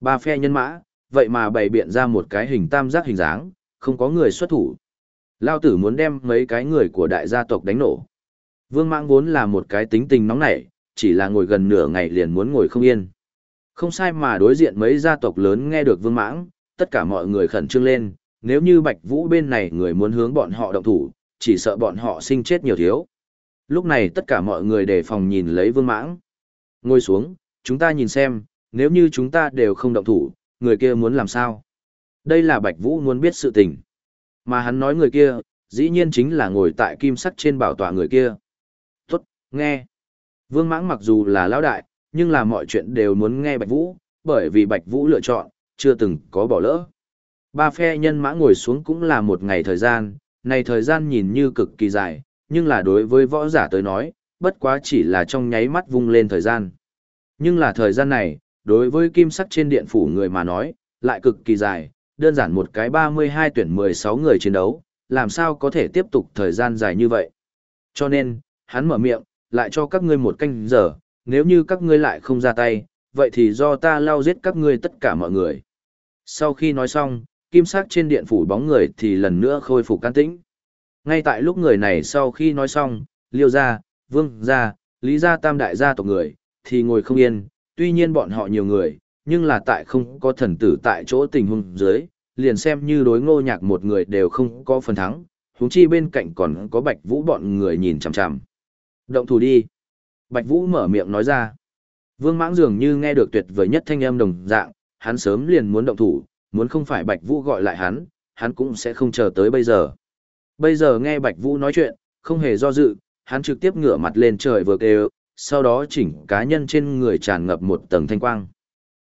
Ba phe nhân mã, vậy mà bày biện ra một cái hình tam giác hình dáng, không có người xuất thủ. Lao tử muốn đem mấy cái người của đại gia tộc đánh nổ. Vương Mãng vốn là một cái tính tình nóng nảy, chỉ là ngồi gần nửa ngày liền muốn ngồi không yên. Không sai mà đối diện mấy gia tộc lớn nghe được Vương Mãng, tất cả mọi người khẩn trương lên, nếu như Bạch Vũ bên này người muốn hướng bọn họ động thủ, chỉ sợ bọn họ sinh chết nhiều thiếu. Lúc này tất cả mọi người đề phòng nhìn lấy Vương Mãng. Ngồi xuống, chúng ta nhìn xem, nếu như chúng ta đều không động thủ, người kia muốn làm sao? Đây là Bạch Vũ muốn biết sự tình. Mà hắn nói người kia, dĩ nhiên chính là ngồi tại kim sắc trên bảo tọa người kia. Tốt, nghe. Vương Mãng mặc dù là lão đại, nhưng là mọi chuyện đều muốn nghe Bạch Vũ, bởi vì Bạch Vũ lựa chọn, chưa từng có bỏ lỡ. Ba phe nhân mã ngồi xuống cũng là một ngày thời gian, này thời gian nhìn như cực kỳ dài, nhưng là đối với võ giả tới nói, bất quá chỉ là trong nháy mắt vung lên thời gian. Nhưng là thời gian này, đối với kim sắc trên điện phủ người mà nói, lại cực kỳ dài, đơn giản một cái 32 tuyển 16 người chiến đấu, làm sao có thể tiếp tục thời gian dài như vậy. Cho nên, hắn mở miệng, lại cho các ngươi một canh giờ, nếu như các ngươi lại không ra tay, vậy thì do ta lao giết các ngươi tất cả mọi người. Sau khi nói xong, kim sắc trên điện phủ bóng người thì lần nữa khôi phục can tĩnh. Ngay tại lúc người này sau khi nói xong, liêu gia, vương gia, lý gia tam đại gia tộc người, thì ngồi không yên, tuy nhiên bọn họ nhiều người, nhưng là tại không có thần tử tại chỗ tình huống dưới, liền xem như đối ngô nhạc một người đều không có phần thắng, huống chi bên cạnh còn có bạch vũ bọn người nhìn chằm chằm. Động thủ đi. Bạch vũ mở miệng nói ra. Vương mãng dường như nghe được tuyệt vời nhất thanh âm đồng dạng, hắn sớm liền muốn động thủ, muốn không phải bạch vũ gọi lại hắn, hắn cũng sẽ không chờ tới bây giờ. Bây giờ nghe bạch vũ nói chuyện, không hề do dự, hắn trực tiếp ngửa mặt lên trời vừa kêu, sau đó chỉnh cá nhân trên người tràn ngập một tầng thanh quang.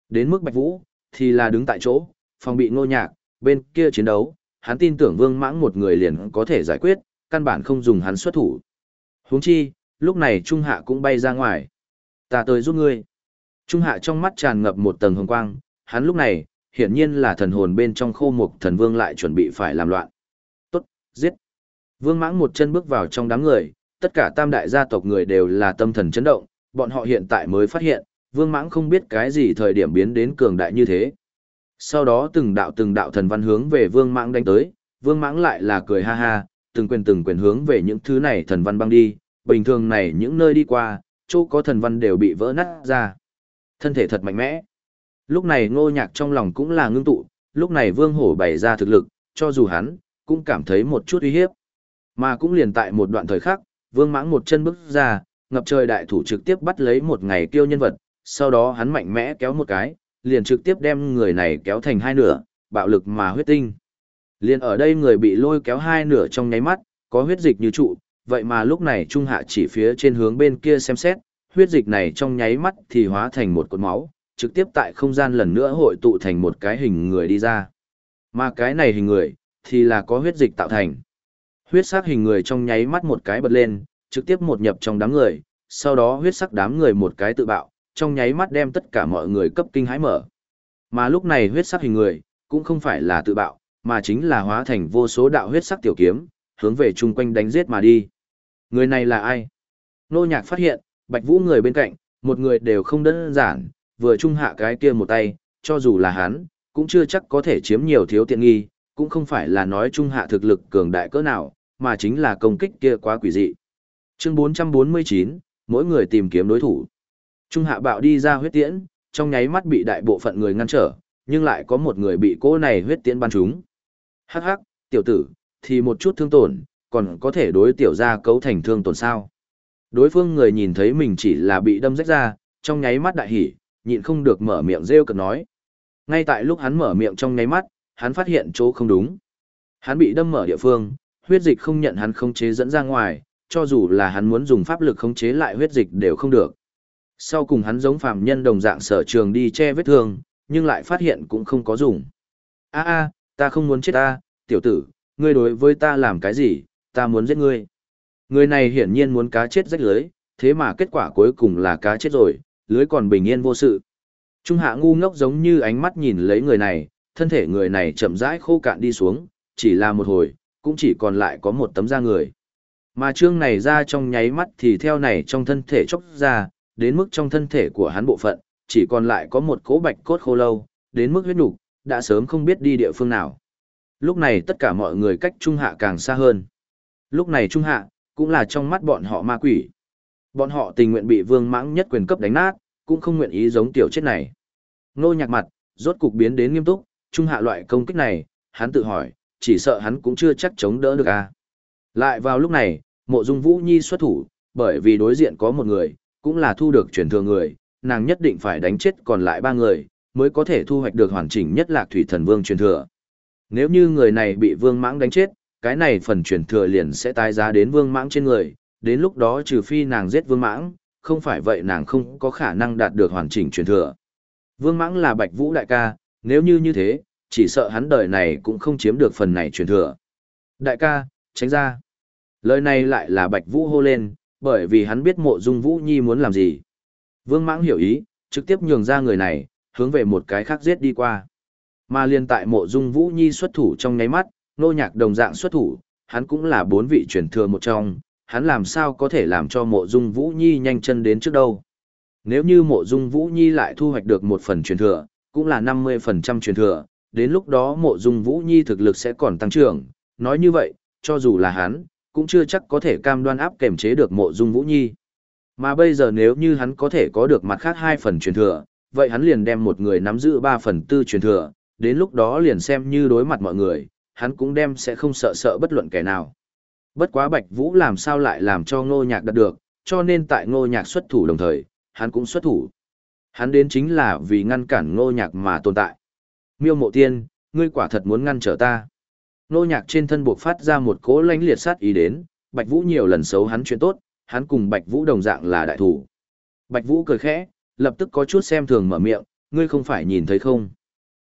Đến mức Bạch Vũ, thì là đứng tại chỗ, phòng bị ngô nhạc, bên kia chiến đấu, hắn tin tưởng vương mãng một người liền có thể giải quyết, căn bản không dùng hắn xuất thủ. Huống chi, lúc này Trung Hạ cũng bay ra ngoài. Ta tới giúp ngươi. Trung Hạ trong mắt tràn ngập một tầng hồng quang, hắn lúc này, hiển nhiên là thần hồn bên trong khô mục thần vương lại chuẩn bị phải làm loạn. Tốt, giết. Vương mãng một chân bước vào trong đám người, tất cả tam đại gia tộc người đều là tâm thần chấn động, bọn họ hiện tại mới phát hiện, vương mãng không biết cái gì thời điểm biến đến cường đại như thế. Sau đó từng đạo từng đạo thần văn hướng về vương mãng đánh tới, vương mãng lại là cười ha ha, từng quyền từng quyền hướng về những thứ này thần văn băng đi, bình thường này những nơi đi qua, chỗ có thần văn đều bị vỡ nát ra. Thân thể thật mạnh mẽ. Lúc này ngô nhạc trong lòng cũng là ngưng tụ, lúc này vương hổ bày ra thực lực, cho dù hắn, cũng cảm thấy một chút uy hiếp. Mà cũng liền tại một đoạn thời khắc, vương mãng một chân bước ra, ngập trời đại thủ trực tiếp bắt lấy một ngày kiêu nhân vật, sau đó hắn mạnh mẽ kéo một cái, liền trực tiếp đem người này kéo thành hai nửa, bạo lực mà huyết tinh. Liền ở đây người bị lôi kéo hai nửa trong nháy mắt, có huyết dịch như trụ, vậy mà lúc này Trung Hạ chỉ phía trên hướng bên kia xem xét, huyết dịch này trong nháy mắt thì hóa thành một cột máu, trực tiếp tại không gian lần nữa hội tụ thành một cái hình người đi ra. Mà cái này hình người, thì là có huyết dịch tạo thành. Huyết sắc hình người trong nháy mắt một cái bật lên, trực tiếp một nhập trong đám người, sau đó huyết sắc đám người một cái tự bạo, trong nháy mắt đem tất cả mọi người cấp kinh hãi mở. Mà lúc này huyết sắc hình người, cũng không phải là tự bạo, mà chính là hóa thành vô số đạo huyết sắc tiểu kiếm, hướng về chung quanh đánh giết mà đi. Người này là ai? Nô nhạc phát hiện, bạch vũ người bên cạnh, một người đều không đơn giản, vừa trung hạ cái kia một tay, cho dù là hắn, cũng chưa chắc có thể chiếm nhiều thiếu tiện nghi, cũng không phải là nói trung hạ thực lực cường đại cỡ nào, mà chính là công kích kia quá quỷ dị. Chương 449, mỗi người tìm kiếm đối thủ. Trung hạ bạo đi ra huyết tiễn, trong nháy mắt bị đại bộ phận người ngăn trở, nhưng lại có một người bị cô này huyết tiễn bắn trúng. Hắc hắc, tiểu tử, thì một chút thương tổn, còn có thể đối tiểu ra cấu thành thương tổn sao. Đối phương người nhìn thấy mình chỉ là bị đâm rách ra, trong nháy mắt đại hỉ, nhịn không được mở miệng rêu cực nói. Ngay tại lúc hắn mở miệng trong nháy mắt, hắn phát hiện chỗ không đúng. Hắn bị đâm mở địa phương, huyết dịch không nhận hắn khống chế dẫn ra ngoài, cho dù là hắn muốn dùng pháp lực khống chế lại huyết dịch đều không được. Sau cùng hắn giống phàm nhân đồng dạng sở trường đi che vết thương, nhưng lại phát hiện cũng không có dùng. A a, ta không muốn chết ta, tiểu tử, ngươi đối với ta làm cái gì, ta muốn giết ngươi. Người này hiển nhiên muốn cá chết rách lưới, thế mà kết quả cuối cùng là cá chết rồi, lưới còn bình yên vô sự. Trung hạ ngu ngốc giống như ánh mắt nhìn lấy người này, thân thể người này chậm rãi khô cạn đi xuống, chỉ là một hồi, cũng chỉ còn lại có một tấm da người. Mà trương này ra trong nháy mắt thì theo này trong thân thể chốc ra, đến mức trong thân thể của hắn bộ phận, chỉ còn lại có một cỗ bạch cốt khô lâu, đến mức huyết nục, đã sớm không biết đi địa phương nào. Lúc này tất cả mọi người cách Trung Hạ càng xa hơn. Lúc này Trung Hạ, cũng là trong mắt bọn họ ma quỷ. Bọn họ tình nguyện bị vương mãng nhất quyền cấp đánh nát, cũng không nguyện ý giống tiểu chết này. Nô nhạc mặt, rốt cục biến đến nghiêm túc, Trung Hạ loại công kích này, hắn tự hỏi, chỉ sợ hắn cũng chưa chắc chống đỡ được à. Lại vào lúc này, mộ dung Vũ Nhi xuất thủ, bởi vì đối diện có một người, cũng là thu được truyền thừa người, nàng nhất định phải đánh chết còn lại ba người, mới có thể thu hoạch được hoàn chỉnh nhất lạc thủy thần vương truyền thừa. Nếu như người này bị vương mãng đánh chết, cái này phần truyền thừa liền sẽ tái giá đến vương mãng trên người, đến lúc đó trừ phi nàng giết vương mãng, không phải vậy nàng không có khả năng đạt được hoàn chỉnh truyền thừa. Vương mãng là bạch vũ đại ca, nếu như như thế, chỉ sợ hắn đời này cũng không chiếm được phần này truyền thừa. Đại ca, tránh ra. Lời này lại là bạch vũ hô lên, bởi vì hắn biết mộ dung vũ nhi muốn làm gì. Vương mãng hiểu ý, trực tiếp nhường ra người này, hướng về một cái khác giết đi qua. Mà liên tại mộ dung vũ nhi xuất thủ trong nháy mắt, nô nhạc đồng dạng xuất thủ, hắn cũng là bốn vị truyền thừa một trong, hắn làm sao có thể làm cho mộ dung vũ nhi nhanh chân đến trước đâu. Nếu như mộ dung vũ nhi lại thu hoạch được một phần truyền thừa, cũng là 50% truyền thừa, đến lúc đó mộ dung vũ nhi thực lực sẽ còn tăng trưởng, nói như vậy, cho dù là hắn, cũng chưa chắc có thể cam đoan áp kềm chế được mộ dung vũ nhi. Mà bây giờ nếu như hắn có thể có được mặt khác hai phần truyền thừa, vậy hắn liền đem một người nắm giữ ba phần tư truyền thừa, đến lúc đó liền xem như đối mặt mọi người, hắn cũng đem sẽ không sợ sợ bất luận kẻ nào. Bất quá Bạch Vũ làm sao lại làm cho ngô nhạc đạt được, cho nên tại ngô nhạc xuất thủ đồng thời, hắn cũng xuất thủ. Hắn đến chính là vì ngăn cản ngô nhạc mà tồn tại. Miêu mộ tiên, ngươi quả thật muốn ngăn trở ta. Nô nhạc trên thân buộc phát ra một cỗ lãnh liệt sát ý đến, Bạch Vũ nhiều lần xấu hắn chuyện tốt, hắn cùng Bạch Vũ đồng dạng là đại thủ. Bạch Vũ cười khẽ, lập tức có chút xem thường mở miệng, ngươi không phải nhìn thấy không?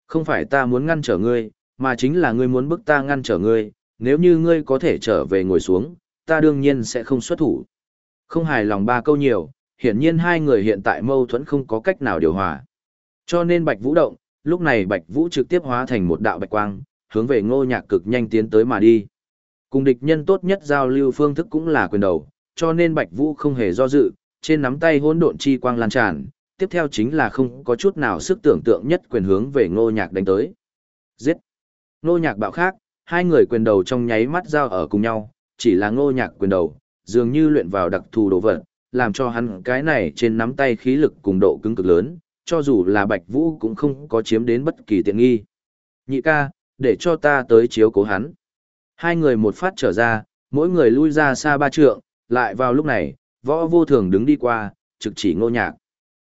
Không phải ta muốn ngăn trở ngươi, mà chính là ngươi muốn bức ta ngăn trở ngươi, nếu như ngươi có thể trở về ngồi xuống, ta đương nhiên sẽ không xuất thủ. Không hài lòng ba câu nhiều, hiển nhiên hai người hiện tại mâu thuẫn không có cách nào điều hòa. Cho nên Bạch Vũ động, lúc này Bạch Vũ trực tiếp hóa thành một đạo bạch quang, hướng về ngô nhạc cực nhanh tiến tới mà đi. Cùng địch nhân tốt nhất giao lưu phương thức cũng là quyền đầu, cho nên Bạch Vũ không hề do dự, trên nắm tay hỗn độn chi quang lan tràn, tiếp theo chính là không có chút nào sức tưởng tượng nhất quyền hướng về ngô nhạc đánh tới. Giết! Ngô nhạc bạo khác, hai người quyền đầu trong nháy mắt giao ở cùng nhau, chỉ là ngô nhạc quyền đầu, dường như luyện vào đặc thù đồ vật, làm cho hắn cái này trên nắm tay khí lực cùng độ cứng cực lớn, cho dù là Bạch Vũ cũng không có chiếm đến bất kỳ tiện nghi. Nhị ca, để cho ta tới chiếu cố hắn. Hai người một phát trở ra, mỗi người lui ra xa ba trượng, lại vào lúc này, võ vô thường đứng đi qua, trực chỉ ngô nhạc.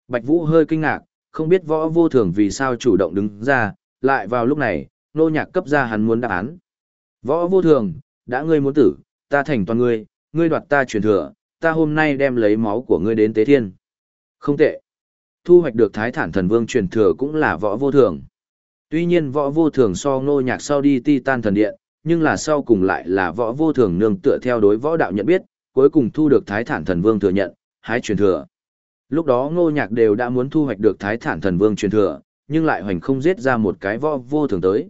Bạch Vũ hơi kinh ngạc, không biết võ vô thường vì sao chủ động đứng ra, lại vào lúc này, ngô nhạc cấp ra hắn muốn đáp án. Võ vô thường, đã ngươi muốn tử, ta thành toàn ngươi, ngươi đoạt ta truyền thừa, ta hôm nay đem lấy máu của ngươi đến tế thiên. Không tệ. Thu hoạch được thái thản thần vương truyền thừa cũng là võ vô thường. Tuy nhiên võ vô thường so ngô nhạc sau đi Titan thần điện, nhưng là sau cùng lại là võ vô thường nương tựa theo đối võ đạo nhận biết, cuối cùng thu được thái thản thần vương thừa nhận, hái truyền thừa. Lúc đó ngô nhạc đều đã muốn thu hoạch được thái thản thần vương truyền thừa, nhưng lại hoành không giết ra một cái võ vô thường tới.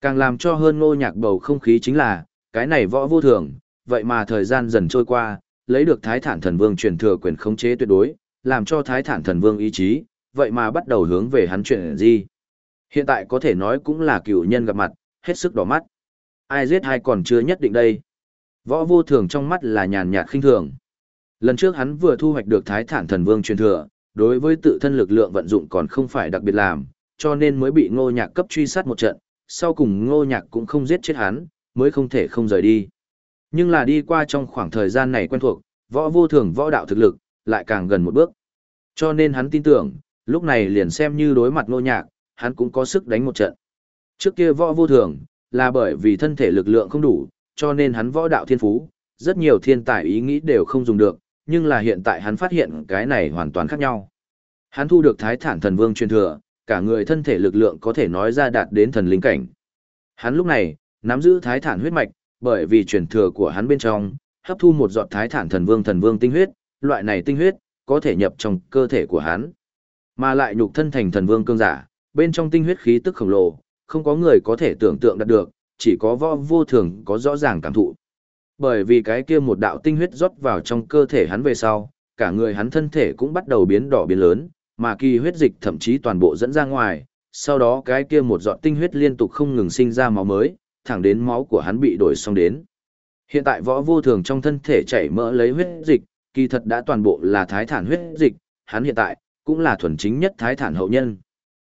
Càng làm cho hơn ngô nhạc bầu không khí chính là, cái này võ vô thường, vậy mà thời gian dần trôi qua, lấy được thái thản thần vương truyền thừa quyền khống chế tuyệt đối, làm cho thái thản thần vương ý chí, vậy mà bắt đầu hướng về hắn chuyện gì. Hiện tại có thể nói cũng là cựu nhân gặp mặt, hết sức đỏ mắt. Ai giết hay còn chưa nhất định đây. Võ vô thường trong mắt là nhàn nhạt khinh thường. Lần trước hắn vừa thu hoạch được thái thản thần vương truyền thừa, đối với tự thân lực lượng vận dụng còn không phải đặc biệt làm, cho nên mới bị ngô nhạc cấp truy sát một trận, sau cùng ngô nhạc cũng không giết chết hắn, mới không thể không rời đi. Nhưng là đi qua trong khoảng thời gian này quen thuộc, võ vô thường võ đạo thực lực, lại càng gần một bước. Cho nên hắn tin tưởng, lúc này liền xem như đối mặt ngô nhạc, hắn cũng có sức đánh một trận. Trước kia võ vô thường, là bởi vì thân thể lực lượng không đủ, cho nên hắn võ đạo thiên phú, rất nhiều thiên tài ý nghĩ đều không dùng được, nhưng là hiện tại hắn phát hiện cái này hoàn toàn khác nhau. Hắn thu được thái thản thần vương truyền thừa, cả người thân thể lực lượng có thể nói ra đạt đến thần linh cảnh. Hắn lúc này, nắm giữ thái thản huyết mạch, bởi vì truyền thừa của hắn bên trong, hấp thu một giọt thái thản thần vương thần vương tinh huyết, loại này tinh huyết, có thể nhập trong cơ thể của hắn. Mà lại nhục thân thành thần vương cương giả, bên trong tinh huyết khí tức khổng lồ, không có người có thể tưởng tượng đạt được, chỉ có võ vô thường có rõ ràng cảm thụ. Bởi vì cái kia một đạo tinh huyết rót vào trong cơ thể hắn về sau, cả người hắn thân thể cũng bắt đầu biến đỏ biến lớn, mà kỳ huyết dịch thậm chí toàn bộ dẫn ra ngoài, sau đó cái kia một giọt tinh huyết liên tục không ngừng sinh ra máu mới, thẳng đến máu của hắn bị đổi xong đến. Hiện tại võ vô thường trong thân thể chảy mỡ lấy huyết dịch, kỳ thật đã toàn bộ là thái thản huyết dịch, hắn hiện tại cũng là thuần chính nhất thái thản hậu nhân.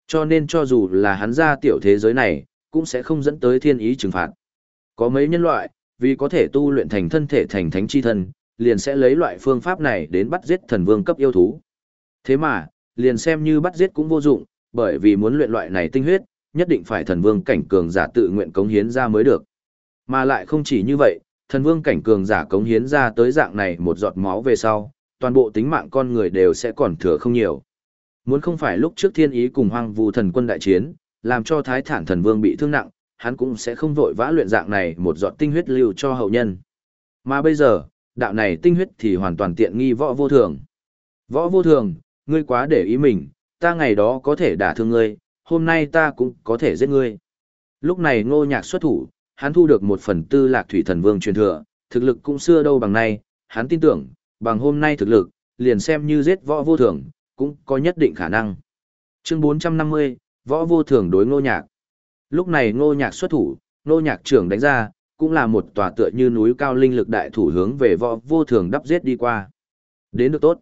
Cho nên cho dù là hắn ra tiểu thế giới này, cũng sẽ không dẫn tới thiên ý trừng phạt. Có mấy nhân loại, vì có thể tu luyện thành thân thể thành thánh chi thân, liền sẽ lấy loại phương pháp này đến bắt giết thần vương cấp yêu thú. Thế mà, liền xem như bắt giết cũng vô dụng, bởi vì muốn luyện loại này tinh huyết, nhất định phải thần vương cảnh cường giả tự nguyện cống hiến ra mới được. Mà lại không chỉ như vậy, thần vương cảnh cường giả cống hiến ra tới dạng này một giọt máu về sau, toàn bộ tính mạng con người đều sẽ còn thừa không nhiều. Muốn không phải lúc trước thiên ý cùng hoang vu thần quân đại chiến, làm cho thái thản thần vương bị thương nặng, hắn cũng sẽ không vội vã luyện dạng này một giọt tinh huyết lưu cho hậu nhân. Mà bây giờ, đạo này tinh huyết thì hoàn toàn tiện nghi võ vô thường. Võ vô thường, ngươi quá để ý mình, ta ngày đó có thể đả thương ngươi, hôm nay ta cũng có thể giết ngươi. Lúc này ngô nhạc xuất thủ, hắn thu được một phần tư lạc thủy thần vương truyền thừa, thực lực cũng xưa đâu bằng nay, hắn tin tưởng, bằng hôm nay thực lực, liền xem như giết võ vô thường, cũng có nhất định khả năng. Chương 450, võ vô thường đối ngô nhạc. Lúc này ngô nhạc xuất thủ, ngô nhạc trưởng đánh ra, cũng là một tòa tựa như núi cao linh lực đại thủ hướng về võ vô thường đắp giết đi qua. Đến được tốt.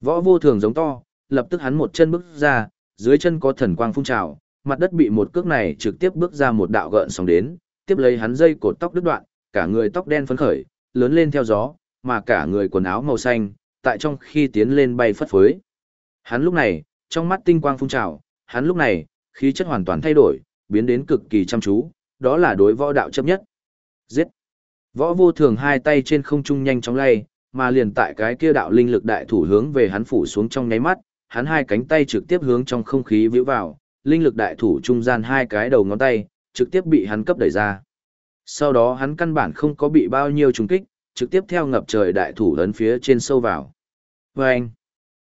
Võ vô thường giống to, lập tức hắn một chân bước ra, dưới chân có thần quang phun trào, mặt đất bị một cước này trực tiếp bước ra một đạo gợn sóng đến, tiếp lấy hắn dây cột tóc đứt đoạn, cả người tóc đen phấn khởi, lớn lên theo gió, mà cả người quần áo màu xanh, tại trong khi tiến lên bay phất phới. Hắn lúc này, trong mắt tinh quang phun trào, hắn lúc này, khí chất hoàn toàn thay đổi, biến đến cực kỳ chăm chú, đó là đối võ đạo chấp nhất. Giết! Võ vô thường hai tay trên không trung nhanh chóng lay, mà liền tại cái kia đạo linh lực đại thủ hướng về hắn phủ xuống trong nháy mắt, hắn hai cánh tay trực tiếp hướng trong không khí vĩu vào, linh lực đại thủ trung gian hai cái đầu ngón tay, trực tiếp bị hắn cấp đẩy ra. Sau đó hắn căn bản không có bị bao nhiêu trùng kích, trực tiếp theo ngập trời đại thủ lớn phía trên sâu vào. Và anh,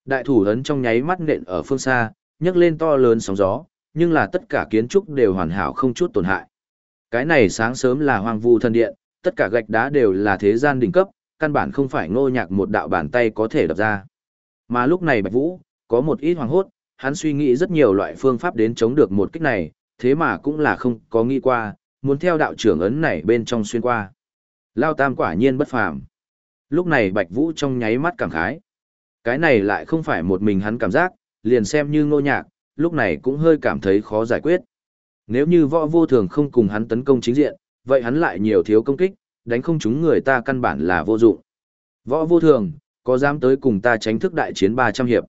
đại thủ lớn trong nháy mắt nện ở phương xa, nhấc lên to lớn sóng gió, nhưng là tất cả kiến trúc đều hoàn hảo không chút tổn hại. Cái này sáng sớm là hoang vu thần điện, tất cả gạch đá đều là thế gian đỉnh cấp, căn bản không phải ngô nhạc một đạo bàn tay có thể đập ra. Mà lúc này Bạch Vũ, có một ít hoàng hốt, hắn suy nghĩ rất nhiều loại phương pháp đến chống được một kích này, thế mà cũng là không có nghĩ qua, muốn theo đạo trưởng ấn này bên trong xuyên qua. Lao Tam quả nhiên bất phàm. Lúc này Bạch Vũ trong nháy mắt cảm khái. Cái này lại không phải một mình hắn cảm giác, liền xem như ngô nhạc, lúc này cũng hơi cảm thấy khó giải quyết. Nếu như võ vô thường không cùng hắn tấn công chính diện, vậy hắn lại nhiều thiếu công kích, đánh không chúng người ta căn bản là vô dụng. Võ vô thường, có dám tới cùng ta tránh thức đại chiến 300 hiệp.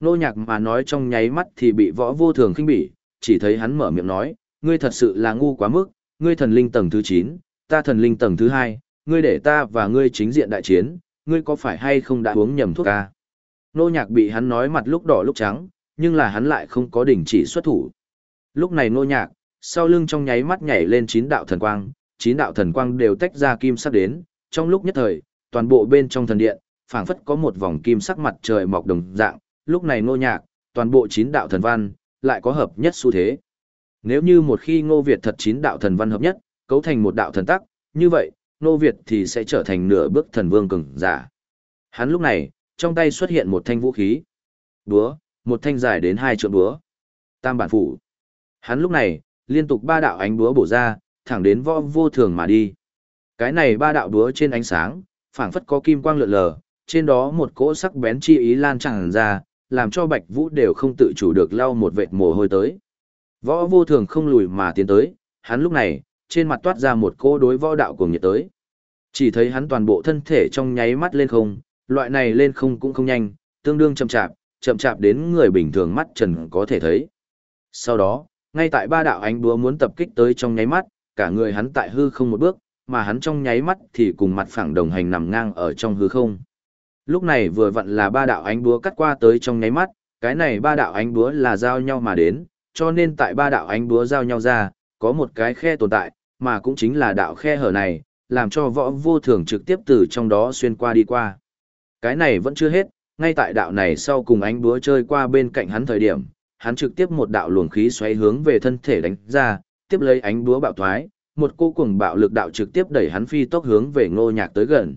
Nô nhạc mà nói trong nháy mắt thì bị võ vô thường khinh bỉ, chỉ thấy hắn mở miệng nói, ngươi thật sự là ngu quá mức, ngươi thần linh tầng thứ 9, ta thần linh tầng thứ 2, ngươi để ta và ngươi chính diện đại chiến, ngươi có phải hay không đã uống nhầm thuốc ca? Nô nhạc bị hắn nói mặt lúc đỏ lúc trắng, nhưng là hắn lại không có đỉnh chỉ xuất thủ. Lúc này nô nhạc, sau lưng trong nháy mắt nhảy lên chín đạo thần quang, chín đạo thần quang đều tách ra kim sắc đến, trong lúc nhất thời, toàn bộ bên trong thần điện, phảng phất có một vòng kim sắc mặt trời mọc đồng dạng, lúc này nô nhạc, toàn bộ chín đạo thần văn, lại có hợp nhất xu thế. Nếu như một khi ngô Việt thật chín đạo thần văn hợp nhất, cấu thành một đạo thần tắc, như vậy, ngô Việt thì sẽ trở thành nửa bước thần vương cường giả. Hắn lúc này, trong tay xuất hiện một thanh vũ khí. Búa, một thanh dài đến hai trượng búa. Tam bản phủ. Hắn lúc này, liên tục ba đạo ánh búa bổ ra, thẳng đến võ vô thường mà đi. Cái này ba đạo búa trên ánh sáng, phảng phất có kim quang lượn lờ, trên đó một cỗ sắc bén chi ý lan tràn ra, làm cho Bạch Vũ đều không tự chủ được lau một vệt mồ hôi tới. Võ vô thường không lùi mà tiến tới, hắn lúc này, trên mặt toát ra một cô đối võ đạo cuồng nhiệt tới. Chỉ thấy hắn toàn bộ thân thể trong nháy mắt lên không, loại này lên không cũng không nhanh, tương đương chậm chạp, chậm chạp đến người bình thường mắt trần có thể thấy. Sau đó, ngay tại ba đạo ánh búa muốn tập kích tới trong nháy mắt, cả người hắn tại hư không một bước, mà hắn trong nháy mắt thì cùng mặt phẳng đồng hành nằm ngang ở trong hư không. Lúc này vừa vặn là ba đạo ánh búa cắt qua tới trong nháy mắt, cái này ba đạo ánh búa là giao nhau mà đến, cho nên tại ba đạo ánh búa giao nhau ra, có một cái khe tồn tại, mà cũng chính là đạo khe hở này, làm cho võ vô thường trực tiếp từ trong đó xuyên qua đi qua. Cái này vẫn chưa hết, ngay tại đạo này sau cùng ánh búa chơi qua bên cạnh hắn thời điểm, hắn trực tiếp một đạo luồng khí xoáy hướng về thân thể đánh ra, tiếp lấy ánh búa bạo thoái, một cô cuồng bạo lực đạo trực tiếp đẩy hắn phi tốc hướng về Ngô Nhạc tới gần.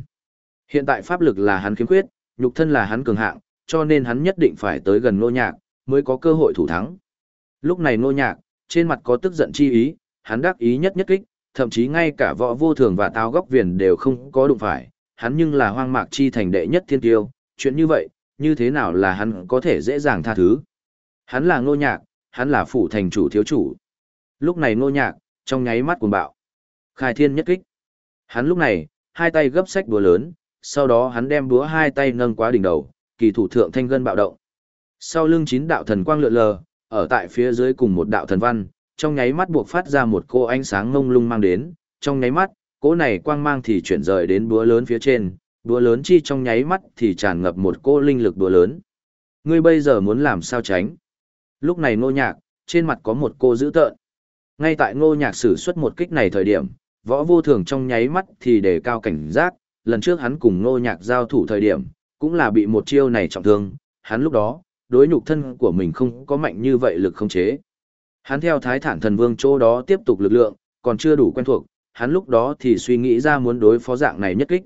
Hiện tại pháp lực là hắn khiếm khuyết, nhục thân là hắn cường hạng, cho nên hắn nhất định phải tới gần Ngô Nhạc mới có cơ hội thủ thắng. Lúc này ngô nhạc, trên mặt có tức giận chi ý, hắn đắc ý nhất nhất kích, thậm chí ngay cả võ vô thường và tao góc viền đều không có đụng phải, hắn nhưng là hoang mạc chi thành đệ nhất thiên tiêu, chuyện như vậy, như thế nào là hắn có thể dễ dàng tha thứ. Hắn là ngô nhạc, hắn là phủ thành chủ thiếu chủ. Lúc này ngô nhạc, trong nháy mắt cuồng bạo. Khai thiên nhất kích. Hắn lúc này, hai tay gấp sách búa lớn, sau đó hắn đem búa hai tay nâng quá đỉnh đầu, kỳ thủ thượng thanh gân bạo động. Sau lưng chín đạo thần quang lượn lờ, ở tại phía dưới cùng một đạo thần văn, trong nháy mắt buộc phát ra một cô ánh sáng ngông lung mang đến, trong nháy mắt, cỗ này quang mang thì chuyển rời đến búa lớn phía trên, búa lớn chi trong nháy mắt thì tràn ngập một cô linh lực búa lớn. Ngươi bây giờ muốn làm sao tránh? Lúc này ngô nhạc, trên mặt có một cô dữ tợn. Ngay tại ngô nhạc sử xuất một kích này thời điểm, võ vô thường trong nháy mắt thì đề cao cảnh giác, lần trước hắn cùng ngô nhạc giao thủ thời điểm, cũng là bị một chiêu này trọng thương, hắn lúc đó, đối nhục thân của mình không có mạnh như vậy lực không chế. Hắn theo thái thản thần vương chỗ đó tiếp tục lực lượng, còn chưa đủ quen thuộc, hắn lúc đó thì suy nghĩ ra muốn đối phó dạng này nhất kích.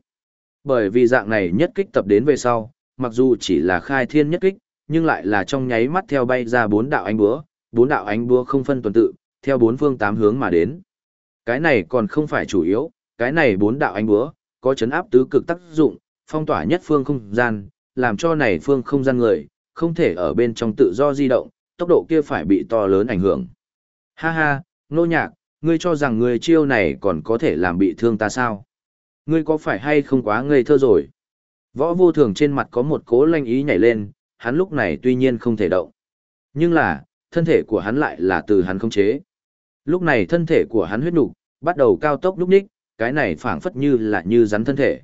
Bởi vì dạng này nhất kích tập đến về sau, mặc dù chỉ là khai thiên nhất kích, nhưng lại là trong nháy mắt theo bay ra bốn đạo ánh búa, bốn đạo ánh búa không phân tuần tự, theo bốn phương tám hướng mà đến. Cái này còn không phải chủ yếu, cái này bốn đạo ánh búa, có chấn áp tứ cực tác dụng, phong tỏa nhất phương không gian, làm cho này phương không gian người, không thể ở bên trong tự do di động, tốc độ kia phải bị to lớn ảnh hưởng. Ha ha, nô nhạc, ngươi cho rằng người chiêu này còn có thể làm bị thương ta sao? Ngươi có phải hay không quá ngây thơ rồi? Võ vô thường trên mặt có một cố lanh ý nhảy lên, hắn lúc này tuy nhiên không thể động. Nhưng là, thân thể của hắn lại là từ hắn không chế. Lúc này thân thể của hắn huyết nục bắt đầu cao tốc lúc ních, cái này phảng phất như là như rắn thân thể.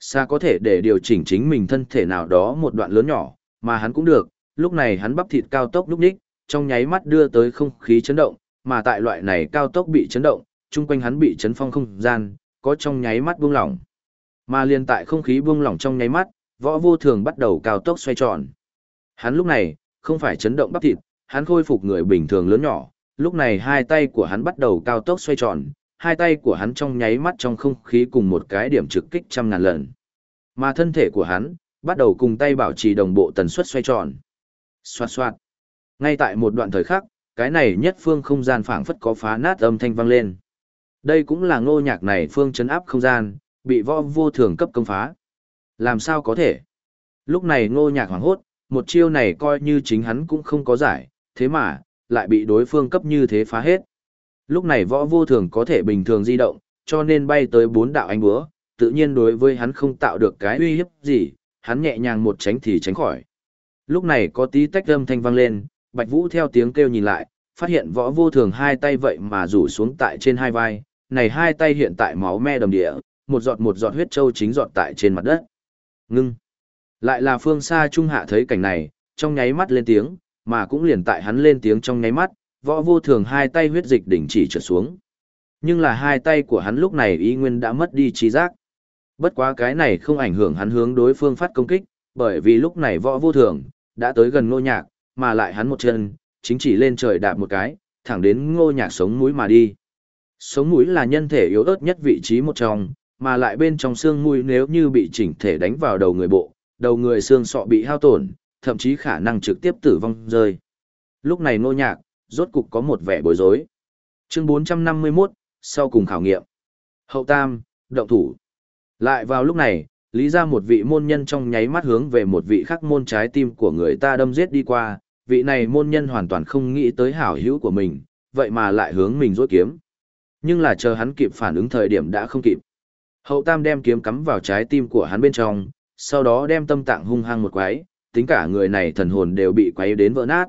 Xa có thể để điều chỉnh chính mình thân thể nào đó một đoạn lớn nhỏ, mà hắn cũng được, lúc này hắn bắp thịt cao tốc lúc đích, trong nháy mắt đưa tới không khí chấn động, mà tại loại này cao tốc bị chấn động, chung quanh hắn bị chấn phong không gian, có trong nháy mắt buông lỏng. Mà liền tại không khí buông lỏng trong nháy mắt, võ vô thường bắt đầu cao tốc xoay tròn. Hắn lúc này, không phải chấn động bắp thịt, hắn khôi phục người bình thường lớn nhỏ, lúc này hai tay của hắn bắt đầu cao tốc xoay tròn, hai tay của hắn trong nháy mắt trong không khí cùng một cái điểm trực kích trăm ngàn lần. Mà thân thể của hắn, bắt đầu cùng tay bảo trì đồng bộ tần suất xoay tròn. Xoạt xoạt. Ngay tại một đoạn thời khắc, cái này nhất phương không gian phảng phất có phá nát âm thanh vang lên. Đây cũng là ngô nhạc này phương chấn áp không gian, bị võ vô thường cấp công phá. Làm sao có thể? Lúc này ngô nhạc hoảng hốt, một chiêu này coi như chính hắn cũng không có giải, thế mà, lại bị đối phương cấp như thế phá hết. Lúc này võ vô thường có thể bình thường di động, cho nên bay tới bốn đạo ánh búa, tự nhiên đối với hắn không tạo được cái uy hiếp gì, hắn nhẹ nhàng một tránh thì tránh khỏi. Lúc này có tí tách âm thanh vang lên, Bạch Vũ theo tiếng kêu nhìn lại, phát hiện võ vô thường hai tay vậy mà rủ xuống tại trên hai vai, này hai tay hiện tại máu me đầm địa, một giọt một giọt huyết châu chính giọt tại trên mặt đất. Ngưng. Lại là phương xa trung hạ thấy cảnh này, trong nháy mắt lên tiếng, mà cũng liền tại hắn lên tiếng trong nháy mắt, võ vô thường hai tay huyết dịch đỉnh chỉ trượt xuống. Nhưng là hai tay của hắn lúc này ý nguyên đã mất đi trí giác. Bất quá cái này không ảnh hưởng hắn hướng đối phương phát công kích, bởi vì lúc này võ vô thường, đã tới gần ngô nhạc, mà lại hắn một chân, chính chỉ lên trời đạp một cái, thẳng đến ngô nhạc sống mũi mà đi. Sống mũi là nhân thể yếu ớt nhất vị trí một trong, mà lại bên trong xương mũi nếu như bị chỉnh thể đánh vào đầu người bộ, đầu người xương sọ bị hao tổn, thậm chí khả năng trực tiếp tử vong rơi. Lúc này ngô nhạc, rốt cục có một vẻ bối rối. Chương 451, sau cùng khảo nghiệm. Hậu tam, động thủ. Lại vào lúc này, lý ra một vị môn nhân trong nháy mắt hướng về một vị khác môn trái tim của người ta đâm giết đi qua, vị này môn nhân hoàn toàn không nghĩ tới hảo hữu của mình, vậy mà lại hướng mình rối kiếm. Nhưng là chờ hắn kịp phản ứng thời điểm đã không kịp. Hậu tam đem kiếm cắm vào trái tim của hắn bên trong, sau đó đem tâm tạng hung hăng một quái, tính cả người này thần hồn đều bị quấy đến vỡ nát.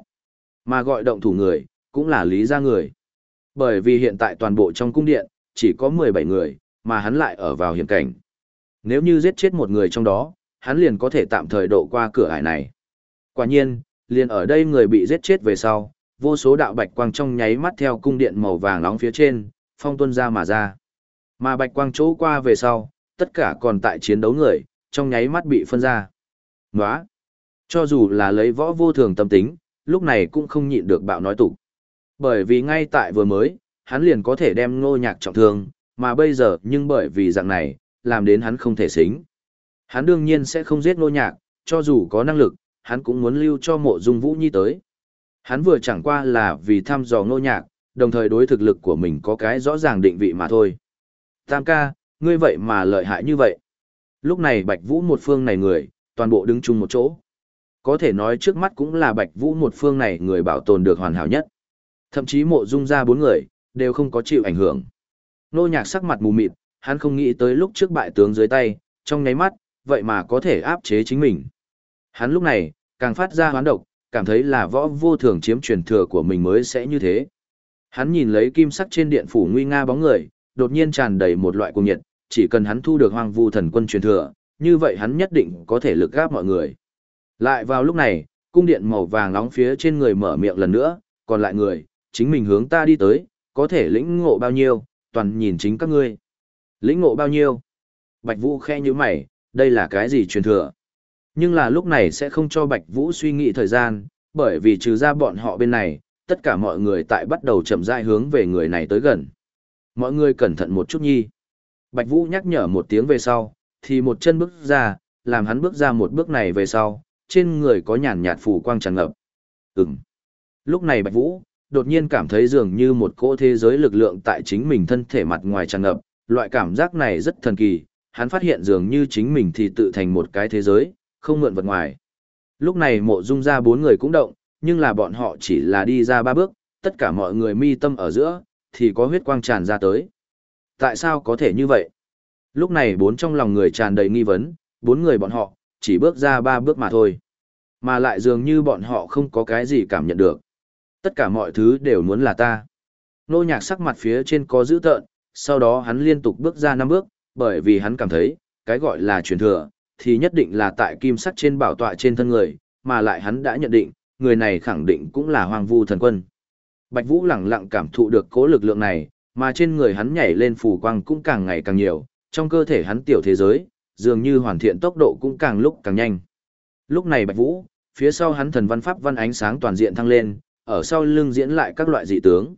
Mà gọi động thủ người, cũng là lý ra người. Bởi vì hiện tại toàn bộ trong cung điện, chỉ có 17 người, mà hắn lại ở vào hiểm cảnh. Nếu như giết chết một người trong đó, hắn liền có thể tạm thời độ qua cửa ải này. Quả nhiên, liền ở đây người bị giết chết về sau, vô số đạo bạch quang trong nháy mắt theo cung điện màu vàng nóng phía trên, phong tuân ra mà ra. Mà bạch quang chỗ qua về sau, tất cả còn tại chiến đấu người, trong nháy mắt bị phân ra. Nóa! Cho dù là lấy võ vô thường tâm tính, lúc này cũng không nhịn được bạo nói tục. Bởi vì ngay tại vừa mới, hắn liền có thể đem ngô nhạc trọng thương, mà bây giờ nhưng bởi vì dạng này, làm đến hắn không thể xính. Hắn đương nhiên sẽ không giết ngô nhạc, cho dù có năng lực, hắn cũng muốn lưu cho mộ dung vũ nhi tới. Hắn vừa chẳng qua là vì thăm dò ngô nhạc, đồng thời đối thực lực của mình có cái rõ ràng định vị mà thôi. Tam ca, ngươi vậy mà lợi hại như vậy. Lúc này Bạch Vũ một phương này người, toàn bộ đứng chung một chỗ. Có thể nói trước mắt cũng là Bạch Vũ một phương này người bảo tồn được hoàn hảo nhất. Thậm chí mộ dung ra bốn người, đều không có chịu ảnh hưởng. Nô nhạc sắc mặt mù mịt, hắn không nghĩ tới lúc trước bại tướng dưới tay, trong nháy mắt, vậy mà có thể áp chế chính mình. Hắn lúc này, càng phát ra hoán độc, cảm thấy là võ vô thường chiếm truyền thừa của mình mới sẽ như thế. Hắn nhìn lấy kim sắc trên điện phủ nguy nga bóng người, đột nhiên tràn đầy một loại cuồng nhiệt, chỉ cần hắn thu được hoang vu thần quân truyền thừa, như vậy hắn nhất định có thể lực gáp mọi người. Lại vào lúc này, cung điện màu vàng nóng phía trên người mở miệng lần nữa, còn lại người, chính mình hướng ta đi tới, có thể lĩnh ngộ bao nhiêu, toàn nhìn chính các ngươi. Lĩnh ngộ bao nhiêu? Bạch Vũ khe như mày, đây là cái gì truyền thừa? Nhưng là lúc này sẽ không cho Bạch Vũ suy nghĩ thời gian, bởi vì trừ ra bọn họ bên này, tất cả mọi người tại bắt đầu chậm rãi hướng về người này tới gần. Mọi người cẩn thận một chút nhi. Bạch Vũ nhắc nhở một tiếng về sau, thì một chân bước ra, làm hắn bước ra một bước này về sau, trên người có nhàn nhạt phủ quang tràn ngập. Ừm. Lúc này Bạch Vũ, đột nhiên cảm thấy dường như một cỗ thế giới lực lượng tại chính mình thân thể mặt ngoài tràn ngập, loại cảm giác này rất thần kỳ, hắn phát hiện dường như chính mình thì tự thành một cái thế giới, không mượn vật ngoài. Lúc này mộ dung ra bốn người cũng động, nhưng là bọn họ chỉ là đi ra ba bước, tất cả mọi người mi tâm ở giữa, thì có huyết quang tràn ra tới. Tại sao có thể như vậy? Lúc này bốn trong lòng người tràn đầy nghi vấn, bốn người bọn họ, chỉ bước ra ba bước mà thôi. Mà lại dường như bọn họ không có cái gì cảm nhận được. Tất cả mọi thứ đều muốn là ta. Nô nhạc sắc mặt phía trên có dữ tợn, sau đó hắn liên tục bước ra năm bước, bởi vì hắn cảm thấy, cái gọi là truyền thừa, thì nhất định là tại kim sắc trên bảo tọa trên thân người, mà lại hắn đã nhận định, người này khẳng định cũng là hoàng vu thần quân. Bạch Vũ lẳng lặng cảm thụ được cố lực lượng này, mà trên người hắn nhảy lên phù quang cũng càng ngày càng nhiều, trong cơ thể hắn tiểu thế giới, dường như hoàn thiện tốc độ cũng càng lúc càng nhanh. Lúc này Bạch Vũ, phía sau hắn thần văn pháp văn ánh sáng toàn diện thăng lên, ở sau lưng diễn lại các loại dị tướng.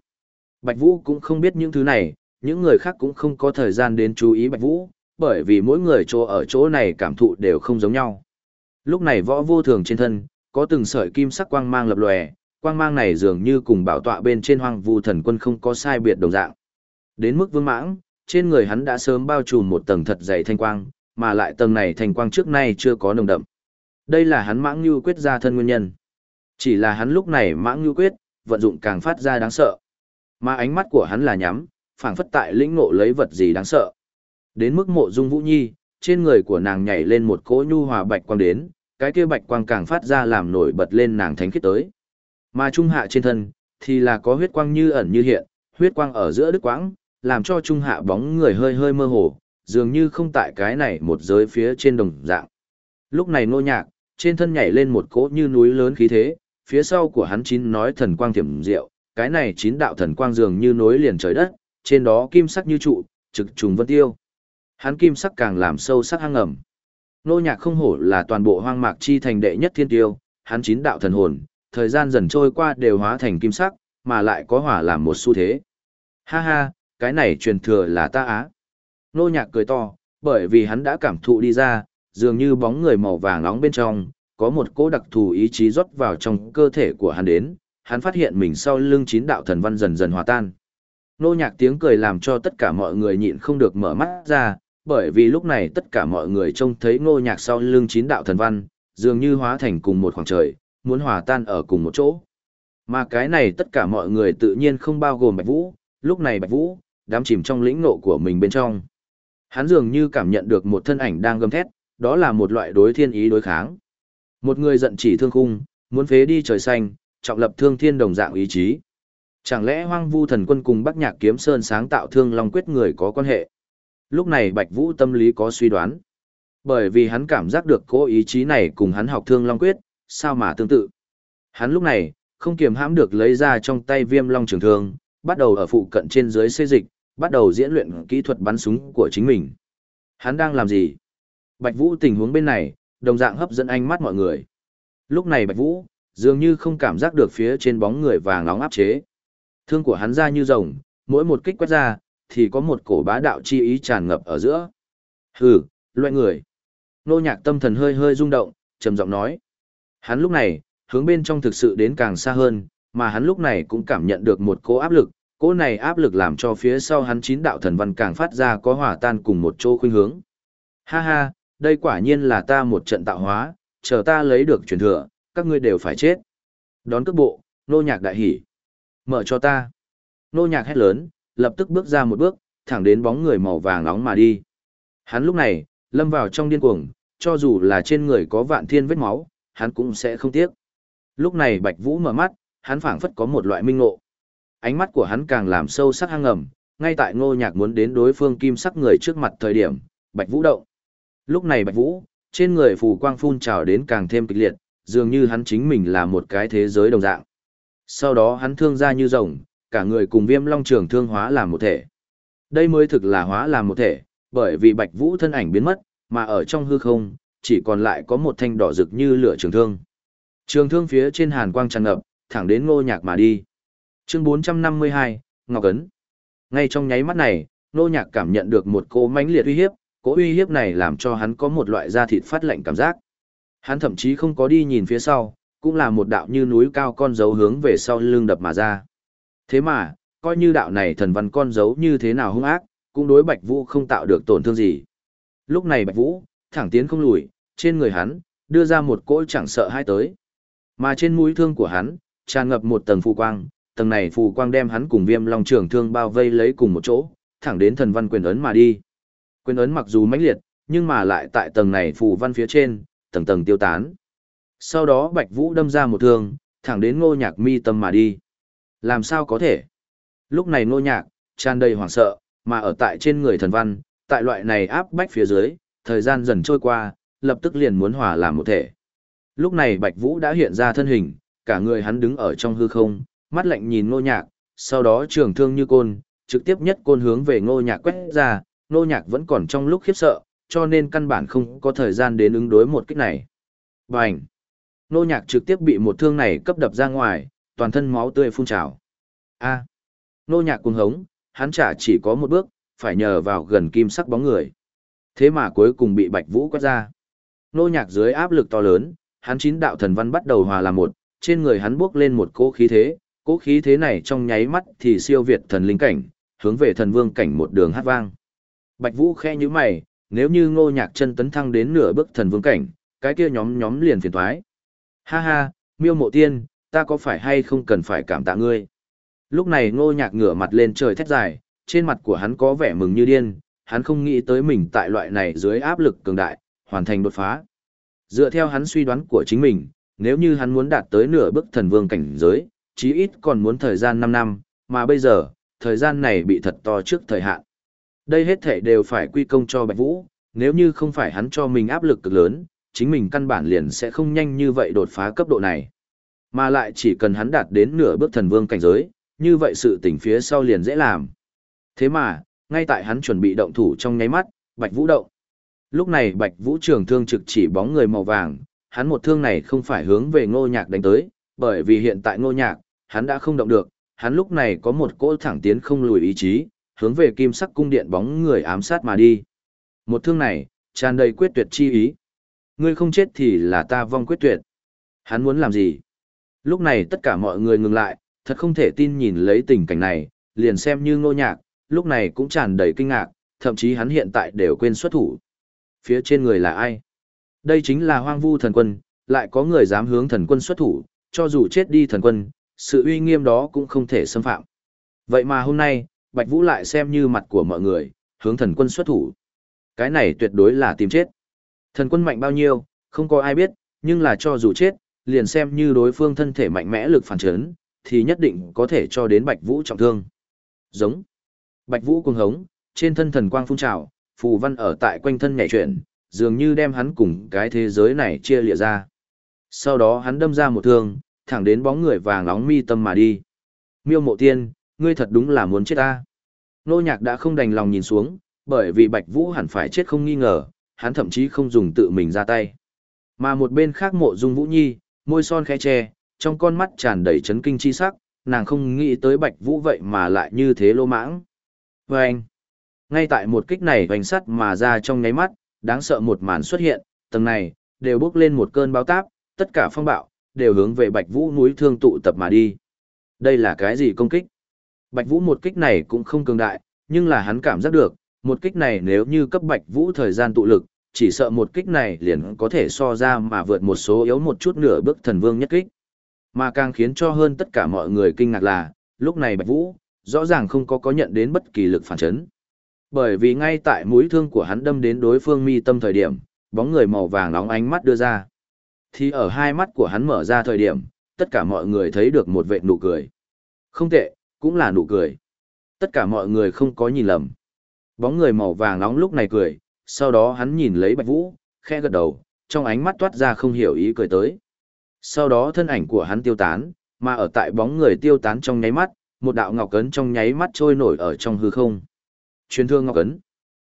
Bạch Vũ cũng không biết những thứ này, những người khác cũng không có thời gian đến chú ý Bạch Vũ, bởi vì mỗi người chỗ ở chỗ này cảm thụ đều không giống nhau. Lúc này võ vô thường trên thân, có từng sợi kim sắc quang mang lập lòe, quang mang này dường như cùng bảo tọa bên trên hoang vu thần quân không có sai biệt đồng dạng. Đến mức vương mãng, trên người hắn đã sớm bao trùm một tầng thật dày thanh quang, mà lại tầng này thanh quang trước nay chưa có nồng đậm. Đây là hắn mãng như quyết ra thân nguyên nhân. Chỉ là hắn lúc này mãng như quyết, vận dụng càng phát ra đáng sợ. Mà ánh mắt của hắn là nhắm, phảng phất tại lĩnh ngộ lấy vật gì đáng sợ. Đến mức mộ dung vũ nhi, trên người của nàng nhảy lên một cỗ nhu hòa bạch quang đến, cái kia bạch quang càng phát ra làm nổi bật lên nàng thánh khiết tới. Mà trung hạ trên thân, thì là có huyết quang như ẩn như hiện, huyết quang ở giữa đức quãng, làm cho trung hạ bóng người hơi hơi mơ hồ, dường như không tại cái này một giới phía trên đồng dạng. Lúc này nô nhạc, trên thân nhảy lên một cỗ như núi lớn khí thế, phía sau của hắn chín nói thần quang thiểm diệu, cái này chín đạo thần quang dường như nối liền trời đất, trên đó kim sắc như trụ, trực trùng vân tiêu. Hắn kim sắc càng làm sâu sắc hang ngầm. Nô nhạc không hổ là toàn bộ hoang mạc chi thành đệ nhất thiên tiêu, hắn chín đạo thần hồn, thời gian dần trôi qua đều hóa thành kim sắc, mà lại có hỏa làm một xu thế. Ha ha, cái này truyền thừa là ta á. Nô nhạc cười to, bởi vì hắn đã cảm thụ đi ra, dường như bóng người màu vàng nóng bên trong, có một cỗ đặc thù ý chí rót vào trong cơ thể của hắn đến, hắn phát hiện mình sau lưng chín đạo thần văn dần dần hòa tan. Nô nhạc tiếng cười làm cho tất cả mọi người nhịn không được mở mắt ra, bởi vì lúc này tất cả mọi người trông thấy nô nhạc sau lưng chín đạo thần văn, dường như hóa thành cùng một khoảng trời, muốn hòa tan ở cùng một chỗ. Mà cái này tất cả mọi người tự nhiên không bao gồm Bạch Vũ, lúc này Bạch Vũ, đám chìm trong lĩnh ngộ của mình bên trong. Hắn dường như cảm nhận được một thân ảnh đang gầm thét, đó là một loại đối thiên ý đối kháng. Một người giận chỉ thương khung, muốn phế đi trời xanh, trọng lập thương thiên đồng dạng ý chí. Chẳng lẽ hoang vu thần quân cùng Bắc Nhạc Kiếm Sơn sáng tạo thương long quyết người có quan hệ? Lúc này Bạch Vũ tâm lý có suy đoán. Bởi vì hắn cảm giác được cố ý chí này cùng hắn học thương long quyết, sao mà tương tự. Hắn lúc này, không kiềm hãm được lấy ra trong tay viêm long trường thương, bắt đầu ở phụ cận trên dưới xây dịch, bắt đầu diễn luyện kỹ thuật bắn súng của chính mình. Hắn đang làm gì? Bạch Vũ tình huống bên này, đồng dạng hấp dẫn ánh mắt mọi người. Lúc này Bạch Vũ, dường như không cảm giác được phía trên bóng người vàng nóng áp chế. Thương của hắn ra như rồng, mỗi một kích quét ra, thì có một cổ bá đạo chi ý tràn ngập ở giữa. Hừ, loại người. Nô nhạc tâm thần hơi hơi rung động, trầm giọng nói. Hắn lúc này, hướng bên trong thực sự đến càng xa hơn, mà hắn lúc này cũng cảm nhận được một cỗ áp lực, cỗ này áp lực làm cho phía sau hắn chín đạo thần văn càng phát ra có hòa tan cùng một chỗ khuynh hướng. Ha ha, đây quả nhiên là ta một trận tạo hóa, chờ ta lấy được truyền thừa, các ngươi đều phải chết. Đón cước bộ, nô nhạc đại hỉ. Mở cho ta. Nô nhạc hét lớn, lập tức bước ra một bước, thẳng đến bóng người màu vàng nóng mà đi. Hắn lúc này, lâm vào trong điên cuồng, cho dù là trên người có vạn thiên vết máu, hắn cũng sẽ không tiếc. Lúc này Bạch Vũ mở mắt, hắn phảng phất có một loại minh ngộ. Ánh mắt của hắn càng làm sâu sắc hang ngầm, ngay tại ngô nhạc muốn đến đối phương kim sắc người trước mặt thời điểm, Bạch Vũ động. Lúc này Bạch Vũ, trên người phù quang phun trào đến càng thêm kịch liệt, dường như hắn chính mình là một cái thế giới đồng dạng. Sau đó hắn thương ra như rồng, cả người cùng viêm long trường thương hóa làm một thể. Đây mới thực là hóa làm một thể, bởi vì Bạch Vũ thân ảnh biến mất, mà ở trong hư không, chỉ còn lại có một thanh đỏ rực như lửa trường thương. Trường thương phía trên hàn quang tràn ngập, thẳng đến ngô nhạc mà đi. Chương 452, Ngọc Ấn. Ngay trong nháy mắt này, ngô nhạc cảm nhận được một cô mãnh liệt uy hiếp, cỗ uy hiếp này làm cho hắn có một loại da thịt phát lạnh cảm giác. Hắn thậm chí không có đi nhìn phía sau, cũng là một đạo như núi cao con dấu hướng về sau lưng đập mà ra. Thế mà, coi như đạo này thần văn con dấu như thế nào hung ác, cũng đối Bạch Vũ không tạo được tổn thương gì. Lúc này Bạch Vũ, thẳng tiến không lùi, trên người hắn, đưa ra một cỗ chẳng sợ hai tới. Mà trên mũi thương của hắn, tràn ngập một tầng phù quang, tầng này phù quang đem hắn cùng viêm long trường thương bao vây lấy cùng một chỗ, thẳng đến thần văn quyền ấn mà đi. Quyền ấn mặc dù mãnh liệt, nhưng mà lại tại tầng này phù văn phía trên, tầng tầng tiêu tán. Sau đó Bạch Vũ đâm ra một thương, thẳng đến ngô nhạc mi tâm mà đi. Làm sao có thể? Lúc này ngô nhạc, tràn đầy hoảng sợ, mà ở tại trên người thần văn, tại loại này áp bách phía dưới, thời gian dần trôi qua, lập tức liền muốn hòa làm một thể. Lúc này Bạch Vũ đã hiện ra thân hình, cả người hắn đứng ở trong hư không, mắt lạnh nhìn ngô nhạc, sau đó trường thương như côn, trực tiếp nhất côn hướng về ngô nhạc quét ra, Nô nhạc vẫn còn trong lúc khiếp sợ, cho nên căn bản không có thời gian đến ứng đối một kích này. Bành! nô nhạc trực tiếp bị một thương này cấp đập ra ngoài, toàn thân máu tươi phun trào. A! nô nhạc cuồng hống, hắn chả chỉ có một bước, phải nhờ vào gần kim sắc bóng người. Thế mà cuối cùng bị Bạch Vũ quét ra. Nô nhạc dưới áp lực to lớn, hắn chín đạo thần văn bắt đầu hòa làm một, trên người hắn bước lên một cỗ khí thế, cỗ khí thế này trong nháy mắt thì siêu việt thần linh cảnh, hướng về thần vương cảnh một đường hát vang. Bạch Vũ khe như mày, nếu như ngô nhạc chân tấn thăng đến nửa bước thần vương cảnh, cái kia nhóm nhóm liền phiền thoái. Ha ha, miêu mộ tiên, ta có phải hay không cần phải cảm tạ ngươi. Lúc này ngô nhạc ngửa mặt lên trời thét dài, trên mặt của hắn có vẻ mừng như điên, hắn không nghĩ tới mình tại loại này dưới áp lực cường đại, hoàn thành đột phá. Dựa theo hắn suy đoán của chính mình, nếu như hắn muốn đạt tới nửa bước thần vương cảnh giới, chí ít còn muốn thời gian 5 năm, mà bây giờ, thời gian này bị thật to trước thời hạn. Đây hết thể đều phải quy công cho Bạch Vũ, nếu như không phải hắn cho mình áp lực cực lớn, chính mình căn bản liền sẽ không nhanh như vậy đột phá cấp độ này. Mà lại chỉ cần hắn đạt đến nửa bước thần vương cảnh giới, như vậy sự tình phía sau liền dễ làm. Thế mà, ngay tại hắn chuẩn bị động thủ trong nháy mắt, Bạch Vũ động. Lúc này Bạch Vũ trường thương trực chỉ bóng người màu vàng, hắn một thương này không phải hướng về ngô nhạc đánh tới, bởi vì hiện tại ngô nhạc, hắn đã không động được, hắn lúc này có một cỗ thẳng tiến không lùi ý chí, hướng về kim sắc cung điện bóng người ám sát mà đi. Một thương này, tràn đầy quyết tuyệt chi ý. Ngươi không chết thì là ta vong quyết tuyệt. Hắn muốn làm gì? Lúc này tất cả mọi người ngừng lại, thật không thể tin nhìn lấy tình cảnh này, liền xem như ngô nhạc, lúc này cũng tràn đầy kinh ngạc, thậm chí hắn hiện tại đều quên xuất thủ. Phía trên người là ai? Đây chính là hoang vu thần quân, lại có người dám hướng thần quân xuất thủ, cho dù chết đi thần quân, sự uy nghiêm đó cũng không thể xâm phạm. Vậy mà hôm nay, Bạch Vũ lại xem như mặt của mọi người, hướng thần quân xuất thủ. Cái này tuyệt đối là tìm chết. Thần quân mạnh bao nhiêu, không có ai biết, nhưng là cho dù chết, liền xem như đối phương thân thể mạnh mẽ lực phản chấn, thì nhất định có thể cho đến Bạch Vũ trọng thương. Giống. Bạch Vũ cuồng hống, trên thân thần quang phun trào, phù văn ở tại quanh thân nhảy chuyển, dường như đem hắn cùng cái thế giới này chia lìa ra. Sau đó hắn đâm ra một thương, thẳng đến bóng người vàng nóng mi tâm mà đi. Miêu mộ tiên, ngươi thật đúng là muốn chết ta. Nô nhạc đã không đành lòng nhìn xuống, bởi vì Bạch Vũ hẳn phải chết không nghi ngờ, hắn thậm chí không dùng tự mình ra tay. Mà một bên khác mộ dung Vũ Nhi, môi son khẽ che, trong con mắt tràn đầy chấn kinh chi sắc, nàng không nghĩ tới Bạch Vũ vậy mà lại như thế lô mãng. Vâng! ngay tại một kích này hoành sắt mà ra trong nháy mắt, đáng sợ một màn xuất hiện, tầng này, đều bước lên một cơn báo táp, tất cả phong bạo, đều hướng về Bạch Vũ núi thương tụ tập mà đi. Đây là cái gì công kích? Bạch Vũ một kích này cũng không cường đại, nhưng là hắn cảm giác được, một kích này nếu như cấp Bạch Vũ thời gian tụ lực, chỉ sợ một kích này liền có thể so ra mà vượt một số yếu một chút nửa bước thần vương nhất kích. Mà càng khiến cho hơn tất cả mọi người kinh ngạc là, lúc này Bạch Vũ, rõ ràng không có có nhận đến bất kỳ lực phản chấn. Bởi vì ngay tại mũi thương của hắn đâm đến đối phương mi tâm thời điểm, bóng người màu vàng nóng ánh mắt đưa ra. Thì ở hai mắt của hắn mở ra thời điểm, tất cả mọi người thấy được một vệ nụ cười. Không tệ, cũng là nụ cười. Tất cả mọi người không có nhìn lầm. Bóng người màu vàng nóng lúc này cười, sau đó hắn nhìn lấy Bạch Vũ, khẽ gật đầu, trong ánh mắt toát ra không hiểu ý cười tới. Sau đó thân ảnh của hắn tiêu tán, mà ở tại bóng người tiêu tán trong nháy mắt, một đạo ngọc cấn trong nháy mắt trôi nổi ở trong hư không. Truyền thương ngọc cấn.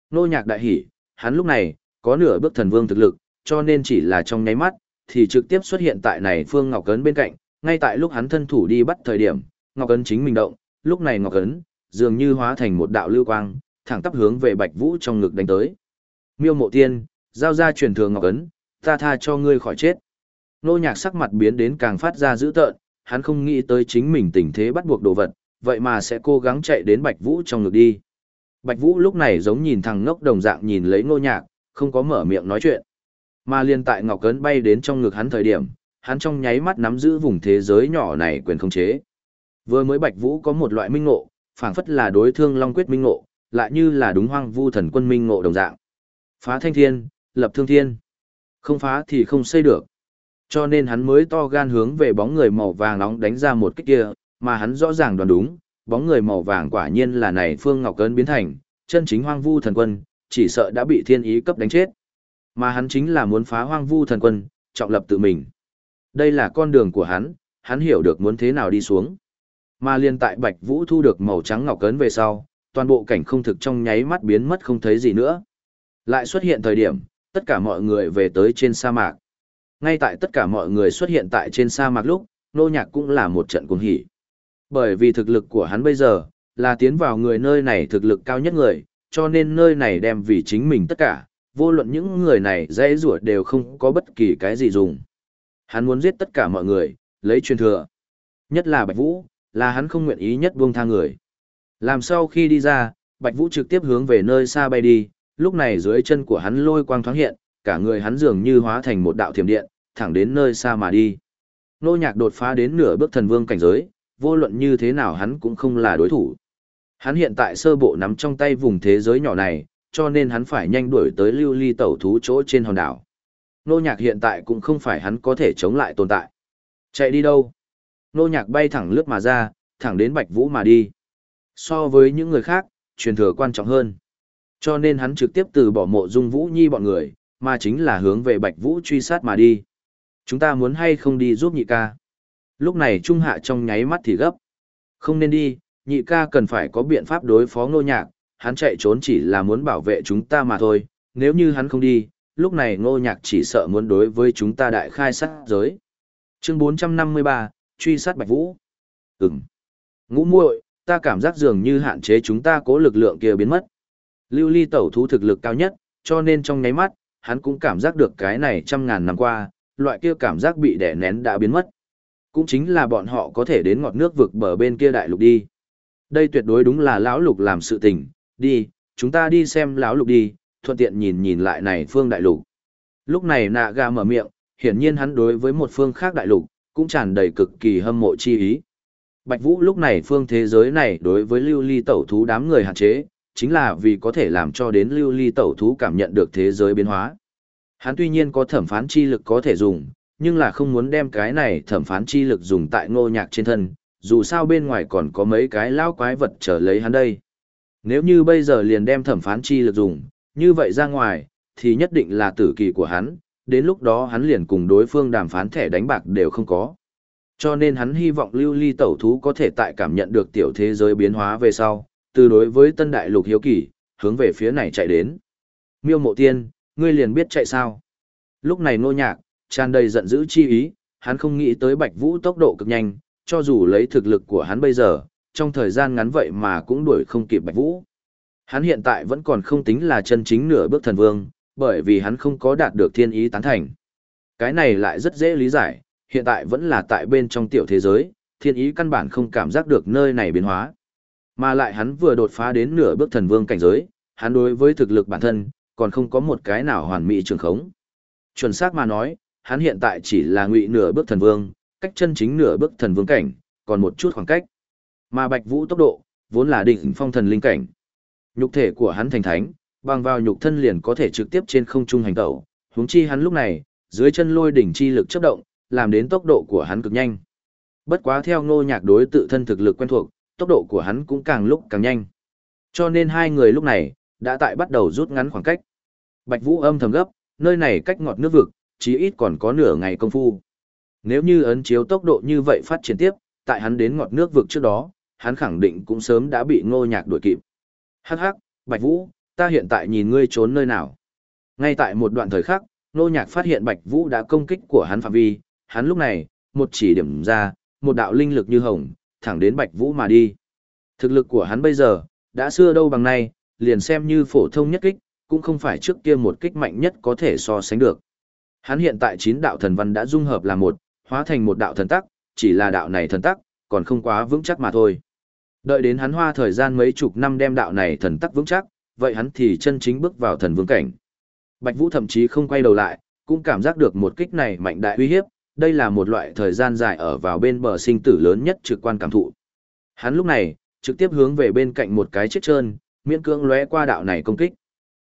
Nô nhạc đại hỉ, hắn lúc này, có nửa bước thần vương thực lực, cho nên chỉ là trong nháy mắt, thì trực tiếp xuất hiện tại này phương ngọc cấn bên cạnh, ngay tại lúc hắn thân thủ đi bắt thời điểm, ngọc ấn chính mình động, lúc này ngọc ấn dường như hóa thành một đạo lưu quang, thẳng tắp hướng về Bạch Vũ trong ngực đánh tới. Miêu Mộ Tiên, giao ra truyền thừa ngọc ấn ta tha cho ngươi khỏi chết. Nô nhạc sắc mặt biến đến càng phát ra dữ tợn, hắn không nghĩ tới chính mình tình thế bắt buộc đồ vật, vậy mà sẽ cố gắng chạy đến Bạch Vũ trong ngực đi. Bạch Vũ lúc này giống nhìn thằng ngốc đồng dạng nhìn lấy nô nhạc, không có mở miệng nói chuyện. Mà liên tại Ngọc Cấn bay đến trong ngực hắn thời điểm, hắn trong nháy mắt nắm giữ vùng thế giới nhỏ này quyền không chế. Vừa mới Bạch Vũ có một loại minh ngộ, phảng phất là đối thương Long Quyết minh ngộ, lại như là đúng hoang vu thần quân minh ngộ đồng dạng. Phá thanh thiên, lập thương thiên. Không phá thì không xây được. Cho nên hắn mới to gan hướng về bóng người màu vàng nóng đánh ra một kích kia, mà hắn rõ ràng đoán đúng, bóng người màu vàng quả nhiên là này Phương Ngọc Cấn biến thành, chân chính hoang vu thần quân, chỉ sợ đã bị thiên ý cấp đánh chết. Mà hắn chính là muốn phá hoang vu thần quân, trọng lập tự mình. Đây là con đường của hắn, hắn hiểu được muốn thế nào đi xuống. Mà liên tại Bạch Vũ thu được màu trắng ngọc cấn về sau, toàn bộ cảnh không thực trong nháy mắt biến mất không thấy gì nữa. Lại xuất hiện thời điểm, tất cả mọi người về tới trên sa mạc. Ngay tại tất cả mọi người xuất hiện tại trên sa mạc lúc, nô nhạc cũng là một trận cuồng hỉ. Bởi vì thực lực của hắn bây giờ, là tiến vào người nơi này thực lực cao nhất người, cho nên nơi này đem vì chính mình tất cả, vô luận những người này dễ rủa đều không có bất kỳ cái gì dùng. Hắn muốn giết tất cả mọi người, lấy truyền thừa. Nhất là Bạch Vũ, là hắn không nguyện ý nhất buông tha người. Làm sau khi đi ra, Bạch Vũ trực tiếp hướng về nơi xa bay đi, lúc này dưới chân của hắn lôi quang thoáng hiện, cả người hắn dường như hóa thành một đạo thiểm điện, thẳng đến nơi xa mà đi. Nô nhạc đột phá đến nửa bước thần vương cảnh giới, vô luận như thế nào hắn cũng không là đối thủ. Hắn hiện tại sơ bộ nắm trong tay vùng thế giới nhỏ này, cho nên hắn phải nhanh đuổi tới lưu ly tẩu thú chỗ trên hòn đảo. Nô nhạc hiện tại cũng không phải hắn có thể chống lại tồn tại. Chạy đi đâu? Nô nhạc bay thẳng lướt mà ra, thẳng đến Bạch Vũ mà đi. So với những người khác, truyền thừa quan trọng hơn. Cho nên hắn trực tiếp từ bỏ mộ dung Vũ Nhi bọn người, mà chính là hướng về Bạch Vũ truy sát mà đi. Chúng ta muốn hay không đi giúp nhị ca? Lúc này Trung Hạ trong nháy mắt thì gấp. Không nên đi, nhị ca cần phải có biện pháp đối phó ngô nhạc, hắn chạy trốn chỉ là muốn bảo vệ chúng ta mà thôi, nếu như hắn không đi, lúc này ngô nhạc chỉ sợ muốn đối với chúng ta đại khai sát giới. Chương 453, truy sát Bạch Vũ. Ừm. Ngũ muội, ta cảm giác dường như hạn chế chúng ta cố lực lượng kia biến mất. Lưu ly tẩu thú thực lực cao nhất, cho nên trong nháy mắt, hắn cũng cảm giác được cái này trăm ngàn năm qua, loại kia cảm giác bị đè nén đã biến mất. Cũng chính là bọn họ có thể đến ngọt nước vực bờ bên kia đại lục đi. Đây tuyệt đối đúng là lão lục làm sự tình, đi, chúng ta đi xem lão lục đi, thuận tiện nhìn nhìn lại này phương đại lục. Lúc này nạ gà mở miệng, hiển nhiên hắn đối với một phương khác đại lục, cũng tràn đầy cực kỳ hâm mộ chi ý. Bạch Vũ lúc này phương thế giới này đối với lưu ly tẩu thú đám người hạn chế, chính là vì có thể làm cho đến lưu ly tẩu thú cảm nhận được thế giới biến hóa. Hắn tuy nhiên có thẩm phán chi lực có thể dùng, nhưng là không muốn đem cái này thẩm phán chi lực dùng tại ngô nhạc trên thân, dù sao bên ngoài còn có mấy cái lão quái vật trở lấy hắn đây. Nếu như bây giờ liền đem thẩm phán chi lực dùng, như vậy ra ngoài, thì nhất định là tử kỳ của hắn, đến lúc đó hắn liền cùng đối phương đàm phán thẻ đánh bạc đều không có. Cho nên hắn hy vọng lưu ly tẩu thú có thể tại cảm nhận được tiểu thế giới biến hóa về sau, từ đối với tân đại lục hiếu kỳ, hướng về phía này chạy đến. Miêu mộ tiên, ngươi liền biết chạy sao. Lúc này nô nhạc, tràn đầy giận dữ chi ý, hắn không nghĩ tới bạch vũ tốc độ cực nhanh, cho dù lấy thực lực của hắn bây giờ, trong thời gian ngắn vậy mà cũng đuổi không kịp Bạch Vũ. Hắn hiện tại vẫn còn không tính là chân chính nửa bước thần vương, bởi vì hắn không có đạt được thiên ý tán thành. Cái này lại rất dễ lý giải, hiện tại vẫn là tại bên trong tiểu thế giới, thiên ý căn bản không cảm giác được nơi này biến hóa. Mà lại hắn vừa đột phá đến nửa bước thần vương cảnh giới, hắn đối với thực lực bản thân, còn không có một cái nào hoàn mỹ trường khống. Chuẩn xác mà nói, hắn hiện tại chỉ là ngụy nửa bước thần vương, cách chân chính nửa bước thần vương cảnh, còn một chút khoảng cách. Mà Bạch Vũ tốc độ, vốn là đỉnh phong thần linh cảnh. Nhục thể của hắn thành thánh, bằng vào nhục thân liền có thể trực tiếp trên không trung hành tẩu, huống chi hắn lúc này, dưới chân lôi đỉnh chi lực chớp động, làm đến tốc độ của hắn cực nhanh. Bất quá theo Ngô Nhạc đối tự thân thực lực quen thuộc, tốc độ của hắn cũng càng lúc càng nhanh. Cho nên hai người lúc này đã tại bắt đầu rút ngắn khoảng cách. Bạch Vũ âm thầm gấp, nơi này cách ngọt nước vực, chí ít còn có nửa ngày công phu. Nếu như ấn chiếu tốc độ như vậy phát triển tiếp, tại hắn đến ngọt nước vực trước đó, hắn khẳng định cũng sớm đã bị Ngô Nhạc đuổi kịp. Hắc hắc, Bạch Vũ, ta hiện tại nhìn ngươi trốn nơi nào? Ngay tại một đoạn thời khắc, Nô Nhạc phát hiện Bạch Vũ đã công kích của hắn phạm vi, hắn lúc này, một chỉ điểm ra, một đạo linh lực như hồng, thẳng đến Bạch Vũ mà đi. Thực lực của hắn bây giờ, đã xưa đâu bằng nay, liền xem như phổ thông nhất kích, cũng không phải trước kia một kích mạnh nhất có thể so sánh được. Hắn hiện tại chín đạo thần văn đã dung hợp là một, hóa thành một đạo thần tắc, chỉ là đạo này thần tắc, còn không quá vững chắc mà thôi. Đợi đến hắn hoa thời gian mấy chục năm đem đạo này thần tắc vững chắc, vậy hắn thì chân chính bước vào thần vương cảnh. Bạch Vũ thậm chí không quay đầu lại, cũng cảm giác được một kích này mạnh đại uy hiếp, đây là một loại thời gian dài ở vào bên bờ sinh tử lớn nhất trực quan cảm thụ. Hắn lúc này, trực tiếp hướng về bên cạnh một cái chết trơn, miễn cưỡng lóe qua đạo này công kích.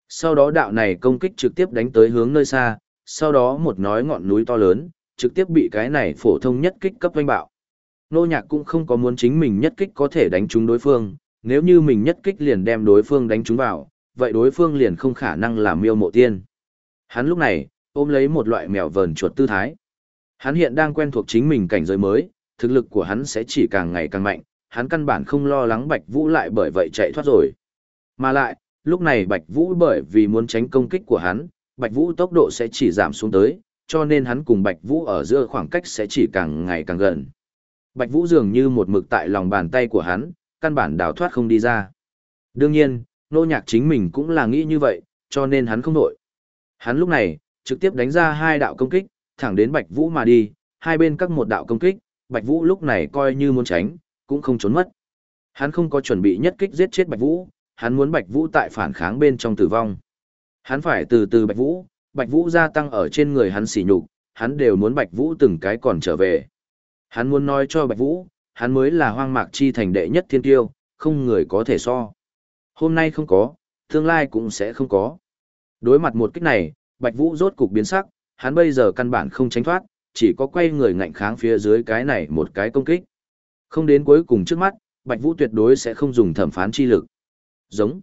Sau đó đạo này công kích trực tiếp đánh tới hướng nơi xa, sau đó một nói ngọn núi to lớn, trực tiếp bị cái này phổ thông nhất kích cấp vanh bạo. Nô nhạc cũng không có muốn chính mình nhất kích có thể đánh trúng đối phương, nếu như mình nhất kích liền đem đối phương đánh trúng vào, vậy đối phương liền không khả năng làm miêu mộ tiên. Hắn lúc này, ôm lấy một loại mèo vờn chuột tư thái. Hắn hiện đang quen thuộc chính mình cảnh giới mới, thực lực của hắn sẽ chỉ càng ngày càng mạnh, hắn căn bản không lo lắng Bạch Vũ lại bởi vậy chạy thoát rồi. Mà lại, lúc này Bạch Vũ bởi vì muốn tránh công kích của hắn, Bạch Vũ tốc độ sẽ chỉ giảm xuống tới, cho nên hắn cùng Bạch Vũ ở giữa khoảng cách sẽ chỉ càng ngày càng gần. Bạch Vũ dường như một mực tại lòng bàn tay của hắn, căn bản đào thoát không đi ra. Đương nhiên, nô nhạc chính mình cũng là nghĩ như vậy, cho nên hắn không nổi. Hắn lúc này, trực tiếp đánh ra hai đạo công kích, thẳng đến Bạch Vũ mà đi, hai bên các một đạo công kích, Bạch Vũ lúc này coi như muốn tránh, cũng không trốn mất. Hắn không có chuẩn bị nhất kích giết chết Bạch Vũ, hắn muốn Bạch Vũ tại phản kháng bên trong tử vong. Hắn phải từ từ Bạch Vũ, Bạch Vũ gia tăng ở trên người hắn sỉ nhục, hắn đều muốn Bạch Vũ từng cái còn trở về. Hắn muốn nói cho Bạch Vũ, hắn mới là hoang mạc chi thành đệ nhất thiên tiêu, không người có thể so. Hôm nay không có, tương lai cũng sẽ không có. Đối mặt một kích này, Bạch Vũ rốt cục biến sắc, hắn bây giờ căn bản không tránh thoát, chỉ có quay người ngạnh kháng phía dưới cái này một cái công kích. Không đến cuối cùng trước mắt, Bạch Vũ tuyệt đối sẽ không dùng thẩm phán chi lực. Giống.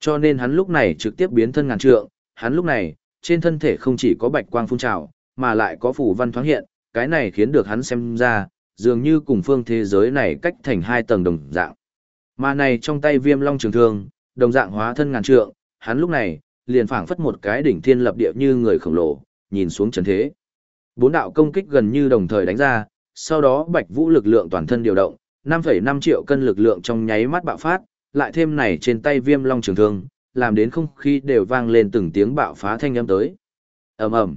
Cho nên hắn lúc này trực tiếp biến thân ngàn trượng, hắn lúc này, trên thân thể không chỉ có bạch quang phun trào, mà lại có phủ văn thoáng hiện, cái này khiến được hắn xem ra, dường như cùng phương thế giới này cách thành hai tầng đồng dạng. Mà này trong tay viêm long trường thương, đồng dạng hóa thân ngàn trượng, hắn lúc này, liền phảng phất một cái đỉnh thiên lập địa như người khổng lồ, nhìn xuống trần thế. Bốn đạo công kích gần như đồng thời đánh ra, sau đó Bạch Vũ lực lượng toàn thân điều động, 5,5 triệu cân lực lượng trong nháy mắt bạo phát, lại thêm này trên tay viêm long trường thương, làm đến không khí đều vang lên từng tiếng bạo phá thanh âm tới. ầm ầm,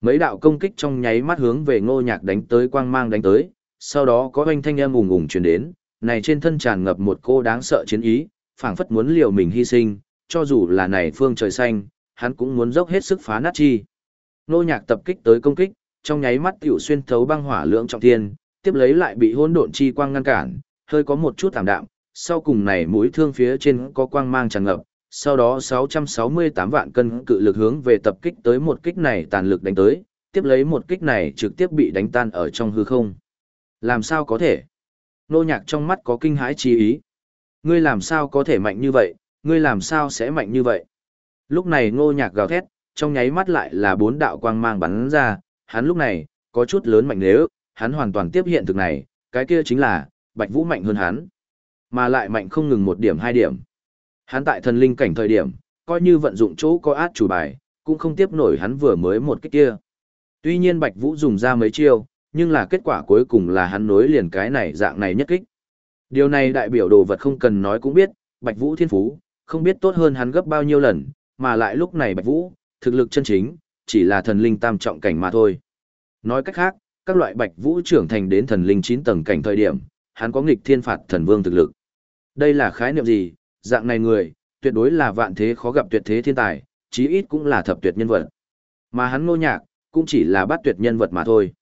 mấy đạo công kích trong nháy mắt hướng về Ngô Nhạc đánh tới quang mang đánh tới, sau đó có oanh thanh âm ùng ùng truyền đến, này trên thân tràn ngập một cô đáng sợ chiến ý, phảng phất muốn liều mình hy sinh, cho dù là này phương trời xanh, hắn cũng muốn dốc hết sức phá nát chi. Nô Nhạc tập kích tới công kích, trong nháy mắt tiểu xuyên thấu băng hỏa lượng trọng thiên, tiếp lấy lại bị hỗn độn chi quang ngăn cản, hơi có một chút tạm đạm, sau cùng này mũi thương phía trên có quang mang tràn ngập, sau đó 668 vạn cân cự lực hướng về tập kích tới một kích này tàn lực đánh tới, tiếp lấy một kích này trực tiếp bị đánh tan ở trong hư không. Làm sao có thể? Nô nhạc trong mắt có kinh hãi chi ý. Ngươi làm sao có thể mạnh như vậy, ngươi làm sao sẽ mạnh như vậy? Lúc này ngô nhạc gào thét, trong nháy mắt lại là bốn đạo quang mang bắn ra, hắn lúc này, có chút lớn mạnh nếu, hắn hoàn toàn tiếp hiện thực này, cái kia chính là, Bạch Vũ mạnh hơn hắn. Mà lại mạnh không ngừng một điểm hai điểm. Hắn tại thần linh cảnh thời điểm, coi như vận dụng chỗ có át chủ bài, cũng không tiếp nổi hắn vừa mới một cái kia. Tuy nhiên Bạch Vũ dùng ra mấy chiêu, nhưng là kết quả cuối cùng là hắn nối liền cái này dạng này nhất kích. Điều này đại biểu đồ vật không cần nói cũng biết, Bạch Vũ thiên phú, không biết tốt hơn hắn gấp bao nhiêu lần, mà lại lúc này Bạch Vũ, thực lực chân chính, chỉ là thần linh tam trọng cảnh mà thôi. Nói cách khác, các loại bạch vũ trưởng thành đến thần linh 9 tầng cảnh thời điểm, hắn có nghịch thiên phạt thần vương thực lực. Đây là khái niệm gì? Dạng này người, tuyệt đối là vạn thế khó gặp tuyệt thế thiên tài, chí ít cũng là thập tuyệt nhân vật. Mà hắn ngô nhạc, cũng chỉ là bát tuyệt nhân vật mà thôi.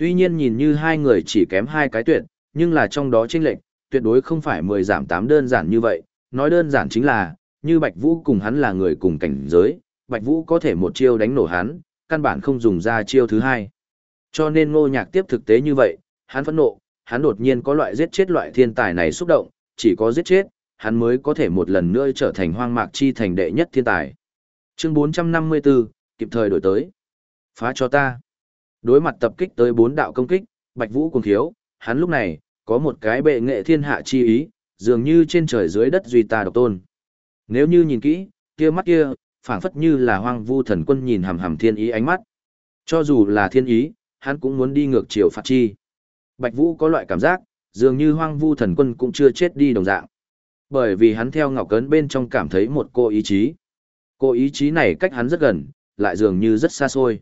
Tuy nhiên nhìn như hai người chỉ kém hai cái tuyệt, nhưng là trong đó chênh lệch, tuyệt đối không phải 10 giảm 8 đơn giản như vậy, nói đơn giản chính là, như Bạch Vũ cùng hắn là người cùng cảnh giới, Bạch Vũ có thể một chiêu đánh nổ hắn, căn bản không dùng ra chiêu thứ hai. Cho nên ngô nhạc tiếp thực tế như vậy, hắn phẫn nộ, hắn đột nhiên có loại giết chết loại thiên tài này xúc động, chỉ có giết chết, hắn mới có thể một lần nữa trở thành hoang mạc chi thành đệ nhất thiên tài. Chương 454, kịp thời đổi tới. Phá cho ta. Đối mặt tập kích tới bốn đạo công kích, Bạch Vũ cuồng thiếu, hắn lúc này, có một cái bệ nghệ thiên hạ chi ý, dường như trên trời dưới đất duy ta độc tôn. Nếu như nhìn kỹ, kia mắt kia, phảng phất như là hoang vu thần quân nhìn hầm hầm thiên ý ánh mắt. Cho dù là thiên ý, hắn cũng muốn đi ngược chiều phạt chi. Bạch Vũ có loại cảm giác, dường như hoang vu thần quân cũng chưa chết đi đồng dạng. Bởi vì hắn theo ngọc cấn bên trong cảm thấy một cô ý chí. Cô ý chí này cách hắn rất gần, lại dường như rất xa xôi.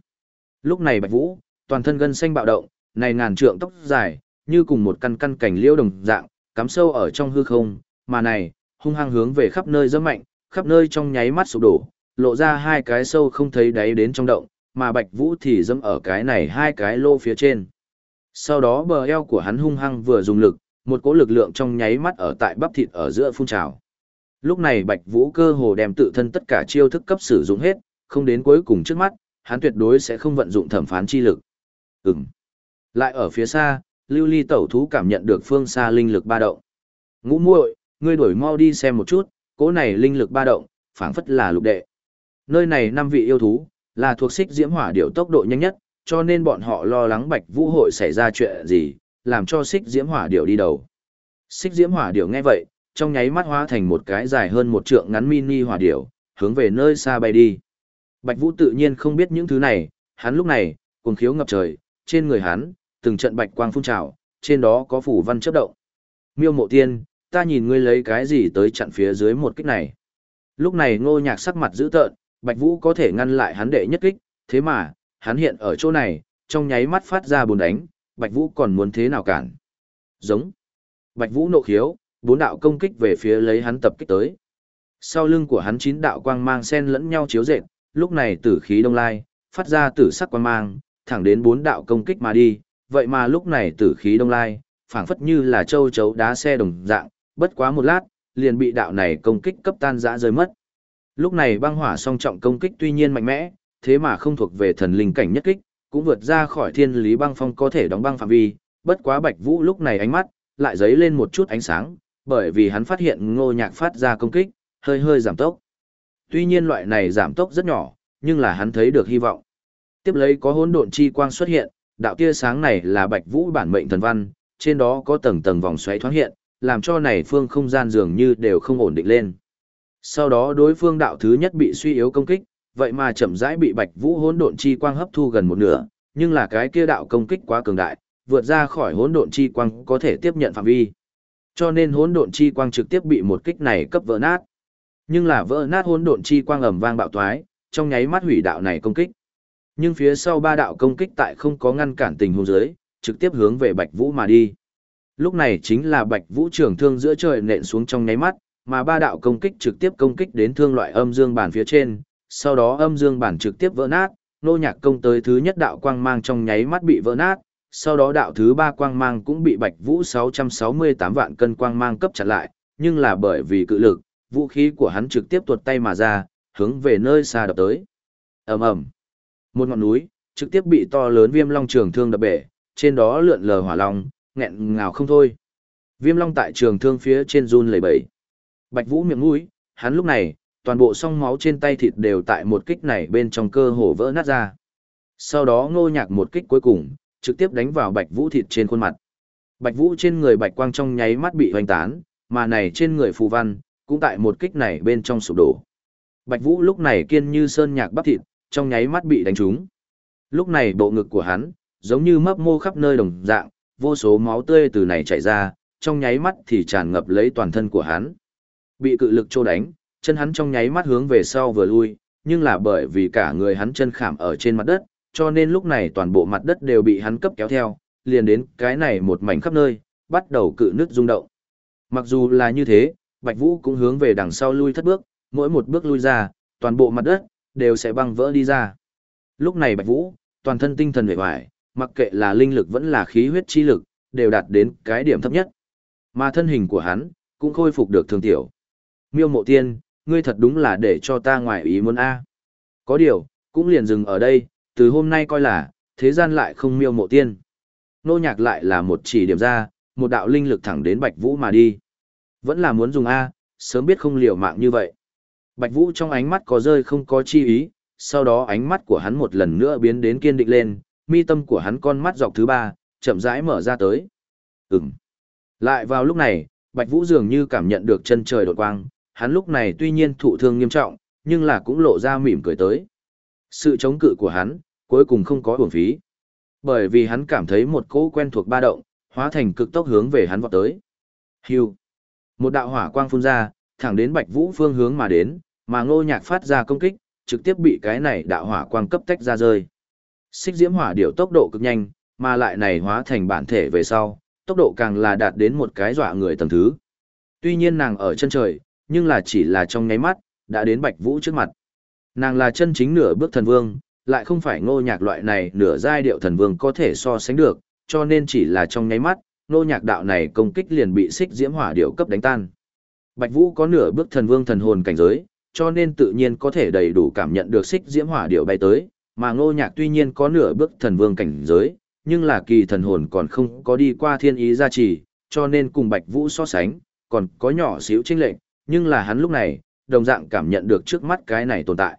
Lúc này Bạch Vũ, toàn thân gân xanh bạo động, này ngàn trượng tóc dài, như cùng một căn căn cảnh liễu đồng dạng, cắm sâu ở trong hư không, mà này, hung hăng hướng về khắp nơi rất mạnh, khắp nơi trong nháy mắt sụp đổ, lộ ra hai cái sâu không thấy đáy đến trong động, mà Bạch Vũ thì dẫm ở cái này hai cái lô phía trên. Sau đó bờ eo của hắn hung hăng vừa dùng lực, một cỗ lực lượng trong nháy mắt ở tại bắp thịt ở giữa phun trào. Lúc này Bạch Vũ cơ hồ đem tự thân tất cả chiêu thức cấp sử dụng hết, không đến cuối cùng trước mắt, hắn tuyệt đối sẽ không vận dụng thẩm phán chi lực. Ừm. Lại ở phía xa, Lưu Ly tẩu thú cảm nhận được phương xa linh lực ba động. Ngũ muội, ngươi đuổi mau đi xem một chút, cỗ này linh lực ba động, phảng phất là lục đệ. Nơi này năm vị yêu thú, là thuộc xích diễm hỏa điểu tốc độ nhanh nhất, cho nên bọn họ lo lắng Bạch Vũ hội xảy ra chuyện gì, làm cho xích diễm hỏa điểu đi đầu. Xích diễm hỏa điểu nghe vậy, trong nháy mắt hóa thành một cái dài hơn một trượng ngắn mini hỏa điểu, hướng về nơi xa bay đi. Bạch Vũ tự nhiên không biết những thứ này, hắn lúc này, cuồng khiếu ngập trời, trên người hắn, từng trận bạch quang phun trào, trên đó có phủ văn chớp động. Miêu Mộ Tiên, ta nhìn ngươi lấy cái gì tới chặn phía dưới một kích này. Lúc này Ngô Nhạc sắc mặt dữ tợn, Bạch Vũ có thể ngăn lại hắn đệ nhất kích, thế mà, hắn hiện ở chỗ này, trong nháy mắt phát ra bốn đánh, Bạch Vũ còn muốn thế nào cản. Giống. Bạch Vũ nộ khiếu, bốn đạo công kích về phía lấy hắn tập kích tới. Sau lưng của hắn chín đạo quang mang xen lẫn nhau chiếu rệt, lúc này tử khí đông lai, phát ra tử sắc quang mang, thẳng đến bốn đạo công kích mà đi, vậy mà lúc này tử khí đông lai, phảng phất như là châu chấu đá xe đồng dạng, bất quá một lát, liền bị đạo này công kích cấp tan rã rơi mất. Lúc này băng hỏa song trọng công kích tuy nhiên mạnh mẽ, thế mà không thuộc về thần linh cảnh nhất kích, cũng vượt ra khỏi thiên lý băng phong có thể đóng băng phạm vi, bất quá Bạch Vũ lúc này ánh mắt lại dấy lên một chút ánh sáng, bởi vì hắn phát hiện Ngô Nhạc phát ra công kích, hơi hơi giảm tốc. Tuy nhiên loại này giảm tốc rất nhỏ, nhưng là hắn thấy được hy vọng. Tiếp lấy có hỗn độn chi quang xuất hiện, đạo tia sáng này là Bạch Vũ bản mệnh thần văn, trên đó có tầng tầng vòng xoáy thoáng hiện, làm cho này phương không gian dường như đều không ổn định lên. Sau đó đối phương đạo thứ nhất bị suy yếu công kích, vậy mà chậm rãi bị Bạch Vũ hỗn độn chi quang hấp thu gần một nửa, nhưng là cái kia đạo công kích quá cường đại, vượt ra khỏi hỗn độn chi quang có thể tiếp nhận phạm vi. Cho nên hỗn độn chi quang trực tiếp bị một kích này cấp vỡ nát. Nhưng là vỡ nát hỗn độn chi quang ầm vang bạo toái, trong nháy mắt hủy đạo này công kích. Nhưng phía sau ba đạo công kích tại không có ngăn cản tình huống dưới, trực tiếp hướng về Bạch Vũ mà đi. Lúc này chính là Bạch Vũ trường thương giữa trời nện xuống trong nháy mắt, mà ba đạo công kích trực tiếp công kích đến thương loại âm dương bản phía trên, sau đó âm dương bản trực tiếp vỡ nát, nô nhạc công tới thứ nhất đạo quang mang trong nháy mắt bị vỡ nát, sau đó đạo thứ ba quang mang cũng bị Bạch Vũ 668 vạn cân quang mang cấp chặn lại, nhưng là bởi vì cự lực, vũ khí của hắn trực tiếp tuột tay mà ra, hướng về nơi xa đập tới. Ầm ầm. Một ngọn núi trực tiếp bị to lớn Viêm Long trường thương đập bể, trên đó lượn lờ hỏa long, nghẹn ngào không thôi. Viêm Long tại trường thương phía trên run lẩy bẩy. Bạch Vũ miệng mũi, hắn lúc này, toàn bộ song máu trên tay thịt đều tại một kích này bên trong cơ hồ vỡ nát ra. Sau đó ngô nhạc một kích cuối cùng, trực tiếp đánh vào Bạch Vũ thịt trên khuôn mặt. Bạch Vũ trên người bạch quang trong nháy mắt bị hoành tán, mà này trên người phù văn, cũng tại một kích này bên trong sụp đổ. Bạch Vũ lúc này kiên như sơn nhạc bắp thịt, trong nháy mắt bị đánh trúng. Lúc này bộ ngực của hắn, giống như mấp mô khắp nơi đồng dạng, vô số máu tươi từ này chảy ra, trong nháy mắt thì tràn ngập lấy toàn thân của hắn. Bị cự lực trô đánh, chân hắn trong nháy mắt hướng về sau vừa lui, nhưng là bởi vì cả người hắn chân khảm ở trên mặt đất, cho nên lúc này toàn bộ mặt đất đều bị hắn cấp kéo theo, liền đến cái này một mảnh khắp nơi, bắt đầu cự nước rung động. Mặc dù là như thế, Bạch Vũ cũng hướng về đằng sau lui thất bước, mỗi một bước lui ra, toàn bộ mặt đất đều sẽ băng vỡ đi ra. Lúc này Bạch Vũ, toàn thân tinh thần vẻ hoài, mặc kệ là linh lực vẫn là khí huyết chi lực, đều đạt đến cái điểm thấp nhất. Mà thân hình của hắn cũng khôi phục được thường tiểu. Miêu Mộ Tiên, ngươi thật đúng là để cho ta ngoài ý muốn a. Có điều, cũng liền dừng ở đây, từ hôm nay coi là thế gian lại không Miêu Mộ Tiên. Nô nhạc lại là một chỉ điểm ra, một đạo linh lực thẳng đến Bạch Vũ mà đi. Vẫn là muốn dùng A, sớm biết không liều mạng như vậy. Bạch Vũ trong ánh mắt có rơi không có chi ý, sau đó ánh mắt của hắn một lần nữa biến đến kiên định lên, mi tâm của hắn con mắt dọc thứ ba, chậm rãi mở ra tới. Ừm. Lại vào lúc này, Bạch Vũ dường như cảm nhận được chân trời đột quang, hắn lúc này tuy nhiên thụ thương nghiêm trọng, nhưng là cũng lộ ra mỉm cười tới. Sự chống cự của hắn, cuối cùng không có uổng phí. Bởi vì hắn cảm thấy một cỗ quen thuộc ba động, hóa thành cực tốc hướng về hắn vọt tới. Hưu. Một đạo hỏa quang phun ra, thẳng đến Bạch Vũ phương hướng mà đến, mà Ngô Nhạc phát ra công kích, trực tiếp bị cái này đạo hỏa quang cấp tách ra rơi. Xích diễm hỏa điệu tốc độ cực nhanh, mà lại này hóa thành bản thể về sau, tốc độ càng là đạt đến một cái dọa người tầng thứ. Tuy nhiên nàng ở chân trời, nhưng là chỉ là trong nháy mắt, đã đến Bạch Vũ trước mặt. Nàng là chân chính nửa bước thần vương, lại không phải ngô nhạc loại này nửa giai điệu thần vương có thể so sánh được, cho nên chỉ là trong nháy mắt, ngô nhạc đạo này công kích liền bị xích diễm hỏa điệu cấp đánh tan. Bạch Vũ có nửa bước thần vương thần hồn cảnh giới, cho nên tự nhiên có thể đầy đủ cảm nhận được xích diễm hỏa điệu bay tới, mà ngô nhạc tuy nhiên có nửa bước thần vương cảnh giới, nhưng là kỳ thần hồn còn không có đi qua thiên ý gia trì, cho nên cùng Bạch Vũ so sánh, còn có nhỏ xíu chênh lệch, nhưng là hắn lúc này, đồng dạng cảm nhận được trước mắt cái này tồn tại.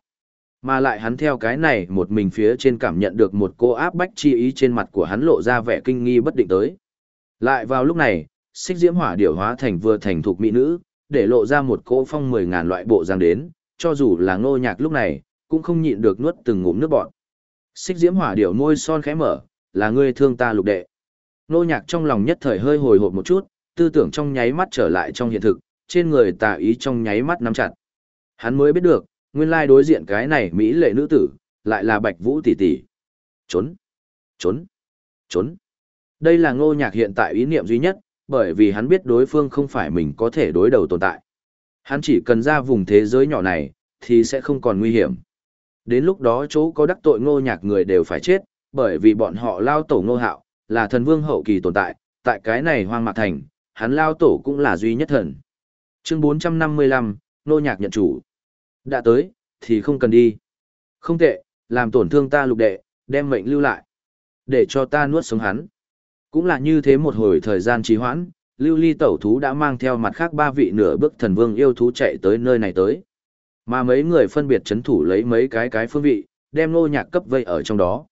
Mà lại hắn theo cái này một mình phía trên cảm nhận được một cô áp bách chi ý trên mặt của hắn lộ ra vẻ kinh nghi bất định tới. Lại vào lúc này, xích diễm hỏa điểu hóa thành vừa thành thục mỹ nữ, để lộ ra một cỗ phong mười ngàn loại bộ giang đến, cho dù là ngô nhạc lúc này, cũng không nhịn được nuốt từng ngụm nước bọt. Xích diễm hỏa điểu môi son khẽ mở, là ngươi thương ta lục đệ. Ngô nhạc trong lòng nhất thời hơi hồi hộp một chút, tư tưởng trong nháy mắt trở lại trong hiện thực, trên người tà ý trong nháy mắt nắm chặt. Hắn mới biết được, nguyên lai đối diện cái này mỹ lệ nữ tử, lại là Bạch Vũ tỷ tỷ. Trốn, trốn, trốn. Đây là ngô nhạc hiện tại ý niệm duy nhất, bởi vì hắn biết đối phương không phải mình có thể đối đầu tồn tại. Hắn chỉ cần ra vùng thế giới nhỏ này, thì sẽ không còn nguy hiểm. Đến lúc đó chỗ có đắc tội ngô nhạc người đều phải chết, bởi vì bọn họ lao tổ ngô hạo, là thần vương hậu kỳ tồn tại, tại cái này hoang mạc thành, hắn lao tổ cũng là duy nhất thần. Chương 455, ngô nhạc nhận chủ. Đã tới, thì không cần đi. Không tệ, làm tổn thương ta lục đệ, đem mệnh lưu lại. Để cho ta nuốt sống hắn. Cũng là như thế một hồi thời gian trì hoãn, lưu ly tẩu thú đã mang theo mặt khác ba vị nửa bước thần vương yêu thú chạy tới nơi này tới. Mà mấy người phân biệt chấn thủ lấy mấy cái cái phương vị, đem nô nhạc cấp vây ở trong đó.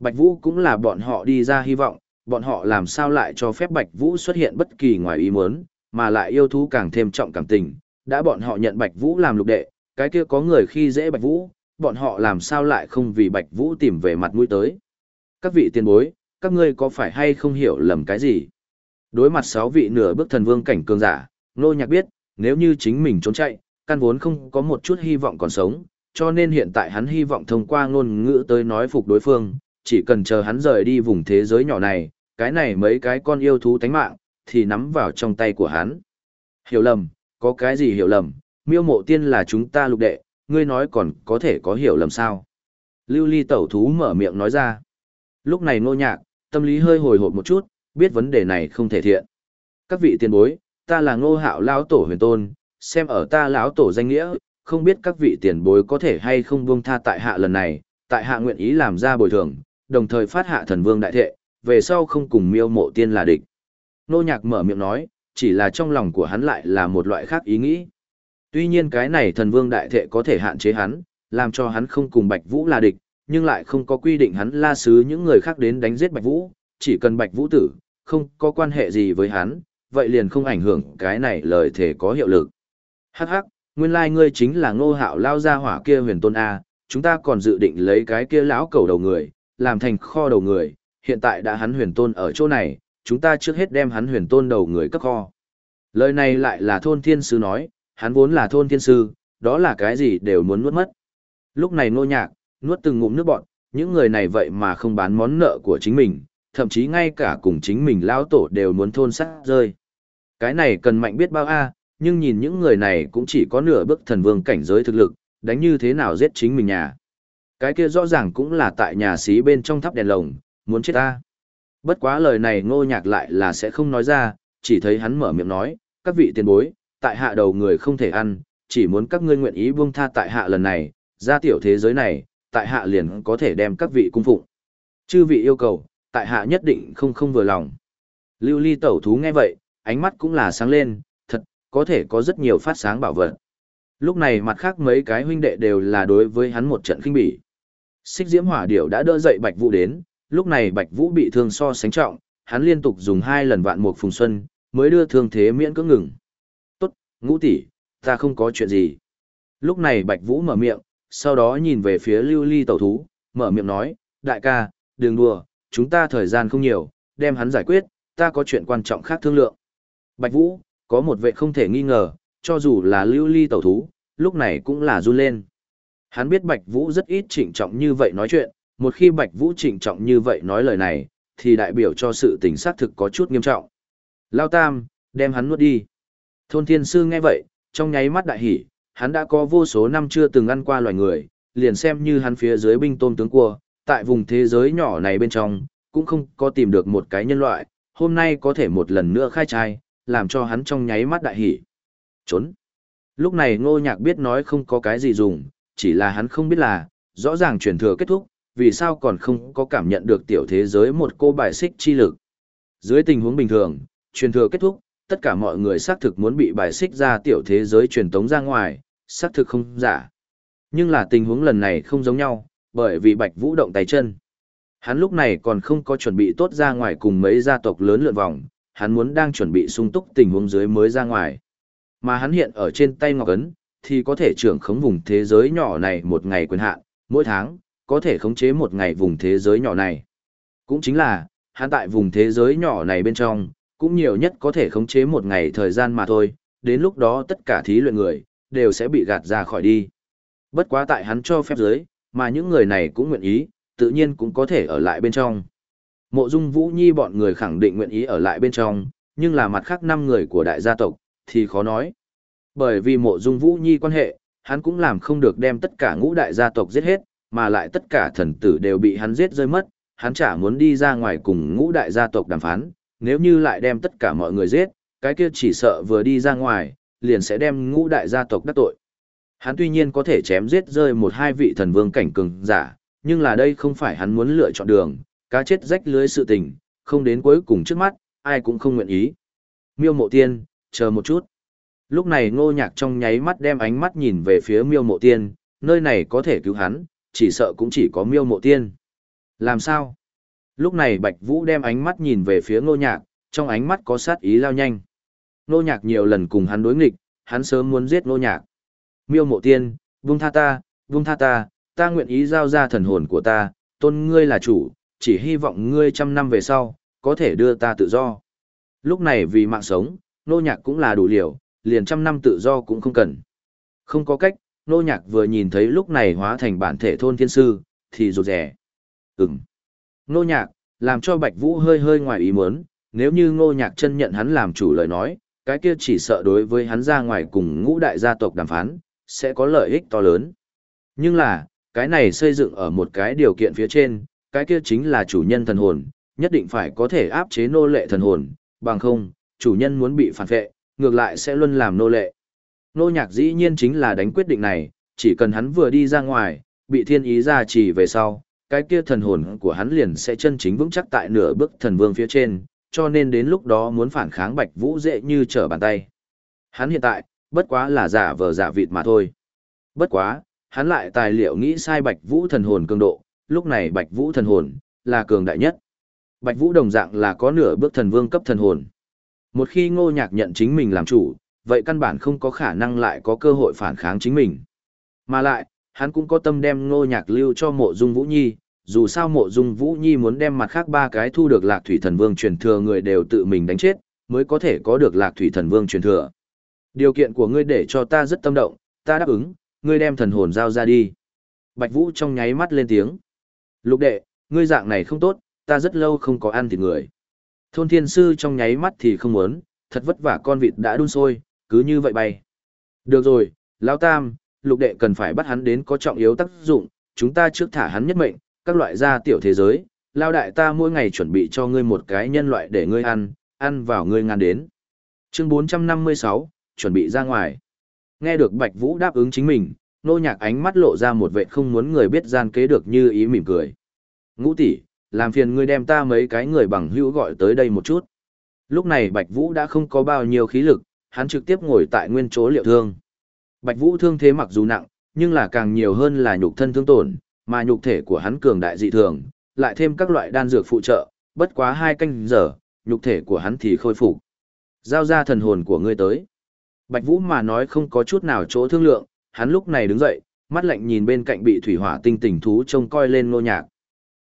Bạch Vũ cũng là bọn họ đi ra hy vọng, bọn họ làm sao lại cho phép Bạch Vũ xuất hiện bất kỳ ngoài ý muốn, mà lại yêu thú càng thêm trọng cảm tình, đã bọn họ nhận Bạch Vũ làm lục đệ, cái kia có người khi dễ Bạch Vũ, bọn họ làm sao lại không vì Bạch Vũ tìm về mặt mũi tới. Các vị tiền bối, các ngươi có phải hay không hiểu lầm cái gì? Đối mặt sáu vị nửa bước thần vương cảnh cường giả, Nô Nhạc biết, nếu như chính mình trốn chạy, căn vốn không có một chút hy vọng còn sống, cho nên hiện tại hắn hy vọng thông qua ngôn ngữ tới nói phục đối phương, chỉ cần chờ hắn rời đi vùng thế giới nhỏ này, cái này mấy cái con yêu thú tánh mạng, thì nắm vào trong tay của hắn. Hiểu lầm, có cái gì hiểu lầm, miêu mộ tiên là chúng ta lục đệ, ngươi nói còn có thể có hiểu lầm sao. Lưu ly tẩu thú mở miệng nói ra. Lúc này nô nhạc, tâm lý hơi hồi hộp một chút, biết vấn đề này không thể thiện. Các vị tiền bối, ta là ngô hạo lão tổ huyền tôn, xem ở ta lão tổ danh nghĩa, không biết các vị tiền bối có thể hay không buông tha tại hạ lần này, tại hạ nguyện ý làm ra bồi thường, đồng thời phát hạ thần vương đại thệ, về sau không cùng miêu mộ tiên là địch. Nô nhạc mở miệng nói, chỉ là trong lòng của hắn lại là một loại khác ý nghĩ. Tuy nhiên cái này thần vương đại thệ có thể hạn chế hắn, làm cho hắn không cùng Bạch Vũ là địch, nhưng lại không có quy định hắn la sứ những người khác đến đánh giết Bạch Vũ, chỉ cần Bạch Vũ tử, không có quan hệ gì với hắn, vậy liền không ảnh hưởng cái này lời thể có hiệu lực. Hắc hắc, nguyên lai like ngươi chính là ngô hạo lao ra hỏa kia huyền tôn A, chúng ta còn dự định lấy cái kia lão cầu đầu người, làm thành kho đầu người, hiện tại đã hắn huyền tôn ở chỗ này, chúng ta trước hết đem hắn huyền tôn đầu người cấp kho. Lời này lại là thôn thiên sư nói, hắn vốn là thôn thiên sư, đó là cái gì đều muốn nuốt mất. Lúc này nô nhạc, nuốt từng ngụm nước bọn, những người này vậy mà không bán món nợ của chính mình, thậm chí ngay cả cùng chính mình lao tổ đều muốn thôn sát rơi. Cái này cần mạnh biết bao a, nhưng nhìn những người này cũng chỉ có nửa bước thần vương cảnh giới thực lực, đánh như thế nào giết chính mình nhà. Cái kia rõ ràng cũng là tại nhà xí bên trong thắp đèn lồng, muốn chết ta. Bất quá lời này ngô nhạc lại là sẽ không nói ra, chỉ thấy hắn mở miệng nói, các vị tiền bối, tại hạ đầu người không thể ăn, chỉ muốn các ngươi nguyện ý buông tha tại hạ lần này, ra tiểu thế giới này, tại hạ liền có thể đem các vị cung phụng. Chư vị yêu cầu, tại hạ nhất định không không vừa lòng. Lưu ly tẩu thú nghe vậy, ánh mắt cũng là sáng lên, thật, có thể có rất nhiều phát sáng bảo vật. Lúc này mặt khác mấy cái huynh đệ đều là đối với hắn một trận kinh bỉ. Xích diễm hỏa điểu đã đỡ dậy Bạch Vũ đến, lúc này Bạch Vũ bị thương so sánh trọng, hắn liên tục dùng hai lần vạn mục phùng xuân, mới đưa thương thế miễn cưỡng ngừng. Tốt, ngũ tỷ, ta không có chuyện gì. Lúc này Bạch Vũ mở miệng, sau đó nhìn về phía lưu ly tẩu thú, mở miệng nói, đại ca, đừng đùa, chúng ta thời gian không nhiều, đem hắn giải quyết, ta có chuyện quan trọng khác thương lượng. Bạch Vũ, có một vệ không thể nghi ngờ, cho dù là lưu ly tẩu thú, lúc này cũng là run lên. Hắn biết Bạch Vũ rất ít trịnh trọng như vậy nói chuyện, một khi Bạch Vũ trịnh trọng như vậy nói lời này, thì đại biểu cho sự tình xác thực có chút nghiêm trọng. Lao Tam, đem hắn nuốt đi. Thôn Thiên Sư nghe vậy, trong nháy mắt đại hỉ, hắn đã có vô số năm chưa từng ăn qua loài người, liền xem như hắn phía dưới binh tôm tướng cua, tại vùng thế giới nhỏ này bên trong, cũng không có tìm được một cái nhân loại, hôm nay có thể một lần nữa khai trai, làm cho hắn trong nháy mắt đại hỉ. Trốn. Lúc này ngô nhạc biết nói không có cái gì dùng, chỉ là hắn không biết là, rõ ràng truyền thừa kết thúc, vì sao còn không có cảm nhận được tiểu thế giới một cô bài xích chi lực. Dưới tình huống bình thường, truyền thừa kết thúc, tất cả mọi người xác thực muốn bị bài xích ra tiểu thế giới truyền tống ra ngoài, xác thực không giả. Nhưng là tình huống lần này không giống nhau, bởi vì Bạch Vũ động tay chân. Hắn lúc này còn không có chuẩn bị tốt ra ngoài cùng mấy gia tộc lớn lượn vòng, hắn muốn đang chuẩn bị sung túc tình huống dưới mới ra ngoài. Mà hắn hiện ở trên tay ngọc ấn, thì có thể trưởng khống vùng thế giới nhỏ này một ngày quyền hạn, mỗi tháng, có thể khống chế một ngày vùng thế giới nhỏ này. Cũng chính là, hắn tại vùng thế giới nhỏ này bên trong, cũng nhiều nhất có thể khống chế một ngày thời gian mà thôi, đến lúc đó tất cả thí luyện người, đều sẽ bị gạt ra khỏi đi. Bất quá tại hắn cho phép giới, mà những người này cũng nguyện ý, tự nhiên cũng có thể ở lại bên trong. Mộ Dung Vũ Nhi bọn người khẳng định nguyện ý ở lại bên trong, nhưng là mặt khác năm người của đại gia tộc, thì khó nói. Bởi vì mộ Dung Vũ Nhi quan hệ, hắn cũng làm không được đem tất cả ngũ đại gia tộc giết hết, mà lại tất cả thần tử đều bị hắn giết rơi mất, hắn chả muốn đi ra ngoài cùng ngũ đại gia tộc đàm phán, nếu như lại đem tất cả mọi người giết, cái kia chỉ sợ vừa đi ra ngoài, liền sẽ đem ngũ đại gia tộc đắc tội. Hắn tuy nhiên có thể chém giết rơi một hai vị thần vương cảnh cường giả, nhưng là đây không phải hắn muốn lựa chọn đường, cá chết rách lưới sự tình, không đến cuối cùng trước mắt, ai cũng không nguyện ý. Miêu mộ tiên, chờ một chút. Lúc này ngô nhạc trong nháy mắt đem ánh mắt nhìn về phía miêu mộ tiên, nơi này có thể cứu hắn, chỉ sợ cũng chỉ có miêu mộ tiên. Làm sao? Lúc này Bạch Vũ đem ánh mắt nhìn về phía ngô nhạc, trong ánh mắt có sát ý lao nhanh. Ngô nhạc nhiều lần cùng hắn đối nghịch, hắn sớm muốn giết ngô nhạc. Miêu mộ tiên, vung tha ta, vung tha ta, ta nguyện ý giao ra thần hồn của ta, tôn ngươi là chủ, chỉ hy vọng ngươi trăm năm về sau, có thể đưa ta tự do. Lúc này vì mạng sống, nô nhạc cũng là đủ liều, liền trăm năm tự do cũng không cần. Không có cách, nô nhạc vừa nhìn thấy lúc này hóa thành bản thể thôn thiên sư, thì rụt rẻ. Ừm. Nô nhạc, làm cho Bạch Vũ hơi hơi ngoài ý muốn, nếu như ngô nhạc chân nhận hắn làm chủ lời nói, cái kia chỉ sợ đối với hắn ra ngoài cùng ngũ đại gia tộc đàm phán, sẽ có lợi ích to lớn. Nhưng là, cái này xây dựng ở một cái điều kiện phía trên, cái kia chính là chủ nhân thần hồn, nhất định phải có thể áp chế nô lệ thần hồn, bằng không, chủ nhân muốn bị phản vệ, ngược lại sẽ luôn làm nô lệ. Nô nhạc dĩ nhiên chính là đánh quyết định này, chỉ cần hắn vừa đi ra ngoài, bị thiên ý ra chỉ về sau, cái kia thần hồn của hắn liền sẽ chân chính vững chắc tại nửa bước thần vương phía trên, cho nên đến lúc đó muốn phản kháng Bạch Vũ dễ như trở bàn tay. Hắn hiện tại, bất quá là giả vờ giả vịt mà thôi. Bất quá, hắn lại tài liệu nghĩ sai Bạch Vũ thần hồn cường độ, lúc này Bạch Vũ thần hồn là cường đại nhất. Bạch Vũ đồng dạng là có nửa bước thần vương cấp thần hồn. Một khi Ngô Nhạc nhận chính mình làm chủ, vậy căn bản không có khả năng lại có cơ hội phản kháng chính mình. Mà lại, hắn cũng có tâm đem Ngô Nhạc lưu cho Mộ Dung Vũ Nhi, dù sao Mộ Dung Vũ Nhi muốn đem mặt khác ba cái thu được Lạc Thủy Thần Vương truyền thừa người đều tự mình đánh chết, mới có thể có được Lạc Thủy Thần Vương truyền thừa. Điều kiện của ngươi để cho ta rất tâm động, ta đáp ứng, ngươi đem thần hồn giao ra đi. Bạch Vũ trong nháy mắt lên tiếng. Lục đệ, ngươi dạng này không tốt, ta rất lâu không có ăn thịt người. Thôn thiên sư trong nháy mắt thì không muốn, thật vất vả con vịt đã đun sôi, cứ như vậy bay. Được rồi, Lão Tam, lục đệ cần phải bắt hắn đến có trọng yếu tác dụng, chúng ta trước thả hắn nhất mệnh, các loại gia tiểu thế giới, Lao đại ta mỗi ngày chuẩn bị cho ngươi một cái nhân loại để ngươi ăn, ăn vào ngươi ngàn đến. Chương 456, chuẩn bị ra ngoài. Nghe được Bạch Vũ đáp ứng chính mình, nô nhạc ánh mắt lộ ra một vẻ không muốn người biết gian kế được như ý mỉm cười. Ngũ tỷ, làm phiền ngươi đem ta mấy cái người bằng hữu gọi tới đây một chút. Lúc này Bạch Vũ đã không có bao nhiêu khí lực, hắn trực tiếp ngồi tại nguyên chỗ liệu thương. Bạch Vũ thương thế mặc dù nặng, nhưng là càng nhiều hơn là nhục thân thương tổn, mà nhục thể của hắn cường đại dị thường, lại thêm các loại đan dược phụ trợ, bất quá hai canh giờ, nhục thể của hắn thì khôi phục. Giao ra thần hồn của ngươi tới. Bạch Vũ mà nói không có chút nào chỗ thương lượng, hắn lúc này đứng dậy, mắt lạnh nhìn bên cạnh bị thủy hỏa tinh tình thú trông coi lên ngô nhạc.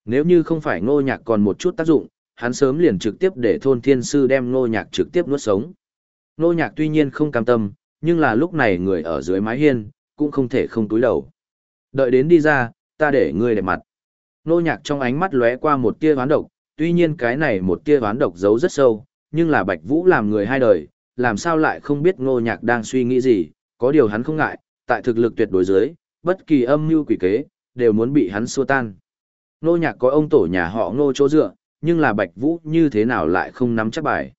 Nếu như không phải ngô nhạc còn một chút tác dụng, hắn sớm liền trực tiếp để thôn thiên sư đem ngô nhạc trực tiếp nuốt sống. Ngô nhạc tuy nhiên không cam tâm, nhưng là lúc này người ở dưới mái hiên, cũng không thể không túi đầu. Đợi đến đi ra, ta để ngươi đẹp mặt. Ngô nhạc trong ánh mắt lóe qua một tia ván độc, tuy nhiên cái này một tia ván độc giấu rất sâu, nhưng là Bạch Vũ làm người hai đời, làm sao lại không biết ngô nhạc đang suy nghĩ gì, có điều hắn không ngại, tại thực lực tuyệt đối dưới, bất kỳ âm mưu quỷ kế, đều muốn bị hắn xua tan. Ngô nhạc có ông tổ nhà họ ngô chỗ dựa, nhưng là Bạch Vũ như thế nào lại không nắm chắc bài.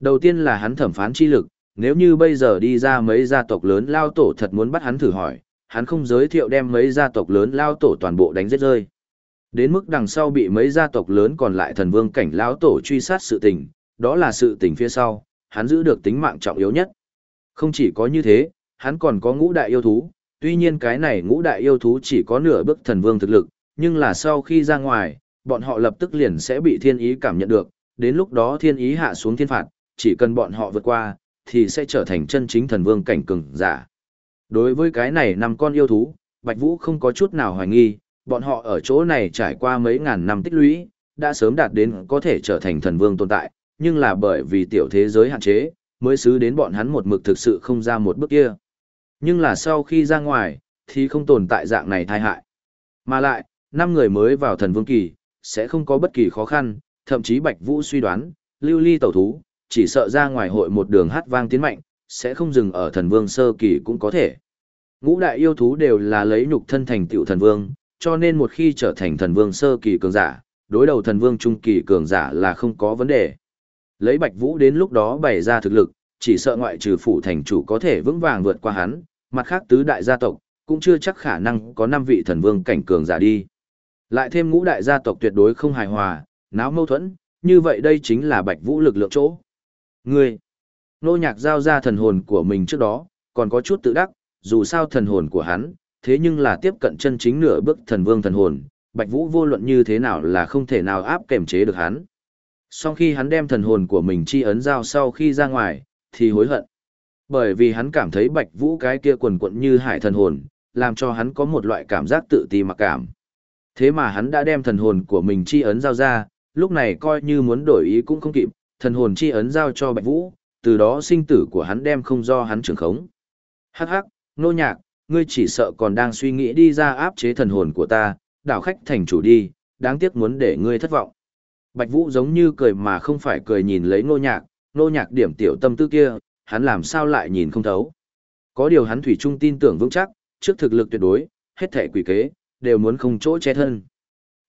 Đầu tiên là hắn thẩm phán chi lực, nếu như bây giờ đi ra mấy gia tộc lớn lao tổ thật muốn bắt hắn thử hỏi, hắn không giới thiệu đem mấy gia tộc lớn lao tổ toàn bộ đánh giết rơi. Đến mức đằng sau bị mấy gia tộc lớn còn lại thần vương cảnh lão tổ truy sát sự tình, đó là sự tình phía sau, hắn giữ được tính mạng trọng yếu nhất. Không chỉ có như thế, hắn còn có ngũ đại yêu thú, tuy nhiên cái này ngũ đại yêu thú chỉ có nửa bước thần vương thực lực, nhưng là sau khi ra ngoài, bọn họ lập tức liền sẽ bị thiên ý cảm nhận được, đến lúc đó thiên ý hạ xuống thiên phạt, chỉ cần bọn họ vượt qua, thì sẽ trở thành chân chính thần vương cảnh cường giả. Đối với cái này năm con yêu thú, Bạch Vũ không có chút nào hoài nghi, bọn họ ở chỗ này trải qua mấy ngàn năm tích lũy, đã sớm đạt đến có thể trở thành thần vương tồn tại, nhưng là bởi vì tiểu thế giới hạn chế, mới xứ đến bọn hắn một mực thực sự không ra một bước kia. Nhưng là sau khi ra ngoài, thì không tồn tại dạng này thai hại. Mà lại, năm người mới vào thần vương kỳ, sẽ không có bất kỳ khó khăn, thậm chí Bạch Vũ suy đoán, lưu ly tẩu thú, chỉ sợ ra ngoài hội một đường hát vang tiến mạnh, sẽ không dừng ở thần vương sơ kỳ cũng có thể. Ngũ đại yêu thú đều là lấy nhục thân thành tiểu thần vương, cho nên một khi trở thành thần vương sơ kỳ cường giả, đối đầu thần vương trung kỳ cường giả là không có vấn đề. Lấy Bạch Vũ đến lúc đó bày ra thực lực, chỉ sợ ngoại trừ phủ thành chủ có thể vững vàng vượt qua hắn, mặt khác tứ đại gia tộc, cũng chưa chắc khả năng có năm vị thần vương cảnh cường giả đi. Lại thêm ngũ đại gia tộc tuyệt đối không hài hòa, náo mâu thuẫn, như vậy đây chính là Bạch Vũ lực lượng chỗ. Ngươi, nô nhạc giao ra thần hồn của mình trước đó, còn có chút tự đắc, dù sao thần hồn của hắn, thế nhưng là tiếp cận chân chính nửa bước thần vương thần hồn, Bạch Vũ vô luận như thế nào là không thể nào áp kềm chế được hắn. Sau khi hắn đem thần hồn của mình chi ấn giao sau khi ra ngoài, thì hối hận. Bởi vì hắn cảm thấy Bạch Vũ cái kia quần quận như hải thần hồn, làm cho hắn có một loại cảm giác tự ti mặc cảm. Thế mà hắn đã đem thần hồn của mình chi ấn giao ra, lúc này coi như muốn đổi ý cũng không kịp, thần hồn chi ấn giao cho Bạch Vũ, từ đó sinh tử của hắn đem không do hắn trưởng khống. Hắc hắc, nô nhạc, ngươi chỉ sợ còn đang suy nghĩ đi ra áp chế thần hồn của ta, đảo khách thành chủ đi, đáng tiếc muốn để ngươi thất vọng. Bạch Vũ giống như cười mà không phải cười nhìn lấy nô nhạc, nô nhạc điểm tiểu tâm tư kia, hắn làm sao lại nhìn không thấu. Có điều hắn thủy trung tin tưởng vững chắc, trước thực lực tuyệt đối, hết thể quỷ kế, đều muốn không chỗ che thân.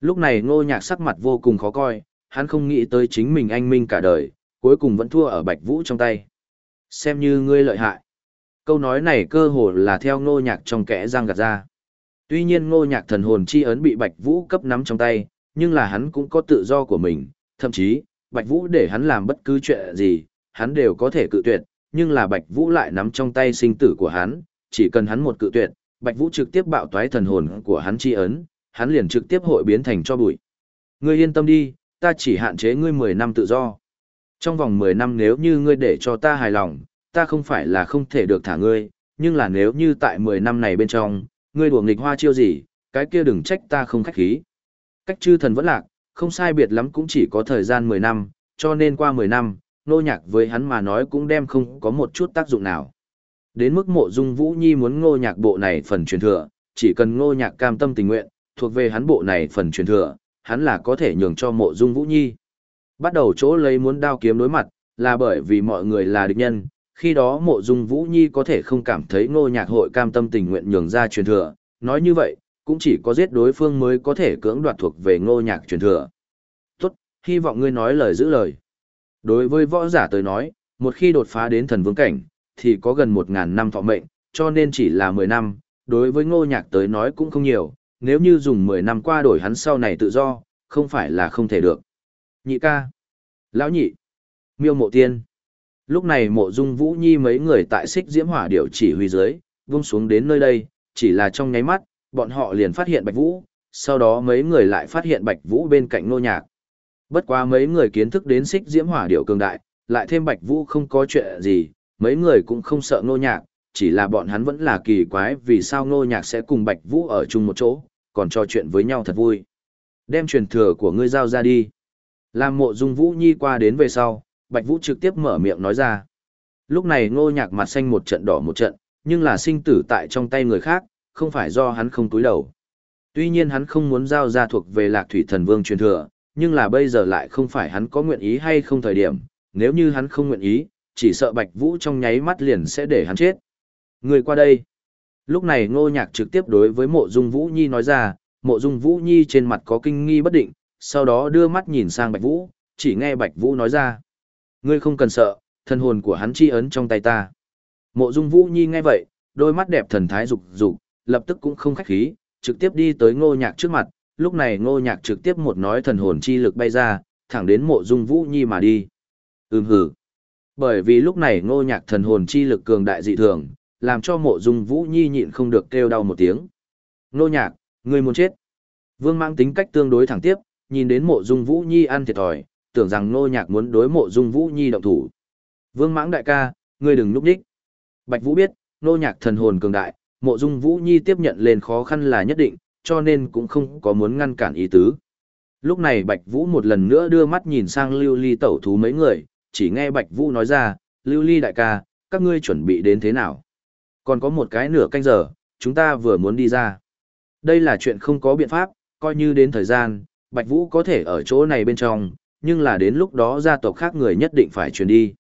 Lúc này ngô nhạc sắc mặt vô cùng khó coi, hắn không nghĩ tới chính mình anh minh cả đời, cuối cùng vẫn thua ở Bạch Vũ trong tay. Xem như ngươi lợi hại. Câu nói này cơ hồ là theo ngô nhạc trong kẽ răng gạt ra. Tuy nhiên ngô nhạc thần hồn chi ấn bị Bạch Vũ cấp nắm trong tay, nhưng là hắn cũng có tự do của mình, thậm chí, Bạch Vũ để hắn làm bất cứ chuyện gì, hắn đều có thể cự tuyệt, nhưng là Bạch Vũ lại nắm trong tay sinh tử của hắn, chỉ cần hắn một cự tuyệt, Bạch Vũ trực tiếp bạo toái thần hồn của hắn chi ấn, hắn liền trực tiếp hội biến thành cho bụi. Ngươi yên tâm đi, ta chỉ hạn chế ngươi 10 năm tự do. Trong vòng 10 năm nếu như ngươi để cho ta hài lòng, ta không phải là không thể được thả ngươi, nhưng là nếu như tại 10 năm này bên trong, ngươi đùa nghịch hoa chiêu gì, cái kia đừng trách ta không khách khí. Cách chư thần vẫn lạc, không sai biệt lắm cũng chỉ có thời gian 10 năm, cho nên qua 10 năm, nô nhạc với hắn mà nói cũng đem không có một chút tác dụng nào. Đến mức mộ dung Vũ Nhi muốn ngô nhạc bộ này phần truyền thừa, chỉ cần ngô nhạc cam tâm tình nguyện, thuộc về hắn bộ này phần truyền thừa, hắn là có thể nhường cho mộ dung vũ nhi. Bắt đầu chỗ lấy muốn đao kiếm đối mặt, là bởi vì mọi người là địch nhân, khi đó mộ dung vũ nhi có thể không cảm thấy ngô nhạc hội cam tâm tình nguyện nhường ra truyền thừa, nói như vậy, cũng chỉ có giết đối phương mới có thể cưỡng đoạt thuộc về ngô nhạc truyền thừa. Tốt, hy vọng ngươi nói lời giữ lời. Đối với võ giả tới nói, một khi đột phá đến thần vương cảnh, thì có gần một ngàn năm thọ mệnh, cho nên chỉ là mười năm, đối với ngô nhạc tới nói cũng không nhiều, nếu như dùng mười năm qua đổi hắn sau này tự do, không phải là không thể được. Nhị ca. Lão nhị. Miêu mộ tiên. Lúc này mộ dung vũ nhi mấy người tại xích diễm hỏa điệu chỉ huy dưới, vung xuống đến nơi đây, chỉ là trong nháy mắt, bọn họ liền phát hiện bạch vũ, sau đó mấy người lại phát hiện bạch vũ bên cạnh nô nhạc. Bất quá mấy người kiến thức đến xích diễm hỏa điệu cường đại, lại thêm bạch vũ không có chuyện gì, mấy người cũng không sợ nô nhạc, chỉ là bọn hắn vẫn là kỳ quái vì sao nô nhạc sẽ cùng bạch vũ ở chung một chỗ, còn trò chuyện với nhau thật vui. Đem truyền thừa của ngươi giao ra đi. Làm mộ dung vũ nhi qua đến về sau, bạch vũ trực tiếp mở miệng nói ra. Lúc này ngô nhạc mặt xanh một trận đỏ một trận, nhưng là sinh tử tại trong tay người khác, không phải do hắn không túi đầu. Tuy nhiên hắn không muốn giao ra thuộc về lạc thủy thần vương truyền thừa, nhưng là bây giờ lại không phải hắn có nguyện ý hay không thời điểm, nếu như hắn không nguyện ý, chỉ sợ Bạch Vũ trong nháy mắt liền sẽ để hắn chết. Người qua đây. Lúc này ngô nhạc trực tiếp đối với mộ dung Vũ Nhi nói ra, mộ dung Vũ Nhi trên mặt có kinh nghi bất định, sau đó đưa mắt nhìn sang Bạch Vũ, chỉ nghe Bạch Vũ nói ra. Ngươi không cần sợ, thân hồn của hắn chi ấn trong tay ta. Mộ dung Vũ Nhi nghe vậy, đôi mắt đẹp thần thái rục rục, lập tức cũng không khách khí, trực tiếp đi tới ngô nhạc trước mặt, lúc này ngô nhạc trực tiếp một nói thần hồn chi lực bay ra, thẳng đến mộ dung Vũ Nhi mà đi. Ừm hử. Bởi vì lúc này ngô nhạc thần hồn chi lực cường đại dị thường, làm cho mộ dung Vũ Nhi nhịn không được kêu đau một tiếng. Nô nhạc, ngươi muốn chết. Vương mang tính cách tương đối thẳng tiếp, nhìn đến mộ dung Vũ Nhi ăn thiệt thòi, tưởng rằng Nô nhạc muốn đối mộ dung Vũ Nhi động thủ. Vương mãng đại ca, ngươi đừng núp đích. Bạch Vũ biết, Nô nhạc thần hồn cường đại, mộ dung Vũ Nhi tiếp nhận lên khó khăn là nhất định, cho nên cũng không có muốn ngăn cản ý tứ. Lúc này Bạch Vũ một lần nữa đưa mắt nhìn sang lưu ly tẩu thú mấy người, chỉ nghe Bạch Vũ nói ra, lưu ly đại ca, các ngươi chuẩn bị đến thế nào? Còn có một cái nửa canh giờ, chúng ta vừa muốn đi ra. Đây là chuyện không có biện pháp, coi như đến thời gian, Bạch Vũ có thể ở chỗ này bên trong, nhưng là đến lúc đó gia tộc khác người nhất định phải truyền đi.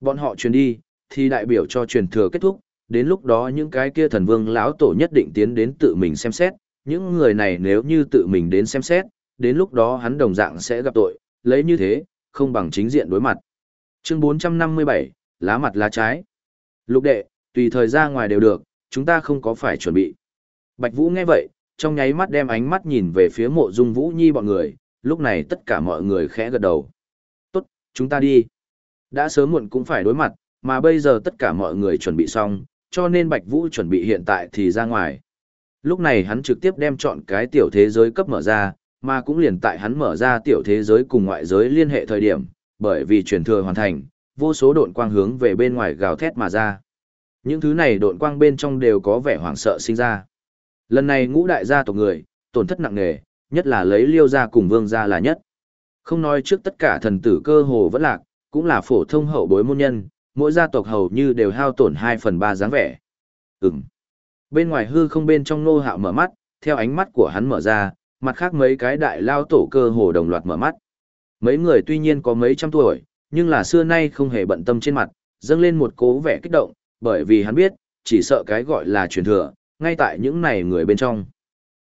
Bọn họ truyền đi, thì đại biểu cho truyền thừa kết thúc, đến lúc đó những cái kia thần vương lão tổ nhất định tiến đến tự mình xem xét, những người này nếu như tự mình đến xem xét, đến lúc đó hắn đồng dạng sẽ gặp tội, lấy như thế, không bằng chính diện đối mặt. Chương 457, lá mặt lá trái. Lục đệ, tùy thời ra ngoài đều được, chúng ta không có phải chuẩn bị. Bạch Vũ nghe vậy, trong nháy mắt đem ánh mắt nhìn về phía mộ dung Vũ Nhi bọn người, lúc này tất cả mọi người khẽ gật đầu. Tốt, chúng ta đi. Đã sớm muộn cũng phải đối mặt, mà bây giờ tất cả mọi người chuẩn bị xong, cho nên Bạch Vũ chuẩn bị hiện tại thì ra ngoài. Lúc này hắn trực tiếp đem chọn cái tiểu thế giới cấp mở ra, mà cũng liền tại hắn mở ra tiểu thế giới cùng ngoại giới liên hệ thời điểm, bởi vì truyền thừa hoàn thành, vô số độn quang hướng về bên ngoài gào thét mà ra. Những thứ này độn quang bên trong đều có vẻ hoảng sợ sinh ra. Lần này ngũ đại gia tộc người, tổn thất nặng nề, nhất là lấy liêu gia cùng vương gia là nhất. Không nói trước tất cả thần tử cơ hồ vẫn lạc, cũng là phổ thông hậu bối môn nhân, mỗi gia tộc hầu như đều hao tổn 2 phần 3 dáng vẻ. Ừm. Bên ngoài hư không bên trong nô hạo mở mắt, theo ánh mắt của hắn mở ra, mặt khác mấy cái đại lao tổ cơ hồ đồng loạt mở mắt. Mấy người tuy nhiên có mấy trăm tuổi, nhưng là xưa nay không hề bận tâm trên mặt, dâng lên một cố vẻ kích động, bởi vì hắn biết, chỉ sợ cái gọi là truyền thừa, ngay tại những này người bên trong.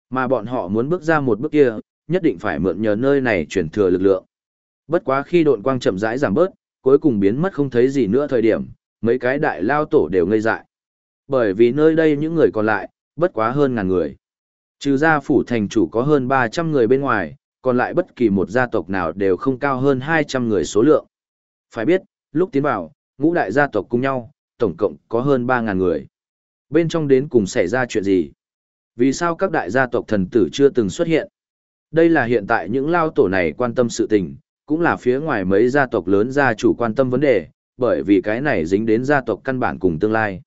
Mà bọn họ muốn bước ra một bước kia, nhất định phải mượn nhờ nơi này truyền thừa lực lượng. Bất quá khi độn quang chậm rãi giảm bớt, cuối cùng biến mất không thấy gì nữa thời điểm, mấy cái đại lao tổ đều ngây dại. Bởi vì nơi đây những người còn lại, bất quá hơn ngàn người. Trừ ra phủ thành chủ có hơn 300 người bên ngoài, còn lại bất kỳ một gia tộc nào đều không cao hơn 200 người số lượng. Phải biết, lúc tiến vào, ngũ đại gia tộc cùng nhau, tổng cộng có hơn 3.000 người. Bên trong đến cùng xảy ra chuyện gì? Vì sao các đại gia tộc thần tử chưa từng xuất hiện? Đây là hiện tại những lao tổ này quan tâm sự tình, cũng là phía ngoài mấy gia tộc lớn gia chủ quan tâm vấn đề, bởi vì cái này dính đến gia tộc căn bản cùng tương lai.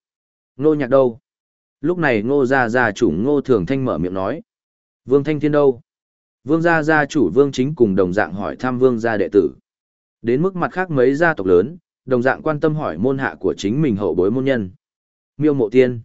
Ngô nhạc đâu? Lúc này ngô gia gia chủ ngô thường thanh mở miệng nói. Vương Thanh Thiên đâu? Vương gia gia chủ Vương Chính cùng đồng dạng hỏi thăm Vương gia đệ tử. Đến mức mặt khác mấy gia tộc lớn, đồng dạng quan tâm hỏi môn hạ của chính mình hậu bối môn nhân. Miêu mộ tiên.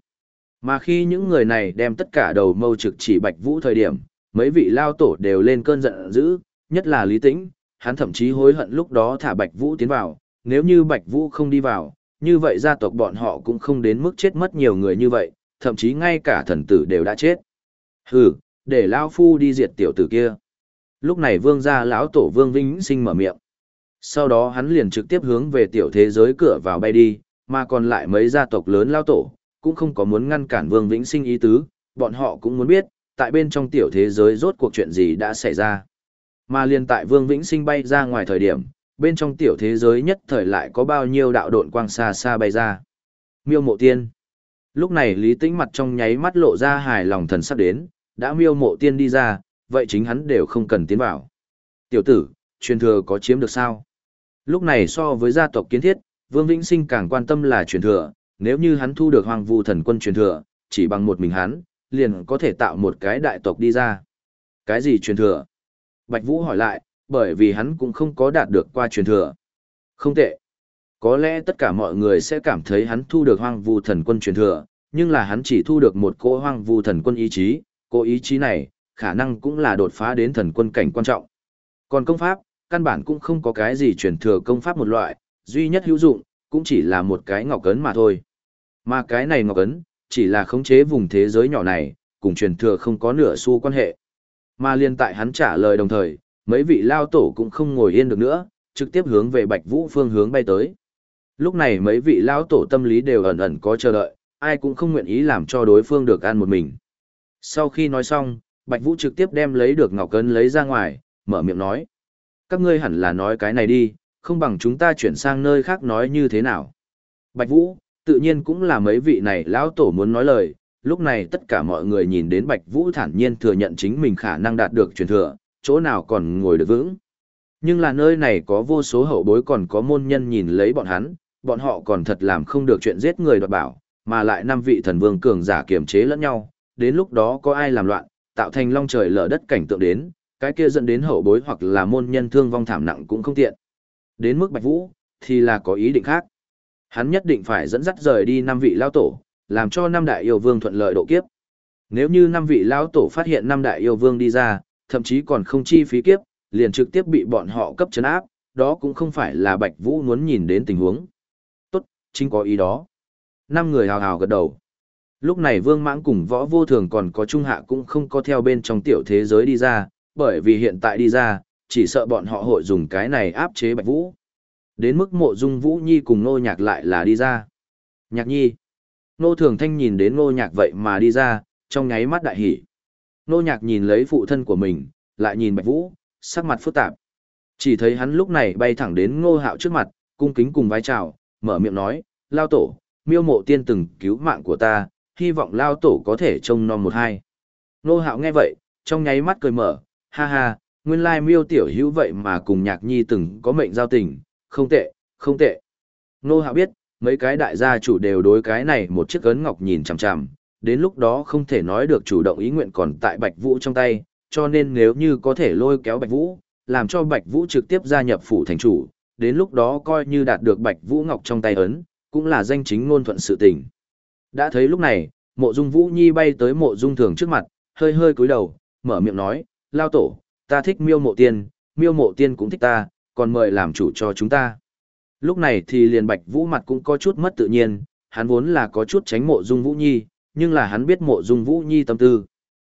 Mà khi những người này đem tất cả đầu mâu trực chỉ Bạch Vũ thời điểm, mấy vị lao tổ đều lên cơn giận dữ, nhất là Lý Tĩnh, hắn thậm chí hối hận lúc đó thả Bạch Vũ tiến vào, nếu như Bạch Vũ không đi vào, như vậy gia tộc bọn họ cũng không đến mức chết mất nhiều người như vậy, thậm chí ngay cả thần tử đều đã chết. Hừ, để lao phu đi diệt tiểu tử kia. Lúc này vương gia lão tổ vương vĩnh sinh mở miệng. Sau đó hắn liền trực tiếp hướng về tiểu thế giới cửa vào bay đi, mà còn lại mấy gia tộc lớn lao tổ, cũng không có muốn ngăn cản vương vĩnh sinh ý tứ, bọn họ cũng muốn biết, tại bên trong tiểu thế giới rốt cuộc chuyện gì đã xảy ra. Mà liền tại vương vĩnh sinh bay ra ngoài thời điểm, bên trong tiểu thế giới nhất thời lại có bao nhiêu đạo độn quang xa xa bay ra. Miêu mộ tiên. Lúc này Lý Tĩnh mặt trong nháy mắt lộ ra hài lòng thần sắp đến, đã miêu mộ tiên đi ra, vậy chính hắn đều không cần tiến vào. Tiểu tử, truyền thừa có chiếm được sao? Lúc này so với gia tộc kiến thiết, Vương Vĩnh Sinh càng quan tâm là truyền thừa, nếu như hắn thu được hoàng vu thần quân truyền thừa, chỉ bằng một mình hắn, liền có thể tạo một cái đại tộc đi ra. Cái gì truyền thừa? Bạch Vũ hỏi lại, bởi vì hắn cũng không có đạt được qua truyền thừa. Không tệ. Có lẽ tất cả mọi người sẽ cảm thấy hắn thu được hoàng vu thần quân truyền thừa, nhưng là hắn chỉ thu được một cỗ hoàng vu thần quân ý chí, cỗ ý chí này, khả năng cũng là đột phá đến thần quân cảnh quan trọng. Còn công pháp, căn bản cũng không có cái gì truyền thừa công pháp một loại, duy nhất hữu dụng, cũng chỉ là một cái ngọc cấn mà thôi. Mà cái này ngọc cấn chỉ là khống chế vùng thế giới nhỏ này, cùng truyền thừa không có nửa xu quan hệ. Mà liên tại hắn trả lời đồng thời, mấy vị lao tổ cũng không ngồi yên được nữa, trực tiếp hướng về Bạch Vũ phương hướng bay tới. Lúc này mấy vị lao tổ tâm lý đều ẩn ẩn có chờ đợi, ai cũng không nguyện ý làm cho đối phương được ăn một mình. Sau khi nói xong, Bạch Vũ trực tiếp đem lấy được ngọc cấn lấy ra ngoài, mở miệng nói. Các ngươi hẳn là nói cái này đi, không bằng chúng ta chuyển sang nơi khác nói như thế nào. Bạch Vũ, tự nhiên cũng là mấy vị này lão tổ muốn nói lời, lúc này tất cả mọi người nhìn đến Bạch Vũ thản nhiên thừa nhận chính mình khả năng đạt được truyền thừa, chỗ nào còn ngồi được vững. Nhưng là nơi này có vô số hậu bối còn có môn nhân nhìn lấy bọn hắn, bọn họ còn thật làm không được chuyện giết người đoạt bảo, mà lại năm vị thần vương cường giả kiềm chế lẫn nhau, đến lúc đó có ai làm loạn, tạo thành long trời lở đất cảnh tượng đến, cái kia dẫn đến hậu bối hoặc là môn nhân thương vong thảm nặng cũng không tiện. Đến mức Bạch Vũ, thì là có ý định khác. Hắn nhất định phải dẫn dắt rời đi năm vị lao tổ, làm cho năm đại yêu vương thuận lợi độ kiếp. Nếu như năm vị lao tổ phát hiện năm đại yêu vương đi ra, thậm chí còn không chi phí kiếp, liền trực tiếp bị bọn họ cấp chấn áp, đó cũng không phải là Bạch Vũ muốn nhìn đến tình huống. Tốt, chính có ý đó. Năm người hào hào gật đầu. Lúc này Vương Mãng cùng võ vô thường còn có Trung Hạ cũng không có theo bên trong tiểu thế giới đi ra, bởi vì hiện tại đi ra, chỉ sợ bọn họ hội dùng cái này áp chế Bạch Vũ. Đến mức mộ dung Vũ Nhi cùng Nô Nhạc lại là đi ra. Nhạc Nhi. Nô Thường Thanh nhìn đến Nô Nhạc vậy mà đi ra, trong nháy mắt đại hỉ. Nô Nhạc nhìn lấy phụ thân của mình, lại nhìn Bạch Vũ, sắc mặt phức tạp. Chỉ thấy hắn lúc này bay thẳng đến Ngô Hạo trước mặt, cung kính cùng vái chào, mở miệng nói, lao tổ, miêu mộ tiên từng cứu mạng của ta, hy vọng lao tổ có thể trông nom một hai. Nô Hạo nghe vậy, trong nháy mắt cười mở, ha ha, nguyên lai miêu tiểu hữu vậy mà cùng nhạc nhi từng có mệnh giao tình, không tệ, không tệ. Nô Hạo biết, mấy cái đại gia chủ đều đối cái này một chiếc ấn ngọc nhìn chằm chằm, đến lúc đó không thể nói được chủ động ý nguyện còn tại Bạch Vũ trong tay, cho nên nếu như có thể lôi kéo Bạch Vũ, làm cho Bạch Vũ trực tiếp gia nhập phủ thành chủ, đến lúc đó coi như đạt được Bạch Vũ Ngọc trong tay ấn, cũng là danh chính ngôn thuận sự tình. Đã thấy lúc này, mộ dung Vũ Nhi bay tới mộ dung thường trước mặt, hơi hơi cúi đầu, mở miệng nói, lao tổ, ta thích miêu mộ tiên, miêu mộ tiên cũng thích ta, còn mời làm chủ cho chúng ta. Lúc này thì liền Bạch Vũ mặt cũng có chút mất tự nhiên, hắn vốn là có chút tránh mộ dung Vũ Nhi, nhưng là hắn biết mộ dung Vũ Nhi tâm tư.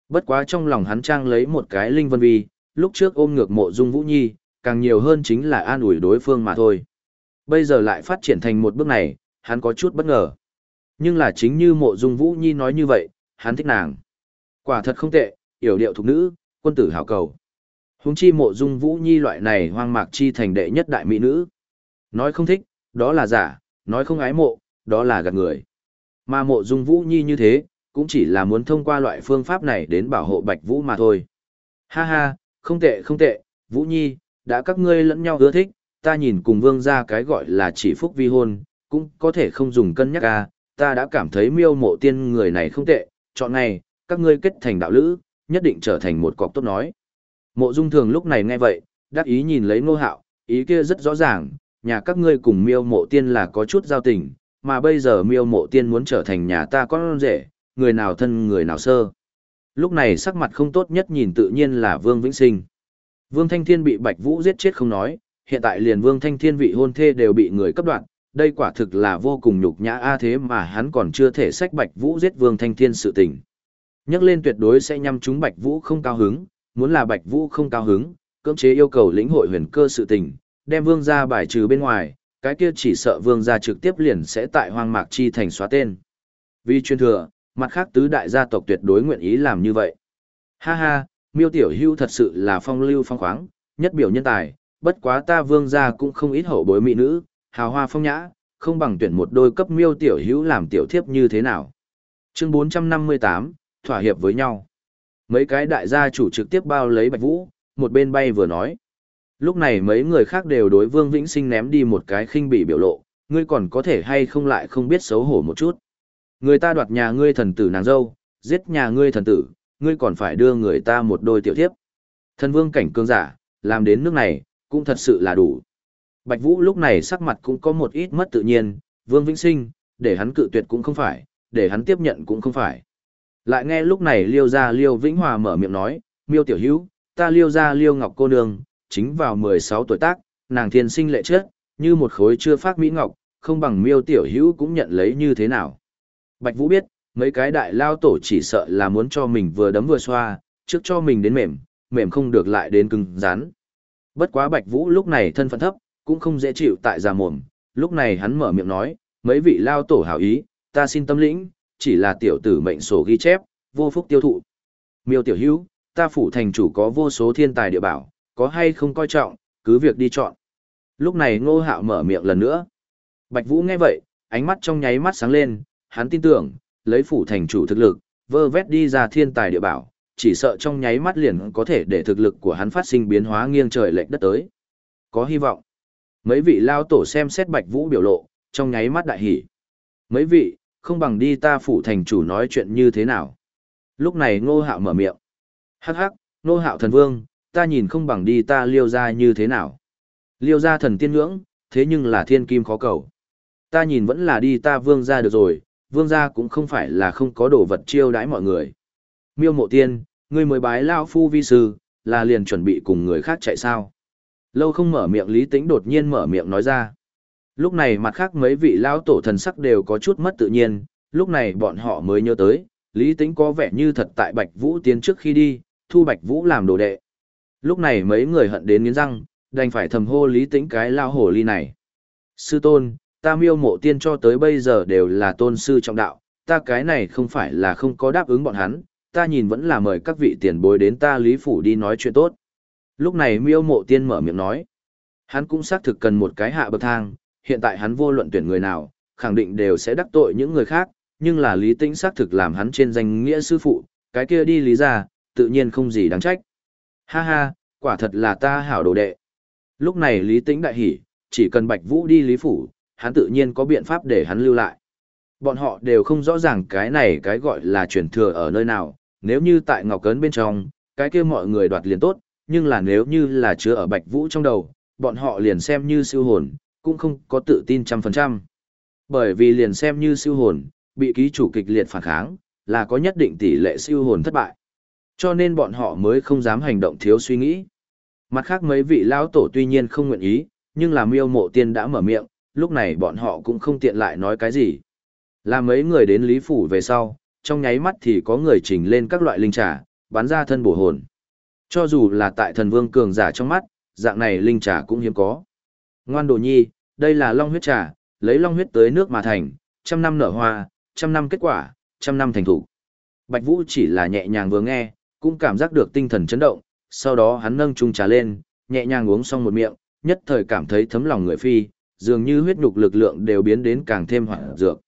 Bất quá trong lòng hắn trang lấy một cái linh vân vi, lúc trước ôm ngược mộ dung Vũ Nhi, càng nhiều hơn chính là an ủi đối phương mà thôi. Bây giờ lại phát triển thành một bước này, hắn có chút bất ngờ. Nhưng là chính như mộ dung Vũ Nhi nói như vậy, hắn thích nàng. Quả thật không tệ, yểu điệu thục nữ, quân tử hảo cầu. Huống chi mộ dung Vũ Nhi loại này hoang mạc chi thành đệ nhất đại mỹ nữ. Nói không thích, đó là giả, nói không ái mộ, đó là gạt người. Mà mộ dung Vũ Nhi như thế, cũng chỉ là muốn thông qua loại phương pháp này đến bảo hộ Bạch Vũ mà thôi. Ha ha, không tệ không tệ, Vũ Nhi, đã các ngươi lẫn nhau ưa thích, ta nhìn cùng vương ra cái gọi là chỉ phúc vi hôn, cũng có thể không dùng cân nhắc à, ta đã cảm thấy miêu mộ tiên người này không tệ, chọn này, các ngươi kết thành đạo lữ, nhất định trở thành một cọc tốt nói. Mộ dung thường lúc này nghe vậy, đắc ý nhìn lấy ngô hạo, ý kia rất rõ ràng, nhà các ngươi cùng miêu mộ tiên là có chút giao tình, mà bây giờ miêu mộ tiên muốn trở thành nhà ta con rể, người nào thân người nào sơ. Lúc này sắc mặt không tốt nhất nhìn tự nhiên là Vương Vĩnh Sinh. Vương Thanh Thiên bị Bạch Vũ giết chết không nói, hiện tại liền Vương Thanh Thiên vị hôn thê đều bị người cấp đoạn, đây quả thực là vô cùng nhục nhã a thế mà hắn còn chưa thể sách Bạch Vũ giết Vương Thanh Thiên sự tình. Nhắc lên tuyệt đối sẽ nhằm chúng Bạch Vũ không cao hứng, muốn là Bạch Vũ không cao hứng, cưỡng chế yêu cầu lĩnh hội huyền cơ sự tình, đem Vương gia bài trừ bên ngoài, cái kia chỉ sợ Vương gia trực tiếp liền sẽ tại Hoang Mạc Chi thành xóa tên. Vì chuyên thừa, mặt khác tứ đại gia tộc tuyệt đối nguyện ý làm như vậy. Ha ha, miêu tiểu hưu thật sự là phong lưu phong khoáng, nhất biểu nhân tài, bất quá ta vương gia cũng không ít hậu bối mỹ nữ, hào hoa phong nhã, không bằng tuyển một đôi cấp miêu tiểu hữu làm tiểu thiếp như thế nào. Chương 458, thỏa hiệp với nhau. Mấy cái đại gia chủ trực tiếp bao lấy Bạch Vũ, một bên bay vừa nói. Lúc này mấy người khác đều đối Vương Vĩnh Sinh ném đi một cái khinh bỉ biểu lộ, ngươi còn có thể hay không lại không biết xấu hổ một chút. Người ta đoạt nhà ngươi thần tử nàng dâu, giết nhà ngươi thần tử, ngươi còn phải đưa người ta một đôi tiểu thiếp. Thần vương cảnh cương giả, làm đến nước này, cũng thật sự là đủ. Bạch Vũ lúc này sắc mặt cũng có một ít mất tự nhiên, Vương Vĩnh Sinh, để hắn cự tuyệt cũng không phải, để hắn tiếp nhận cũng không phải. Lại nghe lúc này Liêu gia Liêu Vĩnh Hòa mở miệng nói, miêu tiểu hữu, ta Liêu gia Liêu Ngọc cô nương, chính vào 16 tuổi tác, nàng thiên sinh lệ chết, như một khối chưa phát mỹ ngọc, không bằng miêu tiểu hữu cũng nhận lấy như thế nào. Bạch Vũ biết, mấy cái đại lao tổ chỉ sợ là muốn cho mình vừa đấm vừa xoa, trước cho mình đến mềm, mềm không được lại đến cứng rắn. Bất quá Bạch Vũ lúc này thân phận thấp, cũng không dễ chịu tại già mồm, lúc này hắn mở miệng nói, mấy vị lao tổ hảo ý, ta xin tâm lĩnh, chỉ là tiểu tử mệnh sổ ghi chép, vô phúc tiêu thụ. Miêu tiểu hữu, ta phủ thành chủ có vô số thiên tài địa bảo, có hay không coi trọng, cứ việc đi chọn. Lúc này ngô hạo mở miệng lần nữa. Bạch Vũ nghe vậy, ánh mắt trong nháy mắt sáng lên, hắn tin tưởng, lấy phủ thành chủ thực lực, vơ vét đi ra thiên tài địa bảo, chỉ sợ trong nháy mắt liền có thể để thực lực của hắn phát sinh biến hóa nghiêng trời lệch đất tới. Có hy vọng. Mấy vị lao tổ xem xét Bạch Vũ biểu lộ, trong nháy mắt đại hỉ. Mấy vị, không bằng đi ta phủ thành chủ nói chuyện như thế nào. Lúc này ngô hạo mở miệng. Hắc hắc, ngô hạo thần vương, ta nhìn không bằng đi ta liêu ra như thế nào. Liêu ra thần tiên ngưỡng, thế nhưng là thiên kim khó cầu. Ta nhìn vẫn là đi ta vương ra được rồi, vương gia cũng không phải là không có đồ vật chiêu đãi mọi người. Miêu mộ tiên, ngươi mới bái lao phu vi sư, là liền chuẩn bị cùng người khác chạy sao. Lâu không mở miệng lý tĩnh đột nhiên mở miệng nói ra. Lúc này mặt khác mấy vị lao tổ thần sắc đều có chút mất tự nhiên, lúc này bọn họ mới nhớ tới, lý tĩnh có vẻ như thật tại Bạch Vũ tiến trước khi đi, thu Bạch Vũ làm đồ đệ. Lúc này mấy người hận đến nghiến răng, đành phải thầm hô lý tĩnh cái lao hổ ly này. Sư tôn, ta miêu mộ tiên cho tới bây giờ đều là tôn sư trọng đạo, ta cái này không phải là không có đáp ứng bọn hắn, ta nhìn vẫn là mời các vị tiền bối đến ta lý phủ đi nói chuyện tốt. Lúc này miêu mộ tiên mở miệng nói, hắn cũng xác thực cần một cái hạ bậc thang, hiện tại hắn vô luận tuyển người nào, khẳng định đều sẽ đắc tội những người khác, nhưng là lý tĩnh xác thực làm hắn trên danh nghĩa sư phụ, cái kia đi lý ra, tự nhiên không gì đáng trách. Ha ha, quả thật là ta hảo đồ đệ. Lúc này lý tĩnh đại hỉ, chỉ cần bạch vũ đi lý phủ, hắn tự nhiên có biện pháp để hắn lưu lại. Bọn họ đều không rõ ràng cái này cái gọi là truyền thừa ở nơi nào, nếu như tại Ngọc Cấn bên trong, cái kia mọi người đoạt liền tốt, nhưng là nếu như là chứa ở Bạch Vũ trong đầu, bọn họ liền xem như siêu hồn, cũng không có tự tin trăm phần trăm. Bởi vì liền xem như siêu hồn, bị ký chủ kịch liệt phản kháng, là có nhất định tỷ lệ siêu hồn thất bại. Cho nên bọn họ mới không dám hành động thiếu suy nghĩ. Mặt khác mấy vị lão tổ tuy nhiên không nguyện ý, nhưng là miêu mộ tiên đã mở miệng, lúc này bọn họ cũng không tiện lại nói cái gì. Là mấy người đến Lý Phủ về sau, trong nháy mắt thì có người trình lên các loại linh trà, bán ra thân bổ hồn. Cho dù là tại thần vương cường giả trong mắt, dạng này linh trà cũng hiếm có. Ngoan đồ nhi, đây là long huyết trà, lấy long huyết tới nước mà thành, trăm năm nở hoa, trăm năm kết quả, trăm năm thành thủ. Bạch Vũ chỉ là nhẹ nhàng vừa nghe, cũng cảm giác được tinh thần chấn động, sau đó hắn nâng chung trà lên, nhẹ nhàng uống xong một miệng, nhất thời cảm thấy thấm lòng người phi, dường như huyết nhục lực lượng đều biến đến càng thêm hoạt dược.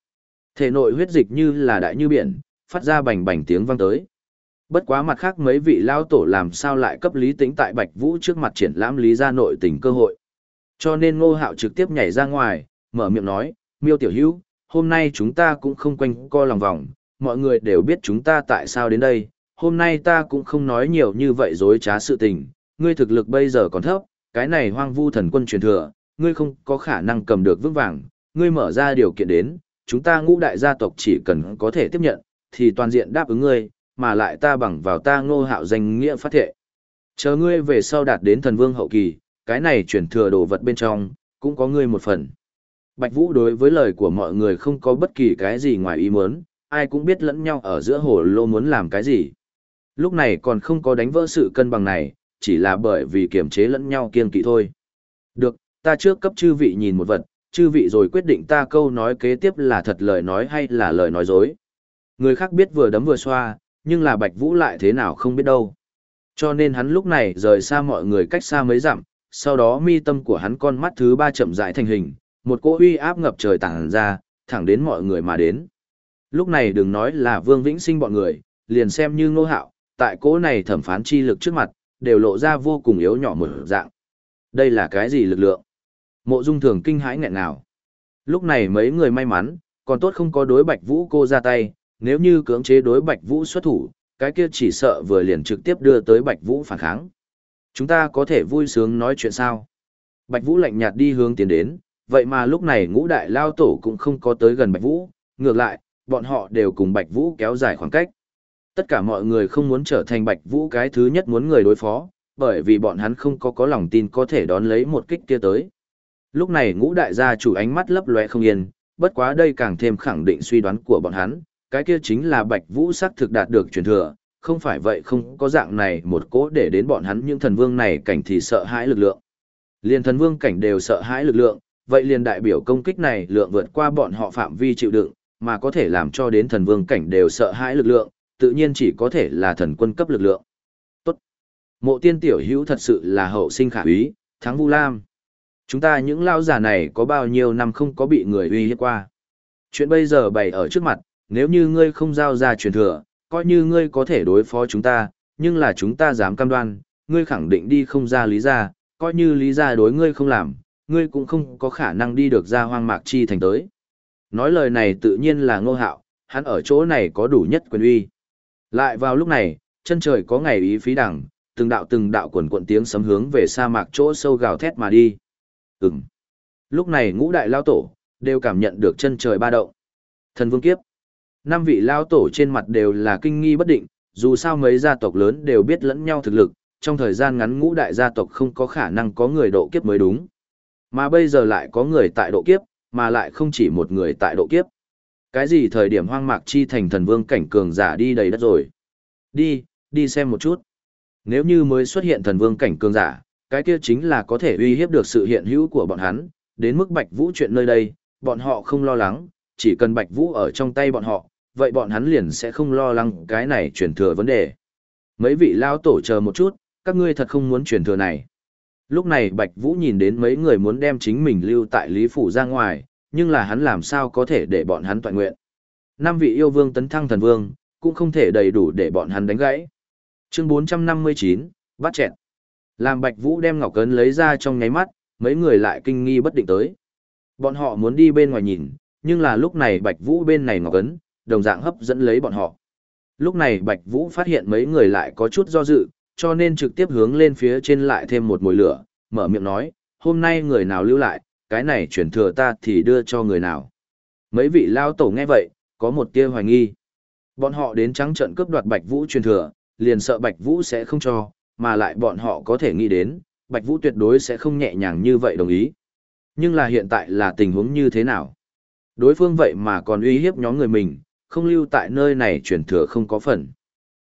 Thể nội huyết dịch như là đại như biển, phát ra bành bành tiếng vang tới. Bất quá mặt khác mấy vị lao tổ làm sao lại cấp lý tính tại Bạch Vũ trước mặt triển lãm lý ra nội tình cơ hội. Cho nên ngô hạo trực tiếp nhảy ra ngoài, mở miệng nói, miêu tiểu hữu, hôm nay chúng ta cũng không quanh co lòng vòng, mọi người đều biết chúng ta tại sao đến đây, hôm nay ta cũng không nói nhiều như vậy dối trá sự tình, ngươi thực lực bây giờ còn thấp, cái này hoang vu thần quân truyền thừa, ngươi không có khả năng cầm được vững vàng, ngươi mở ra điều kiện đến, chúng ta ngũ đại gia tộc chỉ cần có thể tiếp nhận, thì toàn diện đáp ứng ngươi, mà lại ta bằng vào ta ngô hạo danh nghĩa phát thệ. Chờ ngươi về sau đạt đến thần vương hậu kỳ, cái này chuyển thừa đồ vật bên trong, cũng có ngươi một phần. Bạch Vũ đối với lời của mọi người không có bất kỳ cái gì ngoài ý muốn, ai cũng biết lẫn nhau ở giữa hồ lô muốn làm cái gì. Lúc này còn không có đánh vỡ sự cân bằng này, chỉ là bởi vì kiềm chế lẫn nhau kiên kỵ thôi. Được, ta trước cấp chư vị nhìn một vật, chư vị rồi quyết định ta câu nói kế tiếp là thật lời nói hay là lời nói dối. Người khác biết vừa đấm vừa xoa, nhưng là Bạch Vũ lại thế nào không biết đâu. Cho nên hắn lúc này rời xa mọi người cách xa mấy dặm, sau đó mi tâm của hắn con mắt thứ ba chậm rãi thành hình, một cỗ uy áp ngập trời tàng ra, thẳng đến mọi người mà đến. Lúc này đừng nói là Vương Vĩnh Sinh bọn người, liền xem như ngô hạo, tại cỗ này thẩm phán chi lực trước mặt, đều lộ ra vô cùng yếu nhỏ mở dạng. Đây là cái gì lực lượng? Mộ dung thường kinh hãi nghẹn nào. Lúc này mấy người may mắn, còn tốt không có đối bạch vũ cô ra tay, nếu như cưỡng chế đối bạch vũ xuất thủ, cái kia chỉ sợ vừa liền trực tiếp đưa tới bạch vũ phản kháng. Chúng ta có thể vui sướng nói chuyện sao? Bạch vũ lạnh nhạt đi hướng tiến đến, vậy mà lúc này ngũ đại lao tổ cũng không có tới gần bạch vũ, ngược lại, bọn họ đều cùng bạch vũ kéo dài khoảng cách. Tất cả mọi người không muốn trở thành bạch vũ cái thứ nhất muốn người đối phó, bởi vì bọn hắn không có có lòng tin có thể đón lấy một kích kia tới. Lúc này ngũ đại gia chủ ánh mắt lấp loe không yên, bất quá đây càng thêm khẳng định suy đoán của bọn hắn, cái kia chính là Bạch Vũ sắc thực đạt được truyền thừa, không phải vậy không có dạng này một cố để đến bọn hắn những thần vương này cảnh thì sợ hãi lực lượng. liền thần vương cảnh đều sợ hãi lực lượng, vậy liền đại biểu công kích này lượng vượt qua bọn họ phạm vi chịu đựng, mà có thể làm cho đến thần vương cảnh đều sợ hãi lực lượng, tự nhiên chỉ có thể là thần quân cấp lực lượng. Tốt. Mộ tiên tiểu hữu thật sự là hậu sinh khả úy, thắng Vu Lam. Chúng ta những lao giả này có bao nhiêu năm không có bị người uy hiếp qua. Chuyện bây giờ bày ở trước mặt, nếu như ngươi không giao ra truyền thừa, coi như ngươi có thể đối phó chúng ta, nhưng là chúng ta dám cam đoan, ngươi khẳng định đi không ra lý ra, coi như lý ra đối ngươi không làm, ngươi cũng không có khả năng đi được ra hoang mạc chi thành tới. Nói lời này tự nhiên là ngô hạo, hắn ở chỗ này có đủ nhất quyền uy. Lại vào lúc này, chân trời có ngày ý phí đẳng, từng đạo từng đạo quần cuộn tiếng sấm hướng về sa mạc chỗ sâu gào thét mà đi. Ừm. Lúc này ngũ đại lao tổ, đều cảm nhận được chân trời ba động. Thần vương kiếp. Năm vị lao tổ trên mặt đều là kinh nghi bất định, dù sao mấy gia tộc lớn đều biết lẫn nhau thực lực, trong thời gian ngắn ngũ đại gia tộc không có khả năng có người độ kiếp mới đúng. Mà bây giờ lại có người tại độ kiếp, mà lại không chỉ một người tại độ kiếp. Cái gì thời điểm hoang mạc chi thành thần vương cảnh cường giả đi đầy đất rồi? Đi, đi xem một chút. Nếu như mới xuất hiện thần vương cảnh cường giả, cái kia chính là có thể uy hiếp được sự hiện hữu của bọn hắn, đến mức Bạch Vũ chuyện nơi đây, bọn họ không lo lắng, chỉ cần Bạch Vũ ở trong tay bọn họ, vậy bọn hắn liền sẽ không lo lắng cái này truyền thừa vấn đề. Mấy vị lao tổ chờ một chút, các ngươi thật không muốn truyền thừa này. Lúc này Bạch Vũ nhìn đến mấy người muốn đem chính mình lưu tại Lý Phủ ra ngoài, nhưng là hắn làm sao có thể để bọn hắn toàn nguyện. Năm vị yêu vương tấn thăng thần vương, cũng không thể đầy đủ để bọn hắn đánh gãy. Chương 459, bắt chẹn. Làm Bạch Vũ đem ngọc cấn lấy ra trong nháy mắt, mấy người lại kinh nghi bất định tới. Bọn họ muốn đi bên ngoài nhìn, nhưng là lúc này Bạch Vũ bên này ngọc ấn đồng dạng hấp dẫn lấy bọn họ. Lúc này Bạch Vũ phát hiện mấy người lại có chút do dự, cho nên trực tiếp hướng lên phía trên lại thêm một mùi lửa, mở miệng nói, hôm nay người nào lưu lại, cái này chuyển thừa ta thì đưa cho người nào. Mấy vị lao tổ nghe vậy, có một tia hoài nghi. Bọn họ đến trắng trận cướp đoạt Bạch Vũ truyền thừa, liền sợ Bạch Vũ sẽ không cho, mà lại bọn họ có thể nghĩ đến, Bạch Vũ tuyệt đối sẽ không nhẹ nhàng như vậy đồng ý. Nhưng là hiện tại là tình huống như thế nào? Đối phương vậy mà còn uy hiếp nhóm người mình, không lưu tại nơi này truyền thừa không có phần.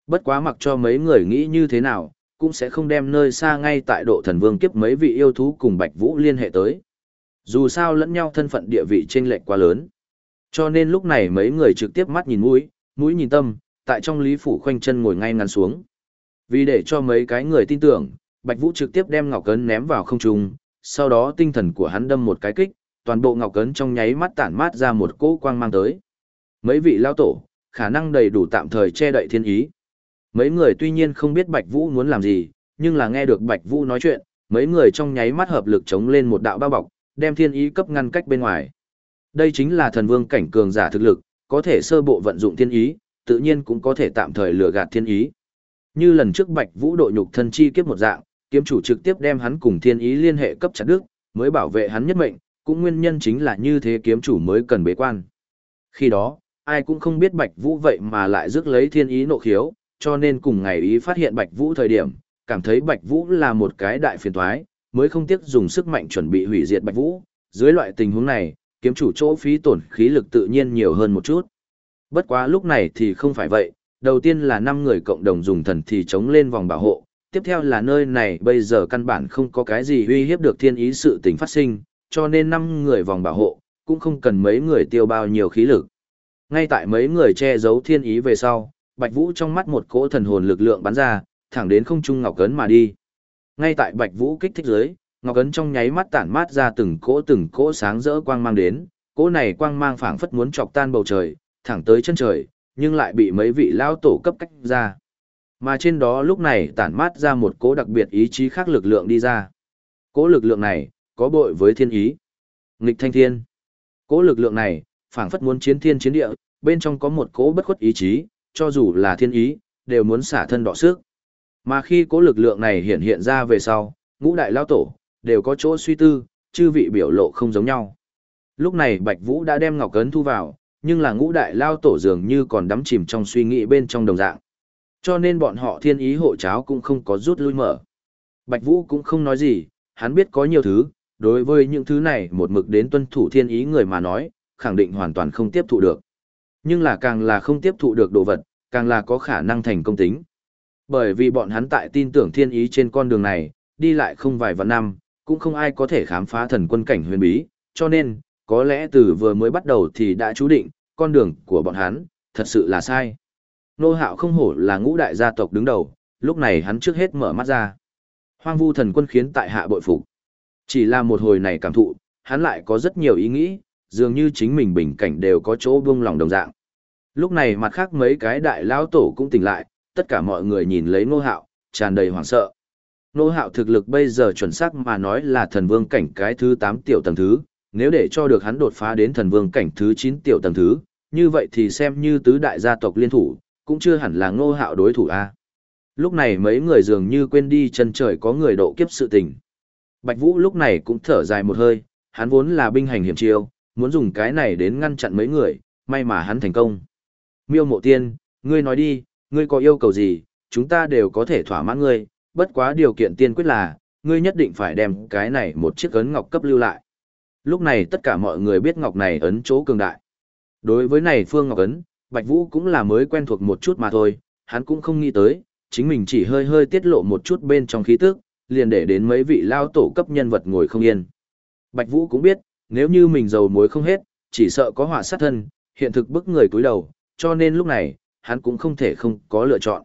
Bất quá mặc cho mấy người nghĩ như thế nào, cũng sẽ không đem nơi xa ngay tại độ thần vương kiếp mấy vị yêu thú cùng Bạch Vũ liên hệ tới. Dù sao lẫn nhau thân phận địa vị chênh lệch quá lớn. Cho nên lúc này mấy người trực tiếp mắt nhìn mũi, mũi nhìn tâm, tại trong lý phủ khoanh chân ngồi ngay ngắn xuống. Vì để cho mấy cái người tin tưởng, Bạch Vũ trực tiếp đem ngọc cấn ném vào không trung, sau đó tinh thần của hắn đâm một cái kích, toàn bộ ngọc cấn trong nháy mắt tản mát ra một cỗ quang mang tới. Mấy vị lao tổ, khả năng đầy đủ tạm thời che đậy thiên ý. Mấy người tuy nhiên không biết Bạch Vũ muốn làm gì, nhưng là nghe được Bạch Vũ nói chuyện, mấy người trong nháy mắt hợp lực chống lên một đạo bao bọc, đem thiên ý cấp ngăn cách bên ngoài. Đây chính là thần vương cảnh cường giả thực lực, có thể sơ bộ vận dụng thiên ý, tự nhiên cũng có thể tạm thời lừa gạt thiên ý. Như lần trước Bạch Vũ độ nhục thân chi kiếp một dạng, kiếm chủ trực tiếp đem hắn cùng thiên ý liên hệ cấp chặt đức, mới bảo vệ hắn nhất mệnh, cũng nguyên nhân chính là như thế kiếm chủ mới cần bế quan. Khi đó, ai cũng không biết Bạch Vũ vậy mà lại rước lấy thiên ý nộ khiếu, cho nên cùng ngày ý phát hiện Bạch Vũ thời điểm, cảm thấy Bạch Vũ là một cái đại phiền toái, mới không tiếc dùng sức mạnh chuẩn bị hủy diệt Bạch Vũ. Dưới loại tình huống này, kiếm chủ chỗ phí tổn khí lực tự nhiên nhiều hơn một chút. Bất quá lúc này thì không phải vậy, đầu tiên là 5 người cộng đồng dùng thần thì chống lên vòng bảo hộ, tiếp theo là nơi này bây giờ căn bản không có cái gì uy hiếp được thiên ý sự tình phát sinh, cho nên 5 người vòng bảo hộ, cũng không cần mấy người tiêu bao nhiêu khí lực. Ngay tại mấy người che giấu thiên ý về sau, Bạch Vũ trong mắt một cỗ thần hồn lực lượng bắn ra, thẳng đến không trung ngọc cấn mà đi. Ngay tại Bạch Vũ kích thích dưới, ngọc cấn trong nháy mắt tản mát ra từng cỗ từng cỗ sáng rỡ quang mang đến, cỗ này quang mang phảng phất muốn chọc tan bầu trời, thẳng tới chân trời, nhưng lại bị mấy vị lao tổ cấp cách ra. Mà trên đó lúc này tản mát ra một cỗ đặc biệt ý chí khác lực lượng đi ra. Cỗ lực lượng này, có bội với thiên ý. Nghịch thanh thiên. Cỗ lực lượng này, phảng phất muốn chiến thiên chiến địa, bên trong có một cỗ bất khuất ý chí, cho dù là thiên ý, đều muốn xả thân đọ sức. Mà khi cỗ lực lượng này hiện hiện ra về sau, ngũ đại lao tổ, đều có chỗ suy tư, chư vị biểu lộ không giống nhau. Lúc này Bạch Vũ đã đem ngọc cấn thu vào, nhưng là ngũ đại lao tổ dường như còn đắm chìm trong suy nghĩ bên trong đồng dạng. Cho nên bọn họ thiên ý hộ cháo cũng không có rút lui mở. Bạch Vũ cũng không nói gì, hắn biết có nhiều thứ, đối với những thứ này một mực đến tuân thủ thiên ý người mà nói, khẳng định hoàn toàn không tiếp thụ được. Nhưng là càng là không tiếp thụ được đồ vật, càng là có khả năng thành công tính. Bởi vì bọn hắn tại tin tưởng thiên ý trên con đường này, đi lại không vài vạn năm, cũng không ai có thể khám phá thần quân cảnh huyền bí, cho nên, có lẽ từ vừa mới bắt đầu thì đã chú định, con đường của bọn hắn, thật sự là sai. Nô hạo không hổ là ngũ đại gia tộc đứng đầu, lúc này hắn trước hết mở mắt ra. Hoang vu thần quân khiến tại hạ bội phục. Chỉ là một hồi này cảm thụ, hắn lại có rất nhiều ý nghĩ, dường như chính mình bình cảnh đều có chỗ buông lòng đồng dạng. Lúc này mặt khác mấy cái đại lão tổ cũng tỉnh lại, tất cả mọi người nhìn lấy nô hạo, tràn đầy hoảng sợ. Nô hạo thực lực bây giờ chuẩn xác mà nói là thần vương cảnh cái thứ 8 tiểu tầng thứ, nếu để cho được hắn đột phá đến thần vương cảnh thứ 9 tiểu tầng thứ, như vậy thì xem như tứ đại gia tộc liên thủ, cũng chưa hẳn là ngô hạo đối thủ a. Lúc này mấy người dường như quên đi chân trời có người độ kiếp sự tình. Bạch Vũ lúc này cũng thở dài một hơi, hắn vốn là binh hành hiểm chiêu, muốn dùng cái này đến ngăn chặn mấy người, may mà hắn thành công. Miêu mộ tiên, ngươi nói đi, ngươi có yêu cầu gì, chúng ta đều có thể thỏa mãn ngươi, bất quá điều kiện tiên quyết là, ngươi nhất định phải đem cái này một chiếc ấn ngọc cấp lưu lại. Lúc này tất cả mọi người biết ngọc này ấn chỗ cường đại. Đối với này Phương Ngọc Ấn, Bạch Vũ cũng là mới quen thuộc một chút mà thôi, hắn cũng không nghĩ tới, chính mình chỉ hơi hơi tiết lộ một chút bên trong khí tức, liền để đến mấy vị lao tổ cấp nhân vật ngồi không yên. Bạch Vũ cũng biết, nếu như mình giàu muối không hết, chỉ sợ có họa sát thân, hiện thực bức người túi đầu, cho nên lúc này, hắn cũng không thể không có lựa chọn.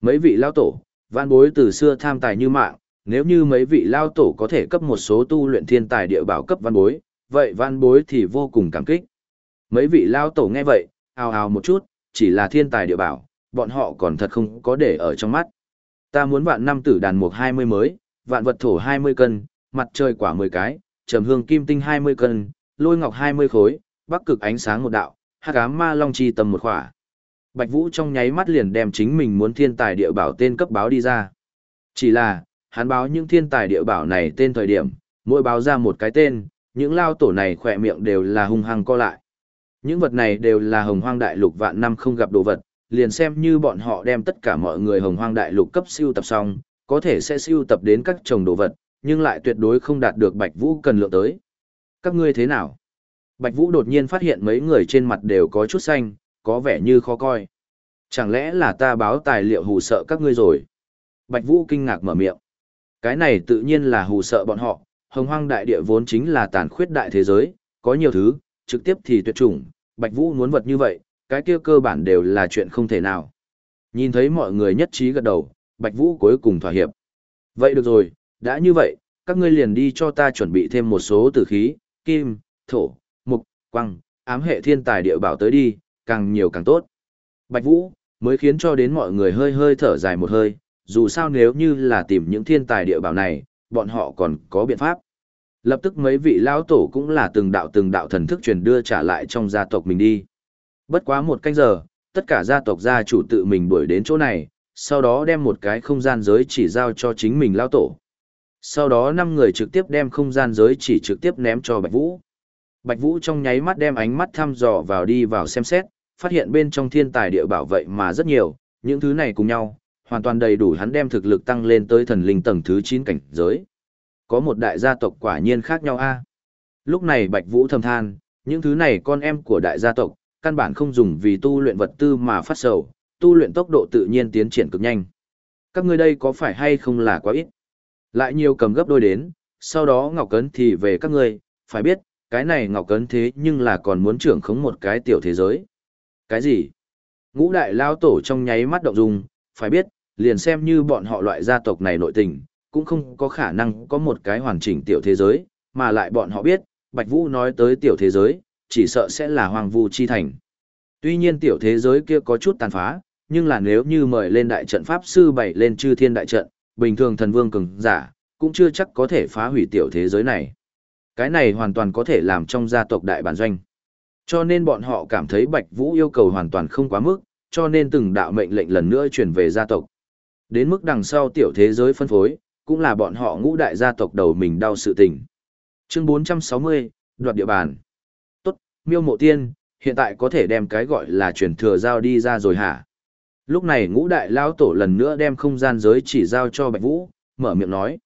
Mấy vị lao tổ, văn bối từ xưa tham tài như mạng, nếu như mấy vị lao tổ có thể cấp một số tu luyện thiên tài địa bảo cấp văn bối, vậy văn bối thì vô cùng cảm kích. Mấy vị lao tổ nghe vậy, ào ào một chút, chỉ là thiên tài địa bảo, bọn họ còn thật không có để ở trong mắt. Ta muốn vạn năm tử đàn mục 20 mới, vạn vật thổ 20 cân, mặt trời quả 10 cái, trầm hương kim tinh 20 cân, lôi ngọc 20 khối, bắc cực ánh sáng một đạo, hắc ám ma long chi tầm một khỏa. Bạch Vũ trong nháy mắt liền đem chính mình muốn thiên tài địa bảo tên cấp báo đi ra. Chỉ là, hắn báo những thiên tài địa bảo này tên thời điểm, mỗi báo ra một cái tên, những lao tổ này khỏe miệng đều là hung hăng co lại. Những vật này đều là hồng hoang đại lục vạn năm không gặp đồ vật, liền xem như bọn họ đem tất cả mọi người hồng hoang đại lục cấp siêu tập xong, có thể sẽ siêu tập đến các chồng đồ vật, nhưng lại tuyệt đối không đạt được Bạch Vũ cần lượng tới. Các ngươi thế nào? Bạch Vũ đột nhiên phát hiện mấy người trên mặt đều có chút xanh, có vẻ như khó coi. Chẳng lẽ là ta báo tài liệu hù sợ các ngươi rồi? Bạch Vũ kinh ngạc mở miệng. Cái này tự nhiên là hù sợ bọn họ, hồng hoang đại địa vốn chính là tàn khuyết đại thế giới, có nhiều thứ, trực tiếp thì tuyệt chủng, Bạch Vũ muốn vật như vậy, cái kia cơ bản đều là chuyện không thể nào. Nhìn thấy mọi người nhất trí gật đầu, Bạch Vũ cuối cùng thỏa hiệp. Vậy được rồi, đã như vậy, các ngươi liền đi cho ta chuẩn bị thêm một số tử khí, kim, thổ, mục, quăng, ám hệ thiên tài địa bảo tới đi, càng nhiều càng tốt. Bạch Vũ, mới khiến cho đến mọi người hơi hơi thở dài một hơi, dù sao nếu như là tìm những thiên tài địa bảo này, bọn họ còn có biện pháp. Lập tức mấy vị lão tổ cũng là từng đạo từng đạo thần thức truyền đưa trả lại trong gia tộc mình đi. Bất quá một canh giờ, tất cả gia tộc gia chủ tự mình đuổi đến chỗ này, sau đó đem một cái không gian giới chỉ giao cho chính mình lao tổ. Sau đó năm người trực tiếp đem không gian giới chỉ trực tiếp ném cho Bạch Vũ. Bạch Vũ trong nháy mắt đem ánh mắt thăm dò vào đi vào xem xét, phát hiện bên trong thiên tài địa bảo vậy mà rất nhiều, Những thứ này cùng nhau, hoàn toàn đầy đủ hắn đem thực lực tăng lên tới thần linh tầng thứ 9 cảnh giới. Có một đại gia tộc quả nhiên khác nhau a. Lúc này Bạch Vũ thầm than, những thứ này con em của đại gia tộc, căn bản không dùng vì tu luyện vật tư mà phát sầu, tu luyện tốc độ tự nhiên tiến triển cực nhanh. Các ngươi đây có phải hay không là quá ít? Lại nhiều cầm gấp đôi đến, sau đó Ngọc Cấn thì về các ngươi, phải biết, cái này Ngọc Cấn thế nhưng là còn muốn trưởng khống một cái tiểu thế giới. Cái gì? Ngũ đại lao tổ trong nháy mắt động dung, phải biết, liền xem như bọn họ loại gia tộc này nội tình, cũng không có khả năng có một cái hoàn chỉnh tiểu thế giới, mà lại bọn họ biết, Bạch Vũ nói tới tiểu thế giới, chỉ sợ sẽ là hoàng vu chi thành. Tuy nhiên tiểu thế giới kia có chút tàn phá, nhưng là nếu như mời lên đại trận pháp sư bảy lên chư thiên đại trận, bình thường thần vương cường giả, cũng chưa chắc có thể phá hủy tiểu thế giới này. Cái này hoàn toàn có thể làm trong gia tộc đại bản doanh. Cho nên bọn họ cảm thấy Bạch Vũ yêu cầu hoàn toàn không quá mức, cho nên từng đạo mệnh lệnh lần nữa chuyển về gia tộc. Đến mức đằng sau tiểu thế giới phân phối, cũng là bọn họ ngũ đại gia tộc đầu mình đau sự tình. Chương 460, đoạt địa bàn. Miêu mộ tiên, hiện tại có thể đem cái gọi là chuyển thừa giao đi ra rồi hả? Lúc này ngũ đại lao tổ lần nữa đem không gian giới chỉ giao cho Bạch Vũ, mở miệng nói.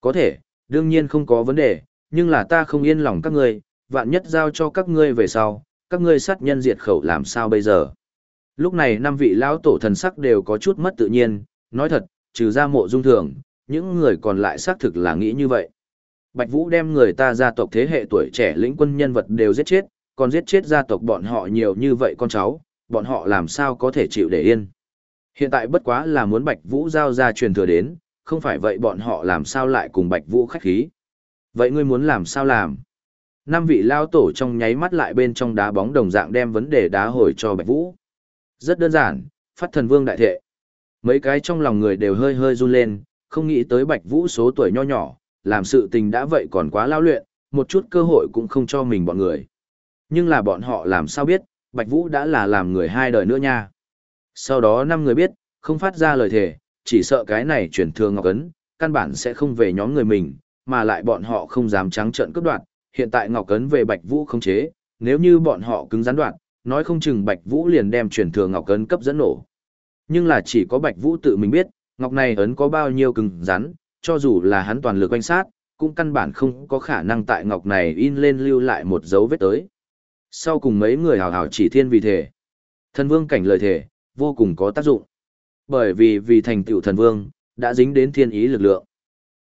Có thể, đương nhiên không có vấn đề, nhưng là ta không yên lòng các ngươi, vạn nhất giao cho các ngươi về sau, các ngươi sát nhân diệt khẩu làm sao bây giờ? Lúc này năm vị lão tổ thần sắc đều có chút mất tự nhiên, nói thật, trừ ra mộ dung thường, những người còn lại xác thực là nghĩ như vậy. Bạch Vũ đem người ta gia tộc thế hệ tuổi trẻ lĩnh quân nhân vật đều giết chết, còn giết chết gia tộc bọn họ nhiều như vậy con cháu, bọn họ làm sao có thể chịu để yên. Hiện tại bất quá là muốn Bạch Vũ giao ra truyền thừa đến, không phải vậy bọn họ làm sao lại cùng Bạch Vũ khách khí. Vậy ngươi muốn làm sao làm? Năm vị lao tổ trong nháy mắt lại bên trong đá bóng đồng dạng đem vấn đề đá hồi cho Bạch Vũ. Rất đơn giản, phát thần vương đại thệ. Mấy cái trong lòng người đều hơi hơi run lên, không nghĩ tới Bạch Vũ số tuổi nho nhỏ, làm sự tình đã vậy còn quá lao luyện, một chút cơ hội cũng không cho mình bọn người. Nhưng là bọn họ làm sao biết, Bạch Vũ đã là làm người hai đời nữa nha. Sau đó năm người biết, không phát ra lời thề, chỉ sợ cái này chuyển thường Ngọc Ấn, căn bản sẽ không về nhóm người mình, mà lại bọn họ không dám trắng trợn cướp đoạt. Hiện tại Ngọc Ấn về Bạch Vũ không chế, nếu như bọn họ cứng rắn đoạt, nói không chừng Bạch Vũ liền đem chuyển thường Ngọc Ấn cấp dẫn nổ. Nhưng là chỉ có Bạch Vũ tự mình biết, Ngọc này ấn có bao nhiêu cứng rắn, cho dù là hắn toàn lực quan sát, cũng căn bản không có khả năng tại Ngọc này in lên lưu lại một dấu vết tới. Sau cùng mấy người hào hào chỉ thiên vì thể. Thần vương cảnh lời thể, vô cùng có tác dụng. Bởi vì vì thành tựu thần vương, đã dính đến thiên ý lực lượng.